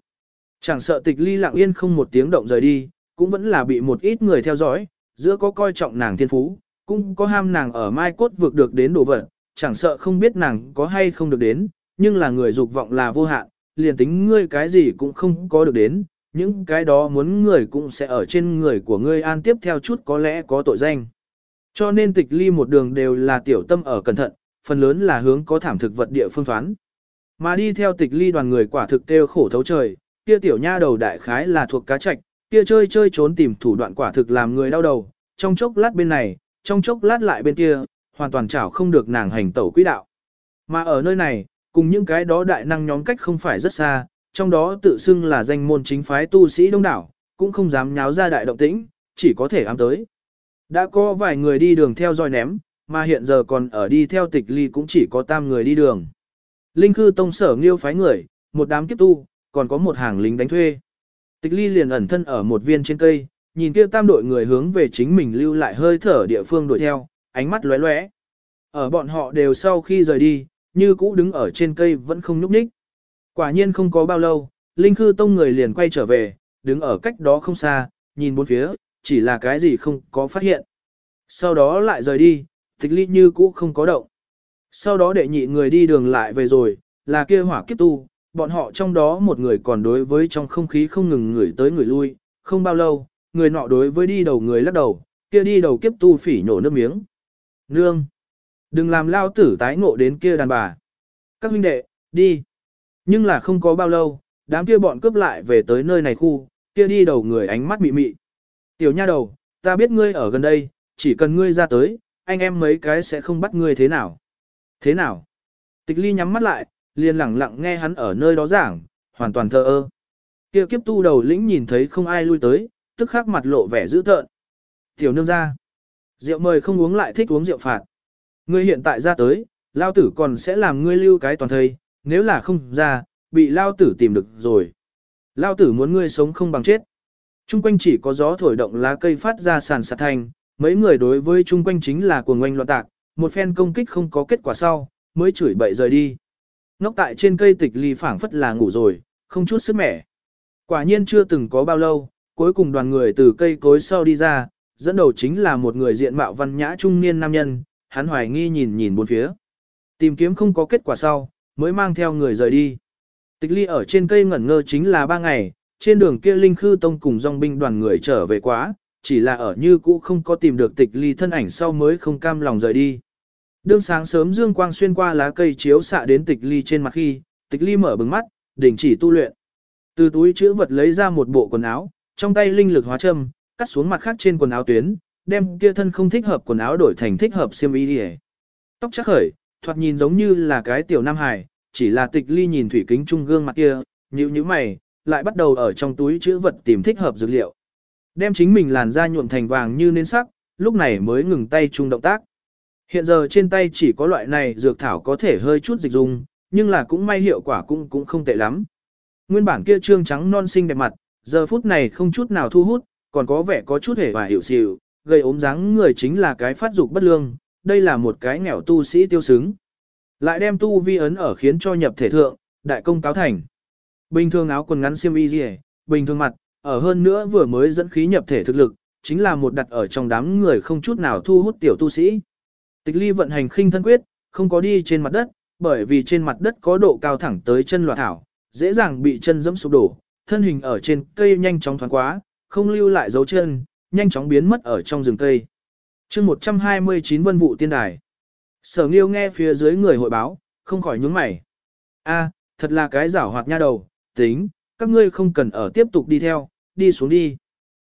Chẳng sợ tịch ly lặng yên không một tiếng động rời đi, cũng vẫn là bị một ít người theo dõi, giữa có coi trọng nàng thiên phú, cũng có ham nàng ở mai cốt vượt được đến đồ vật, chẳng sợ không biết nàng có hay không được đến, nhưng là người dục vọng là vô hạn, liền tính ngươi cái gì cũng không có được đến, những cái đó muốn người cũng sẽ ở trên người của ngươi an tiếp theo chút có lẽ có tội danh. Cho nên tịch ly một đường đều là tiểu tâm ở cẩn thận, phần lớn là hướng có thảm thực vật địa phương thoán. Mà đi theo tịch ly đoàn người quả thực kêu khổ thấu trời, kia tiểu nha đầu đại khái là thuộc cá trạch, kia chơi chơi trốn tìm thủ đoạn quả thực làm người đau đầu, trong chốc lát bên này, trong chốc lát lại bên kia, hoàn toàn chảo không được nàng hành tẩu quỹ đạo. Mà ở nơi này, cùng những cái đó đại năng nhóm cách không phải rất xa, trong đó tự xưng là danh môn chính phái tu sĩ đông đảo, cũng không dám nháo ra đại động tĩnh, chỉ có thể ám tới. Đã có vài người đi đường theo dõi ném, mà hiện giờ còn ở đi theo tịch ly cũng chỉ có tam người đi đường. Linh khư tông sở nghiêu phái người, một đám kiếp tu, còn có một hàng lính đánh thuê. Tịch ly liền ẩn thân ở một viên trên cây, nhìn kia tam đội người hướng về chính mình lưu lại hơi thở địa phương đuổi theo, ánh mắt lóe lóe. Ở bọn họ đều sau khi rời đi, như cũ đứng ở trên cây vẫn không nhúc nhích. Quả nhiên không có bao lâu, Linh Khư Tông người liền quay trở về, đứng ở cách đó không xa, nhìn bốn phía, chỉ là cái gì không có phát hiện. Sau đó lại rời đi, tịch ly như cũ không có động. Sau đó đệ nhị người đi đường lại về rồi, là kia hỏa kiếp tu, bọn họ trong đó một người còn đối với trong không khí không ngừng ngửi tới người lui, không bao lâu, người nọ đối với đi đầu người lắc đầu, kia đi đầu kiếp tu phỉ nhổ nước miếng. Nương! Đừng làm lao tử tái ngộ đến kia đàn bà. Các huynh đệ, đi! Nhưng là không có bao lâu, đám kia bọn cướp lại về tới nơi này khu, kia đi đầu người ánh mắt mị mị. Tiểu nha đầu, ta biết ngươi ở gần đây, chỉ cần ngươi ra tới, anh em mấy cái sẽ không bắt ngươi thế nào. Thế nào? Tịch ly nhắm mắt lại, liền lặng lặng nghe hắn ở nơi đó giảng, hoàn toàn thờ ơ. Kia kiếp tu đầu lĩnh nhìn thấy không ai lui tới, tức khắc mặt lộ vẻ dữ tợn. Tiểu nương ra. Rượu mời không uống lại thích uống rượu phạt. Ngươi hiện tại ra tới, lao tử còn sẽ làm ngươi lưu cái toàn thây, nếu là không ra, bị lao tử tìm được rồi. Lao tử muốn ngươi sống không bằng chết. Trung quanh chỉ có gió thổi động lá cây phát ra sàn sạt thành, mấy người đối với trung quanh chính là cuồng ngoanh loạn tạc, một phen công kích không có kết quả sau, mới chửi bậy rời đi. Nóc tại trên cây tịch ly phảng phất là ngủ rồi, không chút sức mẻ. Quả nhiên chưa từng có bao lâu, cuối cùng đoàn người từ cây cối sau đi ra, dẫn đầu chính là một người diện mạo văn nhã trung niên nam nhân, hắn hoài nghi nhìn nhìn bốn phía. Tìm kiếm không có kết quả sau, mới mang theo người rời đi. Tịch ly ở trên cây ngẩn ngơ chính là ba ngày, trên đường kia Linh Khư Tông cùng dòng binh đoàn người trở về quá, chỉ là ở như cũ không có tìm được tịch ly thân ảnh sau mới không cam lòng rời đi. Đương sáng sớm dương quang xuyên qua lá cây chiếu xạ đến tịch ly trên mặt khi, tịch ly mở bừng mắt, đình chỉ tu luyện. Từ túi chữ vật lấy ra một bộ quần áo, trong tay linh lực hóa châm, cắt xuống mặt khác trên quần áo tuyến, đem kia thân không thích hợp quần áo đổi thành thích hợp xiêm y đi Tóc chắc khởi, thoạt nhìn giống như là cái tiểu nam hài, chỉ là tịch ly nhìn thủy kính trung gương mặt kia, nhíu nhíu mày, lại bắt đầu ở trong túi chữ vật tìm thích hợp dược liệu. Đem chính mình làn da nhuộm thành vàng như nến sắc, lúc này mới ngừng tay chung động tác. Hiện giờ trên tay chỉ có loại này dược thảo có thể hơi chút dịch dùng, nhưng là cũng may hiệu quả cũng cũng không tệ lắm. Nguyên bản kia trương trắng non xinh đẹp mặt, giờ phút này không chút nào thu hút, còn có vẻ có chút hề và hiểu xịu, gây ốm dáng người chính là cái phát dục bất lương, đây là một cái nghèo tu sĩ tiêu xứng. Lại đem tu vi ấn ở khiến cho nhập thể thượng, đại công cáo thành. Bình thường áo quần ngắn xiêm y gì, bình thường mặt, ở hơn nữa vừa mới dẫn khí nhập thể thực lực, chính là một đặt ở trong đám người không chút nào thu hút tiểu tu sĩ. Tịch ly vận hành khinh thân quyết, không có đi trên mặt đất, bởi vì trên mặt đất có độ cao thẳng tới chân loạt thảo, dễ dàng bị chân dẫm sụp đổ, thân hình ở trên cây nhanh chóng thoáng quá, không lưu lại dấu chân, nhanh chóng biến mất ở trong rừng cây. chương 129 vân vụ tiên đài. Sở nghiêu nghe phía dưới người hội báo, không khỏi nhướng mày. a thật là cái giảo hoạt nha đầu, tính, các ngươi không cần ở tiếp tục đi theo, đi xuống đi.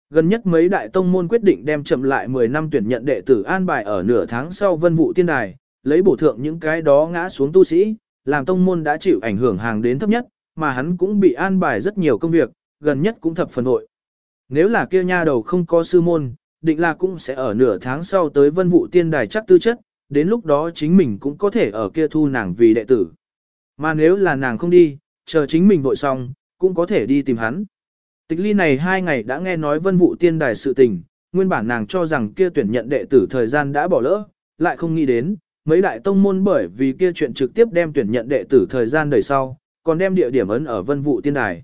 Gần nhất mấy đại tông môn quyết định đem chậm lại 10 năm tuyển nhận đệ tử an bài ở nửa tháng sau vân vụ tiên đài, lấy bổ thượng những cái đó ngã xuống tu sĩ, làm tông môn đã chịu ảnh hưởng hàng đến thấp nhất, mà hắn cũng bị an bài rất nhiều công việc, gần nhất cũng thập phần hội. Nếu là kia nha đầu không có sư môn, định là cũng sẽ ở nửa tháng sau tới vân vụ tiên đài chắc tư chất, đến lúc đó chính mình cũng có thể ở kia thu nàng vì đệ tử. Mà nếu là nàng không đi, chờ chính mình vội xong, cũng có thể đi tìm hắn. Tịch ly này hai ngày đã nghe nói vân vụ tiên đài sự tình, nguyên bản nàng cho rằng kia tuyển nhận đệ tử thời gian đã bỏ lỡ, lại không nghĩ đến, mấy đại tông môn bởi vì kia chuyện trực tiếp đem tuyển nhận đệ tử thời gian đời sau, còn đem địa điểm ấn ở vân vụ tiên đài.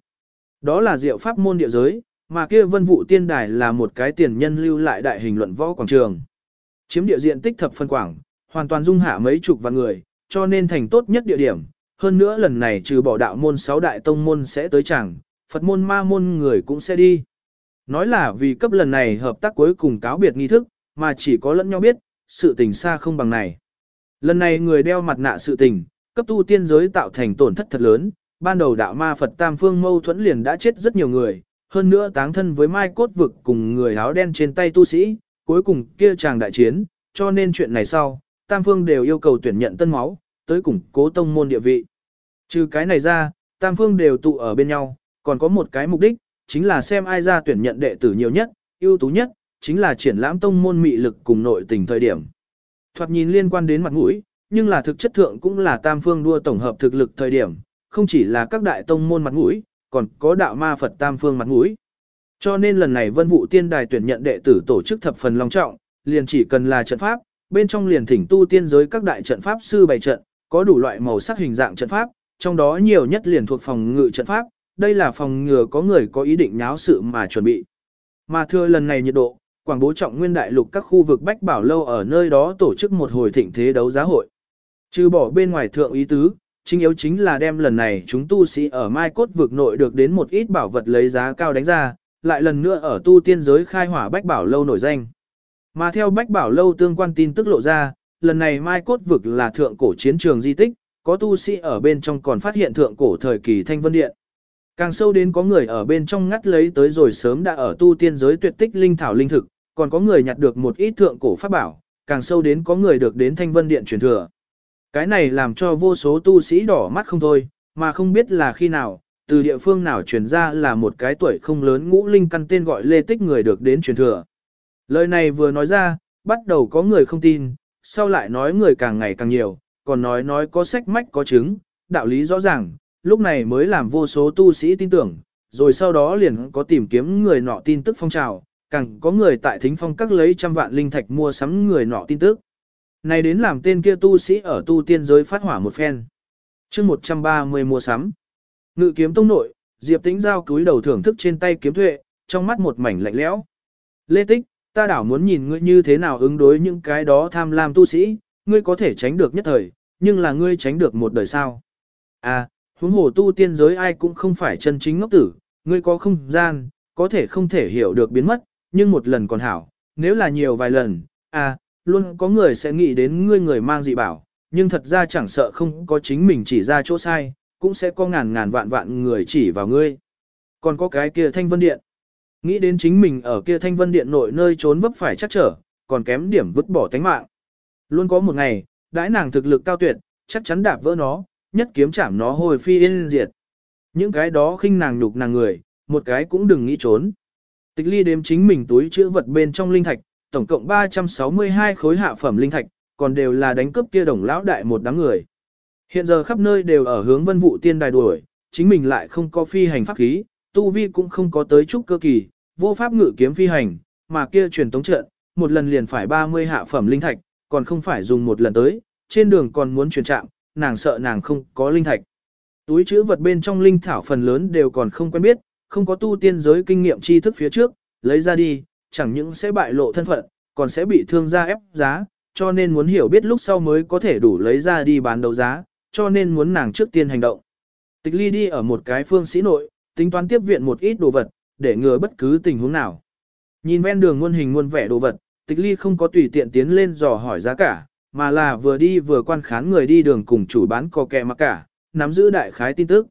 Đó là diệu pháp môn địa giới, mà kia vân vụ tiên đài là một cái tiền nhân lưu lại đại hình luận võ quảng trường. Chiếm địa diện tích thập phân quảng, hoàn toàn dung hạ mấy chục vạn người, cho nên thành tốt nhất địa điểm. Hơn nữa lần này trừ bỏ đạo môn sáu đại tông môn sẽ tới chẳng, Phật môn ma môn người cũng sẽ đi. Nói là vì cấp lần này hợp tác cuối cùng cáo biệt nghi thức, mà chỉ có lẫn nhau biết, sự tình xa không bằng này. Lần này người đeo mặt nạ sự tình, cấp tu tiên giới tạo thành tổn thất thật lớn, ban đầu đạo ma Phật Tam Phương mâu thuẫn liền đã chết rất nhiều người, hơn nữa táng thân với mai cốt vực cùng người áo đen trên tay tu sĩ, cuối cùng kia chàng đại chiến, cho nên chuyện này sau, Tam Phương đều yêu cầu tuyển nhận tân máu, tới củng cố tông môn địa vị. Trừ cái này ra, Tam Phương đều tụ ở bên nhau, còn có một cái mục đích, chính là xem ai ra tuyển nhận đệ tử nhiều nhất, ưu tú nhất, chính là triển lãm tông môn mị lực cùng nội tình thời điểm. Thoạt nhìn liên quan đến mặt mũi, nhưng là thực chất thượng cũng là tam phương đua tổng hợp thực lực thời điểm, không chỉ là các đại tông môn mặt mũi, còn có đạo ma Phật tam phương mặt mũi. Cho nên lần này vân vụ tiên đài tuyển nhận đệ tử tổ chức thập phần long trọng, liền chỉ cần là trận pháp, bên trong liền thỉnh tu tiên giới các đại trận pháp sư bày trận, có đủ loại màu sắc hình dạng trận pháp, trong đó nhiều nhất liền thuộc phòng ngự trận pháp, đây là phòng ngừa có người có ý định nháo sự mà chuẩn bị. Mà thưa lần này nhiệt độ, quảng bố trọng nguyên đại lục các khu vực bách bảo lâu ở nơi đó tổ chức một hồi thịnh thế đấu giá hội. Trừ bỏ bên ngoài thượng ý tứ, chính yếu chính là đem lần này chúng tu sĩ ở Mai Cốt vực nội được đến một ít bảo vật lấy giá cao đánh ra, lại lần nữa ở tu tiên giới khai hỏa bách bảo lâu nổi danh. Mà theo bách bảo lâu tương quan tin tức lộ ra, lần này Mai Cốt vực là thượng cổ chiến trường di tích, có tu sĩ ở bên trong còn phát hiện thượng cổ thời kỳ thanh vân điện. Càng sâu đến có người ở bên trong ngắt lấy tới rồi sớm đã ở tu tiên giới tuyệt tích linh thảo linh thực, còn có người nhặt được một ít thượng cổ pháp bảo, càng sâu đến có người được đến thanh vân điện truyền thừa. Cái này làm cho vô số tu sĩ đỏ mắt không thôi, mà không biết là khi nào, từ địa phương nào truyền ra là một cái tuổi không lớn ngũ linh căn tên gọi lê tích người được đến truyền thừa. Lời này vừa nói ra, bắt đầu có người không tin, sau lại nói người càng ngày càng nhiều, còn nói nói có sách mách có chứng, đạo lý rõ ràng, lúc này mới làm vô số tu sĩ tin tưởng, rồi sau đó liền có tìm kiếm người nọ tin tức phong trào, càng có người tại thính phong các lấy trăm vạn linh thạch mua sắm người nọ tin tức. Này đến làm tên kia tu sĩ ở tu tiên giới phát hỏa một phen. chương 130 mua sắm. Ngự kiếm tông nội, Diệp Tĩnh giao cúi đầu thưởng thức trên tay kiếm thuệ, trong mắt một mảnh lạnh lẽo. Lê Tích, ta đảo muốn nhìn ngươi như thế nào ứng đối những cái đó tham lam tu sĩ, ngươi có thể tránh được nhất thời, nhưng là ngươi tránh được một đời sao. À, huống hồ tu tiên giới ai cũng không phải chân chính ngốc tử, ngươi có không gian, có thể không thể hiểu được biến mất, nhưng một lần còn hảo, nếu là nhiều vài lần, à, luôn có người sẽ nghĩ đến ngươi người mang dị bảo, nhưng thật ra chẳng sợ không có chính mình chỉ ra chỗ sai, cũng sẽ có ngàn ngàn vạn vạn người chỉ vào ngươi. Còn có cái kia thanh vân điện. Nghĩ đến chính mình ở kia thanh vân điện nội nơi trốn vấp phải chắc trở, còn kém điểm vứt bỏ tánh mạng. Luôn có một ngày, đãi nàng thực lực cao tuyệt, chắc chắn đạp vỡ nó, nhất kiếm chạm nó hồi phi yên diệt. Những cái đó khinh nàng nhục nàng người, một cái cũng đừng nghĩ trốn. Tịch ly đếm chính mình túi chữ vật bên trong linh thạch, tổng cộng 362 khối hạ phẩm linh thạch, còn đều là đánh cướp kia đồng lão đại một đám người. Hiện giờ khắp nơi đều ở hướng vân vụ tiên đài đuổi, chính mình lại không có phi hành pháp khí, tu vi cũng không có tới chút cơ kỳ, vô pháp ngự kiếm phi hành, mà kia truyền tống trận, một lần liền phải 30 hạ phẩm linh thạch, còn không phải dùng một lần tới, trên đường còn muốn truyền trạm, nàng sợ nàng không có linh thạch. Túi chữ vật bên trong linh thảo phần lớn đều còn không quen biết, không có tu tiên giới kinh nghiệm tri thức phía trước, lấy ra đi, chẳng những sẽ bại lộ thân phận, còn sẽ bị thương gia ép giá, cho nên muốn hiểu biết lúc sau mới có thể đủ lấy ra đi bán đấu giá, cho nên muốn nàng trước tiên hành động. Tịch ly đi ở một cái phương sĩ nội, tính toán tiếp viện một ít đồ vật, để ngừa bất cứ tình huống nào. Nhìn ven đường muôn hình muôn vẻ đồ vật, tịch ly không có tùy tiện tiến lên dò hỏi giá cả, mà là vừa đi vừa quan khán người đi đường cùng chủ bán co kẹ mặc cả, nắm giữ đại khái tin tức.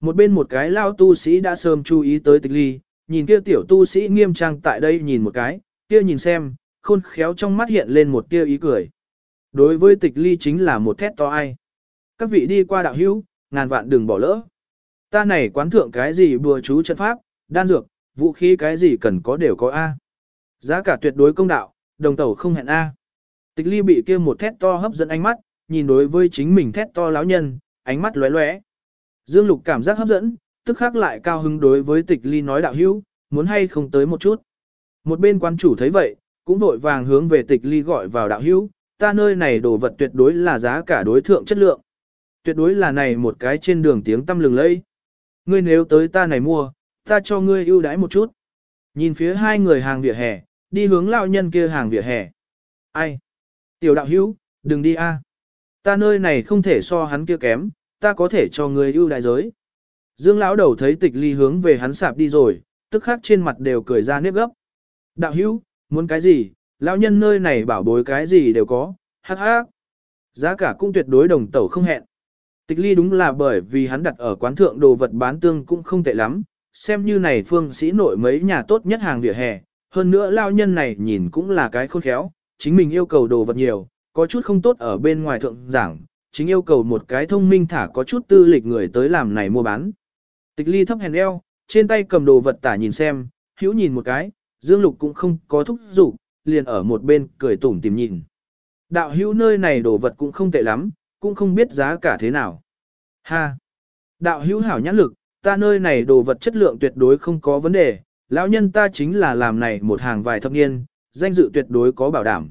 Một bên một cái lao tu sĩ đã sớm chú ý tới tịch ly, nhìn kia tiểu tu sĩ nghiêm trang tại đây nhìn một cái, kia nhìn xem, khôn khéo trong mắt hiện lên một tia ý cười. Đối với tịch ly chính là một thét to ai. Các vị đi qua đạo hữu, ngàn vạn đừng bỏ lỡ. Ta này quán thượng cái gì bùa chú trận pháp, đan dược, vũ khí cái gì cần có đều có A. Giá cả tuyệt đối công đạo, đồng tàu không hẹn A. Tịch ly bị kia một thét to hấp dẫn ánh mắt, nhìn đối với chính mình thét to láo nhân, ánh mắt lóe lóe. Dương Lục cảm giác hấp dẫn, tức khác lại cao hứng đối với tịch ly nói đạo hữu, muốn hay không tới một chút. Một bên quan chủ thấy vậy, cũng vội vàng hướng về tịch ly gọi vào đạo hữu, ta nơi này đồ vật tuyệt đối là giá cả đối thượng chất lượng. Tuyệt đối là này một cái trên đường tiếng tâm lừng lẫy. Ngươi nếu tới ta này mua, ta cho ngươi ưu đãi một chút. Nhìn phía hai người hàng vỉa hè, đi hướng lão nhân kia hàng vỉa hè. Ai? Tiểu đạo hữu, đừng đi a. Ta nơi này không thể so hắn kia kém, ta có thể cho ngươi ưu đãi giới. Dương lão đầu thấy tịch ly hướng về hắn sạp đi rồi, tức khắc trên mặt đều cười ra nếp gấp. Đạo hữu, muốn cái gì, lão nhân nơi này bảo bối cái gì đều có, hắc hắc. Giá cả cũng tuyệt đối đồng tẩu không hẹn. Tịch ly đúng là bởi vì hắn đặt ở quán thượng đồ vật bán tương cũng không tệ lắm, xem như này phương sĩ nội mấy nhà tốt nhất hàng vỉa hè, hơn nữa lao nhân này nhìn cũng là cái khôn khéo, chính mình yêu cầu đồ vật nhiều, có chút không tốt ở bên ngoài thượng giảng, chính yêu cầu một cái thông minh thả có chút tư lịch người tới làm này mua bán. Tịch ly thấp hèn eo, trên tay cầm đồ vật tả nhìn xem, hữu nhìn một cái, Dương Lục cũng không có thúc giục, liền ở một bên cười tủm tìm nhìn. Đạo hữu nơi này đồ vật cũng không tệ lắm, cũng không biết giá cả thế nào. Ha! Đạo hữu hảo nhãn lực, ta nơi này đồ vật chất lượng tuyệt đối không có vấn đề, lão nhân ta chính là làm này một hàng vài thập niên, danh dự tuyệt đối có bảo đảm.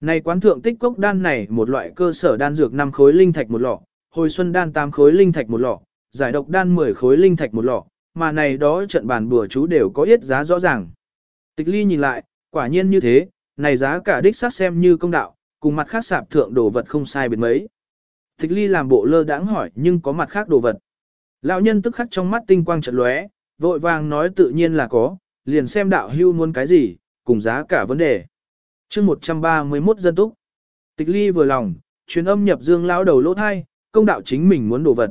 Này quán thượng tích cốc đan này một loại cơ sở đan dược 5 khối linh thạch một lọ, hồi xuân đan 8 khối linh thạch một lọ, giải độc đan 10 khối linh thạch một lọ, mà này đó trận bàn bùa chú đều có ít giá rõ ràng. Tịch ly nhìn lại, quả nhiên như thế, này giá cả đích xác xem như công đạo, cùng mặt khác sạp thượng đồ vật không sai biệt mấy. Tịch ly làm bộ lơ đãng hỏi nhưng có mặt khác đồ vật. Lão nhân tức khắc trong mắt tinh quang trận lóe, vội vàng nói tự nhiên là có, liền xem đạo hưu muốn cái gì, cùng giá cả vấn đề. chương 131 dân túc. Tịch ly vừa lòng, truyền âm nhập dương lão đầu lỗ thai, công đạo chính mình muốn đồ vật.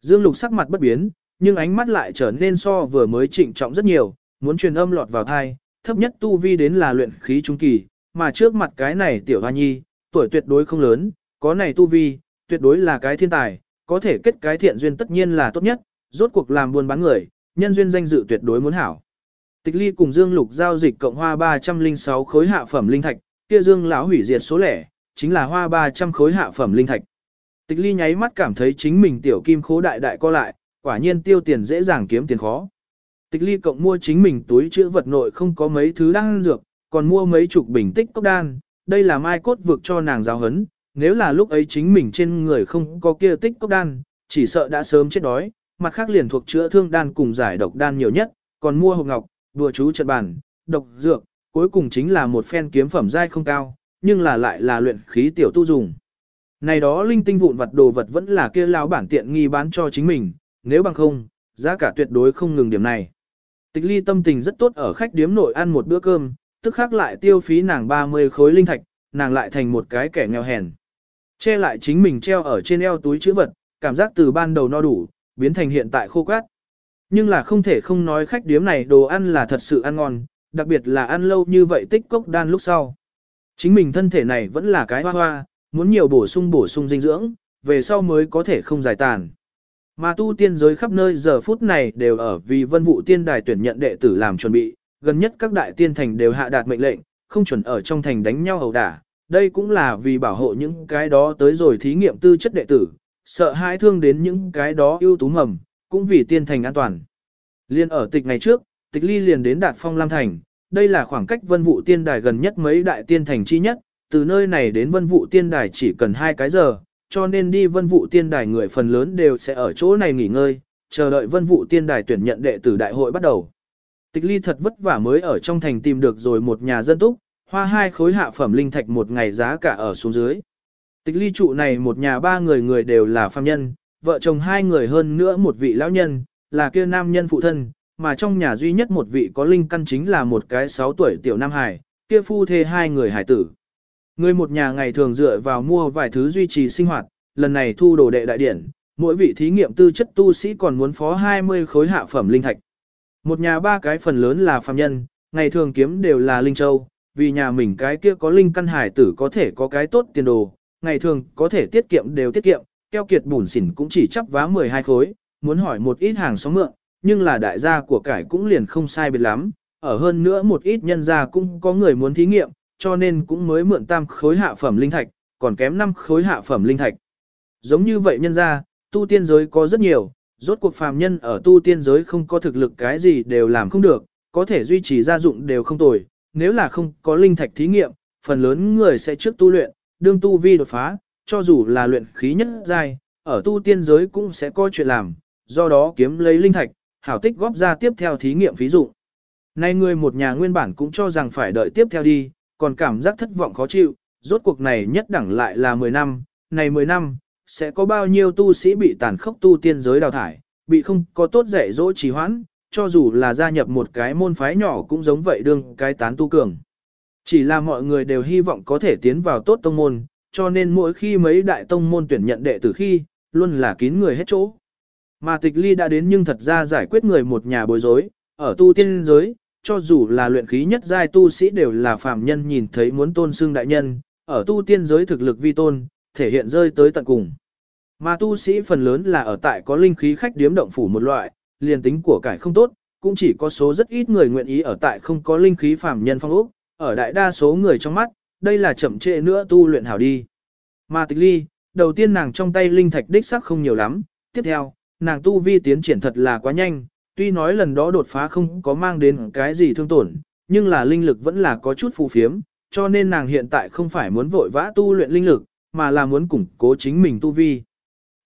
Dương lục sắc mặt bất biến, nhưng ánh mắt lại trở nên so vừa mới trịnh trọng rất nhiều, muốn truyền âm lọt vào thai, thấp nhất tu vi đến là luyện khí trung kỳ, mà trước mặt cái này tiểu hoa nhi, tuổi tuyệt đối không lớn, có này tu vi, tuyệt đối là cái thiên tài, có thể kết cái thiện duyên tất nhiên là tốt nhất, rốt cuộc làm buôn bán người, nhân duyên danh dự tuyệt đối muốn hảo. Tịch ly cùng Dương Lục giao dịch cộng hoa 306 khối hạ phẩm linh thạch, kia Dương lão hủy diệt số lẻ, chính là hoa 300 khối hạ phẩm linh thạch. Tịch ly nháy mắt cảm thấy chính mình tiểu kim khố đại đại co lại, quả nhiên tiêu tiền dễ dàng kiếm tiền khó. Tịch ly cộng mua chính mình túi chữ vật nội không có mấy thứ đang dược, còn mua mấy chục bình tích cốc đan, đây là mai cốt vực cho nàng giáo hấn, nếu là lúc ấy chính mình trên người không có kia tích cốc đan, chỉ sợ đã sớm chết đói, mặt khác liền thuộc chữa thương đan cùng giải độc đan nhiều nhất, còn mua hộp ngọc, đùa chú trận bản, độc dược, cuối cùng chính là một phen kiếm phẩm dai không cao, nhưng là lại là luyện khí tiểu tu dùng. Này đó linh tinh vụn vật đồ vật vẫn là kia lão bản tiện nghi bán cho chính mình, nếu bằng không, giá cả tuyệt đối không ngừng điểm này. Tịch ly tâm tình rất tốt ở khách điếm nội ăn một bữa cơm, tức khác lại tiêu phí nàng 30 khối linh thạch, nàng lại thành một cái kẻ nghèo hèn. Che lại chính mình treo ở trên eo túi chữ vật, cảm giác từ ban đầu no đủ, biến thành hiện tại khô quát. Nhưng là không thể không nói khách điếm này đồ ăn là thật sự ăn ngon, đặc biệt là ăn lâu như vậy tích cốc đan lúc sau. Chính mình thân thể này vẫn là cái hoa hoa, muốn nhiều bổ sung bổ sung dinh dưỡng, về sau mới có thể không giải tàn. Mà tu tiên giới khắp nơi giờ phút này đều ở vì vân vụ tiên đài tuyển nhận đệ tử làm chuẩn bị, gần nhất các đại tiên thành đều hạ đạt mệnh lệnh, không chuẩn ở trong thành đánh nhau ẩu đả. Đây cũng là vì bảo hộ những cái đó tới rồi thí nghiệm tư chất đệ tử, sợ hãi thương đến những cái đó ưu tú mầm, cũng vì tiên thành an toàn. Liên ở tịch ngày trước, tịch ly liền đến đạt phong lam thành, đây là khoảng cách vân vụ tiên đài gần nhất mấy đại tiên thành chi nhất, từ nơi này đến vân vụ tiên đài chỉ cần hai cái giờ, cho nên đi vân vụ tiên đài người phần lớn đều sẽ ở chỗ này nghỉ ngơi, chờ đợi vân vụ tiên đài tuyển nhận đệ tử đại hội bắt đầu. Tịch ly thật vất vả mới ở trong thành tìm được rồi một nhà dân túc, hoa hai khối hạ phẩm linh thạch một ngày giá cả ở xuống dưới. Tịch ly trụ này một nhà ba người người đều là phàm nhân, vợ chồng hai người hơn nữa một vị lão nhân, là kia nam nhân phụ thân, mà trong nhà duy nhất một vị có linh căn chính là một cái sáu tuổi tiểu nam hải, kia phu thê hai người hải tử. Người một nhà ngày thường dựa vào mua vài thứ duy trì sinh hoạt, lần này thu đồ đệ đại điển, mỗi vị thí nghiệm tư chất tu sĩ còn muốn phó 20 khối hạ phẩm linh thạch. Một nhà ba cái phần lớn là phàm nhân, ngày thường kiếm đều là linh châu, vì nhà mình cái kia có linh căn hải tử có thể có cái tốt tiền đồ, ngày thường có thể tiết kiệm đều tiết kiệm, keo kiệt bùn xỉn cũng chỉ chấp vá 12 khối, muốn hỏi một ít hàng xóm mượn, nhưng là đại gia của cải cũng liền không sai biệt lắm, ở hơn nữa một ít nhân gia cũng có người muốn thí nghiệm, cho nên cũng mới mượn tam khối hạ phẩm linh thạch, còn kém 5 khối hạ phẩm linh thạch. Giống như vậy nhân ra, tu tiên giới có rất nhiều, rốt cuộc phàm nhân ở tu tiên giới không có thực lực cái gì đều làm không được, có thể duy trì gia dụng đều không tồi, nếu là không có linh thạch thí nghiệm, phần lớn người sẽ trước tu luyện, đương tu vi đột phá, cho dù là luyện khí nhất giai, ở tu tiên giới cũng sẽ có chuyện làm, do đó kiếm lấy linh thạch, hảo tích góp ra tiếp theo thí nghiệm ví dụ. Nay người một nhà nguyên bản cũng cho rằng phải đợi tiếp theo đi, còn cảm giác thất vọng khó chịu, rốt cuộc này nhất đẳng lại là 10 năm, này 10 năm, sẽ có bao nhiêu tu sĩ bị tàn khốc tu tiên giới đào thải, bị không có tốt dạy dỗ trì hoãn, cho dù là gia nhập một cái môn phái nhỏ cũng giống vậy đương cái tán tu cường. Chỉ là mọi người đều hy vọng có thể tiến vào tốt tông môn, cho nên mỗi khi mấy đại tông môn tuyển nhận đệ tử khi, luôn là kín người hết chỗ. Mà tịch ly đã đến nhưng thật ra giải quyết người một nhà bối rối, ở tu tiên giới, cho dù là luyện khí nhất giai tu sĩ đều là phàm nhân nhìn thấy muốn tôn xưng đại nhân, ở tu tiên giới thực lực vi tôn, thể hiện rơi tới tận cùng. Mà tu sĩ phần lớn là ở tại có linh khí khách điếm động phủ một loại, liền tính của cải không tốt, cũng chỉ có số rất ít người nguyện ý ở tại không có linh khí phàm nhân phong ốc, ở đại đa số người trong mắt, đây là chậm trễ nữa tu luyện hảo đi. Mà tịch ly, đầu tiên nàng trong tay linh thạch đích sắc không nhiều lắm, tiếp theo, nàng tu vi tiến triển thật là quá nhanh, tuy nói lần đó đột phá không có mang đến cái gì thương tổn, nhưng là linh lực vẫn là có chút phù phiếm, cho nên nàng hiện tại không phải muốn vội vã tu luyện linh lực, mà là muốn củng cố chính mình tu vi.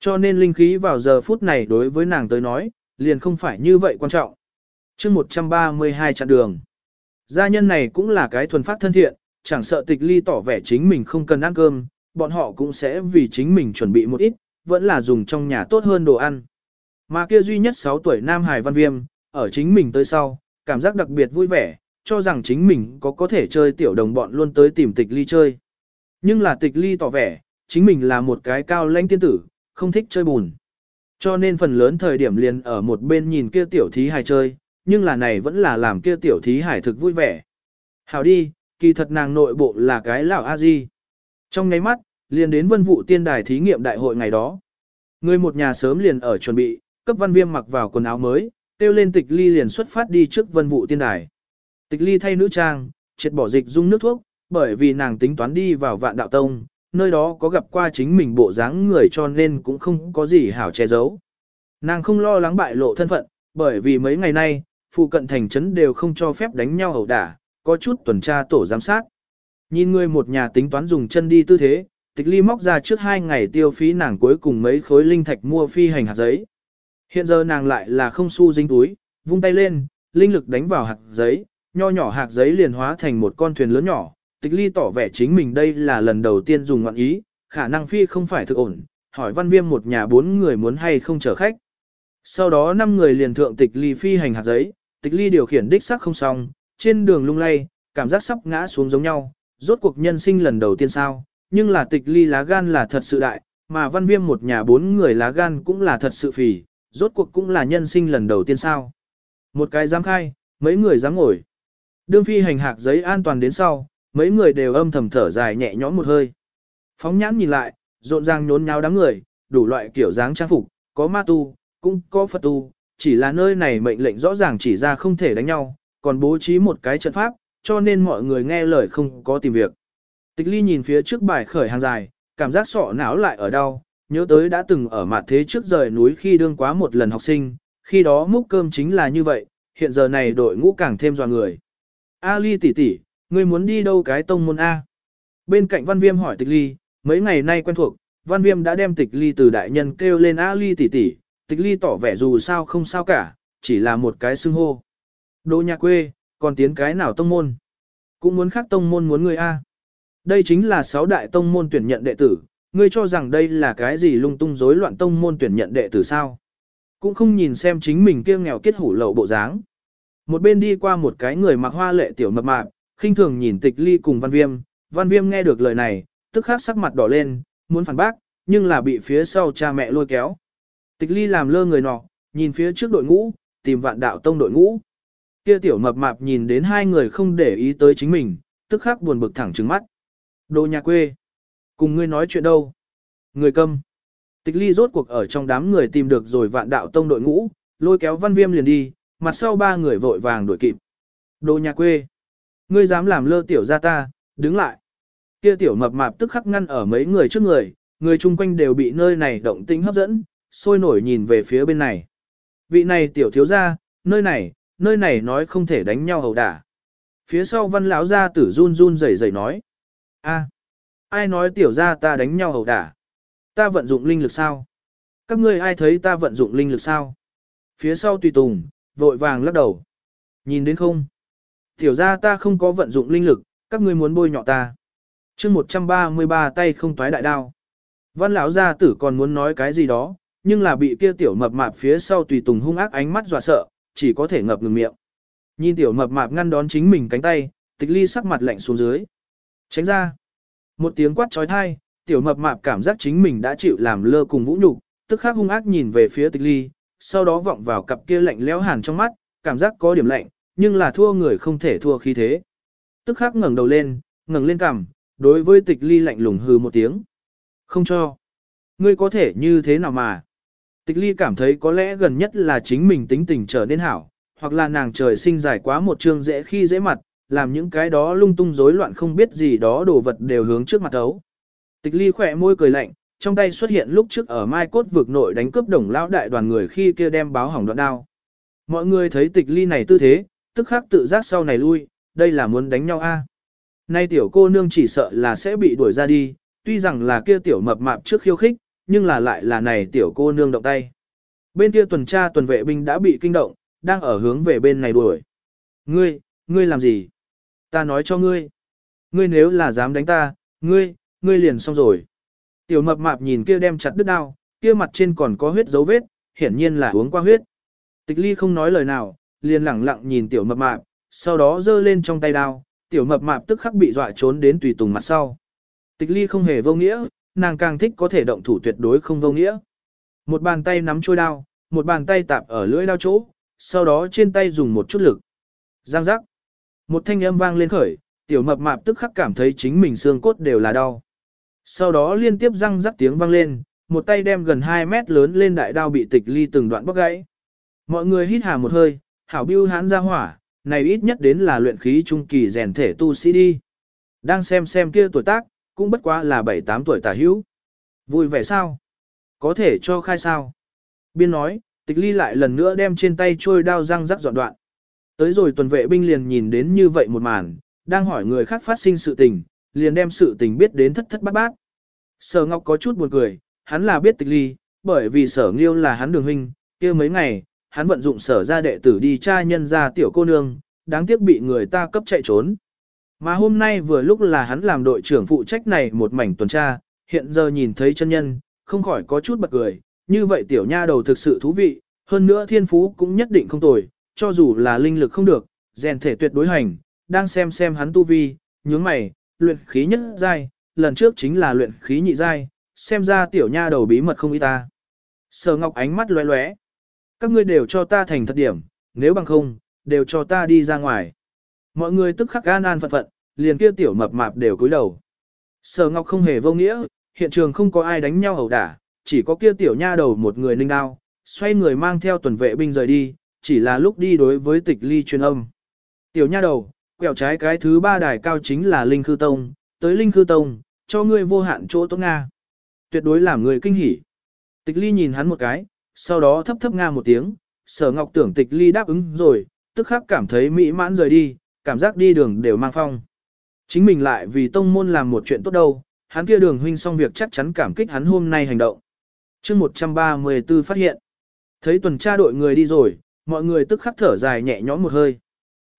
Cho nên linh khí vào giờ phút này đối với nàng tới nói, liền không phải như vậy quan trọng. chương 132 chặn đường. Gia nhân này cũng là cái thuần phát thân thiện, chẳng sợ tịch ly tỏ vẻ chính mình không cần ăn cơm, bọn họ cũng sẽ vì chính mình chuẩn bị một ít, vẫn là dùng trong nhà tốt hơn đồ ăn. Mà kia duy nhất 6 tuổi Nam Hải Văn Viêm, ở chính mình tới sau, cảm giác đặc biệt vui vẻ, cho rằng chính mình có có thể chơi tiểu đồng bọn luôn tới tìm tịch ly chơi. Nhưng là tịch ly tỏ vẻ, chính mình là một cái cao lãnh tiên tử, không thích chơi bùn. Cho nên phần lớn thời điểm liền ở một bên nhìn kia tiểu thí hài chơi, nhưng là này vẫn là làm kia tiểu thí hải thực vui vẻ. Hào đi, kỳ thật nàng nội bộ là cái lão a di. Trong ngay mắt, liền đến vân vụ tiên đài thí nghiệm đại hội ngày đó. Người một nhà sớm liền ở chuẩn bị, cấp văn viêm mặc vào quần áo mới, tiêu lên tịch ly liền xuất phát đi trước vân vụ tiên đài. Tịch ly thay nữ trang, triệt bỏ dịch dung nước thuốc, bởi vì nàng tính toán đi vào vạn đạo tông, nơi đó có gặp qua chính mình bộ dáng người cho nên cũng không có gì hảo che giấu. Nàng không lo lắng bại lộ thân phận, bởi vì mấy ngày nay, phụ cận thành trấn đều không cho phép đánh nhau ẩu đả, có chút tuần tra tổ giám sát. Nhìn người một nhà tính toán dùng chân đi tư thế, tịch ly móc ra trước hai ngày tiêu phí nàng cuối cùng mấy khối linh thạch mua phi hành hạt giấy. Hiện giờ nàng lại là không xu dính túi, vung tay lên, linh lực đánh vào hạt giấy, nho nhỏ hạt giấy liền hóa thành một con thuyền lớn nhỏ. Tịch ly tỏ vẻ chính mình đây là lần đầu tiên dùng ngoạn ý, khả năng phi không phải thực ổn, hỏi văn viêm một nhà bốn người muốn hay không chở khách. Sau đó năm người liền thượng tịch ly phi hành hạt giấy, tịch ly điều khiển đích sắc không xong, trên đường lung lay, cảm giác sắp ngã xuống giống nhau, rốt cuộc nhân sinh lần đầu tiên sao, nhưng là tịch ly lá gan là thật sự đại, mà văn viêm một nhà bốn người lá gan cũng là thật sự phì, rốt cuộc cũng là nhân sinh lần đầu tiên sao. Một cái dám khai, mấy người dám ngồi. Đương phi hành hạc giấy an toàn đến sau, mấy người đều âm thầm thở dài nhẹ nhõm một hơi. Phóng nhãn nhìn lại, rộn ràng nhốn nháo đám người, đủ loại kiểu dáng trang phục, có ma tu, cũng có Phật tu, chỉ là nơi này mệnh lệnh rõ ràng chỉ ra không thể đánh nhau, còn bố trí một cái trận pháp, cho nên mọi người nghe lời không có tìm việc. Tịch ly nhìn phía trước bài khởi hàng dài, cảm giác sọ não lại ở đau, nhớ tới đã từng ở mặt thế trước rời núi khi đương quá một lần học sinh, khi đó múc cơm chính là như vậy, hiện giờ này đội ngũ càng thêm dò người. A ly tỷ tỷ, ngươi muốn đi đâu cái tông môn A? Bên cạnh văn viêm hỏi tịch ly, mấy ngày nay quen thuộc, văn viêm đã đem tịch ly từ đại nhân kêu lên A ly tỷ tỷ, tịch ly tỏ vẻ dù sao không sao cả, chỉ là một cái xưng hô. Đô nhà quê, còn tiến cái nào tông môn? Cũng muốn khác tông môn muốn người A. Đây chính là sáu đại tông môn tuyển nhận đệ tử, ngươi cho rằng đây là cái gì lung tung rối loạn tông môn tuyển nhận đệ tử sao? Cũng không nhìn xem chính mình kia nghèo kết hủ lậu bộ dáng. Một bên đi qua một cái người mặc hoa lệ tiểu mập mạp, khinh thường nhìn tịch ly cùng văn viêm, văn viêm nghe được lời này, tức khắc sắc mặt đỏ lên, muốn phản bác, nhưng là bị phía sau cha mẹ lôi kéo. Tịch ly làm lơ người nọ, nhìn phía trước đội ngũ, tìm vạn đạo tông đội ngũ. Kia tiểu mập mạp nhìn đến hai người không để ý tới chính mình, tức khắc buồn bực thẳng trừng mắt. Đồ nhà quê. Cùng ngươi nói chuyện đâu? Người câm. Tịch ly rốt cuộc ở trong đám người tìm được rồi vạn đạo tông đội ngũ, lôi kéo văn viêm liền đi, mặt sau ba người vội vàng đuổi kịp. Đồ nhà quê. Ngươi dám làm lơ tiểu gia ta, đứng lại. Kia tiểu mập mạp tức khắc ngăn ở mấy người trước người, người chung quanh đều bị nơi này động tĩnh hấp dẫn, sôi nổi nhìn về phía bên này. Vị này tiểu thiếu gia, nơi này, nơi này nói không thể đánh nhau hầu đả. Phía sau văn lão gia tử run run rẩy rẩy nói. a ai nói tiểu gia ta đánh nhau hầu đả? Ta vận dụng linh lực sao? Các ngươi ai thấy ta vận dụng linh lực sao? Phía sau tùy tùng, vội vàng lắc đầu. Nhìn đến không? Tiểu gia ta không có vận dụng linh lực, các ngươi muốn bôi nhọ ta. chương 133 tay không toái đại đao. Văn lão gia tử còn muốn nói cái gì đó, nhưng là bị kia tiểu mập mạp phía sau tùy tùng hung ác ánh mắt dọa sợ, chỉ có thể ngập ngừng miệng. Nhìn tiểu mập mạp ngăn đón chính mình cánh tay, tịch ly sắc mặt lạnh xuống dưới. Tránh ra. Một tiếng quát trói thai, tiểu mập mạp cảm giác chính mình đã chịu làm lơ cùng vũ nhục, tức khắc hung ác nhìn về phía tịch ly, sau đó vọng vào cặp kia lạnh lẽo hàn trong mắt, cảm giác có điểm lạnh, nhưng là thua người không thể thua khí thế. Tức khắc ngẩng đầu lên, ngẩng lên cằm, đối với tịch ly lạnh lùng hừ một tiếng. Không cho. Ngươi có thể như thế nào mà. Tịch ly cảm thấy có lẽ gần nhất là chính mình tính tình trở nên hảo, hoặc là nàng trời sinh dài quá một chương dễ khi dễ mặt, làm những cái đó lung tung rối loạn không biết gì đó đồ vật đều hướng trước mặt thấu. Tịch ly khỏe môi cười lạnh, trong tay xuất hiện lúc trước ở mai cốt vực nội đánh cướp đồng lão đại đoàn người khi kia đem báo hỏng đoạn đao. Mọi người thấy tịch ly này tư thế, tức khắc tự giác sau này lui, đây là muốn đánh nhau a. Nay tiểu cô nương chỉ sợ là sẽ bị đuổi ra đi, tuy rằng là kia tiểu mập mạp trước khiêu khích, nhưng là lại là này tiểu cô nương động tay. Bên kia tuần tra tuần vệ binh đã bị kinh động, đang ở hướng về bên này đuổi. Ngươi, ngươi làm gì? Ta nói cho ngươi. Ngươi nếu là dám đánh ta, ngươi, ngươi liền xong rồi. Tiểu mập mạp nhìn kia đem chặt đứt đao, kia mặt trên còn có huyết dấu vết, hiển nhiên là uống qua huyết. Tịch ly không nói lời nào, liền lẳng lặng nhìn tiểu mập mạp, sau đó giơ lên trong tay đao, tiểu mập mạp tức khắc bị dọa trốn đến tùy tùng mặt sau. Tịch ly không hề vô nghĩa, nàng càng thích có thể động thủ tuyệt đối không vô nghĩa. Một bàn tay nắm trôi đao, một bàn tay tạp ở lưỡi đao chỗ, sau đó trên tay dùng một chút lực. Giang giác. Một thanh âm vang lên khởi, tiểu mập mạp tức khắc cảm thấy chính mình xương cốt đều là đau. Sau đó liên tiếp răng rắc tiếng vang lên, một tay đem gần 2 mét lớn lên đại đao bị tịch ly từng đoạn bóc gãy. Mọi người hít hà một hơi, hảo bưu hán ra hỏa, này ít nhất đến là luyện khí trung kỳ rèn thể tu sĩ đi. Đang xem xem kia tuổi tác, cũng bất quá là 7-8 tuổi tả hữu. Vui vẻ sao? Có thể cho khai sao? Biên nói, tịch ly lại lần nữa đem trên tay trôi đao răng rắc dọn đoạn. Tới rồi tuần vệ binh liền nhìn đến như vậy một màn, đang hỏi người khác phát sinh sự tình, liền đem sự tình biết đến thất thất bát bát. Sở Ngọc có chút buồn cười, hắn là biết tịch ly, bởi vì sở nghiêu là hắn đường huynh, kia mấy ngày, hắn vận dụng sở ra đệ tử đi tra nhân ra tiểu cô nương, đáng tiếc bị người ta cấp chạy trốn. Mà hôm nay vừa lúc là hắn làm đội trưởng phụ trách này một mảnh tuần tra, hiện giờ nhìn thấy chân nhân, không khỏi có chút bật cười, như vậy tiểu nha đầu thực sự thú vị, hơn nữa thiên phú cũng nhất định không tồi, cho dù là linh lực không được, rèn thể tuyệt đối hành, đang xem xem hắn tu vi, nhướng mày, luyện khí nhất giai, lần trước chính là luyện khí nhị giai, xem ra tiểu nha đầu bí mật không ý ta. Sở Ngọc ánh mắt lóe lóe. Các ngươi đều cho ta thành thật điểm, nếu bằng không, đều cho ta đi ra ngoài. Mọi người tức khắc an an phận phận, liền kia tiểu mập mạp đều cúi đầu. Sở Ngọc không hề vô nghĩa, hiện trường không có ai đánh nhau ẩu đả, chỉ có kia tiểu nha đầu một người ninh đao, xoay người mang theo tuần vệ binh rời đi, chỉ là lúc đi đối với tịch ly truyền âm. Tiểu nha đầu, quẹo trái cái thứ ba đài cao chính là Linh Khư Tông, tới Linh Khư Tông, cho ngươi vô hạn chỗ tốt Nga. Tuyệt đối làm người kinh hỉ. Tịch ly nhìn hắn một cái, sau đó thấp thấp Nga một tiếng, sở ngọc tưởng tịch ly đáp ứng rồi, tức khắc cảm thấy mỹ mãn rời đi, cảm giác đi đường đều mang phong. Chính mình lại vì tông môn làm một chuyện tốt đâu, hắn kia đường huynh xong việc chắc chắn cảm kích hắn hôm nay hành động. chương 134 phát hiện, thấy tuần tra đội người đi rồi, mọi người tức khắc thở dài nhẹ nhõm một hơi.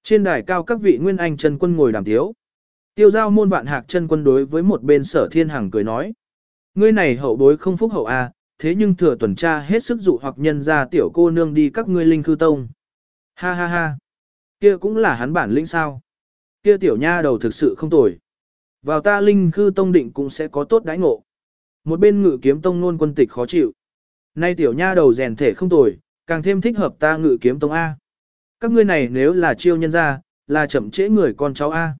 Trên đài cao các vị nguyên anh chân quân ngồi đàm tiếu. Tiêu giao môn vạn hạc chân quân đối với một bên sở thiên hằng cười nói. Ngươi này hậu bối không phúc hậu a, à, thế nhưng thừa tuần tra hết sức dụ hoặc nhân ra tiểu cô nương đi các ngươi linh khư tông. Ha ha ha. Kia cũng là hắn bản lĩnh sao. Kia tiểu nha đầu thực sự không tồi. Vào ta linh khư tông định cũng sẽ có tốt đãi ngộ. Một bên ngự kiếm tông nôn quân tịch khó chịu. Nay tiểu nha đầu rèn thể không tồi, càng thêm thích hợp ta ngự kiếm tông A. Các ngươi này nếu là chiêu nhân ra, là chậm trễ người con cháu A.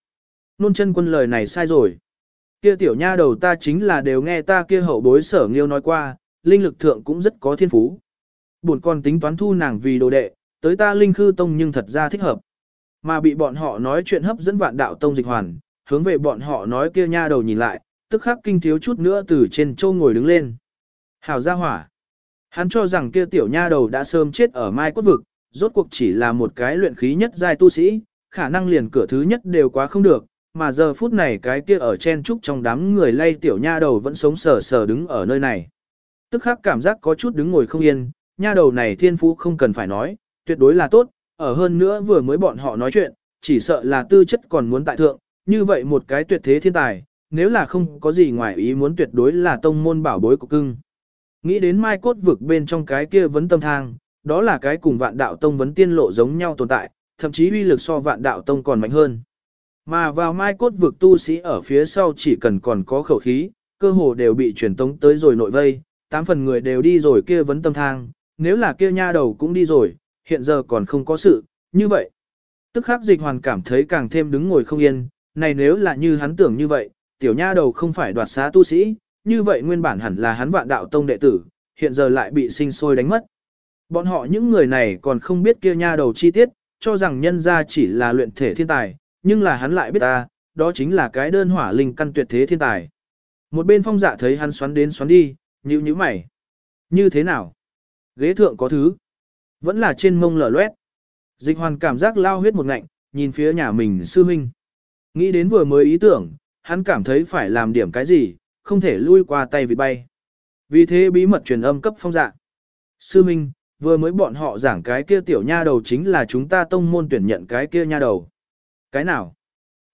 Nôn chân quân lời này sai rồi. Kia tiểu nha đầu ta chính là đều nghe ta kia hậu bối sở nghiêu nói qua, linh lực thượng cũng rất có thiên phú. Buồn con tính toán thu nàng vì đồ đệ, tới ta linh khư tông nhưng thật ra thích hợp. Mà bị bọn họ nói chuyện hấp dẫn vạn đạo tông dịch hoàn, hướng về bọn họ nói kia nha đầu nhìn lại, tức khắc kinh thiếu chút nữa từ trên châu ngồi đứng lên. Hảo gia hỏa. Hắn cho rằng kia tiểu nha đầu đã sớm chết ở mai cốt vực, rốt cuộc chỉ là một cái luyện khí nhất giai tu sĩ, khả năng liền cửa thứ nhất đều quá không được, mà giờ phút này cái kia ở chen trúc trong đám người lay tiểu nha đầu vẫn sống sờ sờ đứng ở nơi này. Tức khắc cảm giác có chút đứng ngồi không yên, nha đầu này thiên phú không cần phải nói, tuyệt đối là tốt, ở hơn nữa vừa mới bọn họ nói chuyện, chỉ sợ là tư chất còn muốn tại thượng, như vậy một cái tuyệt thế thiên tài, nếu là không có gì ngoài ý muốn tuyệt đối là tông môn bảo bối của cưng. Nghĩ đến mai cốt vực bên trong cái kia vấn tâm thang, đó là cái cùng vạn đạo tông vấn tiên lộ giống nhau tồn tại, thậm chí uy lực so vạn đạo tông còn mạnh hơn. Mà vào mai cốt vực tu sĩ ở phía sau chỉ cần còn có khẩu khí, cơ hồ đều bị truyền tống tới rồi nội vây, tám phần người đều đi rồi kia vấn tâm thang, nếu là kia nha đầu cũng đi rồi, hiện giờ còn không có sự, như vậy. Tức khắc dịch hoàn cảm thấy càng thêm đứng ngồi không yên, này nếu là như hắn tưởng như vậy, tiểu nha đầu không phải đoạt xá tu sĩ, như vậy nguyên bản hẳn là hắn vạn đạo tông đệ tử, hiện giờ lại bị sinh sôi đánh mất. Bọn họ những người này còn không biết kia nha đầu chi tiết, cho rằng nhân ra chỉ là luyện thể thiên tài, nhưng là hắn lại biết ta, đó chính là cái đơn hỏa linh căn tuyệt thế thiên tài. Một bên phong dạ thấy hắn xoắn đến xoắn đi, nhíu nhíu mày. Như thế nào? Ghế thượng có thứ. Vẫn là trên mông lở loét. Dịch hoàn cảm giác lao huyết một ngạnh, nhìn phía nhà mình sư minh. Nghĩ đến vừa mới ý tưởng, hắn cảm thấy phải làm điểm cái gì, không thể lui qua tay vịt bay. Vì thế bí mật truyền âm cấp phong dạ. Sư minh, vừa mới bọn họ giảng cái kia tiểu nha đầu chính là chúng ta tông môn tuyển nhận cái kia nha đầu. Cái nào?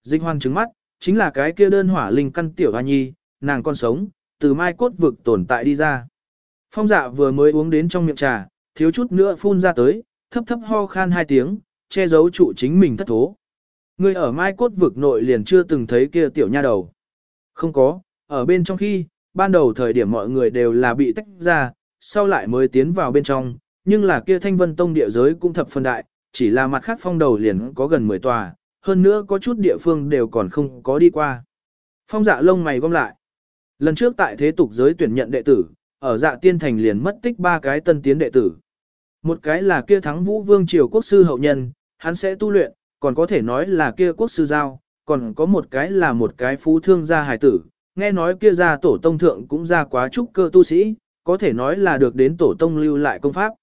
Dịch hoang trứng mắt, chính là cái kia đơn hỏa linh căn tiểu hoa nhi, nàng còn sống, từ mai cốt vực tồn tại đi ra. Phong dạ vừa mới uống đến trong miệng trà, thiếu chút nữa phun ra tới, thấp thấp ho khan hai tiếng, che giấu trụ chính mình thất thố. Người ở mai cốt vực nội liền chưa từng thấy kia tiểu nha đầu. Không có, ở bên trong khi, ban đầu thời điểm mọi người đều là bị tách ra, sau lại mới tiến vào bên trong, nhưng là kia thanh vân tông địa giới cũng thập phân đại, chỉ là mặt khác phong đầu liền có gần 10 tòa, hơn nữa có chút địa phương đều còn không có đi qua. Phong dạ lông mày gom lại. Lần trước tại thế tục giới tuyển nhận đệ tử, ở dạ tiên thành liền mất tích ba cái tân tiến đệ tử. Một cái là kia thắng vũ vương triều quốc sư hậu nhân, hắn sẽ tu luyện, còn có thể nói là kia quốc sư giao, còn có một cái là một cái phú thương gia hài tử, nghe nói kia ra tổ tông thượng cũng ra quá trúc cơ tu sĩ, có thể nói là được đến tổ tông lưu lại công pháp.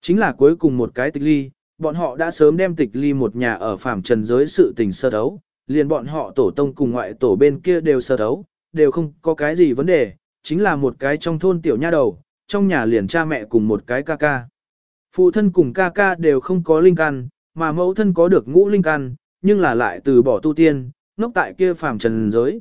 Chính là cuối cùng một cái tịch ly, bọn họ đã sớm đem tịch ly một nhà ở phàm trần giới sự tình sơ đấu, liền bọn họ tổ tông cùng ngoại tổ bên kia đều sơ đấu, đều không có cái gì vấn đề, chính là một cái trong thôn tiểu nha đầu, trong nhà liền cha mẹ cùng một cái ca ca. Phụ thân cùng ca ca đều không có linh căn, mà mẫu thân có được ngũ linh căn, nhưng là lại từ bỏ tu tiên, ngốc tại kia phàm trần giới.